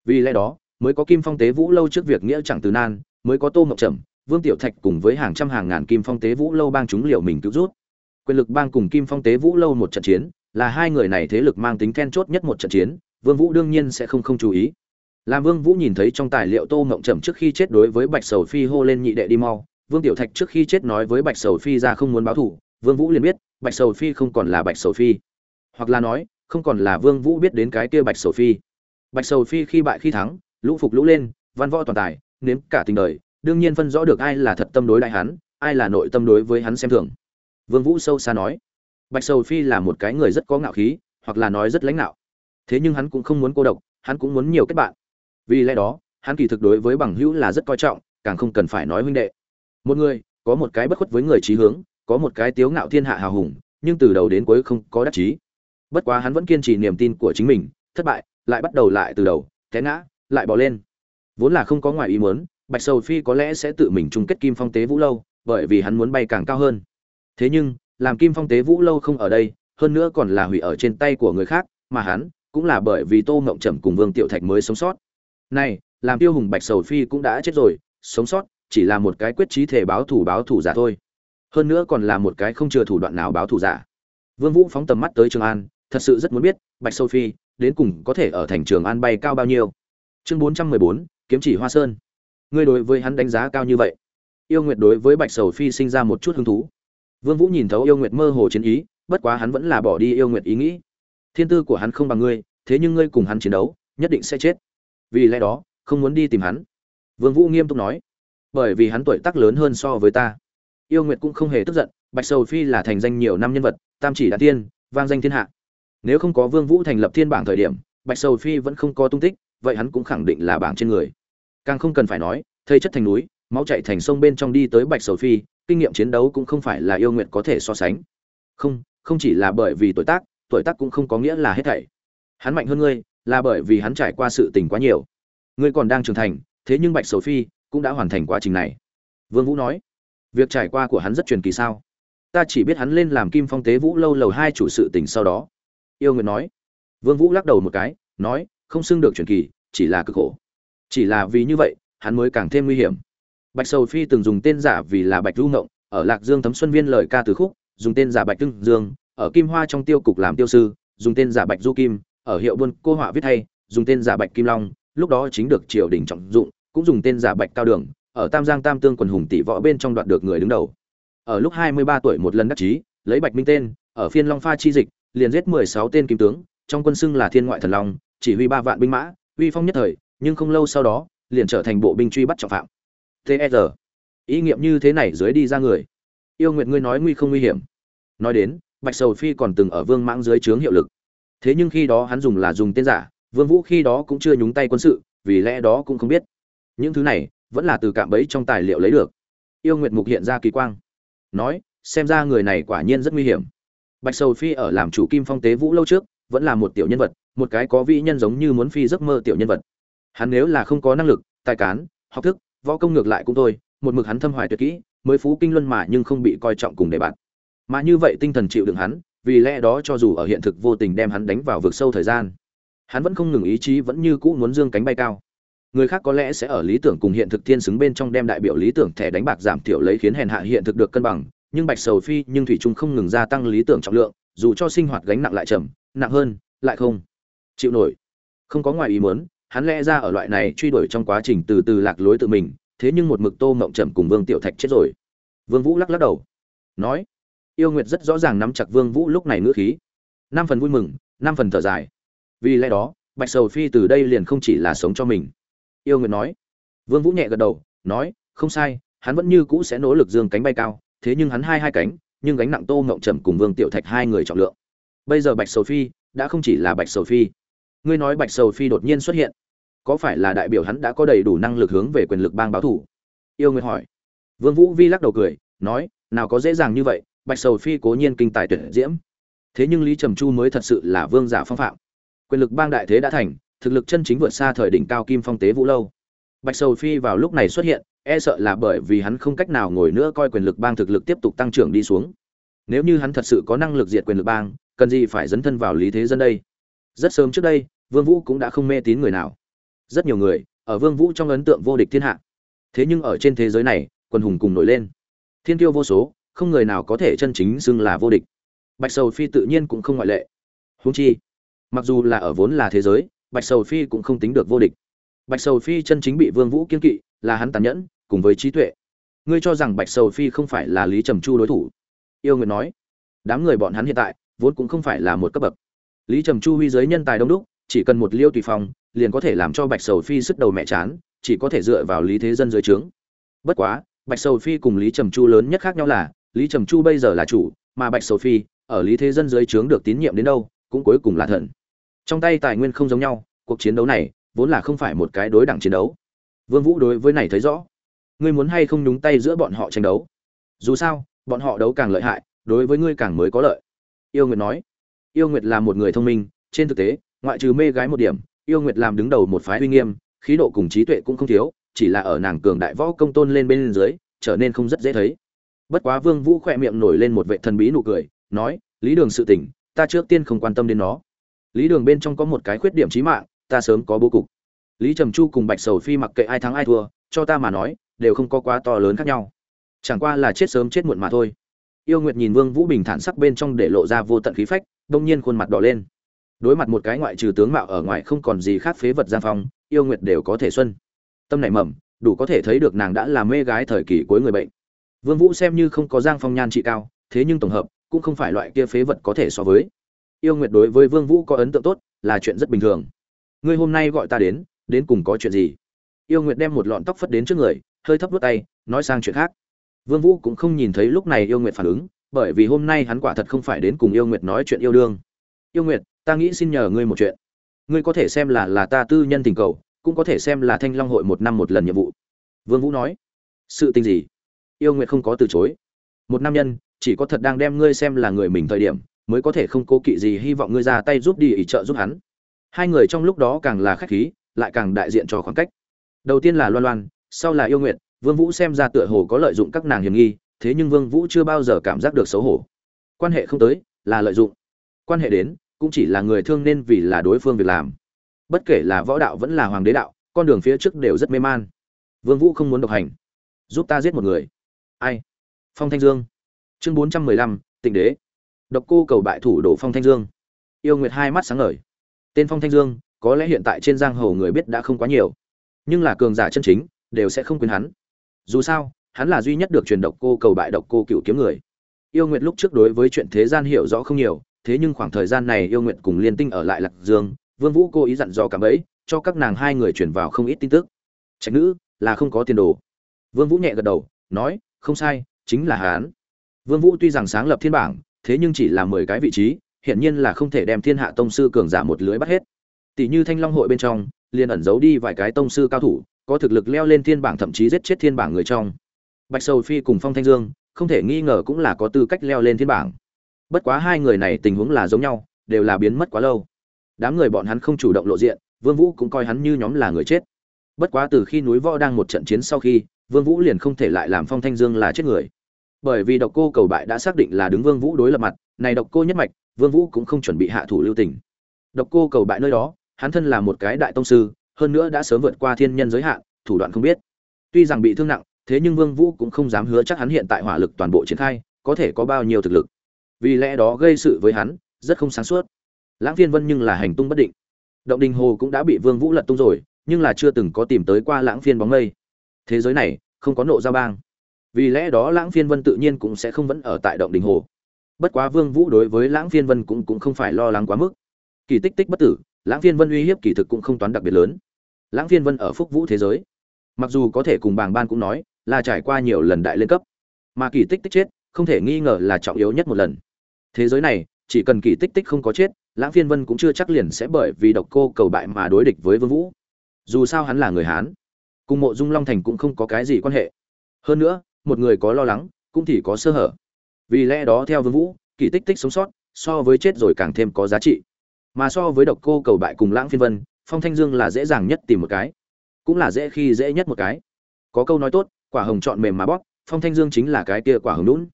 Vì lẽ đó mới có kim phong tế vũ lâu trước việc nghĩa chẳng từ nan, mới có tô mộng trầm, vương tiểu thạch cùng với hàng trăm hàng ngàn kim phong tế vũ lâu bang chúng liệu mình cứu rút. Quyền lực bang cùng kim phong tế vũ lâu một trận chiến, là hai người này thế lực mang tính then chốt nhất một trận chiến, vương vũ đương nhiên sẽ không không chú ý. Làm vương vũ nhìn thấy trong tài liệu tô mộng trầm trước khi chết đối với bạch sầu phi hô lên nhị đệ đi mau, vương tiểu thạch trước khi chết nói với bạch sầu phi ra không muốn báo thù, vương vũ liền biết, bạch sầu phi không còn là bạch sầu phi. Hoặc là nói, không còn là vương vũ biết đến cái kia bạch sầu phi. Bạch sầu phi khi bại khi thắng lũ phục lũ lên, văn võ toàn tài, nếm cả tình đời, đương nhiên phân rõ được ai là thật tâm đối đại hắn, ai là nội tâm đối với hắn xem thường. Vương vũ sâu xa nói, bạch sầu phi là một cái người rất có ngạo khí, hoặc là nói rất lãnh ngạo. Thế nhưng hắn cũng không muốn cô độc, hắn cũng muốn nhiều kết bạn. Vì lẽ đó, hắn kỳ thực đối với bằng hữu là rất coi trọng, càng không cần phải nói huynh đệ. Một người, có một cái bất khuất với người trí hướng, có một cái tiếu ngạo thiên hạ hào hùng, nhưng từ đầu đến cuối không có đắc chí. Bất quá hắn vẫn kiên trì niềm tin của chính mình, thất bại, lại bắt đầu lại từ đầu, té ngã lại bỏ lên. Vốn là không có ngoài ý muốn, bạch sầu phi có lẽ sẽ tự mình chung kết kim phong tế vũ lâu, bởi vì hắn muốn bay càng cao hơn. Thế nhưng, làm kim phong tế vũ lâu không ở đây, hơn nữa còn là hủy ở trên tay của người khác, mà hắn cũng là bởi vì tô ngộng trầm cùng vương tiểu thạch mới sống sót. Này, làm tiêu hùng bạch sầu phi cũng đã chết rồi, sống sót chỉ là một cái quyết trí thể báo thủ báo thủ giả thôi. Hơn nữa còn là một cái không chừa thủ đoạn nào báo thủ giả. Vương vũ phóng tầm mắt tới trường an, thật sự rất muốn biết, bạch sầu phi đến cùng có thể ở thành trường an bay cao bao nhiêu chương 414, kiếm chỉ hoa sơn. Ngươi đối với hắn đánh giá cao như vậy? Yêu nguyệt đối với bạch sầu phi sinh ra một chút hứng thú. Vương vũ nhìn thấu yêu nguyệt mơ hồ chiến ý bất quá hắn vẫn là bỏ đi yêu nguyệt ý nghĩ. Thiên tư của hắn không bằng ngươi thế nhưng ngươi cùng hắn chiến đấu nhất định sẽ chết. Vì lẽ đó không muốn đi tìm hắn. Vương vũ nghiêm túc nói. Bởi vì hắn tuổi tác lớn hơn so với ta. Yêu nguyệt cũng không hề tức giận bạch sầu phi là thành danh nhiều năm nhân vật tam chỉ đại tiên vang danh thiên hạ. Nếu không có vương vũ thành lập thiên bảng thời điểm bạch sầu phi vẫn không có tung tích vậy hắn cũng khẳng định là bảng trên người. Càng không cần phải nói, thây chất thành núi, máu chảy thành sông bên trong đi tới bạch sầu phi, kinh nghiệm chiến đấu cũng không phải là yêu nguyện có thể so sánh. Không không chỉ là bởi vì tuổi tác tuổi tác cũng không có nghĩa là hết thảy. Hắn mạnh hơn ngươi, là bởi vì hắn trải qua sự tình quá nhiều. Ngươi còn đang trưởng thành, thế nhưng bạch sầu phi cũng đã hoàn thành quá trình này. Vương vũ nói, việc trải qua của hắn rất truyền kỳ sao? Ta chỉ biết hắn lên làm kim phong tế vũ lâu lầu hai chủ sự tình sau đó. Yêu nguyện nói. Vương vũ lắc đầu một cái, nói không xưng được truyền kỳ, chỉ là cực khổ. Chỉ là vì như vậy, hắn mới càng thêm nguy hiểm. Bạch sầu phi từng dùng tên giả vì là bạch du ngộng, ở lạc dương thấm xuân viên lời ca từ khúc, dùng tên giả bạch tương dương, ở kim hoa trong tiêu cục làm tiêu sư, dùng tên giả bạch du kim, ở hiệu buôn cô họa viết hay, dùng tên giả bạch kim long, lúc đó chính được triều đình trọng dụng, cũng dùng tên giả bạch cao đường, ở tam giang tam tương quần hùng tỷ võ bên trong đoạt được người đứng đầu. Ở lúc hai mươi ba tuổi một lần đắc chí, lấy bạch minh tên, ở phiên long pha chi dịch, liền giết mười sáu tên kim tướng, trong quân xưng là thiên ngoại thần long chỉ huy ba vạn binh mã, uy phong nhất thời, nhưng không lâu sau đó, liền trở thành bộ binh truy bắt trọng phạm. Tr ý nghiệm như thế này dưới đi ra người. Yêu nguyện ngươi nói nguy không nguy hiểm. Nói đến, bạch sầu phi còn từng ở vương mãng dưới trướng hiệu lực. Thế nhưng khi đó hắn dùng là dùng tên giả, vương vũ khi đó cũng chưa nhúng tay quân sự, vì lẽ đó cũng không biết. Những thứ này, vẫn là từ cạm bẫy trong tài liệu lấy được. Yêu nguyệt mục hiện ra kỳ quang. Nói, xem ra người này quả nhiên rất nguy hiểm. Bạch sầu phi ở làm chủ kim phong tế vũ lâu trước vẫn là một tiểu nhân vật, một cái có vị nhân giống như muốn phi giấc mơ tiểu nhân vật. Hắn nếu là không có năng lực, tài cán, học thức, võ công ngược lại cũng thôi, một mực hắn thâm hoài tuyệt kỹ, mới phú kinh luân mà nhưng không bị coi trọng cùng đề bạt. Mà như vậy tinh thần chịu đựng hắn, vì lẽ đó cho dù ở hiện thực vô tình đem hắn đánh vào vực sâu thời gian, hắn vẫn không ngừng ý chí vẫn như cũ muốn dương cánh bay cao. Người khác có lẽ sẽ ở lý tưởng cùng hiện thực thiên xứng bên trong đem đại biểu lý tưởng thẻ đánh bạc giảm thiểu lấy khiến hèn hạ hiện thực được cân bằng, nhưng bạch sầu phi nhưng thủy trung không ngừng gia tăng lý tưởng trọng lượng dù cho sinh hoạt gánh nặng lại trầm, nặng hơn, lại không chịu nổi. Không có ngoài ý muốn, hắn lẽ ra ở loại này truy đuổi trong quá trình từ từ lạc lối tự mình, thế nhưng một mực tô mộng trầm cùng vương tiểu thạch chết rồi. Vương vũ lắc lắc đầu, nói, yêu nguyệt rất rõ ràng nắm chặt vương vũ lúc này ngữ khí. Năm phần vui mừng, năm phần thở dài. Vì lẽ đó, bạch sầu phi từ đây liền không chỉ là sống cho mình. Yêu nguyệt nói. Vương vũ nhẹ gật đầu, nói, không sai, hắn vẫn như cũ sẽ nỗ lực dương cánh bay cao, thế nhưng hắn hai hai cánh nhưng gánh nặng tô ngộng trầm cùng vương tiểu thạch hai người trọng lượng. Bây giờ bạch sầu phi đã không chỉ là bạch sầu phi. Ngươi nói bạch sầu phi đột nhiên xuất hiện, có phải là đại biểu hắn đã có đầy đủ năng lực hướng về quyền lực bang báo thủ? Yêu nguyệt hỏi. Vương vũ vi lắc đầu cười, nói, nào có dễ dàng như vậy, bạch sầu phi cố nhiên kinh tài tuyển diễm. Thế nhưng lý trầm chu mới thật sự là vương giả phong phạm. Quyền lực bang đại thế đã thành, thực lực chân chính vượt xa thời đỉnh cao kim phong tế vũ lâu. Bạch sầu phi vào lúc này xuất hiện e sợ là bởi vì hắn không cách nào ngồi nữa coi quyền lực bang thực lực tiếp tục tăng trưởng đi xuống. Nếu như hắn thật sự có năng lực diệt quyền lực bang, cần gì phải dấn thân vào lý thế dân đây? Rất sớm trước đây, vương vũ cũng đã không mê tín người nào. Rất nhiều người, ở vương vũ trong ấn tượng vô địch thiên hạ. Thế nhưng ở trên thế giới này, quân hùng cùng nổi lên. Thiên tiêu vô số, không người nào có thể chân chính xưng là vô địch. Bạch sầu phi tự nhiên cũng không ngoại lệ. Huống chi, mặc dù là ở vốn là thế giới, bạch sầu phi cũng không tính được vô địch. Bạch sầu phi chân chính bị vương vũ kiên kỵ, là hắn tàn nhẫn cùng với trí tuệ. Ngươi cho rằng bạch sầu phi không phải là lý trầm chu đối thủ? Yêu nguyệt nói. Đám người bọn hắn hiện tại, vốn cũng không phải là một cấp bậc. Lý trầm chu huy giới nhân tài đông đúc, chỉ cần một liêu tùy phong, liền có thể làm cho bạch sầu phi sức đầu mẹ chán, chỉ có thể dựa vào lý thế dân dưới trướng. Bất quá, bạch sầu phi cùng lý trầm chu lớn nhất khác nhau là, lý trầm chu bây giờ là chủ, mà bạch sầu phi, ở lý thế dân dưới trướng được tín nhiệm đến đâu, cũng cuối cùng là thần. Trong tay tài nguyên không giống nhau, cuộc chiến đấu này vốn là không phải một cái đối đẳng chiến đấu. Vương vũ đối với này thấy rõ ngươi muốn hay không nhúng tay giữa bọn họ tranh đấu? Dù sao, bọn họ đấu càng lợi hại, đối với ngươi càng mới có lợi. Yêu nguyệt nói. Yêu nguyệt là một người thông minh, trên thực tế, ngoại trừ mê gái một điểm, yêu nguyệt làm đứng đầu một phái uy nghiêm, khí độ cùng trí tuệ cũng không thiếu, chỉ là ở nàng cường đại võ công tôn lên bên dưới, trở nên không rất dễ thấy. Bất quá vương vũ khỏe miệng nổi lên một vệ thần bí nụ cười, nói, lý đường sự tình, ta trước tiên không quan tâm đến nó. Lý đường bên trong có một cái khuyết điểm chí mạng, ta sớm có bố cục. Lý trầm chu cùng bạch sầu phi mặc kệ ai thắng ai thua, cho ta mà nói đều không có quá to lớn khác nhau. Chẳng qua là chết sớm chết muộn mà thôi. Yêu nguyệt nhìn vương vũ bình thản sắc bên trong để lộ ra vô tận khí phách, đông nhiên khuôn mặt đỏ lên. Đối mặt một cái ngoại trừ tướng mạo ở ngoài không còn gì khác phế vật giang phong, yêu nguyệt đều có thể xuân. Tâm này mầm, đủ có thể thấy được nàng đã là mê gái thời kỳ cuối người bệnh. Vương vũ xem như không có giang phong nhan trị cao, thế nhưng tổng hợp, cũng không phải loại kia phế vật có thể so với. Yêu nguyệt đối với vương vũ có ấn tượng tốt, là chuyện rất bình thường. Ngươi hôm nay gọi ta đến đến cùng có chuyện gì? Yêu nguyệt đem một lọn tóc phất đến trước người hơi thấp đốt tay, nói sang chuyện khác. Vương vũ cũng không nhìn thấy lúc này yêu nguyệt phản ứng, bởi vì hôm nay hắn quả thật không phải đến cùng yêu nguyệt nói chuyện yêu đương. Yêu nguyệt, ta nghĩ xin nhờ ngươi một chuyện. Ngươi có thể xem là là ta tư nhân tình cầu, cũng có thể xem là thanh long hội một năm một lần nhiệm vụ. Vương vũ nói. Sự tình gì? Yêu nguyệt không có từ chối. Một nam nhân, chỉ có thật đang đem ngươi xem là người mình thời điểm, mới có thể không cố kỵ gì hy vọng ngươi ra tay giúp đi ý trợ giúp hắn. Hai người trong lúc đó càng là khách khí, lại càng đại diện cho khoảng cách. Đầu tiên là loan loan sau là yêu nguyện vương vũ xem ra tựa hồ có lợi dụng các nàng hiểm nghi, thế nhưng vương vũ chưa bao giờ cảm giác được xấu hổ. Quan hệ không tới, là lợi dụng. Quan hệ đến, cũng chỉ là người thương nên vì là đối phương việc làm. Bất kể là võ đạo vẫn là hoàng đế đạo, con đường phía trước đều rất mê man. Vương vũ không muốn độc hành. Giúp ta giết một người. Ai? Phong thanh dương. Chương bốn trăm mười lăm, tịnh đế. Độc cô cầu bại thủ đổ phong thanh dương. Yêu nguyệt hai mắt sáng ngời. Tên phong thanh dương, có lẽ hiện tại trên giang hồ người biết đã không quá nhiều, nhưng là cường giả chân chính đều sẽ không quên hắn. Dù sao, hắn là duy nhất được truyền độc cô cầu bại độc cô cựu kiếm người. Yêu nguyệt lúc trước đối với chuyện thế gian hiểu rõ không nhiều, thế nhưng khoảng thời gian này yêu nguyệt cùng liên tinh ở lại lạc dương, vương vũ cố ý dặn dò cảm ấy cho các nàng hai người truyền vào không ít tin tức. Trạch nữ, là không có tiền đồ. Vương vũ nhẹ gật đầu, nói, không sai, chính là hắn. Vương vũ tuy rằng sáng lập thiên bảng, thế nhưng chỉ là mười cái vị trí hiện nhiên là không thể đem thiên hạ tông sư cường giả một lưới bắt hết tỷ như thanh long hội bên trong, liền ẩn giấu đi vài cái tông sư cao thủ, có thực lực leo lên thiên bảng thậm chí giết chết thiên bảng người trong. Bạch sầu phi cùng phong thanh dương, không thể nghi ngờ cũng là có tư cách leo lên thiên bảng. Bất quá hai người này tình huống là giống nhau, đều là biến mất quá lâu. Đám người bọn hắn không chủ động lộ diện, vương vũ cũng coi hắn như nhóm là người chết. Bất quá từ khi núi võ đang một trận chiến sau khi, vương vũ liền không thể lại làm phong thanh dương là chết người. Bởi vì độc cô cầu bại đã xác định là đứng vương vũ đối lập mặt, này độc cô nhất mạch, vương vũ cũng không chuẩn bị hạ thủ lưu tình. Độc cô cầu bại nơi đó hắn thân là một cái đại tông sư, hơn nữa đã sớm vượt qua thiên nhân giới hạn, thủ đoạn không biết. Tuy rằng bị thương nặng, thế nhưng vương vũ cũng không dám hứa chắc hắn hiện tại hỏa lực toàn bộ triển khai, có thể có bao nhiêu thực lực. Vì lẽ đó gây sự với hắn, rất không sáng suốt. Lãng phiên vân nhưng là hành tung bất định. Động đình hồ cũng đã bị vương vũ lật tung rồi, nhưng là chưa từng có tìm tới qua lãng phiên bóng mây. Thế giới này, không có nộ giao bang. Vì lẽ đó lãng phiên vân tự nhiên cũng sẽ không vẫn ở tại động đình hồ. Bất quá vương vũ đối với lãng phiên vân cũng cũng không phải lo lắng quá mức. Kỳ tích tích bất tử lãng phiên vân uy hiếp kỳ thực cũng không toán đặc biệt lớn. Lãng phiên vân ở phúc vũ thế giới, mặc dù có thể cùng bàng ban cũng nói là trải qua nhiều lần đại lên cấp, mà kỳ tích tích chết không thể nghi ngờ là trọng yếu nhất một lần. Thế giới này, chỉ cần kỳ tích tích không có chết, lãng phiên vân cũng chưa chắc liền sẽ bởi vì độc cô cầu bại mà đối địch với vương vũ. Dù sao hắn là người hán, cùng mộ dung long thành cũng không có cái gì quan hệ. Hơn nữa, một người có lo lắng, cũng thì có sơ hở. Vì lẽ đó theo vương vũ, kỳ tích tích sống sót, so với chết rồi càng thêm có giá trị mà so với độc cô cầu bại cùng lãng phiên vân, phong thanh dương là dễ dàng nhất tìm một cái. Cũng là dễ khi dễ nhất một cái. Có câu nói tốt, quả hồng chọn mềm mà bóp, phong thanh dương chính là cái kia quả hồng lún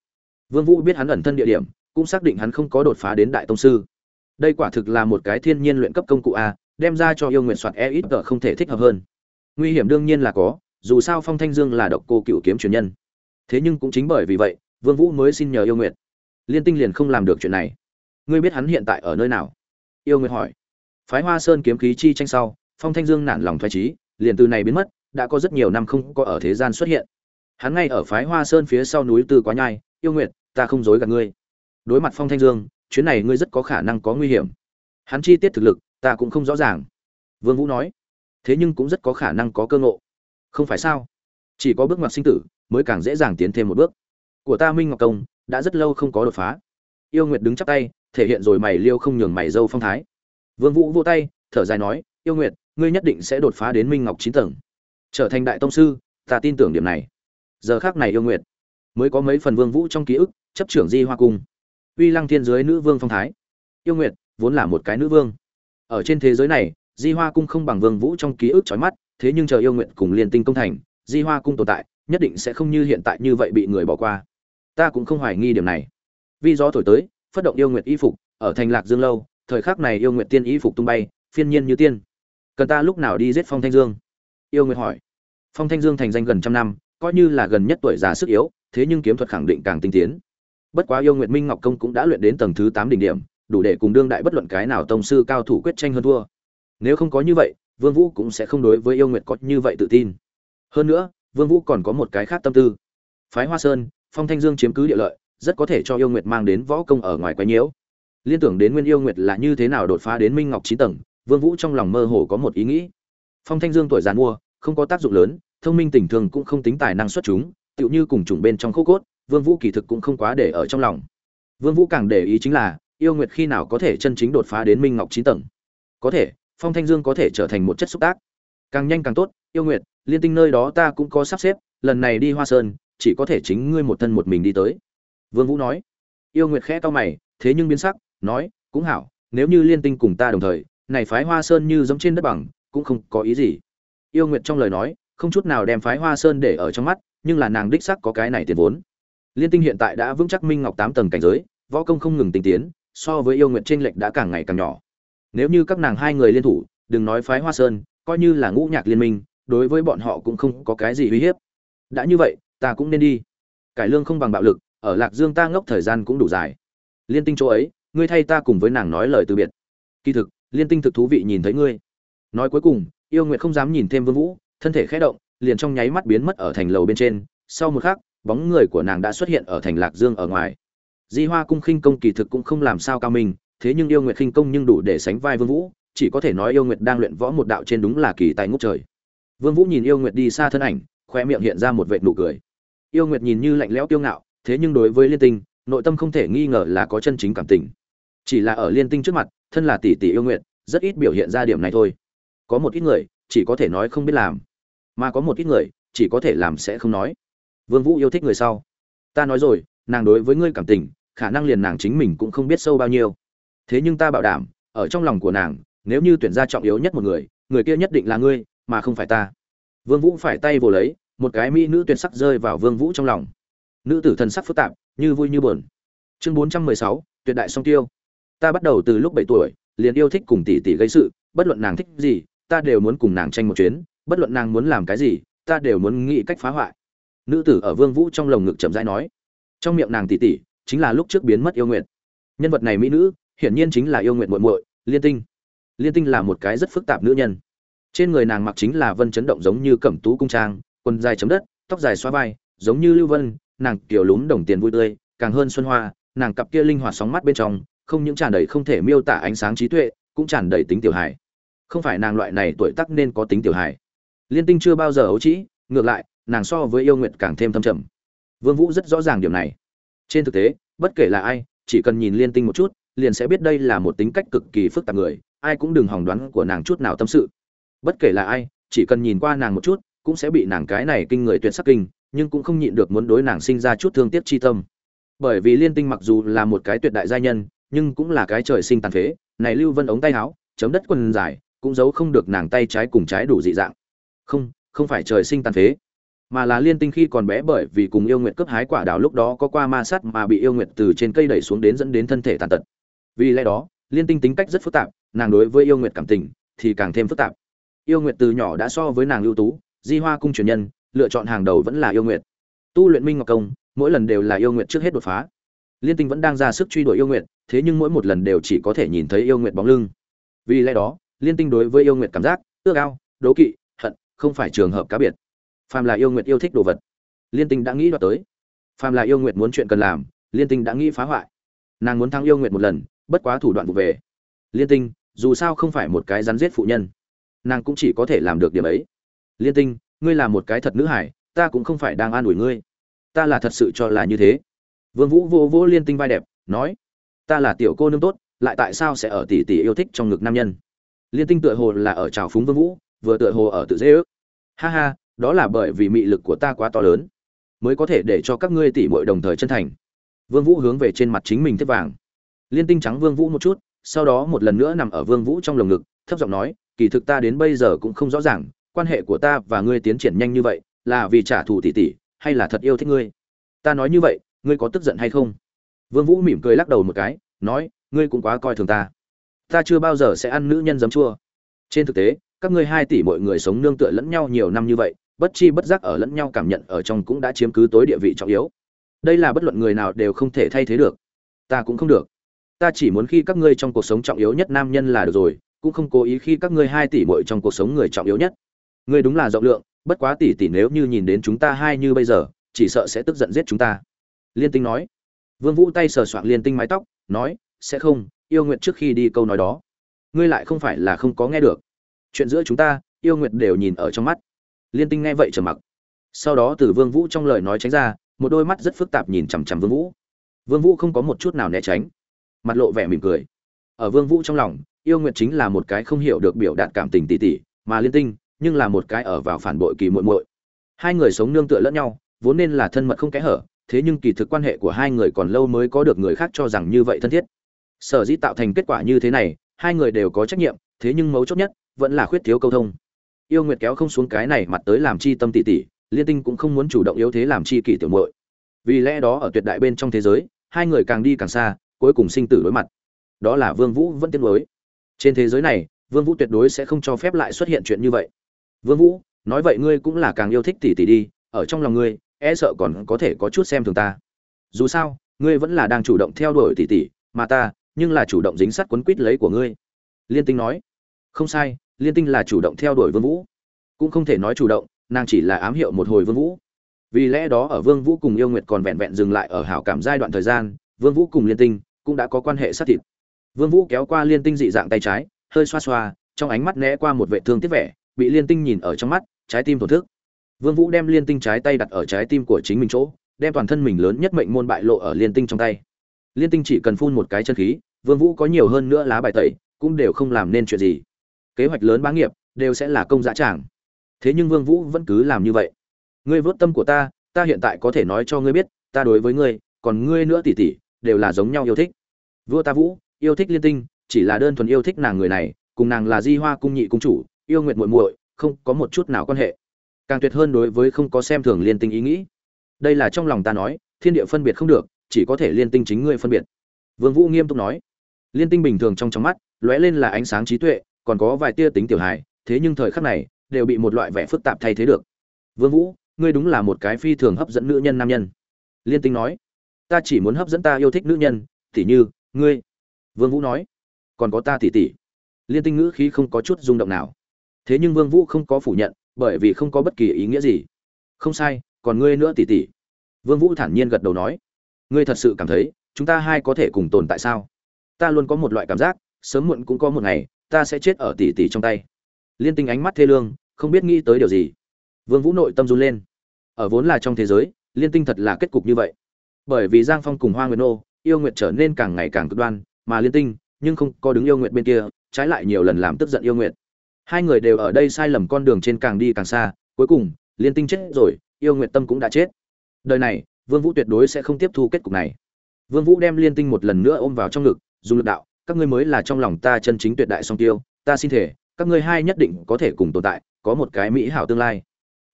vương vũ biết hắn ẩn thân địa điểm, cũng xác định hắn không có đột phá đến đại tông sư. Đây quả thực là một cái thiên nhiên luyện cấp công cụ a, đem ra cho yêu nguyện soạt e ít không thể thích hợp hơn. Nguy hiểm đương nhiên là có, dù sao phong thanh dương là độc cô cựu kiếm truyền nhân. Thế nhưng cũng chính bởi vì vậy, vương vũ mới xin nhờ yêu nguyện. Liên tinh liền không làm được chuyện này. Ngươi biết hắn hiện tại ở nơi nào? Yêu Nguyệt hỏi. Phái hoa sơn kiếm khí chi tranh sau phong thanh dương nản lòng thoái trí liền từ này biến mất đã có rất nhiều năm không có ở thế gian xuất hiện. Hắn ngay ở phái hoa sơn phía sau núi tư quá nhai yêu Nguyệt, ta không dối gạt ngươi. Đối mặt phong thanh dương chuyến này ngươi rất có khả năng có nguy hiểm. Hắn chi tiết thực lực ta cũng không rõ ràng. Vương vũ nói thế nhưng cũng rất có khả năng có cơ ngộ. Không phải sao? Chỉ có bước ngoặt sinh tử mới càng dễ dàng tiến thêm một bước. Của ta minh ngọc công đã rất lâu không có đột phá. Yêu nguyệt đứng chắp tay thể hiện rồi mày liêu không nhường mày dâu phong thái. Vương vũ vô tay, thở dài nói, yêu nguyệt, ngươi nhất định sẽ đột phá đến minh ngọc chín tầng. Trở thành đại tông sư, ta tin tưởng điểm này. Giờ khác này yêu nguyệt mới có mấy phần vương vũ trong ký ức, chấp trưởng di hoa cung. Uy lăng thiên giới nữ vương phong thái. Yêu nguyệt vốn là một cái nữ vương. Ở trên thế giới này, di hoa cung không bằng vương vũ trong ký ức chói mắt, thế nhưng chờ yêu nguyệt cùng liên tinh công thành, di hoa cung tồn tại, nhất định sẽ không như hiện tại như vậy bị người bỏ qua. Ta cũng không hoài nghi điểm này. Vì gió thổi tới phát động yêu nguyệt y phục, ở thành lạc dương lâu, thời khắc này yêu nguyệt tiên y phục tung bay, phiên nhiên như tiên. Cần ta lúc nào đi giết phong thanh dương? Yêu nguyệt hỏi. Phong thanh dương thành danh gần trăm năm, coi như là gần nhất tuổi già sức yếu, thế nhưng kiếm thuật khẳng định càng tinh tiến. Bất quá yêu nguyệt minh ngọc công cũng đã luyện đến tầng thứ tám đỉnh điểm, đủ để cùng đương đại bất luận cái nào tông sư cao thủ quyết tranh hơn thua. Nếu không có như vậy, vương vũ cũng sẽ không đối với yêu nguyệt có như vậy tự tin. Hơn nữa, vương vũ còn có một cái khác tâm tư. Phái hoa sơn, phong thanh dương chiếm cứ địa lợi rất có thể cho yêu nguyệt mang đến võ công ở ngoài quái nhiễu. Liên tưởng đến nguyên yêu nguyệt là như thế nào đột phá đến minh ngọc chín tầng, vương vũ trong lòng mơ hồ có một ý nghĩ. Phong thanh dương tuổi già mua, không có tác dụng lớn, thông minh tình thường cũng không tính tài năng xuất chúng, tựu như cùng chủng bên trong khô cốt, vương vũ kỳ thực cũng không quá để ở trong lòng. Vương vũ càng để ý chính là, yêu nguyệt khi nào có thể chân chính đột phá đến minh ngọc chín tầng. Có thể, phong thanh dương có thể trở thành một chất xúc tác. Càng nhanh càng tốt, yêu nguyệt, liên tinh nơi đó ta cũng có sắp xếp, lần này đi hoa sơn, chỉ có thể chính ngươi một thân một mình đi tới vương vũ nói. Yêu nguyệt khẽ cau mày, thế nhưng biến sắc, nói, cũng hảo, nếu như liên tinh cùng ta đồng thời, này phái hoa sơn như giống trên đất bằng, cũng không có ý gì. Yêu nguyệt trong lời nói, không chút nào đem phái hoa sơn để ở trong mắt, nhưng là nàng đích xác có cái này tiền vốn. Liên tinh hiện tại đã vững chắc minh ngọc tám tầng cảnh giới, võ công không ngừng tinh tiến, so với yêu nguyệt chênh lệch đã càng ngày càng nhỏ. Nếu như các nàng hai người liên thủ, đừng nói phái hoa sơn, coi như là ngũ nhạc liên minh, đối với bọn họ cũng không có cái gì uy hiếp. Đã như vậy, ta cũng nên đi. Cải lương không bằng bạo lực ở lạc dương ta ngốc thời gian cũng đủ dài. Liên tinh chỗ ấy, ngươi thay ta cùng với nàng nói lời từ biệt. Kỳ thực, liên tinh thực thú vị nhìn thấy ngươi. Nói cuối cùng, yêu nguyệt không dám nhìn thêm vương vũ, thân thể khẽ động, liền trong nháy mắt biến mất ở thành lầu bên trên. Sau một khắc, bóng người của nàng đã xuất hiện ở thành lạc dương ở ngoài. Di hoa cung khinh công kỳ thực cũng không làm sao cao minh, thế nhưng yêu nguyệt khinh công nhưng đủ để sánh vai vương vũ, chỉ có thể nói yêu nguyệt đang luyện võ một đạo trên đúng là kỳ tài ngút trời. Vương vũ nhìn yêu nguyệt đi xa thân ảnh khoe miệng hiện ra một vệt nụ cười. Yêu nguyệt nhìn như lạnh lẽo kiêu ngạo thế nhưng đối với liên tinh, nội tâm không thể nghi ngờ là có chân chính cảm tình. Chỉ là ở liên tinh trước mặt, thân là tỷ tỷ yêu nguyện, rất ít biểu hiện ra điểm này thôi. Có một ít người, chỉ có thể nói không biết làm. Mà có một ít người, chỉ có thể làm sẽ không nói. Vương vũ yêu thích người sau. Ta nói rồi, nàng đối với ngươi cảm tình, khả năng liền nàng chính mình cũng không biết sâu bao nhiêu. Thế nhưng ta bảo đảm, ở trong lòng của nàng, nếu như tuyển ra trọng yếu nhất một người người kia nhất định là ngươi, mà không phải ta. Vương vũ phải tay vồ lấy, một cái mỹ nữ tuyệt sắc rơi vào vương vũ trong lòng nữ tử thần sắc phức tạp như vui như buồn. Chương 416, tuyệt đại song tiêu. Ta bắt đầu từ lúc bảy tuổi liền yêu thích cùng tỷ tỷ gây sự bất luận nàng thích gì ta đều muốn cùng nàng tranh một chuyến bất luận nàng muốn làm cái gì ta đều muốn nghĩ cách phá hoại. Nữ tử ở vương vũ trong lồng ngực chậm rãi nói. Trong miệng nàng tỷ tỷ chính là lúc trước biến mất yêu nguyện nhân vật này mỹ nữ hiển nhiên chính là yêu nguyện muội muội liên tinh. Liên tinh là một cái rất phức tạp nữ nhân. Trên người nàng mặc chính là vân chấn động giống như cẩm tú cung trang quần dài chấm đất tóc dài xoa vai giống như lưu vân nàng kiểu lún đồng tiền vui tươi, càng hơn xuân hoa, nàng cặp kia linh hoạt sóng mắt bên trong, không những tràn đầy không thể miêu tả ánh sáng trí tuệ, cũng tràn đầy tính tiểu hài. Không phải nàng loại này tuổi tác nên có tính tiểu hài. Liên tinh chưa bao giờ ấu trĩ, ngược lại, nàng so với yêu nguyện càng thêm thâm trầm. Vương vũ rất rõ ràng điểm này. Trên thực tế, bất kể là ai, chỉ cần nhìn liên tinh một chút, liền sẽ biết đây là một tính cách cực kỳ phức tạp người, ai cũng đừng hòng đoán của nàng chút nào tâm sự. Bất kể là ai, chỉ cần nhìn qua nàng một chút, cũng sẽ bị nàng cái này kinh người tuyệt sắc kinh nhưng cũng không nhịn được muốn đối nàng sinh ra chút thương tiếc chi tâm. Bởi vì liên tinh mặc dù là một cái tuyệt đại gia nhân, nhưng cũng là cái trời sinh tàn phế. Này lưu vân ống tay áo, chấm đất quần dài, cũng giấu không được nàng tay trái cùng trái đủ dị dạng. Không không phải trời sinh tàn phế, mà là liên tinh khi còn bé bởi vì cùng yêu nguyệt cướp hái quả đào lúc đó có qua ma sát mà bị yêu nguyệt từ trên cây đẩy xuống đến dẫn đến thân thể tàn tật. Vì lẽ đó, liên tinh tính cách rất phức tạp, nàng đối với yêu nguyệt cảm tình thì càng thêm phức tạp. Yêu nguyệt từ nhỏ đã so với nàng ưu tú, di hoa cung truyền nhân lựa chọn hàng đầu vẫn là yêu nguyệt. Tu luyện minh ngọc công, mỗi lần đều là yêu nguyệt trước hết đột phá. Liên tinh vẫn đang ra sức truy đuổi yêu nguyệt, thế nhưng mỗi một lần đều chỉ có thể nhìn thấy yêu nguyệt bóng lưng. Vì lẽ đó, liên tinh đối với yêu nguyệt cảm giác, ước ao, đố kỵ, hận, không phải trường hợp cá biệt. Phàm là yêu nguyệt yêu thích đồ vật, liên tinh đã nghĩ đoạt tới. Phàm là yêu nguyệt muốn chuyện cần làm, liên tinh đã nghĩ phá hoại. Nàng muốn thắng yêu nguyệt một lần, bất quá thủ đoạn vụ về. Liên tinh, dù sao không phải một cái rắn giết phụ nhân, nàng cũng chỉ có thể làm được điểm ấy. Liên tinh ngươi là một cái thật nữ hải, ta cũng không phải đang an ủi ngươi. Ta là thật sự cho là như thế. Vương vũ vô vô liên tinh vai đẹp, nói, ta là tiểu cô nương tốt, lại tại sao sẽ ở tỷ tỷ yêu thích trong ngực nam nhân? Liên tinh tựa hồ là ở trào phúng vương vũ, vừa tựa hồ ở tự dễ ước. Ha ha, đó là bởi vì mị lực của ta quá to lớn, mới có thể để cho các ngươi tỷ muội đồng thời chân thành. Vương vũ hướng về trên mặt chính mình thiết vàng. Liên tinh trắng vương vũ một chút, sau đó một lần nữa nằm ở vương vũ trong lồng ngực, thấp giọng nói, kỳ thực ta đến bây giờ cũng không rõ ràng quan hệ của ta và ngươi tiến triển nhanh như vậy, là vì trả thù tỷ tỷ, hay là thật yêu thích ngươi? Ta nói như vậy, ngươi có tức giận hay không? Vương vũ mỉm cười lắc đầu một cái, nói, ngươi cũng quá coi thường ta. Ta chưa bao giờ sẽ ăn nữ nhân giấm chua. Trên thực tế, các ngươi hai tỷ mọi người sống nương tựa lẫn nhau nhiều năm như vậy, bất chi bất giác ở lẫn nhau cảm nhận ở trong cũng đã chiếm cứ tối địa vị trọng yếu. Đây là bất luận người nào đều không thể thay thế được. Ta cũng không được. Ta chỉ muốn khi các ngươi trong cuộc sống trọng yếu nhất nam nhân là được rồi, cũng không cố ý khi các ngươi hai tỷ muội trong cuộc sống người trọng yếu nhất ngươi đúng là rộng lượng, bất quá tỷ tỷ nếu như nhìn đến chúng ta hai như bây giờ, chỉ sợ sẽ tức giận giết chúng ta. Liên tinh nói. Vương vũ tay sờ soạng liên tinh mái tóc, nói, sẽ không, yêu nguyện trước khi đi câu nói đó, ngươi lại không phải là không có nghe được. Chuyện giữa chúng ta, yêu nguyện đều nhìn ở trong mắt. Liên tinh nghe vậy trầm mặc. Sau đó từ vương vũ trong lời nói tránh ra, một đôi mắt rất phức tạp nhìn chằm chằm vương vũ. Vương vũ không có một chút nào né tránh, mặt lộ vẻ mỉm cười. Ở vương vũ trong lòng, yêu Nguyệt chính là một cái không hiểu được biểu đạt cảm tình tỷ tỷ, mà liên tinh nhưng là một cái ở vào phản bội kỳ muội muội. Hai người sống nương tựa lẫn nhau, vốn nên là thân mật không kẽ hở, thế nhưng kỳ thực quan hệ của hai người còn lâu mới có được người khác cho rằng như vậy thân thiết. Sở dĩ tạo thành kết quả như thế này, hai người đều có trách nhiệm, thế nhưng mấu chốt nhất, vẫn là khuyết thiếu câu thông. Yêu nguyệt kéo không xuống cái này mặt tới làm chi tâm tỷ tỉ, liên tinh cũng không muốn chủ động yếu thế làm chi kỷ tiểu muội. Vì lẽ đó ở tuyệt đại bên trong thế giới, hai người càng đi càng xa, cuối cùng sinh tử đối mặt. Đó là vương vũ vẫn tiến đối trên thế giới này, vương vũ tuyệt đối sẽ không cho phép lại xuất hiện chuyện như vậy vương vũ, nói vậy ngươi cũng là càng yêu thích tỷ tỷ đi, ở trong lòng ngươi e sợ còn có thể có chút xem thường ta. Dù sao, ngươi vẫn là đang chủ động theo đuổi tỷ tỷ, mà ta, nhưng là chủ động dính sát quấn quýt lấy của ngươi. Liên tinh nói, không sai, liên tinh là chủ động theo đuổi vương vũ. Cũng không thể nói chủ động, nàng chỉ là ám hiệu một hồi vương vũ. Vì lẽ đó ở vương vũ cùng yêu nguyệt còn vẹn vẹn dừng lại ở hảo cảm giai đoạn thời gian, vương vũ cùng liên tinh cũng đã có quan hệ sát thịt. Vương vũ kéo qua liên tinh dị dạng tay trái, hơi xoa xoa, trong ánh mắt né qua một vệ thương tiếc vẻ bị liên tinh nhìn ở trong mắt, trái tim thổn thức. Vương vũ đem liên tinh trái tay đặt ở trái tim của chính mình chỗ, đem toàn thân mình lớn nhất mệnh môn bại lộ ở liên tinh trong tay. Liên tinh chỉ cần phun một cái chân khí, vương vũ có nhiều hơn nữa lá bài tẩy, cũng đều không làm nên chuyện gì. Kế hoạch lớn bá nghiệp, đều sẽ là công dã tràng. Thế nhưng vương vũ vẫn cứ làm như vậy. Ngươi vớt tâm của ta ta hiện tại có thể nói cho ngươi biết, ta đối với ngươi, còn ngươi nữa tỷ tỷ đều là giống nhau yêu thích. Vua ta vũ, yêu thích liên tinh, chỉ là đơn thuần yêu thích nàng người này, cùng nàng là di hoa cung nhị cung chủ yêu nguyện muội muội, không có một chút nào quan hệ. Càng tuyệt hơn đối với không có xem thường liên tinh ý nghĩ. Đây là trong lòng ta nói, thiên địa phân biệt không được, chỉ có thể liên tinh chính ngươi phân biệt. Vương vũ nghiêm túc nói. Liên tinh bình thường trong trong mắt, lóe lên là ánh sáng trí tuệ, còn có vài tia tính tiểu hài, thế nhưng thời khắc này, đều bị một loại vẻ phức tạp thay thế được. Vương vũ, ngươi đúng là một cái phi thường hấp dẫn nữ nhân nam nhân. Liên tinh nói. Ta chỉ muốn hấp dẫn ta yêu thích nữ nhân, tỉ như, ngươi. Vương vũ nói. Còn có ta tỉ tỉ. Liên tinh ngữ khí không có chút rung động nào thế nhưng vương vũ không có phủ nhận, bởi vì không có bất kỳ ý nghĩa gì. Không sai, còn ngươi nữa tỷ tỷ. vương vũ thản nhiên gật đầu nói. Ngươi thật sự cảm thấy, chúng ta hai có thể cùng tồn tại sao? Ta luôn có một loại cảm giác, sớm muộn cũng có một ngày, ta sẽ chết ở tỷ tỷ trong tay. Liên tinh ánh mắt thê lương, không biết nghĩ tới điều gì. Vương vũ nội tâm run lên. Ở vốn là trong thế giới, liên tinh thật là kết cục như vậy. Bởi vì giang phong cùng hoa nguyệt nô, yêu nguyệt trở nên càng ngày càng cực đoan, mà liên tinh, nhưng không có đứng yêu nguyệt bên kia, trái lại nhiều lần làm tức giận yêu nguyệt hai người đều ở đây sai lầm con đường trên càng đi càng xa, cuối cùng, liên tinh chết rồi, yêu nguyệt tâm cũng đã chết. Đời này, vương vũ tuyệt đối sẽ không tiếp thu kết cục này. Vương vũ đem liên tinh một lần nữa ôm vào trong ngực, dùng lực đạo, các ngươi mới là trong lòng ta chân chính tuyệt đại song tiêu, ta xin thể, các ngươi hai nhất định có thể cùng tồn tại, có một cái mỹ hảo tương lai.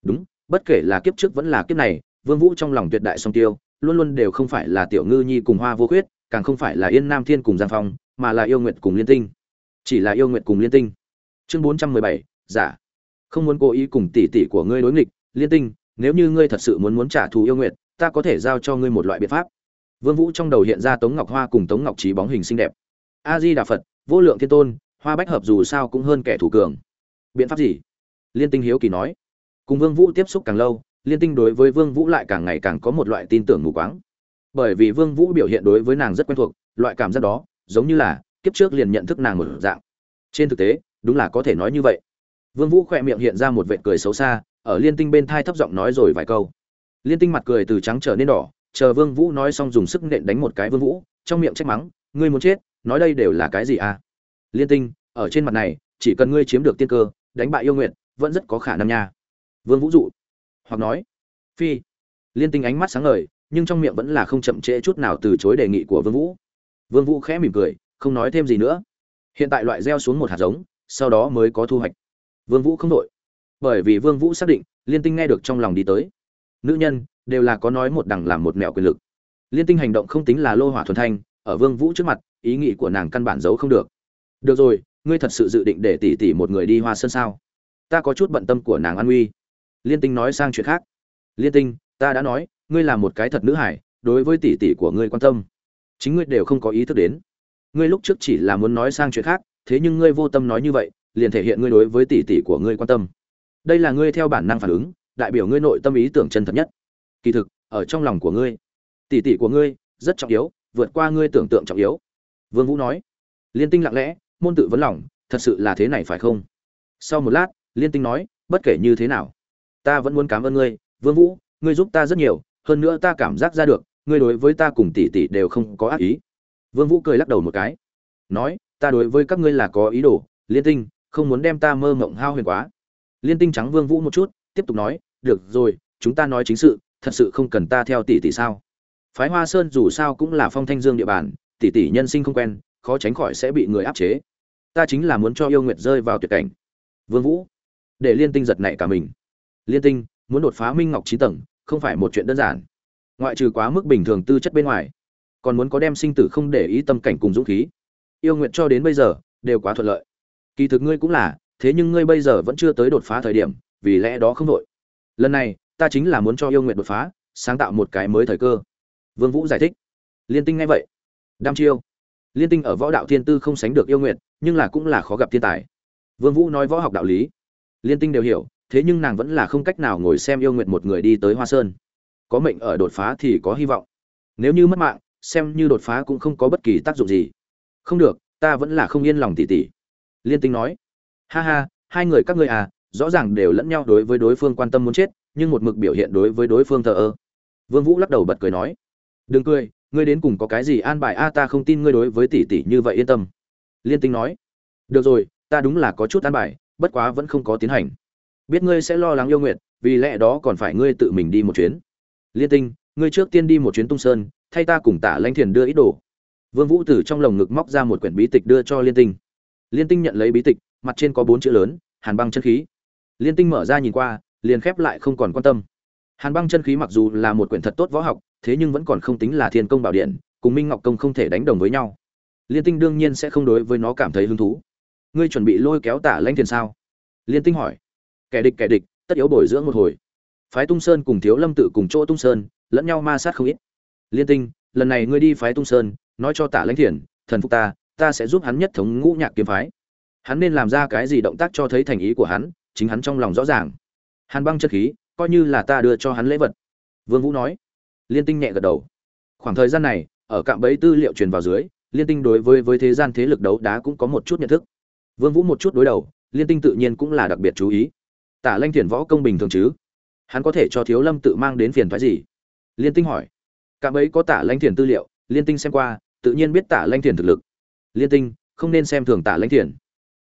Đúng, bất kể là kiếp trước vẫn là kiếp này, vương vũ trong lòng tuyệt đại song tiêu, luôn luôn đều không phải là tiểu ngư nhi cùng hoa vô khuyết, càng không phải là yên nam thiên cùng giang phong, mà là yêu nguyệt cùng liên tinh. Chỉ là yêu nguyệt cùng liên tinh chương bốn trăm mười bảy, giả. Không muốn cố ý cùng tỷ tỷ của ngươi đối nghịch, liên tinh, nếu như ngươi thật sự muốn muốn trả thù yêu nguyệt, ta có thể giao cho ngươi một loại biện pháp. Vương vũ trong đầu hiện ra tống ngọc hoa cùng tống ngọc trí bóng hình xinh đẹp. A di đà phật, vô lượng thiên tôn, hoa bách hợp dù sao cũng hơn kẻ thủ cường. Biện pháp gì? Liên tinh hiếu kỳ nói. Cùng vương vũ tiếp xúc càng lâu, liên tinh đối với vương vũ lại càng ngày càng có một loại tin tưởng mù quáng. Bởi vì vương vũ biểu hiện đối với nàng rất quen thuộc, loại cảm giác đó giống như là kiếp trước liền nhận thức nàng một dạng. Trên thực tế đúng là có thể nói như vậy. Vương vũ khỏe miệng hiện ra một vệt cười xấu xa, ở liên tinh bên thai thấp giọng nói rồi vài câu. Liên tinh mặt cười từ trắng trở nên đỏ, chờ vương vũ nói xong dùng sức nện đánh một cái vương vũ, trong miệng trách mắng, ngươi muốn chết, nói đây đều là cái gì à? Liên tinh, ở trên mặt này, chỉ cần ngươi chiếm được tiên cơ, đánh bại yêu nguyện vẫn rất có khả năng nha. Vương vũ dụ, hoặc nói, phi. Liên tinh ánh mắt sáng ngời, nhưng trong miệng vẫn là không chậm trễ chút nào từ chối đề nghị của vương vũ. Vương vũ khẽ mỉm cười, không nói thêm gì nữa. Hiện tại loại gieo xuống một hạt giống sau đó mới có thu hoạch. Vương vũ không đội bởi vì vương vũ xác định, liên tinh nghe được trong lòng đi tới. Nữ nhân, đều là có nói một đằng làm một mẹo quyền lực. Liên tinh hành động không tính là lô hỏa thuần thanh, ở vương vũ trước mặt, ý nghĩ của nàng căn bản giấu không được. Được rồi, ngươi thật sự dự định để tỷ tỷ một người đi hoa sơn sao? Ta có chút bận tâm của nàng an uy. Liên tinh nói sang chuyện khác. Liên tinh, ta đã nói, ngươi là một cái thật nữ hải đối với tỷ tỷ của ngươi quan tâm. Chính ngươi đều không có ý thức đến. Ngươi lúc trước chỉ là muốn nói sang chuyện khác thế nhưng ngươi vô tâm nói như vậy, liền thể hiện ngươi đối với tỷ tỷ của ngươi quan tâm. Đây là ngươi theo bản năng phản ứng, đại biểu ngươi nội tâm ý tưởng chân thật nhất. Kỳ thực, ở trong lòng của ngươi, tỷ tỷ của ngươi rất trọng yếu, vượt qua ngươi tưởng tượng trọng yếu. Vương vũ nói. Liên tinh lặng lẽ, môn tự vấn lòng, thật sự là thế này phải không? Sau một lát, liên tinh nói, bất kể như thế nào, ta vẫn muốn cảm ơn ngươi, vương vũ, ngươi giúp ta rất nhiều, hơn nữa ta cảm giác ra được, ngươi đối với ta cùng tỷ tỷ đều không có ác ý. Vương vũ cười lắc đầu một cái, nói ta đối với các ngươi là có ý đồ, liên tinh, không muốn đem ta mơ mộng hao huyền quá. Liên tinh trắng vương vũ một chút, tiếp tục nói, được rồi, chúng ta nói chính sự, thật sự không cần ta theo tỷ tỷ sao? Phái hoa sơn dù sao cũng là phong thanh dương địa bàn, tỷ tỷ nhân sinh không quen, khó tránh khỏi sẽ bị người áp chế. Ta chính là muốn cho yêu nguyệt rơi vào tuyệt cảnh. Vương vũ, để liên tinh giật nảy cả mình. Liên tinh, muốn đột phá minh ngọc trí tầng, không phải một chuyện đơn giản. Ngoại trừ quá mức bình thường tư chất bên ngoài, còn muốn có đem sinh tử không để ý tâm cảnh cùng dũng khí yêu nguyện cho đến bây giờ, đều quá thuận lợi. Kỳ thực ngươi cũng là, thế nhưng ngươi bây giờ vẫn chưa tới đột phá thời điểm, vì lẽ đó không đội lần này, ta chính là muốn cho yêu nguyện đột phá, sáng tạo một cái mới thời cơ. Vương vũ giải thích. Liên tinh ngay vậy. Đam chiêu. Liên tinh ở võ đạo thiên tư không sánh được yêu nguyện nhưng là cũng là khó gặp thiên tài. Vương vũ nói võ học đạo lý. Liên tinh đều hiểu, thế nhưng nàng vẫn là không cách nào ngồi xem yêu nguyện một người đi tới hoa sơn. Có mệnh ở đột phá thì có hy vọng. Nếu như mất mạng, xem như đột phá cũng không có bất kỳ tác dụng gì không được, ta vẫn là không yên lòng tỉ tỉ. Liên tinh nói, ha ha, hai người các ngươi à rõ ràng đều lẫn nhau đối với đối phương quan tâm muốn chết, nhưng một mực biểu hiện đối với đối phương thờ ơ. Vương vũ lắc đầu bật cười nói, đừng cười, ngươi đến cùng có cái gì an bài a, ta không tin ngươi đối với tỷ tỷ như vậy yên tâm. Liên tinh nói, được rồi, ta đúng là có chút an bài, bất quá vẫn không có tiến hành. Biết ngươi sẽ lo lắng yêu nguyện, vì lẽ đó còn phải ngươi tự mình đi một chuyến. Liên tinh, ngươi trước tiên đi một chuyến tung sơn, thay ta cùng tả lãnh thiền đưa ít đồ vương vũ từ trong lồng ngực móc ra một quyển bí tịch đưa cho liên tinh. Liên tinh nhận lấy bí tịch, mặt trên có bốn chữ lớn, hàn băng chân khí. Liên tinh mở ra nhìn qua, liền khép lại không còn quan tâm. Hàn băng chân khí mặc dù là một quyển thật tốt võ học, thế nhưng vẫn còn không tính là thiên công bảo điện, cùng minh ngọc công không thể đánh đồng với nhau. Liên tinh đương nhiên sẽ không đối với nó cảm thấy hứng thú. Ngươi chuẩn bị lôi kéo tả lãnh Thiên sao? Liên tinh hỏi. Kẻ địch kẻ địch, tất yếu bồi dưỡng một hồi. Phái tung sơn cùng thiếu lâm tự cùng chỗ tung sơn, lẫn nhau ma sát không ít. Liên tinh, lần này ngươi đi phái tung sơn nói cho tả lãnh thiền, thần phục ta ta sẽ giúp hắn nhất thống ngũ nhạc kiếm phái. Hắn nên làm ra cái gì động tác cho thấy thành ý của hắn, chính hắn trong lòng rõ ràng. Hàn băng chất khí, coi như là ta đưa cho hắn lễ vật. Vương vũ nói. Liên tinh nhẹ gật đầu. Khoảng thời gian này, ở cạm bẫy tư liệu truyền vào dưới, liên tinh đối với với thế gian thế lực đấu đá cũng có một chút nhận thức. Vương vũ một chút đối đầu, liên tinh tự nhiên cũng là đặc biệt chú ý. Tả lanh thiền võ công bình thường chứ? Hắn có thể cho thiếu lâm tự mang đến phiền thoái gì? Liên tinh hỏi. Cạm bẫy có tả lanh thiền tư liệu, liên tinh xem qua tự nhiên biết tả lanh thiền thực lực. Liên tinh, không nên xem thường tả lanh thiền.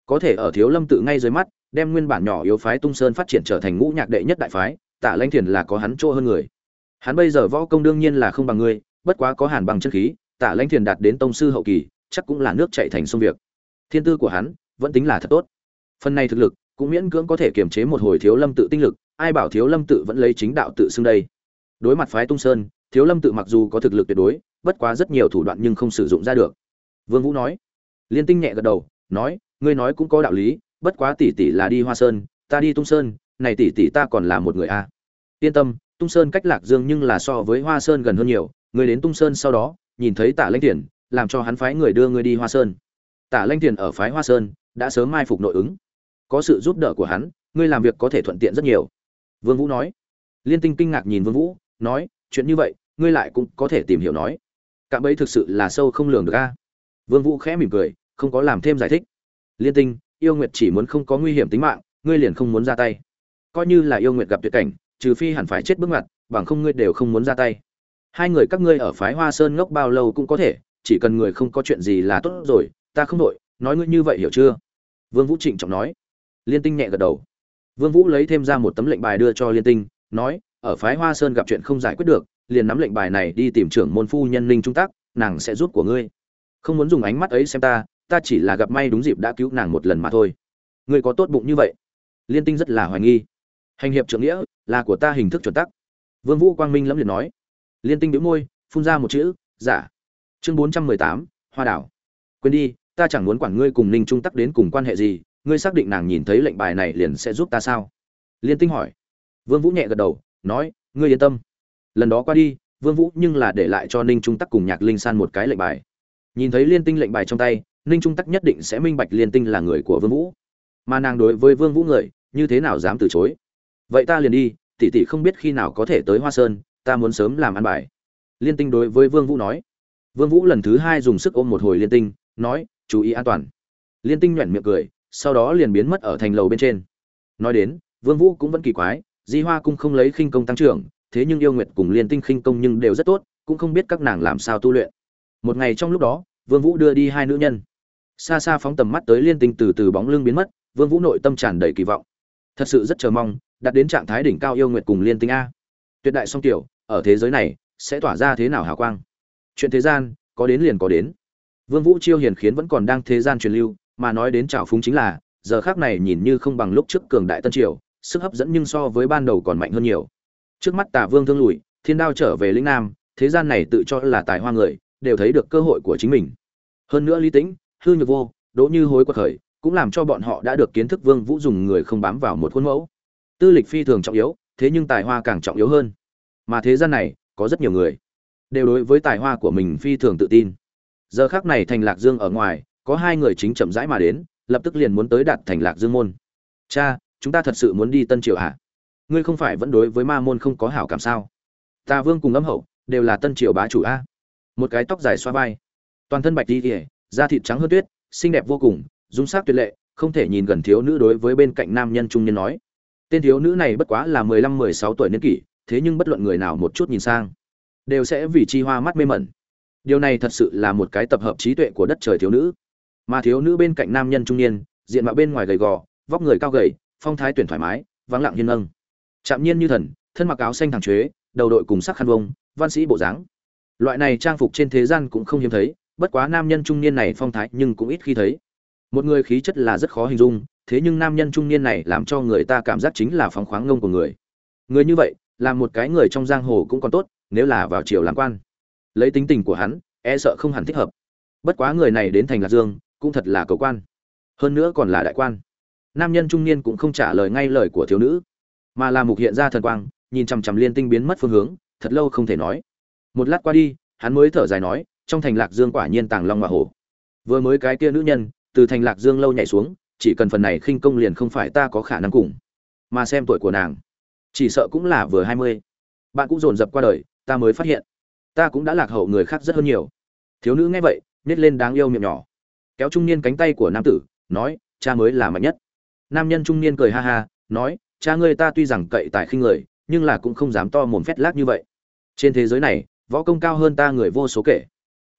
Có thể ở thiếu lâm tự ngay dưới mắt, đem nguyên bản nhỏ yếu phái tung sơn phát triển trở thành ngũ nhạc đệ nhất đại phái, tả lanh thiền là có hắn chỗ hơn người. Hắn bây giờ võ công đương nhiên là không bằng ngươi bất quá có hàn bằng chân khí, tả lanh thiền đạt đến tông sư hậu kỳ, chắc cũng là nước chạy thành sông việc. Thiên tư của hắn vẫn tính là thật tốt. Phần này thực lực cũng miễn cưỡng có thể kiềm chế một hồi thiếu lâm tự tinh lực, ai bảo thiếu lâm tự vẫn lấy chính đạo tự xưng đây. Đối mặt phái tung sơn, thiếu lâm tự mặc dù có thực lực tuyệt đối bất quá rất nhiều thủ đoạn nhưng không sử dụng ra được. Vương vũ nói. Liên tinh nhẹ gật đầu, nói, ngươi nói cũng có đạo lý, bất quá tỷ tỷ là đi hoa sơn, ta đi tung sơn, này tỷ tỷ ta còn là một người a. À. yên tâm, tung sơn cách lạc dương nhưng là so với hoa sơn gần hơn nhiều, ngươi đến tung sơn sau đó, nhìn thấy tả lãnh tiền làm cho hắn phái người đưa ngươi đi hoa sơn. Tả lãnh tiền ở phái hoa sơn, đã sớm mai phục nội ứng. Có sự giúp đỡ của hắn, ngươi làm việc có thể thuận tiện rất nhiều. Vương vũ nói. Liên tinh kinh ngạc nhìn vương vũ, nói, chuyện như vậy, ngươi lại cũng có thể tìm hiểu nói cạm bẫy thực sự là sâu không lường được a. Vương vũ khẽ mỉm cười, không có làm thêm giải thích. Liên tinh, yêu nguyệt chỉ muốn không có nguy hiểm tính mạng, ngươi liền không muốn ra tay. Coi như là yêu nguyệt gặp tuyệt cảnh, trừ phi hẳn phải chết bước ngoặt, bằng không ngươi đều không muốn ra tay. Hai người các ngươi ở phái hoa sơn ngốc bao lâu cũng có thể, chỉ cần người không có chuyện gì là tốt rồi, ta không đội nói ngươi như vậy hiểu chưa? Vương vũ trịnh trọng nói. Liên tinh nhẹ gật đầu. Vương vũ lấy thêm ra một tấm lệnh bài đưa cho liên tinh, nói ở phái hoa sơn gặp chuyện không giải quyết được, liền nắm lệnh bài này đi tìm trưởng môn phu nhân ninh trung tác nàng sẽ giúp của ngươi. Không muốn dùng ánh mắt ấy xem ta ta chỉ là gặp may đúng dịp đã cứu nàng một lần mà thôi. Ngươi có tốt bụng như vậy? Liên tinh rất là hoài nghi. Hành hiệp trưởng nghĩa, là của ta hình thức chuẩn tắc. Vương vũ quang minh lắm liền nói. Liên tinh bĩu môi, phun ra một chữ giả chương bốn trăm mười tám, hoa đảo. Quên đi, ta chẳng muốn quản ngươi cùng ninh trung tắc đến cùng quan hệ gì, ngươi xác định nàng nhìn thấy lệnh bài này liền sẽ giúp ta sao? Liên tinh hỏi. Vương vũ nhẹ gật đầu nói, ngươi yên tâm. Lần đó qua đi, vương vũ nhưng là để lại cho ninh trung tắc cùng nhạc linh san một cái lệnh bài. Nhìn thấy liên tinh lệnh bài trong tay, ninh trung tắc nhất định sẽ minh bạch liên tinh là người của vương vũ. Mà nàng đối với vương vũ người, như thế nào dám từ chối? Vậy ta liền đi, tỷ tỷ không biết khi nào có thể tới hoa sơn, ta muốn sớm làm ăn bài. Liên tinh đối với vương vũ nói. Vương vũ lần thứ hai dùng sức ôm một hồi liên tinh, nói, chú ý an toàn. Liên tinh nhoẻn miệng cười, sau đó liền biến mất ở thành lầu bên trên. Nói đến, vương vũ cũng vẫn kỳ quái di hoa cung không lấy khinh công tăng trưởng, thế nhưng yêu nguyệt cùng liên tinh khinh công nhưng đều rất tốt, cũng không biết các nàng làm sao tu luyện. Một ngày trong lúc đó, vương vũ đưa đi hai nữ nhân. Xa xa phóng tầm mắt tới liên tinh từ từ bóng lưng biến mất, vương vũ nội tâm tràn đầy kỳ vọng. Thật sự rất chờ mong, đạt đến trạng thái đỉnh cao yêu nguyệt cùng liên tinh a. Tuyệt đại song tiểu, ở thế giới này, sẽ tỏa ra thế nào hào quang? Chuyện thế gian, có đến liền có đến. Vương vũ chiêu hiền khiến vẫn còn đang thế gian truyền lưu, mà nói đến trào phúng chính là, giờ khác này nhìn như không bằng lúc trước cường đại tân triều sức hấp dẫn nhưng so với ban đầu còn mạnh hơn nhiều. Trước mắt tả vương thương lùi, thiên đao trở về lĩnh nam, thế gian này tự cho là tài hoa người, đều thấy được cơ hội của chính mình. Hơn nữa lý tĩnh, hư nhược vô, đỗ như hối quật khởi, cũng làm cho bọn họ đã được kiến thức vương vũ dùng người không bám vào một khuôn mẫu. Tư lịch phi thường trọng yếu, thế nhưng tài hoa càng trọng yếu hơn. Mà thế gian này, có rất nhiều người đều đối với tài hoa của mình phi thường tự tin. Giờ khác này thành lạc dương ở ngoài, có hai người chính chậm rãi mà đến, lập tức liền muốn tới đạt thành lạc dương môn. Cha chúng ta thật sự muốn đi tân triều hả? Ngươi không phải vẫn đối với ma môn không có hảo cảm sao? Ta vương cùng âm hậu đều là tân triều bá chủ a. Một cái tóc dài xoa vai, toàn thân bạch đi kỉa da thịt trắng hơn tuyết, xinh đẹp vô cùng, dung sắc tuyệt lệ, không thể nhìn gần thiếu nữ đối với bên cạnh nam nhân trung niên nói. Tên thiếu nữ này bất quá là mười lăm mười sáu tuổi niên kỷ, thế nhưng bất luận người nào một chút nhìn sang, đều sẽ vì chi hoa mắt mê mẩn. Điều này thật sự là một cái tập hợp trí tuệ của đất trời thiếu nữ. Mà thiếu nữ bên cạnh nam nhân trung niên, diện mạo bên ngoài gầy gò, vóc người cao gầy phong thái tuyển thoải mái, vắng lặng hiên nâng chạm nhiên như thần, thân mặc áo xanh thẳng chuế, đầu đội cùng sắc khăn vông văn sĩ bộ dáng. Loại này trang phục trên thế gian cũng không hiếm thấy, bất quá nam nhân trung niên này phong thái nhưng cũng ít khi thấy. Một người khí chất là rất khó hình dung, thế nhưng nam nhân trung niên này làm cho người ta cảm giác chính là phóng khoáng ngông của người. Người như vậy, là một cái người trong giang hồ cũng còn tốt, nếu là vào triều làm quan. Lấy tính tình của hắn e sợ không hẳn thích hợp. Bất quá người này đến thành lạc dương, cũng thật là cầu quan. Hơn nữa còn là đại quan nam nhân trung niên cũng không trả lời ngay lời của thiếu nữ, mà là mục hiện ra thần quang, nhìn chằm chằm liên tinh biến mất phương hướng, thật lâu không thể nói. Một lát qua đi, hắn mới thở dài nói, trong thành lạc dương quả nhiên tàng long và hổ. Vừa mới cái kia nữ nhân, từ thành lạc dương lâu nhảy xuống, chỉ cần phần này khinh công liền không phải ta có khả năng cùng. Mà xem tuổi của nàng, chỉ sợ cũng là vừa hai mươi. Bạn cũng dồn dập qua đời, ta mới phát hiện, ta cũng đã lạc hậu người khác rất hơn nhiều. Thiếu nữ nghe vậy nhét lên đáng yêu miệng nhỏ. Kéo trung niên cánh tay của nam tử, nói, cha mới là mạnh nhất nam nhân trung niên cười ha ha, nói, cha ngươi ta tuy rằng cậy tài khinh người, nhưng là cũng không dám to mồm phét lác như vậy. Trên thế giới này, võ công cao hơn ta người vô số kể.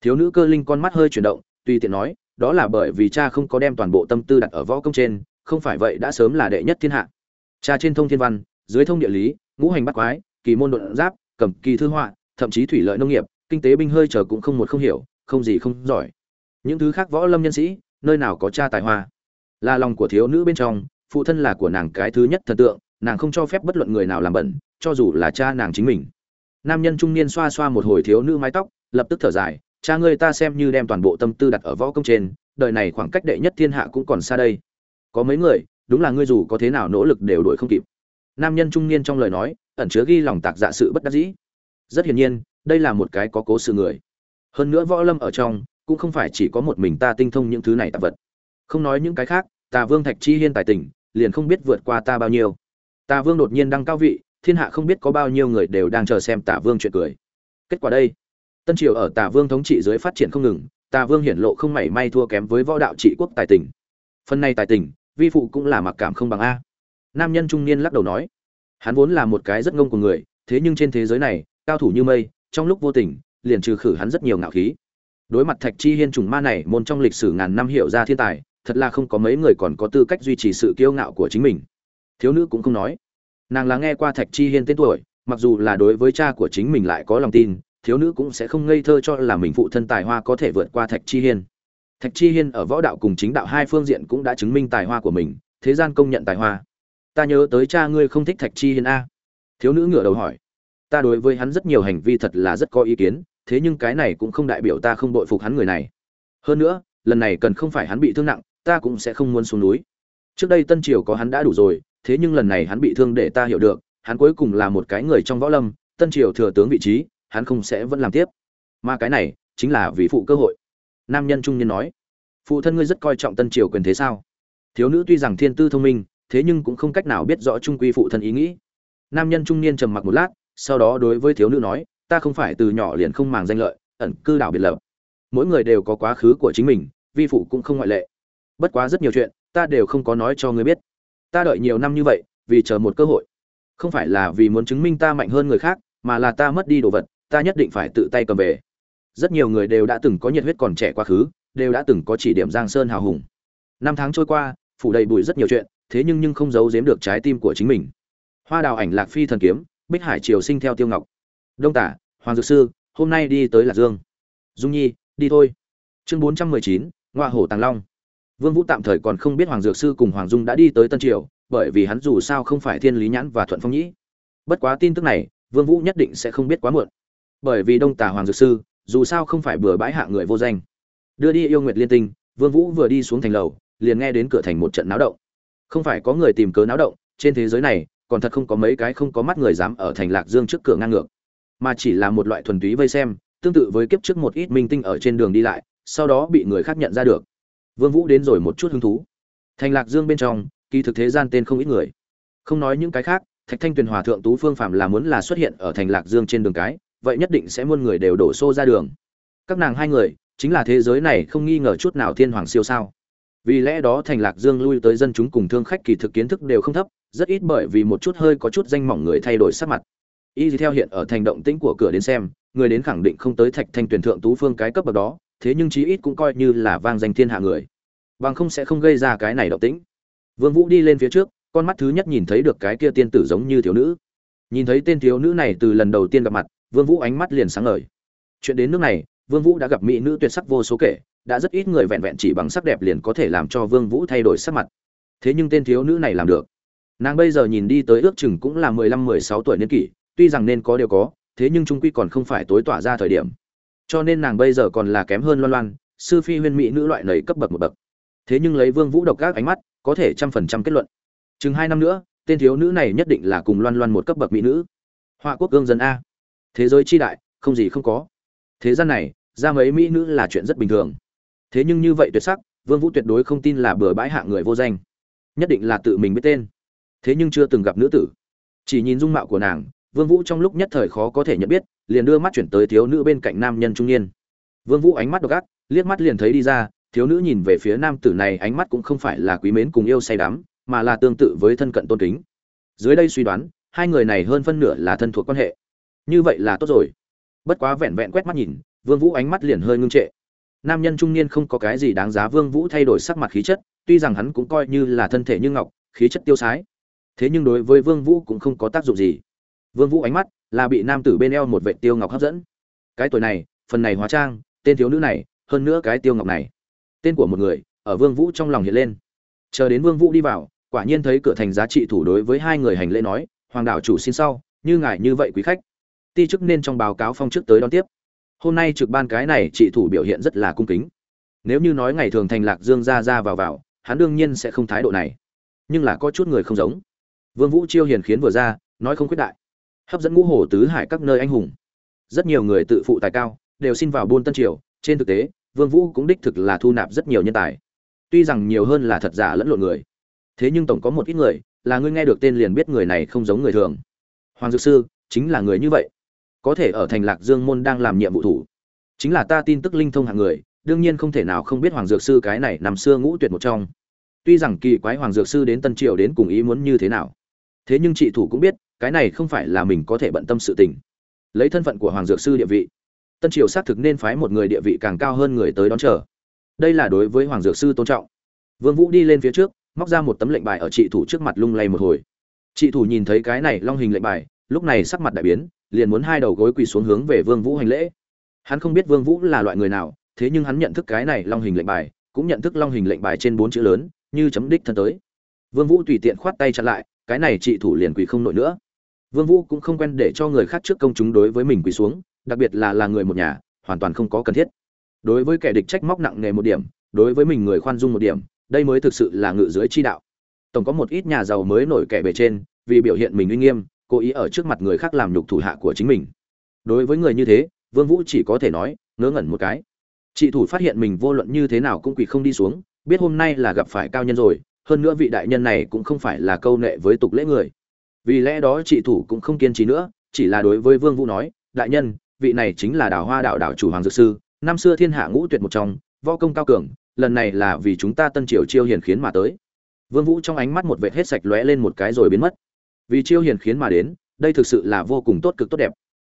Thiếu nữ cơ linh con mắt hơi chuyển động, tùy tiện nói, đó là bởi vì cha không có đem toàn bộ tâm tư đặt ở võ công trên, không phải vậy đã sớm là đệ nhất thiên hạ. Cha trên thông thiên văn, dưới thông địa lý, ngũ hành bắt quái, kỳ môn đột giáp cầm kỳ thư họa, thậm chí thủy lợi nông nghiệp, kinh tế binh hơi chờ cũng không một không hiểu, không gì không giỏi. Những thứ khác võ lâm nhân sĩ, nơi nào có cha tài hoa? Là lòng của thiếu nữ bên trong, phụ thân là của nàng cái thứ nhất thần tượng, nàng không cho phép bất luận người nào làm bẩn, cho dù là cha nàng chính mình. Nam nhân trung niên xoa xoa một hồi thiếu nữ mái tóc, lập tức thở dài, cha ngươi ta xem như đem toàn bộ tâm tư đặt ở võ công trên, đời này khoảng cách đệ nhất thiên hạ cũng còn xa đây. Có mấy người, đúng là ngươi dù có thế nào nỗ lực đều đuổi không kịp. Nam nhân trung niên trong lời nói, ẩn chứa ghi lòng tạc dạ sự bất đắc dĩ. Rất hiển nhiên, đây là một cái có cố sự người. Hơn nữa võ lâm ở trong, cũng không phải chỉ có một mình ta tinh thông những thứ này tạp vật không nói những cái khác, tà vương thạch chi hiên tài tình, liền không biết vượt qua ta bao nhiêu. Tà vương đột nhiên đăng cao vị, thiên hạ không biết có bao nhiêu người đều đang chờ xem tà vương chuyện cười. Kết quả đây, tân triều ở tà vương thống trị dưới phát triển không ngừng, tà vương hiển lộ không mảy may thua kém với võ đạo trị quốc tài tình. Phần này tài tình, vi phụ cũng là mặc cảm không bằng a. Nam nhân trung niên lắc đầu nói, hắn vốn là một cái rất ngông của người, thế nhưng trên thế giới này, cao thủ như mây, trong lúc vô tình, liền trừ khử hắn rất nhiều ngạo khí. Đối mặt thạch chi hiên trùng ma này, môn trong lịch sử ngàn năm hiệu ra thiên tài thật là không có mấy người còn có tư cách duy trì sự kiêu ngạo của chính mình. Thiếu nữ cũng không nói. Nàng là nghe qua thạch chi hiên tên tuổi, mặc dù là đối với cha của chính mình lại có lòng tin, thiếu nữ cũng sẽ không ngây thơ cho là mình phụ thân tài hoa có thể vượt qua thạch chi hiên. Thạch chi hiên ở võ đạo cùng chính đạo hai phương diện cũng đã chứng minh tài hoa của mình, thế gian công nhận tài hoa. Ta nhớ tới cha ngươi không thích thạch chi hiên a. Thiếu nữ ngửa đầu hỏi. Ta đối với hắn rất nhiều hành vi thật là rất có ý kiến, thế nhưng cái này cũng không đại biểu ta không bội phục hắn người này. Hơn nữa, lần này cần không phải hắn bị thương nặng ta cũng sẽ không muốn xuống núi. Trước đây tân triều có hắn đã đủ rồi, thế nhưng lần này hắn bị thương để ta hiểu được, hắn cuối cùng là một cái người trong võ lâm, tân triều thừa tướng vị trí, hắn không sẽ vẫn làm tiếp. Mà cái này chính là vì phụ cơ hội. Nam nhân trung niên nói. Phụ thân ngươi rất coi trọng tân triều quyền thế sao? Thiếu nữ tuy rằng thiên tư thông minh, thế nhưng cũng không cách nào biết rõ trung quy phụ thân ý nghĩ. Nam nhân trung niên trầm mặc một lát, sau đó đối với thiếu nữ nói, ta không phải từ nhỏ liền không màng danh lợi, ẩn cư đảo biệt lập. Mỗi người đều có quá khứ của chính mình, vi phụ cũng không ngoại lệ bất quá rất nhiều chuyện, ta đều không có nói cho ngươi biết. Ta đợi nhiều năm như vậy, vì chờ một cơ hội. Không phải là vì muốn chứng minh ta mạnh hơn người khác, mà là ta mất đi đồ vật, ta nhất định phải tự tay cầm về. Rất nhiều người đều đã từng có nhiệt huyết còn trẻ quá khứ, đều đã từng có chỉ điểm giang sơn hào hùng. Năm tháng trôi qua, phủ đầy bụi rất nhiều chuyện, thế nhưng nhưng không giấu giếm được trái tim của chính mình. Hoa đào ảnh lạc phi thần kiếm, bích hải triều sinh theo tiêu ngọc. Đông tả, hoàng dược sư, hôm nay đi tới lạc dương. Dung nhi, đi thôi. Chương bốn trăm mười chín ngoa hổ tàng long vương vũ tạm thời còn không biết hoàng dược sư cùng hoàng dung đã đi tới tân triều, bởi vì hắn dù sao không phải thiên lý nhãn và thuận phong nhĩ. Bất quá tin tức này, vương vũ nhất định sẽ không biết quá muộn. Bởi vì đông tả hoàng dược sư, dù sao không phải bừa bãi hạ người vô danh. Đưa đi yêu nguyệt liên tinh, vương vũ vừa đi xuống thành lầu, liền nghe đến cửa thành một trận náo động. Không phải có người tìm cớ náo động, trên thế giới này, còn thật không có mấy cái không có mắt người dám ở thành lạc dương trước cửa ngang ngược. Mà chỉ là một loại thuần túy vây xem, tương tự với kiếp trước một ít minh tinh ở trên đường đi lại, sau đó bị người khác nhận ra được vương vũ đến rồi một chút hứng thú. Thành lạc dương bên trong, kỳ thực thế gian tên không ít người. Không nói những cái khác, thạch thanh tuyền hòa thượng tú phương phạm là muốn là xuất hiện ở thành lạc dương trên đường cái, vậy nhất định sẽ muôn người đều đổ xô ra đường. Các nàng hai người, chính là thế giới này không nghi ngờ chút nào thiên hoàng siêu sao? Vì lẽ đó thành lạc dương lui tới dân chúng cùng thương khách kỳ thực kiến thức đều không thấp, rất ít bởi vì một chút hơi có chút danh mỏng người thay đổi sắc mặt. Y theo hiện ở thành động tĩnh của cửa đến xem, người đến khẳng định không tới thạch thanh Tuyền thượng tú phương cái cấp bậc đó thế nhưng chí ít cũng coi như là vang danh thiên hạ người. Bằng không sẽ không gây ra cái này động tĩnh. Vương vũ đi lên phía trước, con mắt thứ nhất nhìn thấy được cái kia tiên tử giống như thiếu nữ. Nhìn thấy tên thiếu nữ này từ lần đầu tiên gặp mặt, vương vũ ánh mắt liền sáng ngời. Chuyện đến nước này, vương vũ đã gặp mỹ nữ tuyệt sắc vô số kể, đã rất ít người vẹn vẹn chỉ bằng sắc đẹp liền có thể làm cho vương vũ thay đổi sắc mặt. Thế nhưng tên thiếu nữ này làm được. Nàng bây giờ nhìn đi tới ước chừng cũng là mười lăm, mười sáu tuổi niên kỷ, tuy rằng nên có điều có, thế nhưng trung quy còn không phải tối tỏa ra thời điểm cho nên nàng bây giờ còn là kém hơn loan loan, sư phi huyên mỹ nữ loại nầy cấp bậc một bậc. Thế nhưng lấy vương vũ độc các ánh mắt, có thể trăm phần trăm kết luận. Chừng hai năm nữa, tên thiếu nữ này nhất định là cùng loan loan một cấp bậc mỹ nữ. Họa quốc cương dân a. Thế giới chi đại, không gì không có. Thế gian này, ra mấy mỹ nữ là chuyện rất bình thường. Thế nhưng như vậy tuyệt sắc, vương vũ tuyệt đối không tin là bừa bãi hạ người vô danh. Nhất định là tự mình biết tên. Thế nhưng chưa từng gặp nữ tử. Chỉ nhìn dung mạo của nàng vương vũ trong lúc nhất thời khó có thể nhận biết, liền đưa mắt chuyển tới thiếu nữ bên cạnh nam nhân trung niên. Vương vũ ánh mắt độc ác, liếc mắt liền thấy đi ra, thiếu nữ nhìn về phía nam tử này ánh mắt cũng không phải là quý mến cùng yêu say đắm, mà là tương tự với thân cận tôn kính. Dưới đây suy đoán, hai người này hơn phân nửa là thân thuộc quan hệ. Như vậy là tốt rồi. Bất quá vẹn vẹn quét mắt nhìn, vương vũ ánh mắt liền hơi ngưng trệ. Nam nhân trung niên không có cái gì đáng giá vương vũ thay đổi sắc mặt khí chất, tuy rằng hắn cũng coi như là thân thể như ngọc, khí chất tiêu sái. Thế nhưng đối với vương vũ cũng không có tác dụng gì vương vũ ánh mắt là bị nam tử bên eo một vệ tiêu ngọc hấp dẫn. Cái tuổi này, phần này hóa trang, tên thiếu nữ này, hơn nữa cái tiêu ngọc này. Tên của một người, ở vương vũ trong lòng hiện lên. Chờ đến vương vũ đi vào, quả nhiên thấy cửa thành giá trị thủ đối với hai người hành lễ nói, hoàng đạo chủ xin sau, như ngài như vậy quý khách. Ti chức nên trong báo cáo phong chức tới đón tiếp. Hôm nay trực ban cái này trị thủ biểu hiện rất là cung kính. Nếu như nói ngày thường thành lạc dương ra ra vào vào, hắn đương nhiên sẽ không thái độ này. Nhưng là có chút người không giống. Vương vũ chiêu hiền khiến vừa ra, nói không quyết đại hấp dẫn ngũ hồ tứ hải các nơi anh hùng. Rất nhiều người tự phụ tài cao, đều xin vào buôn tân triều. Trên thực tế, vương vũ cũng đích thực là thu nạp rất nhiều nhân tài. Tuy rằng nhiều hơn là thật giả lẫn lộn người, thế nhưng tổng có một ít người là ngươi nghe được tên liền biết người này không giống người thường. Hoàng dược sư chính là người như vậy. Có thể ở thành lạc dương môn đang làm nhiệm vụ thủ. Chính là ta tin tức linh thông hạng người, đương nhiên không thể nào không biết hoàng dược sư cái này nằm xưa ngũ tuyệt một trong. Tuy rằng kỳ quái hoàng dược sư đến tân triều đến cùng ý muốn như thế nào, thế nhưng chị thủ cũng biết cái này không phải là mình có thể bận tâm sự tình. Lấy thân phận của hoàng dược sư địa vị, tân triều xác thực nên phái một người địa vị càng cao hơn người tới đón chờ. Đây là đối với hoàng dược sư tôn trọng. Vương vũ đi lên phía trước, móc ra một tấm lệnh bài ở chị thủ trước mặt lung lay một hồi. Chị thủ nhìn thấy cái này long hình lệnh bài, lúc này sắc mặt đại biến, liền muốn hai đầu gối quỳ xuống hướng về vương vũ hành lễ. Hắn không biết vương vũ là loại người nào, thế nhưng hắn nhận thức cái này long hình lệnh bài, cũng nhận thức long hình lệnh bài trên bốn chữ lớn, như chấm đích thân tới. Vương vũ tùy tiện khoát tay chặn lại, cái này chị thủ liền quỳ không nổi nữa vương vũ cũng không quen để cho người khác trước công chúng đối với mình quỳ xuống, đặc biệt là là người một nhà, hoàn toàn không có cần thiết. Đối với kẻ địch trách móc nặng nề một điểm, đối với mình người khoan dung một điểm, đây mới thực sự là ngự dưới chi đạo. Tổng có một ít nhà giàu mới nổi kẻ bề trên, vì biểu hiện mình uy nghiêm, cố ý ở trước mặt người khác làm nhục thủ hạ của chính mình. Đối với người như thế, vương vũ chỉ có thể nói, ngớ ngẩn một cái. Chị thủ phát hiện mình vô luận như thế nào cũng quỳ không đi xuống, biết hôm nay là gặp phải cao nhân rồi, hơn nữa vị đại nhân này cũng không phải là câu nệ với tục lễ người vì lẽ đó chị thủ cũng không kiên trì nữa, chỉ là đối với vương vũ nói, đại nhân, vị này chính là đào hoa đạo đạo chủ hoàng dược sư, năm xưa thiên hạ ngũ tuyệt một trong, võ công cao cường, lần này là vì chúng ta tân triều chiêu hiền khiến mà tới. Vương vũ trong ánh mắt một vệt hết sạch lóe lên một cái rồi biến mất. Vì chiêu hiền khiến mà đến, đây thực sự là vô cùng tốt cực tốt đẹp.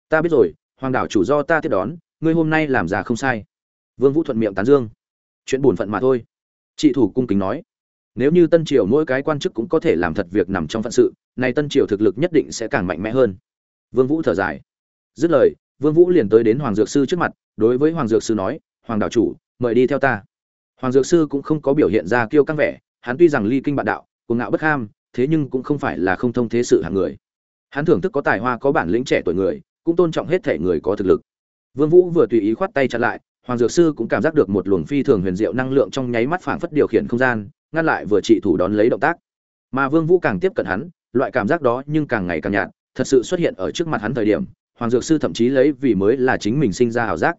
Ta biết rồi, hoàng đảo chủ do ta tiếp đón, ngươi hôm nay làm già không sai. Vương vũ thuận miệng tán dương. Chuyện buồn phận mà thôi. Chị thủ cung kính nói nếu như tân triều mỗi cái quan chức cũng có thể làm thật việc nằm trong phận sự này tân triều thực lực nhất định sẽ càng mạnh mẽ hơn. Vương vũ thở dài. Dứt lời, vương vũ liền tới đến hoàng dược sư trước mặt, đối với hoàng dược sư nói, hoàng đạo chủ, mời đi theo ta. Hoàng dược sư cũng không có biểu hiện ra kiêu căng vẻ, hắn tuy rằng ly kinh bạn đạo, cuồng ngạo bất ham, thế nhưng cũng không phải là không thông thế sự hạng người. Hắn thưởng thức có tài hoa, có bản lĩnh trẻ tuổi người, cũng tôn trọng hết thể người có thực lực. Vương vũ vừa tùy ý khoát tay chặn lại, hoàng dược sư cũng cảm giác được một luồng phi thường huyền diệu năng lượng trong nháy mắt phảng phất điều khiển không gian ngăn lại vừa trị thủ đón lấy động tác. Mà vương vũ càng tiếp cận hắn, loại cảm giác đó nhưng càng ngày càng nhạt, thật sự xuất hiện ở trước mặt hắn thời điểm, hoàng dược sư thậm chí lấy vì mới là chính mình sinh ra hào giác.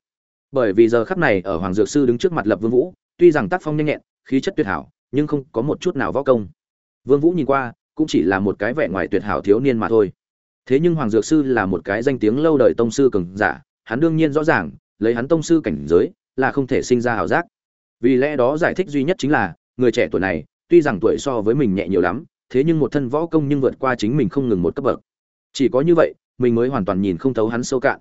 Bởi vì giờ khắc này ở hoàng dược sư đứng trước mặt lập vương vũ, tuy rằng tác phong nhanh nhẹn, khí chất tuyệt hảo, nhưng không có một chút nào võ công. Vương vũ nhìn qua, cũng chỉ là một cái vẻ ngoài tuyệt hảo thiếu niên mà thôi. Thế nhưng hoàng dược sư là một cái danh tiếng lâu đời tông sư cường giả, hắn đương nhiên rõ ràng, lấy hắn tông sư cảnh giới, là không thể sinh ra hảo giác. Vì lẽ đó giải thích duy nhất chính là người trẻ tuổi này, tuy rằng tuổi so với mình nhẹ nhiều lắm, thế nhưng một thân võ công nhưng vượt qua chính mình không ngừng một cấp bậc. Chỉ có như vậy, mình mới hoàn toàn nhìn không thấu hắn sâu cạn.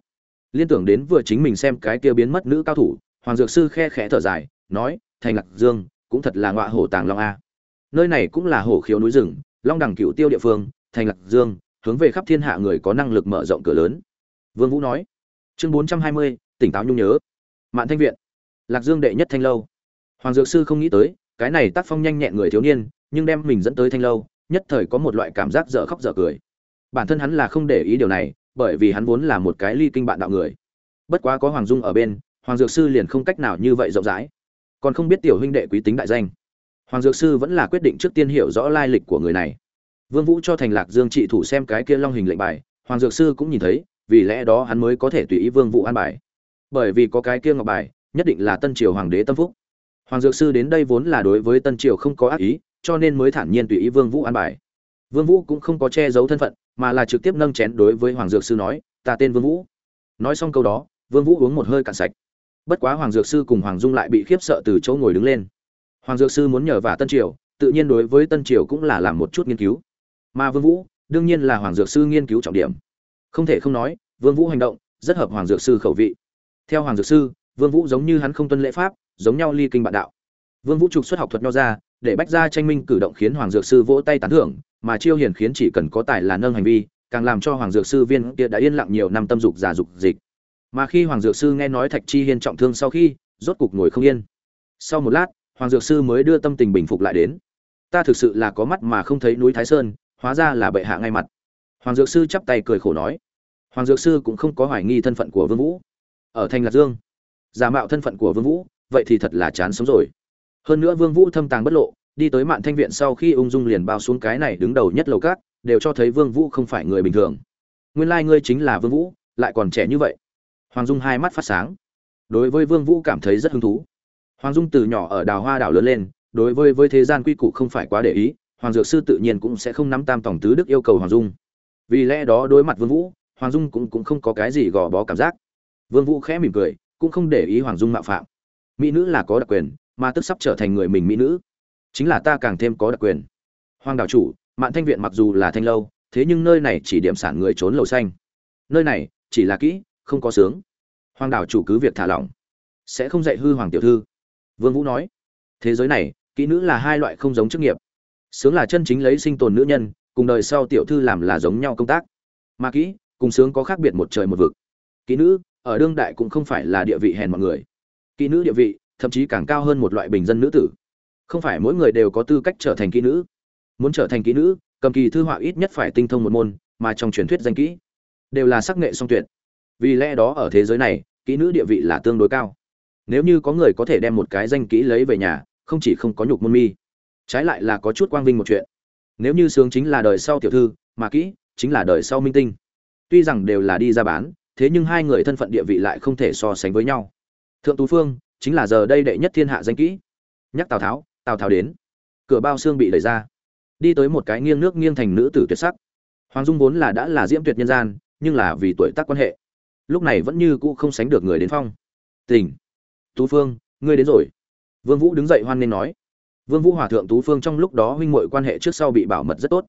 Liên tưởng đến vừa chính mình xem cái kia biến mất nữ cao thủ, hoàng dược sư khe khẽ thở dài, nói, thành lạc dương, cũng thật là ngọa hổ tàng long a. Nơi này cũng là hổ khiếu núi rừng, long đẳng cựu tiêu địa phương, thành lạc dương, hướng về khắp thiên hạ người có năng lực mở rộng cửa lớn. Vương vũ nói. Chương bốn trăm hai mươi, tỉnh táo nhung nhớ. Mạn thanh viện. Lạc dương đệ nhất thanh lâu. Hoàng dược sư không nghĩ tới cái này tác phong nhanh nhẹn người thiếu niên, nhưng đem mình dẫn tới thanh lâu, nhất thời có một loại cảm giác dở khóc dở cười. Bản thân hắn là không để ý điều này, bởi vì hắn vốn là một cái ly kinh bạn đạo người. Bất quá có hoàng dung ở bên, hoàng dược sư liền không cách nào như vậy rộng rãi. Còn không biết tiểu huynh đệ quý tính đại danh. Hoàng dược sư vẫn là quyết định trước tiên hiểu rõ lai lịch của người này. Vương vũ cho thành lạc dương trị thủ xem cái kia long hình lệnh bài, hoàng dược sư cũng nhìn thấy, vì lẽ đó hắn mới có thể tùy ý vương vũ an bài. Bởi vì có cái kia ngọc bài, nhất định là tân triều hoàng đế tâm phúc hoàng dược sư đến đây vốn là đối với tân triều không có ác ý, cho nên mới thản nhiên tùy ý vương vũ an bài. Vương vũ cũng không có che giấu thân phận, mà là trực tiếp nâng chén đối với hoàng dược sư nói, ta tên vương vũ. Nói xong câu đó, vương vũ uống một hơi cạn sạch. Bất quá hoàng dược sư cùng hoàng dung lại bị khiếp sợ từ chỗ ngồi đứng lên. Hoàng dược sư muốn nhờ vả tân triều, tự nhiên đối với tân triều cũng là làm một chút nghiên cứu. Mà vương vũ, đương nhiên là hoàng dược sư nghiên cứu trọng điểm. Không thể không nói, vương vũ hành động rất hợp hoàng dược sư khẩu vị. Theo hoàng dược sư, vương vũ giống như hắn không tuân lễ pháp giống nhau ly kinh bạn đạo. Vương vũ trục xuất học thuật nho ra, để bách gia tranh minh cử động khiến hoàng dược sư vỗ tay tán thưởng, mà chiêu hiển khiến chỉ cần có tài là nâng hành vi, càng làm cho hoàng dược sư viên kia đã yên lặng nhiều năm tâm dục giả dục dịch. Mà khi hoàng dược sư nghe nói thạch chi hiên trọng thương sau khi, rốt cục ngồi không yên. Sau một lát, hoàng dược sư mới đưa tâm tình bình phục lại đến. Ta thực sự là có mắt mà không thấy núi thái sơn, hóa ra là bệ hạ ngay mặt. Hoàng dược sư chắp tay cười khổ nói. Hoàng dược sư cũng không có hoài nghi thân phận của vương vũ. Ở thành lạc dương, giả mạo thân phận của vương vũ vậy thì thật là chán sống rồi. Hơn nữa vương vũ thâm tàng bất lộ, đi tới mạn thanh viện sau khi ung dung liền bao xuống cái này đứng đầu nhất lầu cát đều cho thấy vương vũ không phải người bình thường. Nguyên lai like ngươi chính là vương vũ, lại còn trẻ như vậy. Hoàng dung hai mắt phát sáng. Đối với vương vũ cảm thấy rất hứng thú. Hoàng dung từ nhỏ ở đào hoa đảo lớn lên, đối với với thế gian quy củ không phải quá để ý, hoàng dược sư tự nhiên cũng sẽ không nắm tam tổng tứ đức yêu cầu hoàng dung. Vì lẽ đó đối mặt vương vũ, hoàng dung cũng cũng không có cái gì gò bó cảm giác. Vương vũ khẽ mỉm cười, cũng không để ý hoàng dung mạo phạm mỹ nữ là có đặc quyền, mà tức sắp trở thành người mình mỹ nữ. Chính là ta càng thêm có đặc quyền. Hoàng đảo chủ, mạn thanh viện mặc dù là thanh lâu, thế nhưng nơi này chỉ điểm sản người trốn lầu xanh. Nơi này, chỉ là kỹ, không có sướng. Hoàng đảo chủ cứ việc thả lỏng. Sẽ không dạy hư hoàng tiểu thư. Vương vũ nói. Thế giới này, kỹ nữ là hai loại không giống chức nghiệp. Sướng là chân chính lấy sinh tồn nữ nhân, cùng đời sau tiểu thư làm là giống nhau công tác. Mà kỹ, cùng sướng có khác biệt một trời một vực. Kỹ nữ, ở đương đại cũng không phải là địa vị hèn mọi người kỹ nữ địa vị, thậm chí càng cao hơn một loại bình dân nữ tử. Không phải mỗi người đều có tư cách trở thành kỹ nữ. Muốn trở thành kỹ nữ, cầm kỳ thư họa ít nhất phải tinh thông một môn, mà trong truyền thuyết danh kỹ đều là sắc nghệ song tuyệt. Vì lẽ đó ở thế giới này, kỹ nữ địa vị là tương đối cao. Nếu như có người có thể đem một cái danh kỹ lấy về nhà, không chỉ không có nhục môn mi, trái lại là có chút quang vinh một chuyện. Nếu như sướng chính là đời sau tiểu thư, mà kỹ chính là đời sau minh tinh. Tuy rằng đều là đi ra bán, thế nhưng hai người thân phận địa vị lại không thể so sánh với nhau thượng tú phương chính là giờ đây đệ nhất thiên hạ danh kỹ. Nhắc tào tháo tào tháo đến. Cửa bao xương bị đẩy ra. Đi tới một cái nghiêng nước nghiêng thành nữ tử tuyệt sắc. Hoàng dung vốn là đã là diễm tuyệt nhân gian, nhưng là vì tuổi tác quan hệ. Lúc này vẫn như cũ không sánh được người đến phong. Tỉnh tú phương, ngươi đến rồi. Vương vũ đứng dậy hoan nên nói. Vương vũ hòa thượng tú phương trong lúc đó huynh muội quan hệ trước sau bị bảo mật rất tốt.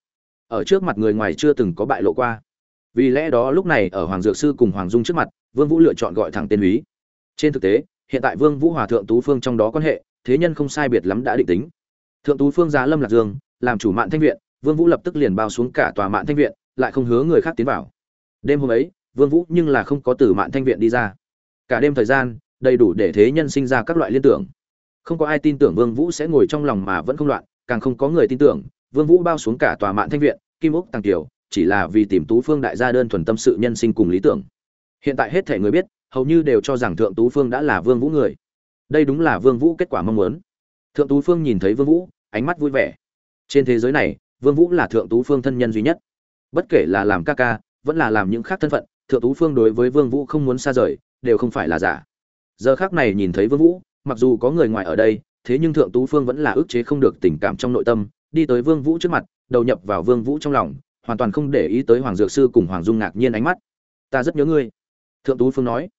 Ở trước mặt người ngoài chưa từng có bại lộ qua. Vì lẽ đó lúc này ở hoàng dược sư cùng hoàng dung trước mặt, vương vũ lựa chọn gọi thẳng tên úy trên thực tế, hiện tại vương vũ hòa thượng tú phương trong đó quan hệ, thế nhân không sai biệt lắm đã định tính. Thượng tú phương giá lâm lạc dương, làm chủ mạn thanh viện, vương vũ lập tức liền bao xuống cả tòa mạn thanh viện, lại không hứa người khác tiến vào. Đêm hôm ấy, vương vũ nhưng là không có từ mạn thanh viện đi ra. Cả đêm thời gian, đầy đủ để thế nhân sinh ra các loại liên tưởng. Không có ai tin tưởng vương vũ sẽ ngồi trong lòng mà vẫn không loạn, càng không có người tin tưởng, vương vũ bao xuống cả tòa mạn thanh viện, kim úc tăng tiểu chỉ là vì tìm tú phương đại gia đơn thuần tâm sự nhân sinh cùng lý tưởng. Hiện tại hết thể người biết hầu như đều cho rằng thượng tú phương đã là vương vũ người. Đây đúng là vương vũ kết quả mong muốn. Thượng tú phương nhìn thấy vương vũ, ánh mắt vui vẻ. Trên thế giới này, vương vũ là thượng tú phương thân nhân duy nhất. Bất kể là làm ca ca, vẫn là làm những khác thân phận, thượng tú phương đối với vương vũ không muốn xa rời, đều không phải là giả. Giờ khác này nhìn thấy vương vũ, mặc dù có người ngoài ở đây, thế nhưng thượng tú phương vẫn là ức chế không được tình cảm trong nội tâm, đi tới vương vũ trước mặt, đầu nhập vào vương vũ trong lòng, hoàn toàn không để ý tới hoàng dược sư cùng hoàng dung ngạc nhiên ánh mắt. Ta rất nhớ ngươi, thượng tú phương nói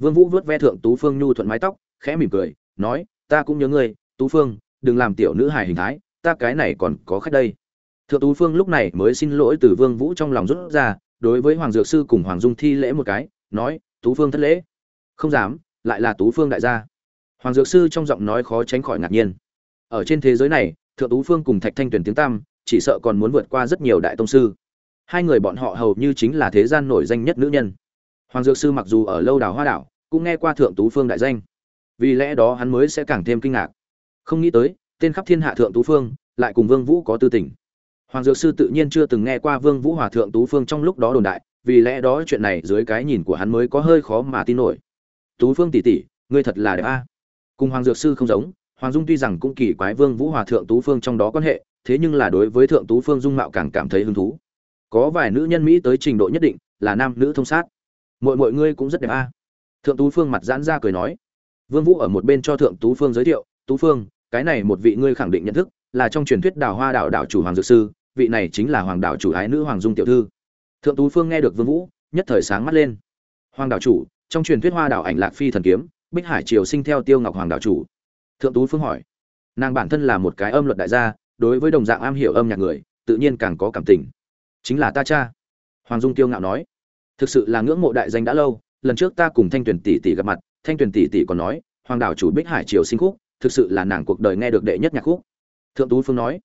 vương vũ vớt ve thượng tú phương nhu thuận mái tóc, khẽ mỉm cười, nói, ta cũng nhớ ngươi, tú phương, đừng làm tiểu nữ hài hình thái, ta cái này còn có khách đây. Thượng tú phương lúc này mới xin lỗi từ vương vũ trong lòng rút ra, đối với hoàng dược sư cùng hoàng dung thi lễ một cái, nói, tú phương thất lễ. Không dám, lại là tú phương đại gia. Hoàng dược sư trong giọng nói khó tránh khỏi ngạc nhiên. Ở trên thế giới này, thượng tú phương cùng thạch thanh tuyển tiếng tam chỉ sợ còn muốn vượt qua rất nhiều đại tông sư. Hai người bọn họ hầu như chính là thế gian nổi danh nhất nữ nhân. Hoàng dược sư mặc dù ở lâu đào hoa đảo cũng nghe qua thượng tú phương đại danh. Vì lẽ đó hắn mới sẽ càng thêm kinh ngạc. Không nghĩ tới, tên khắp thiên hạ thượng tú phương lại cùng vương vũ có tư tình. Hoàng dược sư tự nhiên chưa từng nghe qua vương vũ hòa thượng tú phương trong lúc đó đồn đại, vì lẽ đó chuyện này dưới cái nhìn của hắn mới có hơi khó mà tin nổi. Tú phương tỷ tỷ, ngươi thật là đẹp a. Cùng hoàng dược sư không giống, hoàng dung tuy rằng cũng kỳ quái vương vũ hòa thượng tú phương trong đó quan hệ, thế nhưng là đối với thượng tú phương dung mạo càng cảm thấy hứng thú. Có vài nữ nhân mỹ tới trình độ nhất định là nam nữ thông sát. Mọi mọi ngươi cũng rất đẹp a thượng tú phương mặt giãn ra cười nói, vương vũ ở một bên cho thượng tú phương giới thiệu, tú phương, cái này một vị ngươi khẳng định nhận thức, là trong truyền thuyết đào hoa đảo đảo chủ hoàng dược sư, vị này chính là hoàng đảo chủ ái nữ hoàng dung tiểu thư. Thượng tú phương nghe được vương vũ, nhất thời sáng mắt lên. Hoàng đảo chủ, trong truyền thuyết hoa đảo ảnh lạc phi thần kiếm, bích hải triều sinh theo tiêu ngọc hoàng đảo chủ. Thượng tú phương hỏi. Nàng bản thân là một cái âm luật đại gia, đối với đồng dạng am hiểu âm nhạc người, tự nhiên càng có cảm tình. Chính là ta cha. Hoàng dung tiêu ngạo nói. Thực sự là ngưỡng mộ đại danh đã lâu lần trước ta cùng thanh tuyển tỷ tỷ gặp mặt, thanh tuyển tỷ tỷ còn nói, hoàng đảo chủ bích hải triều sinh khúc, thực sự là nàng cuộc đời nghe được đệ nhất nhạc khúc. Thượng tú phương nói,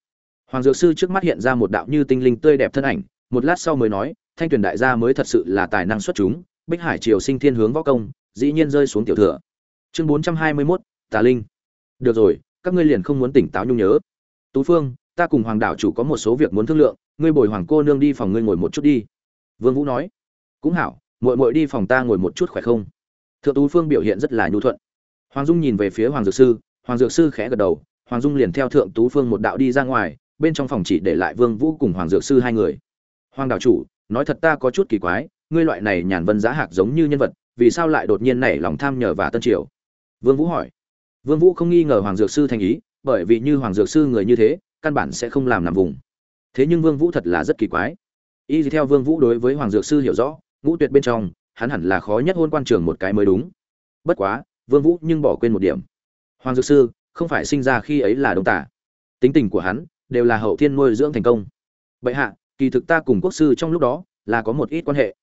hoàng dược sư trước mắt hiện ra một đạo như tinh linh tươi đẹp thân ảnh, một lát sau mới nói, thanh tuyển đại gia mới thật sự là tài năng xuất chúng, bích hải triều sinh thiên hướng võ công, dĩ nhiên rơi xuống tiểu thừa. Chương bốn trăm hai mươi mốt, tà linh. Được rồi, các ngươi liền không muốn tỉnh táo nhung nhớ. Tú phương, ta cùng hoàng đảo chủ có một số việc muốn thương lượng, ngươi bồi hoàng cô nương đi phòng ngươi ngồi một chút đi. Vương vũ nói. Cũng hảo muội muội đi phòng ta ngồi một chút khỏe không? Thượng tú phương biểu hiện rất là nhu thuận. Hoàng dung nhìn về phía hoàng dược sư, hoàng dược sư khẽ gật đầu, hoàng dung liền theo thượng tú phương một đạo đi ra ngoài, bên trong phòng chỉ để lại vương vũ cùng hoàng dược sư hai người. Hoàng đạo chủ, nói thật ta có chút kỳ quái, ngươi loại này nhàn vân giá hạc giống như nhân vật, vì sao lại đột nhiên nảy lòng tham nhờ và tân triều? Vương vũ hỏi. Vương vũ không nghi ngờ hoàng dược sư thành ý, bởi vì như hoàng dược sư người như thế, căn bản sẽ không làm nằm vùng. Thế nhưng vương vũ thật là rất kỳ quái. Y theo vương vũ đối với hoàng dược sư hiểu rõ ngũ tuyệt bên trong, hắn hẳn là khó nhất hôn quan trường một cái mới đúng. Bất quá, vương vũ nhưng bỏ quên một điểm. Hoàng dược sư, không phải sinh ra khi ấy là đông tả. Tính tình của hắn đều là hậu thiên nuôi dưỡng thành công. Bệ hạ, kỳ thực ta cùng quốc sư trong lúc đó là có một ít quan hệ.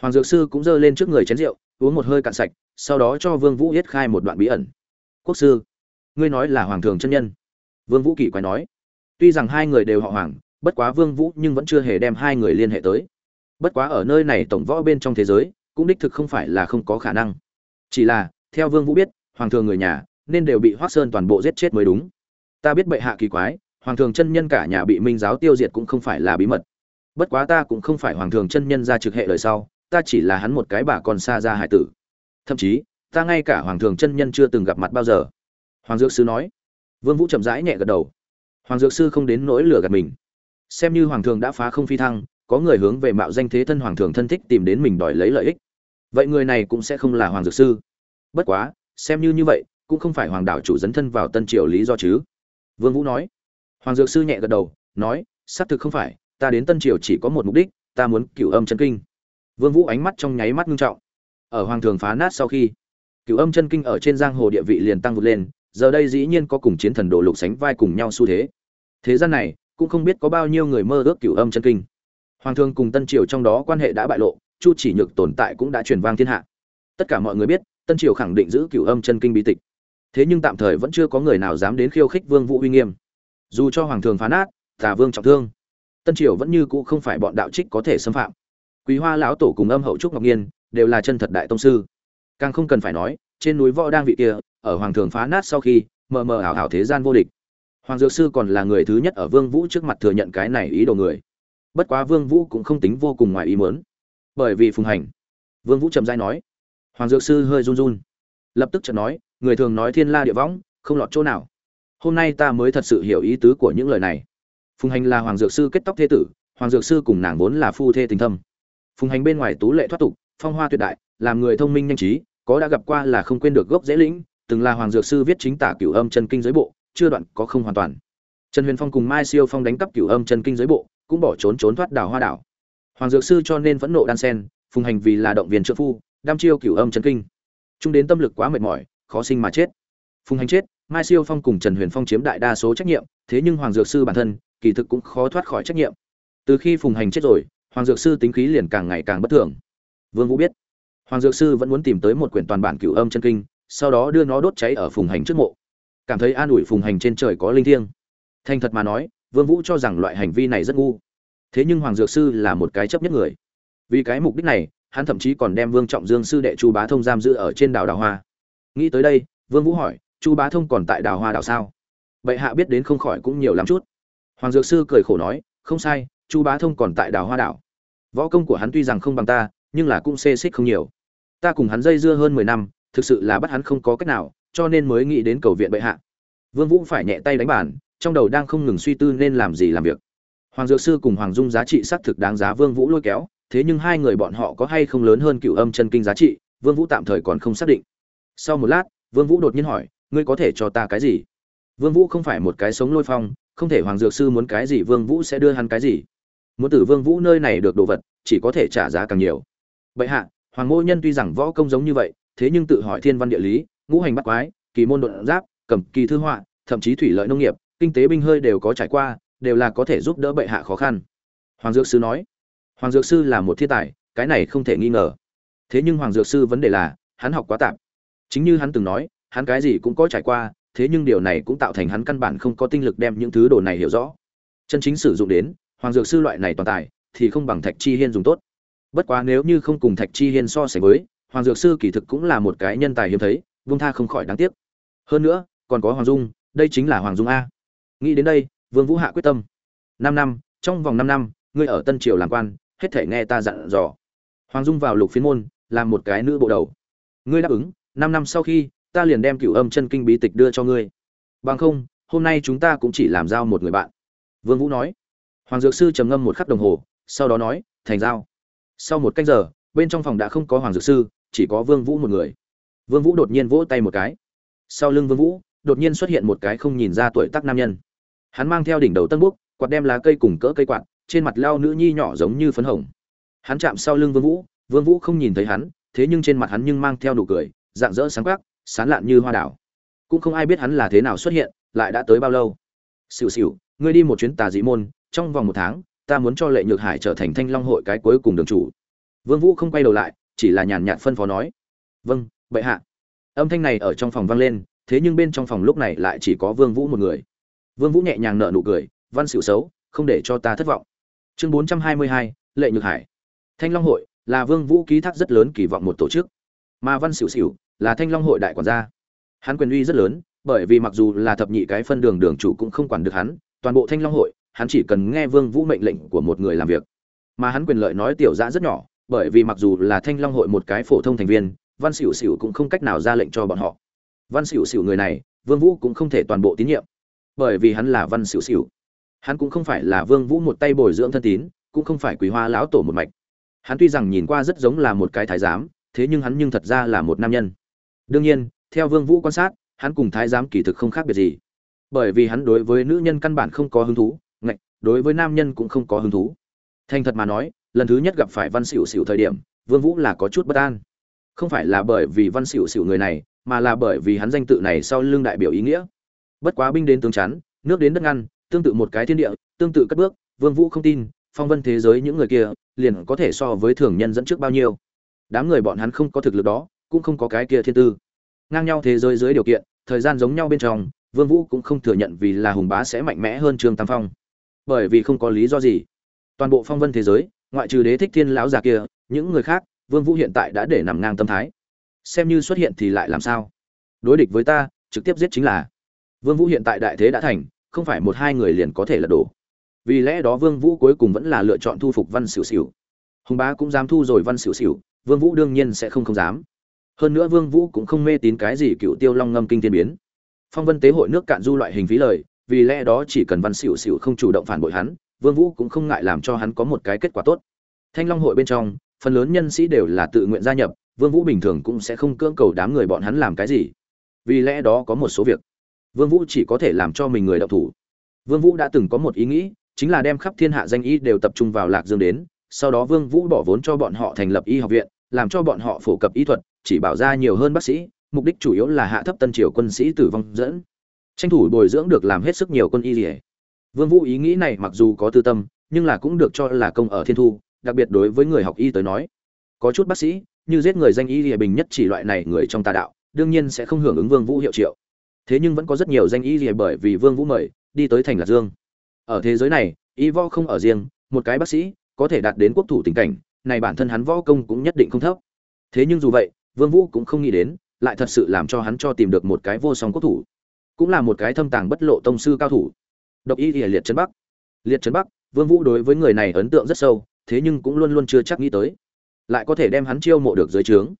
Hoàng dược sư cũng giơ lên trước người chén rượu, uống một hơi cạn sạch, sau đó cho vương vũ yết khai một đoạn bí ẩn. Quốc sư, ngươi nói là hoàng thường chân nhân. Vương vũ kỳ quái nói. Tuy rằng hai người đều họ hoàng, bất quá vương vũ nhưng vẫn chưa hề đem hai người liên hệ tới bất quá ở nơi này tổng võ bên trong thế giới, cũng đích thực không phải là không có khả năng. Chỉ là, theo vương vũ biết, hoàng thường người nhà, nên đều bị hoắc sơn toàn bộ giết chết mới đúng. Ta biết bệ hạ kỳ quái, hoàng thường chân nhân cả nhà bị minh giáo tiêu diệt cũng không phải là bí mật. Bất quá ta cũng không phải hoàng thường chân nhân ra trực hệ lời sau, ta chỉ là hắn một cái bà con xa ra hải tử. Thậm chí, ta ngay cả hoàng thường chân nhân chưa từng gặp mặt bao giờ. Hoàng dược sư nói. Vương vũ chậm rãi nhẹ gật đầu. Hoàng dược sư không đến nỗi lửa gạt mình. Xem như hoàng thường đã phá không phi thăng có người hướng về mạo danh thế thân hoàng thường thân thích tìm đến mình đòi lấy lợi ích. Vậy người này cũng sẽ không là hoàng dược sư. Bất quá, xem như như vậy, cũng không phải hoàng đảo chủ dấn thân vào tân triều lý do chứ. Vương vũ nói. Hoàng dược sư nhẹ gật đầu, nói, xác thực không phải, ta đến tân triều chỉ có một mục đích, ta muốn cửu âm chân kinh. Vương vũ ánh mắt trong nháy mắt ngưng trọng. Ở hoàng thường phá nát sau khi, cửu âm chân kinh ở trên giang hồ địa vị liền tăng vụt lên, giờ đây dĩ nhiên có cùng chiến thần đồ lục sánh vai cùng nhau xu thế. Thế gian này, cũng không biết có bao nhiêu người mơ ước cửu âm chân kinh hoàng thương cùng tân triều trong đó quan hệ đã bại lộ, chu chỉ nhược tồn tại cũng đã truyền vang thiên hạ. Tất cả mọi người biết, tân triều khẳng định giữ cửu âm chân kinh bí tịch. Thế nhưng tạm thời vẫn chưa có người nào dám đến khiêu khích vương vũ uy nghiêm. Dù cho hoàng thường phá nát, tà vương trọng thương, tân triều vẫn như cũ không phải bọn đạo trích có thể xâm phạm. Quý hoa lão tổ cùng âm hậu trúc ngọc nhiên đều là chân thật đại tông sư. Càng không cần phải nói, trên núi võ đang vị kia, ở hoàng thường phá nát sau khi, mờ mờ ảo ảo thế gian vô địch. Hoàng dược sư còn là người thứ nhất ở vương vũ trước mặt thừa nhận cái này ý đồ người bất quá vương vũ cũng không tính vô cùng ngoài ý muốn. Bởi vì phùng hành, vương vũ trầm dai nói, hoàng dược sư hơi run run. Lập tức chợt nói, người thường nói thiên la địa võng, không lọt chỗ nào. Hôm nay ta mới thật sự hiểu ý tứ của những lời này. Phùng hành là hoàng dược sư kết tóc thế tử, hoàng dược sư cùng nàng vốn là phu thê tình thâm. Phùng hành bên ngoài tú lệ thoát tục, phong hoa tuyệt đại, làm người thông minh nhanh trí, có đã gặp qua là không quên được gốc dễ lĩnh, từng là hoàng dược sư viết chính tả cửu âm chân kinh giới bộ, chưa đoạn có không hoàn toàn. Trần huyền phong cùng mai siêu phong đánh cắp cửu âm chân kinh giới bộ cũng bỏ trốn trốn thoát đảo hoa đảo. Hoàng dược sư cho nên vẫn nộ đan sen, phùng hành vì là động viên trợ phu, đam chiêu cửu âm chân kinh. Chúng đến tâm lực quá mệt mỏi, khó sinh mà chết. Phùng hành chết, mai siêu phong cùng trần huyền phong chiếm đại đa số trách nhiệm, thế nhưng hoàng dược sư bản thân, kỳ thực cũng khó thoát khỏi trách nhiệm. Từ khi phùng hành chết rồi, hoàng dược sư tính khí liền càng ngày càng bất thường. Vương vũ biết, hoàng dược sư vẫn muốn tìm tới một quyển toàn bản cửu âm chân kinh, sau đó đưa nó đốt cháy ở phùng hành trước mộ. Cảm thấy an ủi phùng hành trên trời có linh thiêng. Thành thật mà nói vương vũ cho rằng loại hành vi này rất ngu. Thế nhưng hoàng dược sư là một cái chấp nhất người. Vì cái mục đích này, hắn thậm chí còn đem vương trọng dương sư đệ chu bá thông giam giữ ở trên đảo đào hoa. Nghĩ tới đây, vương vũ hỏi, chu bá thông còn tại đào hoa đảo sao? Bệ hạ biết đến không khỏi cũng nhiều lắm chút. Hoàng dược sư cười khổ nói, không sai, chu bá thông còn tại đào hoa đảo. Võ công của hắn tuy rằng không bằng ta, nhưng là cũng xê xích không nhiều. Ta cùng hắn dây dưa hơn mười năm, thực sự là bắt hắn không có cách nào, cho nên mới nghĩ đến cầu viện bệ hạ. Vương vũ phải nhẹ tay đánh bàn trong đầu đang không ngừng suy tư nên làm gì làm việc. Hoàng dược sư cùng hoàng dung giá trị xác thực đáng giá vương vũ lôi kéo, thế nhưng hai người bọn họ có hay không lớn hơn cựu âm chân kinh giá trị, vương vũ tạm thời còn không xác định. Sau một lát, vương vũ đột nhiên hỏi, ngươi có thể cho ta cái gì? Vương vũ không phải một cái sống lôi phong, không thể hoàng dược sư muốn cái gì vương vũ sẽ đưa hắn cái gì. Muốn tử vương vũ nơi này được đồ vật, chỉ có thể trả giá càng nhiều. Bệ hạ, hoàng ngô nhân tuy rằng võ công giống như vậy, thế nhưng tự hỏi thiên văn địa lý, ngũ hành bắt quái, kỳ môn độn giáp cầm kỳ thư họa, thậm chí thủy lợi nông nghiệp kinh tế binh hơi đều có trải qua, đều là có thể giúp đỡ bệ hạ khó khăn. Hoàng dược sư nói, hoàng dược sư là một thiên tài, cái này không thể nghi ngờ. Thế nhưng hoàng dược sư vấn đề là, hắn học quá tạm chính như hắn từng nói, hắn cái gì cũng có trải qua, thế nhưng điều này cũng tạo thành hắn căn bản không có tinh lực đem những thứ đồ này hiểu rõ. Chân chính sử dụng đến, hoàng dược sư loại này toàn tài, thì không bằng thạch chi hiên dùng tốt. Bất quá nếu như không cùng thạch chi hiên so sánh với, hoàng dược sư kỳ thực cũng là một cái nhân tài hiếm thấy, vung tha không khỏi đáng tiếc. Hơn nữa, còn có hoàng dung, đây chính là hoàng dung a nghĩ đến đây, vương vũ hạ quyết tâm. Năm năm, trong vòng năm năm, ngươi ở tân triều làm quan, hết thể nghe ta dặn dò. Hoàng dung vào lục phiến môn, làm một cái nữ bộ đầu. Ngươi đáp ứng, năm năm sau khi, ta liền đem cửu âm chân kinh bí tịch đưa cho ngươi. Bằng không, hôm nay chúng ta cũng chỉ làm giao một người bạn. Vương vũ nói. Hoàng dược sư trầm ngâm một khắc đồng hồ, sau đó nói, thành giao. Sau một canh giờ, bên trong phòng đã không có hoàng dược sư, chỉ có vương vũ một người. Vương vũ đột nhiên vỗ tay một cái. Sau lưng vương vũ, đột nhiên xuất hiện một cái không nhìn ra tuổi tác nam nhân hắn mang theo đỉnh đầu tân búc, quạt đem lá cây cùng cỡ cây quạt, trên mặt lao nữ nhi nhỏ giống như phấn hồng. Hắn chạm sau lưng vương vũ vương vũ không nhìn thấy hắn, thế nhưng trên mặt hắn nhưng mang theo nụ cười, dạng dỡ sáng quắc, sán lạn như hoa đảo cũng không ai biết hắn là thế nào xuất hiện, lại đã tới bao lâu. Xỉu xỉu, ngươi đi một chuyến tà dị môn, trong vòng một tháng, ta muốn cho lệ nhược hải trở thành thanh long hội cái cuối cùng đường chủ. Vương vũ không quay đầu lại, chỉ là nhàn nhạt phân phó nói. Vâng bệ hạ. Âm thanh này ở trong phòng vang lên, thế nhưng bên trong phòng lúc này lại chỉ có vương vũ một người vương vũ nhẹ nhàng nở nụ cười, văn xỉu xấu, không để cho ta thất vọng. Chương bốn trăm hai mươi hai, lệ nhược hải. Thanh long hội là vương vũ ký thác rất lớn kỳ vọng một tổ chức. Mà văn xỉu xỉu là thanh long hội đại quản gia. Hắn quyền uy rất lớn, bởi vì mặc dù là thập nhị cái phân đường đường chủ cũng không quản được hắn, toàn bộ thanh long hội, hắn chỉ cần nghe vương vũ mệnh lệnh của một người làm việc. Mà hắn quyền lợi nói tiểu dã rất nhỏ, bởi vì mặc dù là thanh long hội một cái phổ thông thành viên, văn xỉu xỉu cũng không cách nào ra lệnh cho bọn họ. Văn xỉu xỉu người này, vương vũ cũng không thể toàn bộ tín nhiệm bởi vì hắn là văn xỉu xỉu. Hắn cũng không phải là vương vũ một tay bồi dưỡng thân tín, cũng không phải quý hoa lão tổ một mạch. Hắn tuy rằng nhìn qua rất giống là một cái thái giám, thế nhưng hắn nhưng thật ra là một nam nhân. Đương nhiên, theo vương vũ quan sát, hắn cùng thái giám kỳ thực không khác biệt gì. Bởi vì hắn đối với nữ nhân căn bản không có hứng thú, ngạch, đối với nam nhân cũng không có hứng thú. Thành thật mà nói, lần thứ nhất gặp phải văn xỉu xỉu thời điểm, vương vũ là có chút bất an. Không phải là bởi vì văn xỉu xỉu người này, mà là bởi vì hắn danh tự này sau lưng đại biểu ý nghĩa bất quá binh đến tướng chắn, nước đến đất ngăn, tương tự một cái thiên địa, tương tự cất bước, vương vũ không tin, phong vân thế giới những người kia, liền có thể so với thường nhân dẫn trước bao nhiêu. Đám người bọn hắn không có thực lực đó, cũng không có cái kia thiên tư. Ngang nhau thế giới dưới điều kiện, thời gian giống nhau bên trong, vương vũ cũng không thừa nhận vì là hùng bá sẽ mạnh mẽ hơn trương tam phong. Bởi vì không có lý do gì. Toàn bộ phong vân thế giới, ngoại trừ đế thích thiên lão già kia, những người khác, vương vũ hiện tại đã để nằm ngang tâm thái. Xem như xuất hiện thì lại làm sao? Đối địch với ta, trực tiếp giết chính là vương vũ hiện tại đại thế đã thành không phải một hai người liền có thể lật đổ. Vì lẽ đó vương vũ cuối cùng vẫn là lựa chọn thu phục văn Sửu Sửu. hùng bá cũng dám thu rồi văn Sửu Sửu, vương vũ đương nhiên sẽ không không dám. Hơn nữa vương vũ cũng không mê tín cái gì cựu tiêu long ngâm kinh thiên biến. Phong vân tế hội nước cạn du loại hình phí lời vì lẽ đó chỉ cần văn Sửu Sửu không chủ động phản bội hắn vương vũ cũng không ngại làm cho hắn có một cái kết quả tốt. Thanh long hội bên trong phần lớn nhân sĩ đều là tự nguyện gia nhập vương vũ bình thường cũng sẽ không cưỡng cầu đám người bọn hắn làm cái gì. Vì lẽ đó có một số việc vương vũ chỉ có thể làm cho mình người đạo thủ. Vương vũ đã từng có một ý nghĩ, chính là đem khắp thiên hạ danh y đều tập trung vào lạc dương đến, sau đó vương vũ bỏ vốn cho bọn họ thành lập y học viện, làm cho bọn họ phổ cập y thuật, chỉ bảo ra nhiều hơn bác sĩ, mục đích chủ yếu là hạ thấp tân triều quân sĩ tử vong dẫn. Tranh thủ bồi dưỡng được làm hết sức nhiều quân y lìa vương vũ ý nghĩ này mặc dù có tư tâm, nhưng là cũng được cho là công ở thiên thu, đặc biệt đối với người học y tới nói. Có chút bác sĩ, như giết người danh y lìa bình nhất chỉ loại này người trong tà đạo, đương nhiên sẽ không hưởng ứng vương vũ hiệu triệu thế nhưng vẫn có rất nhiều danh y gì bởi vì vương vũ mời, đi tới thành lạc dương. Ở thế giới này, y võ không ở riêng, một cái bác sĩ có thể đạt đến quốc thủ tình cảnh, này bản thân hắn võ công cũng nhất định không thấp. Thế nhưng dù vậy, vương vũ cũng không nghĩ đến, lại thật sự làm cho hắn cho tìm được một cái vô song quốc thủ. Cũng là một cái thâm tàng bất lộ tông sư cao thủ. Độc y liệt trấn bắc. Liệt trấn bắc, vương vũ đối với người này ấn tượng rất sâu, thế nhưng cũng luôn luôn chưa chắc nghĩ tới. Lại có thể đem hắn chiêu mộ được dưới trướng.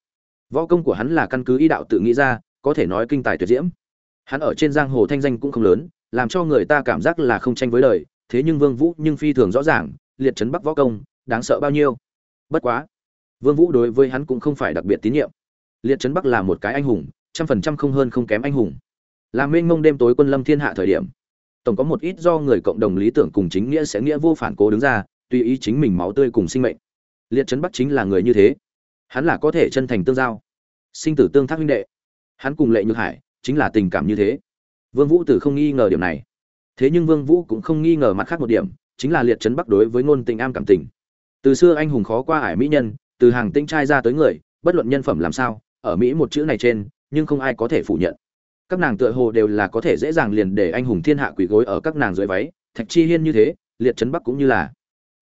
Võ công của hắn là căn cứ y đạo tự nghĩ ra, có thể nói kinh tài tuyệt diễm hắn ở trên giang hồ thanh danh cũng không lớn, làm cho người ta cảm giác là không tranh với đời, thế nhưng vương vũ nhưng phi thường rõ ràng, liệt trấn bắc võ công, đáng sợ bao nhiêu. Bất quá, vương vũ đối với hắn cũng không phải đặc biệt tín nhiệm. Liệt trấn bắc là một cái anh hùng, trăm phần trăm không hơn không kém anh hùng. Làm mênh mông đêm tối quân lâm thiên hạ thời điểm. Tổng có một ít do người cộng đồng lý tưởng cùng chính nghĩa sẽ nghĩa vô phản cố đứng ra, tùy ý chính mình máu tươi cùng sinh mệnh. Liệt trấn bắc chính là người như thế. Hắn là có thể chân thành tương giao. Sinh tử tương thác huynh đệ. Hắn cùng lệ nhược hải chính là tình cảm như thế. Vương vũ tử không nghi ngờ điểm này. Thế nhưng vương vũ cũng không nghi ngờ mặt khác một điểm, chính là liệt trấn bắc đối với ngôn tình am cảm tình. Từ xưa anh hùng khó qua ải mỹ nhân, từ hàng tinh trai ra tới người, bất luận nhân phẩm làm sao, ở mỹ một chữ này trên, nhưng không ai có thể phủ nhận. Các nàng tựa hồ đều là có thể dễ dàng liền để anh hùng thiên hạ quỳ gối ở các nàng dưới váy, thạch chi hiên như thế, liệt trấn bắc cũng như là.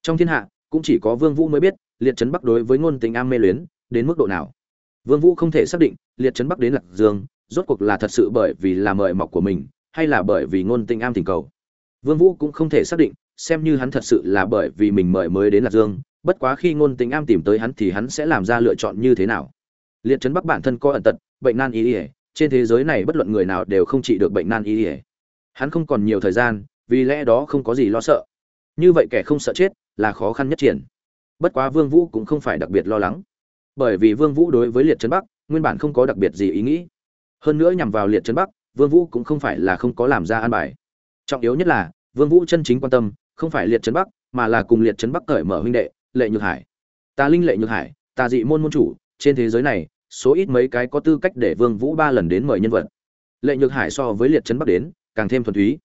Trong thiên hạ, cũng chỉ có vương vũ mới biết, liệt trấn bắc đối với ngôn tình am mê luyến, đến mức độ nào. Vương vũ không thể xác định, liệt trấn bắc đến lạc dương rốt cuộc là thật sự bởi vì là mời mọc của mình, hay là bởi vì ngôn tình am tình cầu? Vương vũ cũng không thể xác định, xem như hắn thật sự là bởi vì mình mời mới đến lạc dương, bất quá khi ngôn tình am tìm tới hắn thì hắn sẽ làm ra lựa chọn như thế nào? Liệt trấn bắc bản thân có ẩn tật, bệnh nan y ỉa trên thế giới này bất luận người nào đều không trị được bệnh nan y ỉa hắn không còn nhiều thời gian, vì lẽ đó không có gì lo sợ. Như vậy kẻ không sợ chết là khó khăn nhất triển. Bất quá vương vũ cũng không phải đặc biệt lo lắng. Bởi vì vương vũ đối với liệt trấn bắc, nguyên bản không có đặc biệt gì ý nghĩ hơn nữa nhằm vào liệt trấn bắc, vương vũ cũng không phải là không có làm ra an bài. Trọng yếu nhất là, vương vũ chân chính quan tâm, không phải liệt trấn bắc, mà là cùng liệt trấn bắc cởi mở huynh đệ, lệ nhược hải. Ta linh lệ nhược hải, ta dị môn môn chủ, trên thế giới này, số ít mấy cái có tư cách để vương vũ ba lần đến mời nhân vật. Lệ nhược hải so với liệt trấn bắc đến, càng thêm thuần túy.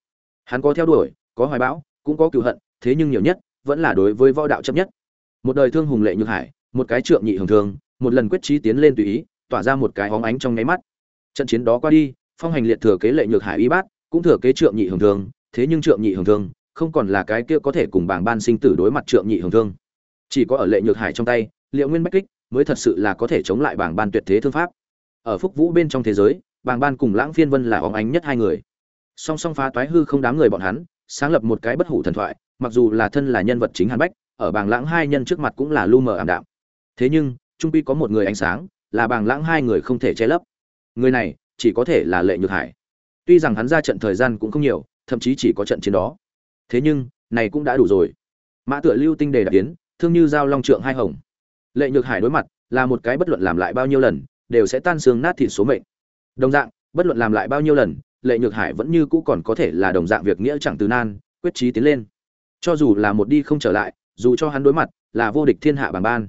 Hắn có theo đuổi, có hoài bão, cũng có cựu hận, thế nhưng nhiều nhất, vẫn là đối với võ đạo chấp nhất. Một đời thương hùng lệ nhược hải, một cái trượng nhị hưởng thường, một lần quyết trí tiến lên tùy ý, tỏa ra một cái hóng ánh trong nháy mắt trận chiến đó qua đi, phong hành liệt thừa kế lệ nhược hải y bát, cũng thừa kế trượng nhị hưởng thương, thế nhưng trượng nhị hưởng thương, không còn là cái kia có thể cùng bảng ban sinh tử đối mặt trượng nhị hưởng thương. Chỉ có ở lệ nhược hải trong tay, liệu nguyên bách kích, mới thật sự là có thể chống lại bảng ban tuyệt thế thương pháp. Ở phúc vũ bên trong thế giới, bảng ban cùng lãng phiên vân là óng ánh nhất hai người. Song song phá toái hư không đám người bọn hắn, sáng lập một cái bất hủ thần thoại, mặc dù là thân là nhân vật chính hàn bách, ở bảng lãng hai nhân trước mặt cũng là lu mờ ảm đạm. Thế nhưng, trung pi có một người ánh sáng, là bảng lãng hai người không thể che lấp người này chỉ có thể là lệ nhược hải. Tuy rằng hắn ra trận thời gian cũng không nhiều, thậm chí chỉ có trận chiến đó. Thế nhưng, này cũng đã đủ rồi. Mã tựa lưu tinh đề đạt tiến thương như giao long trượng hai hồng. Lệ nhược hải đối mặt, là một cái bất luận làm lại bao nhiêu lần, đều sẽ tan xương nát thịt số mệnh. Đồng dạng, bất luận làm lại bao nhiêu lần, lệ nhược hải vẫn như cũ còn có thể là đồng dạng việc nghĩa chẳng từ nan, quyết trí tiến lên. Cho dù là một đi không trở lại, dù cho hắn đối mặt, là vô địch thiên hạ bằng ban.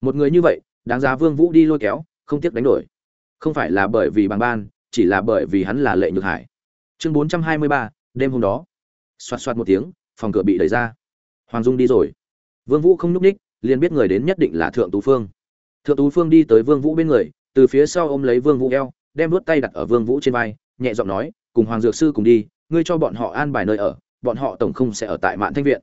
Một người như vậy, đáng giá vương vũ đi lôi kéo, không tiếc đánh đổi không phải là bởi vì bằng ban chỉ là bởi vì hắn là lệ nhược hải. Chương 423, đêm hôm đó. Xoạt xoạt một tiếng phòng cửa bị đẩy ra. Hoàng dung đi rồi. Vương vũ không núp ních liền biết người đến nhất định là thượng tú phương. Thượng tú phương đi tới vương vũ bên người từ phía sau ôm lấy vương vũ eo đem vuốt tay đặt ở vương vũ trên vai nhẹ giọng nói cùng hoàng dược sư cùng đi ngươi cho bọn họ an bài nơi ở bọn họ tổng không sẽ ở tại mạn thanh viện.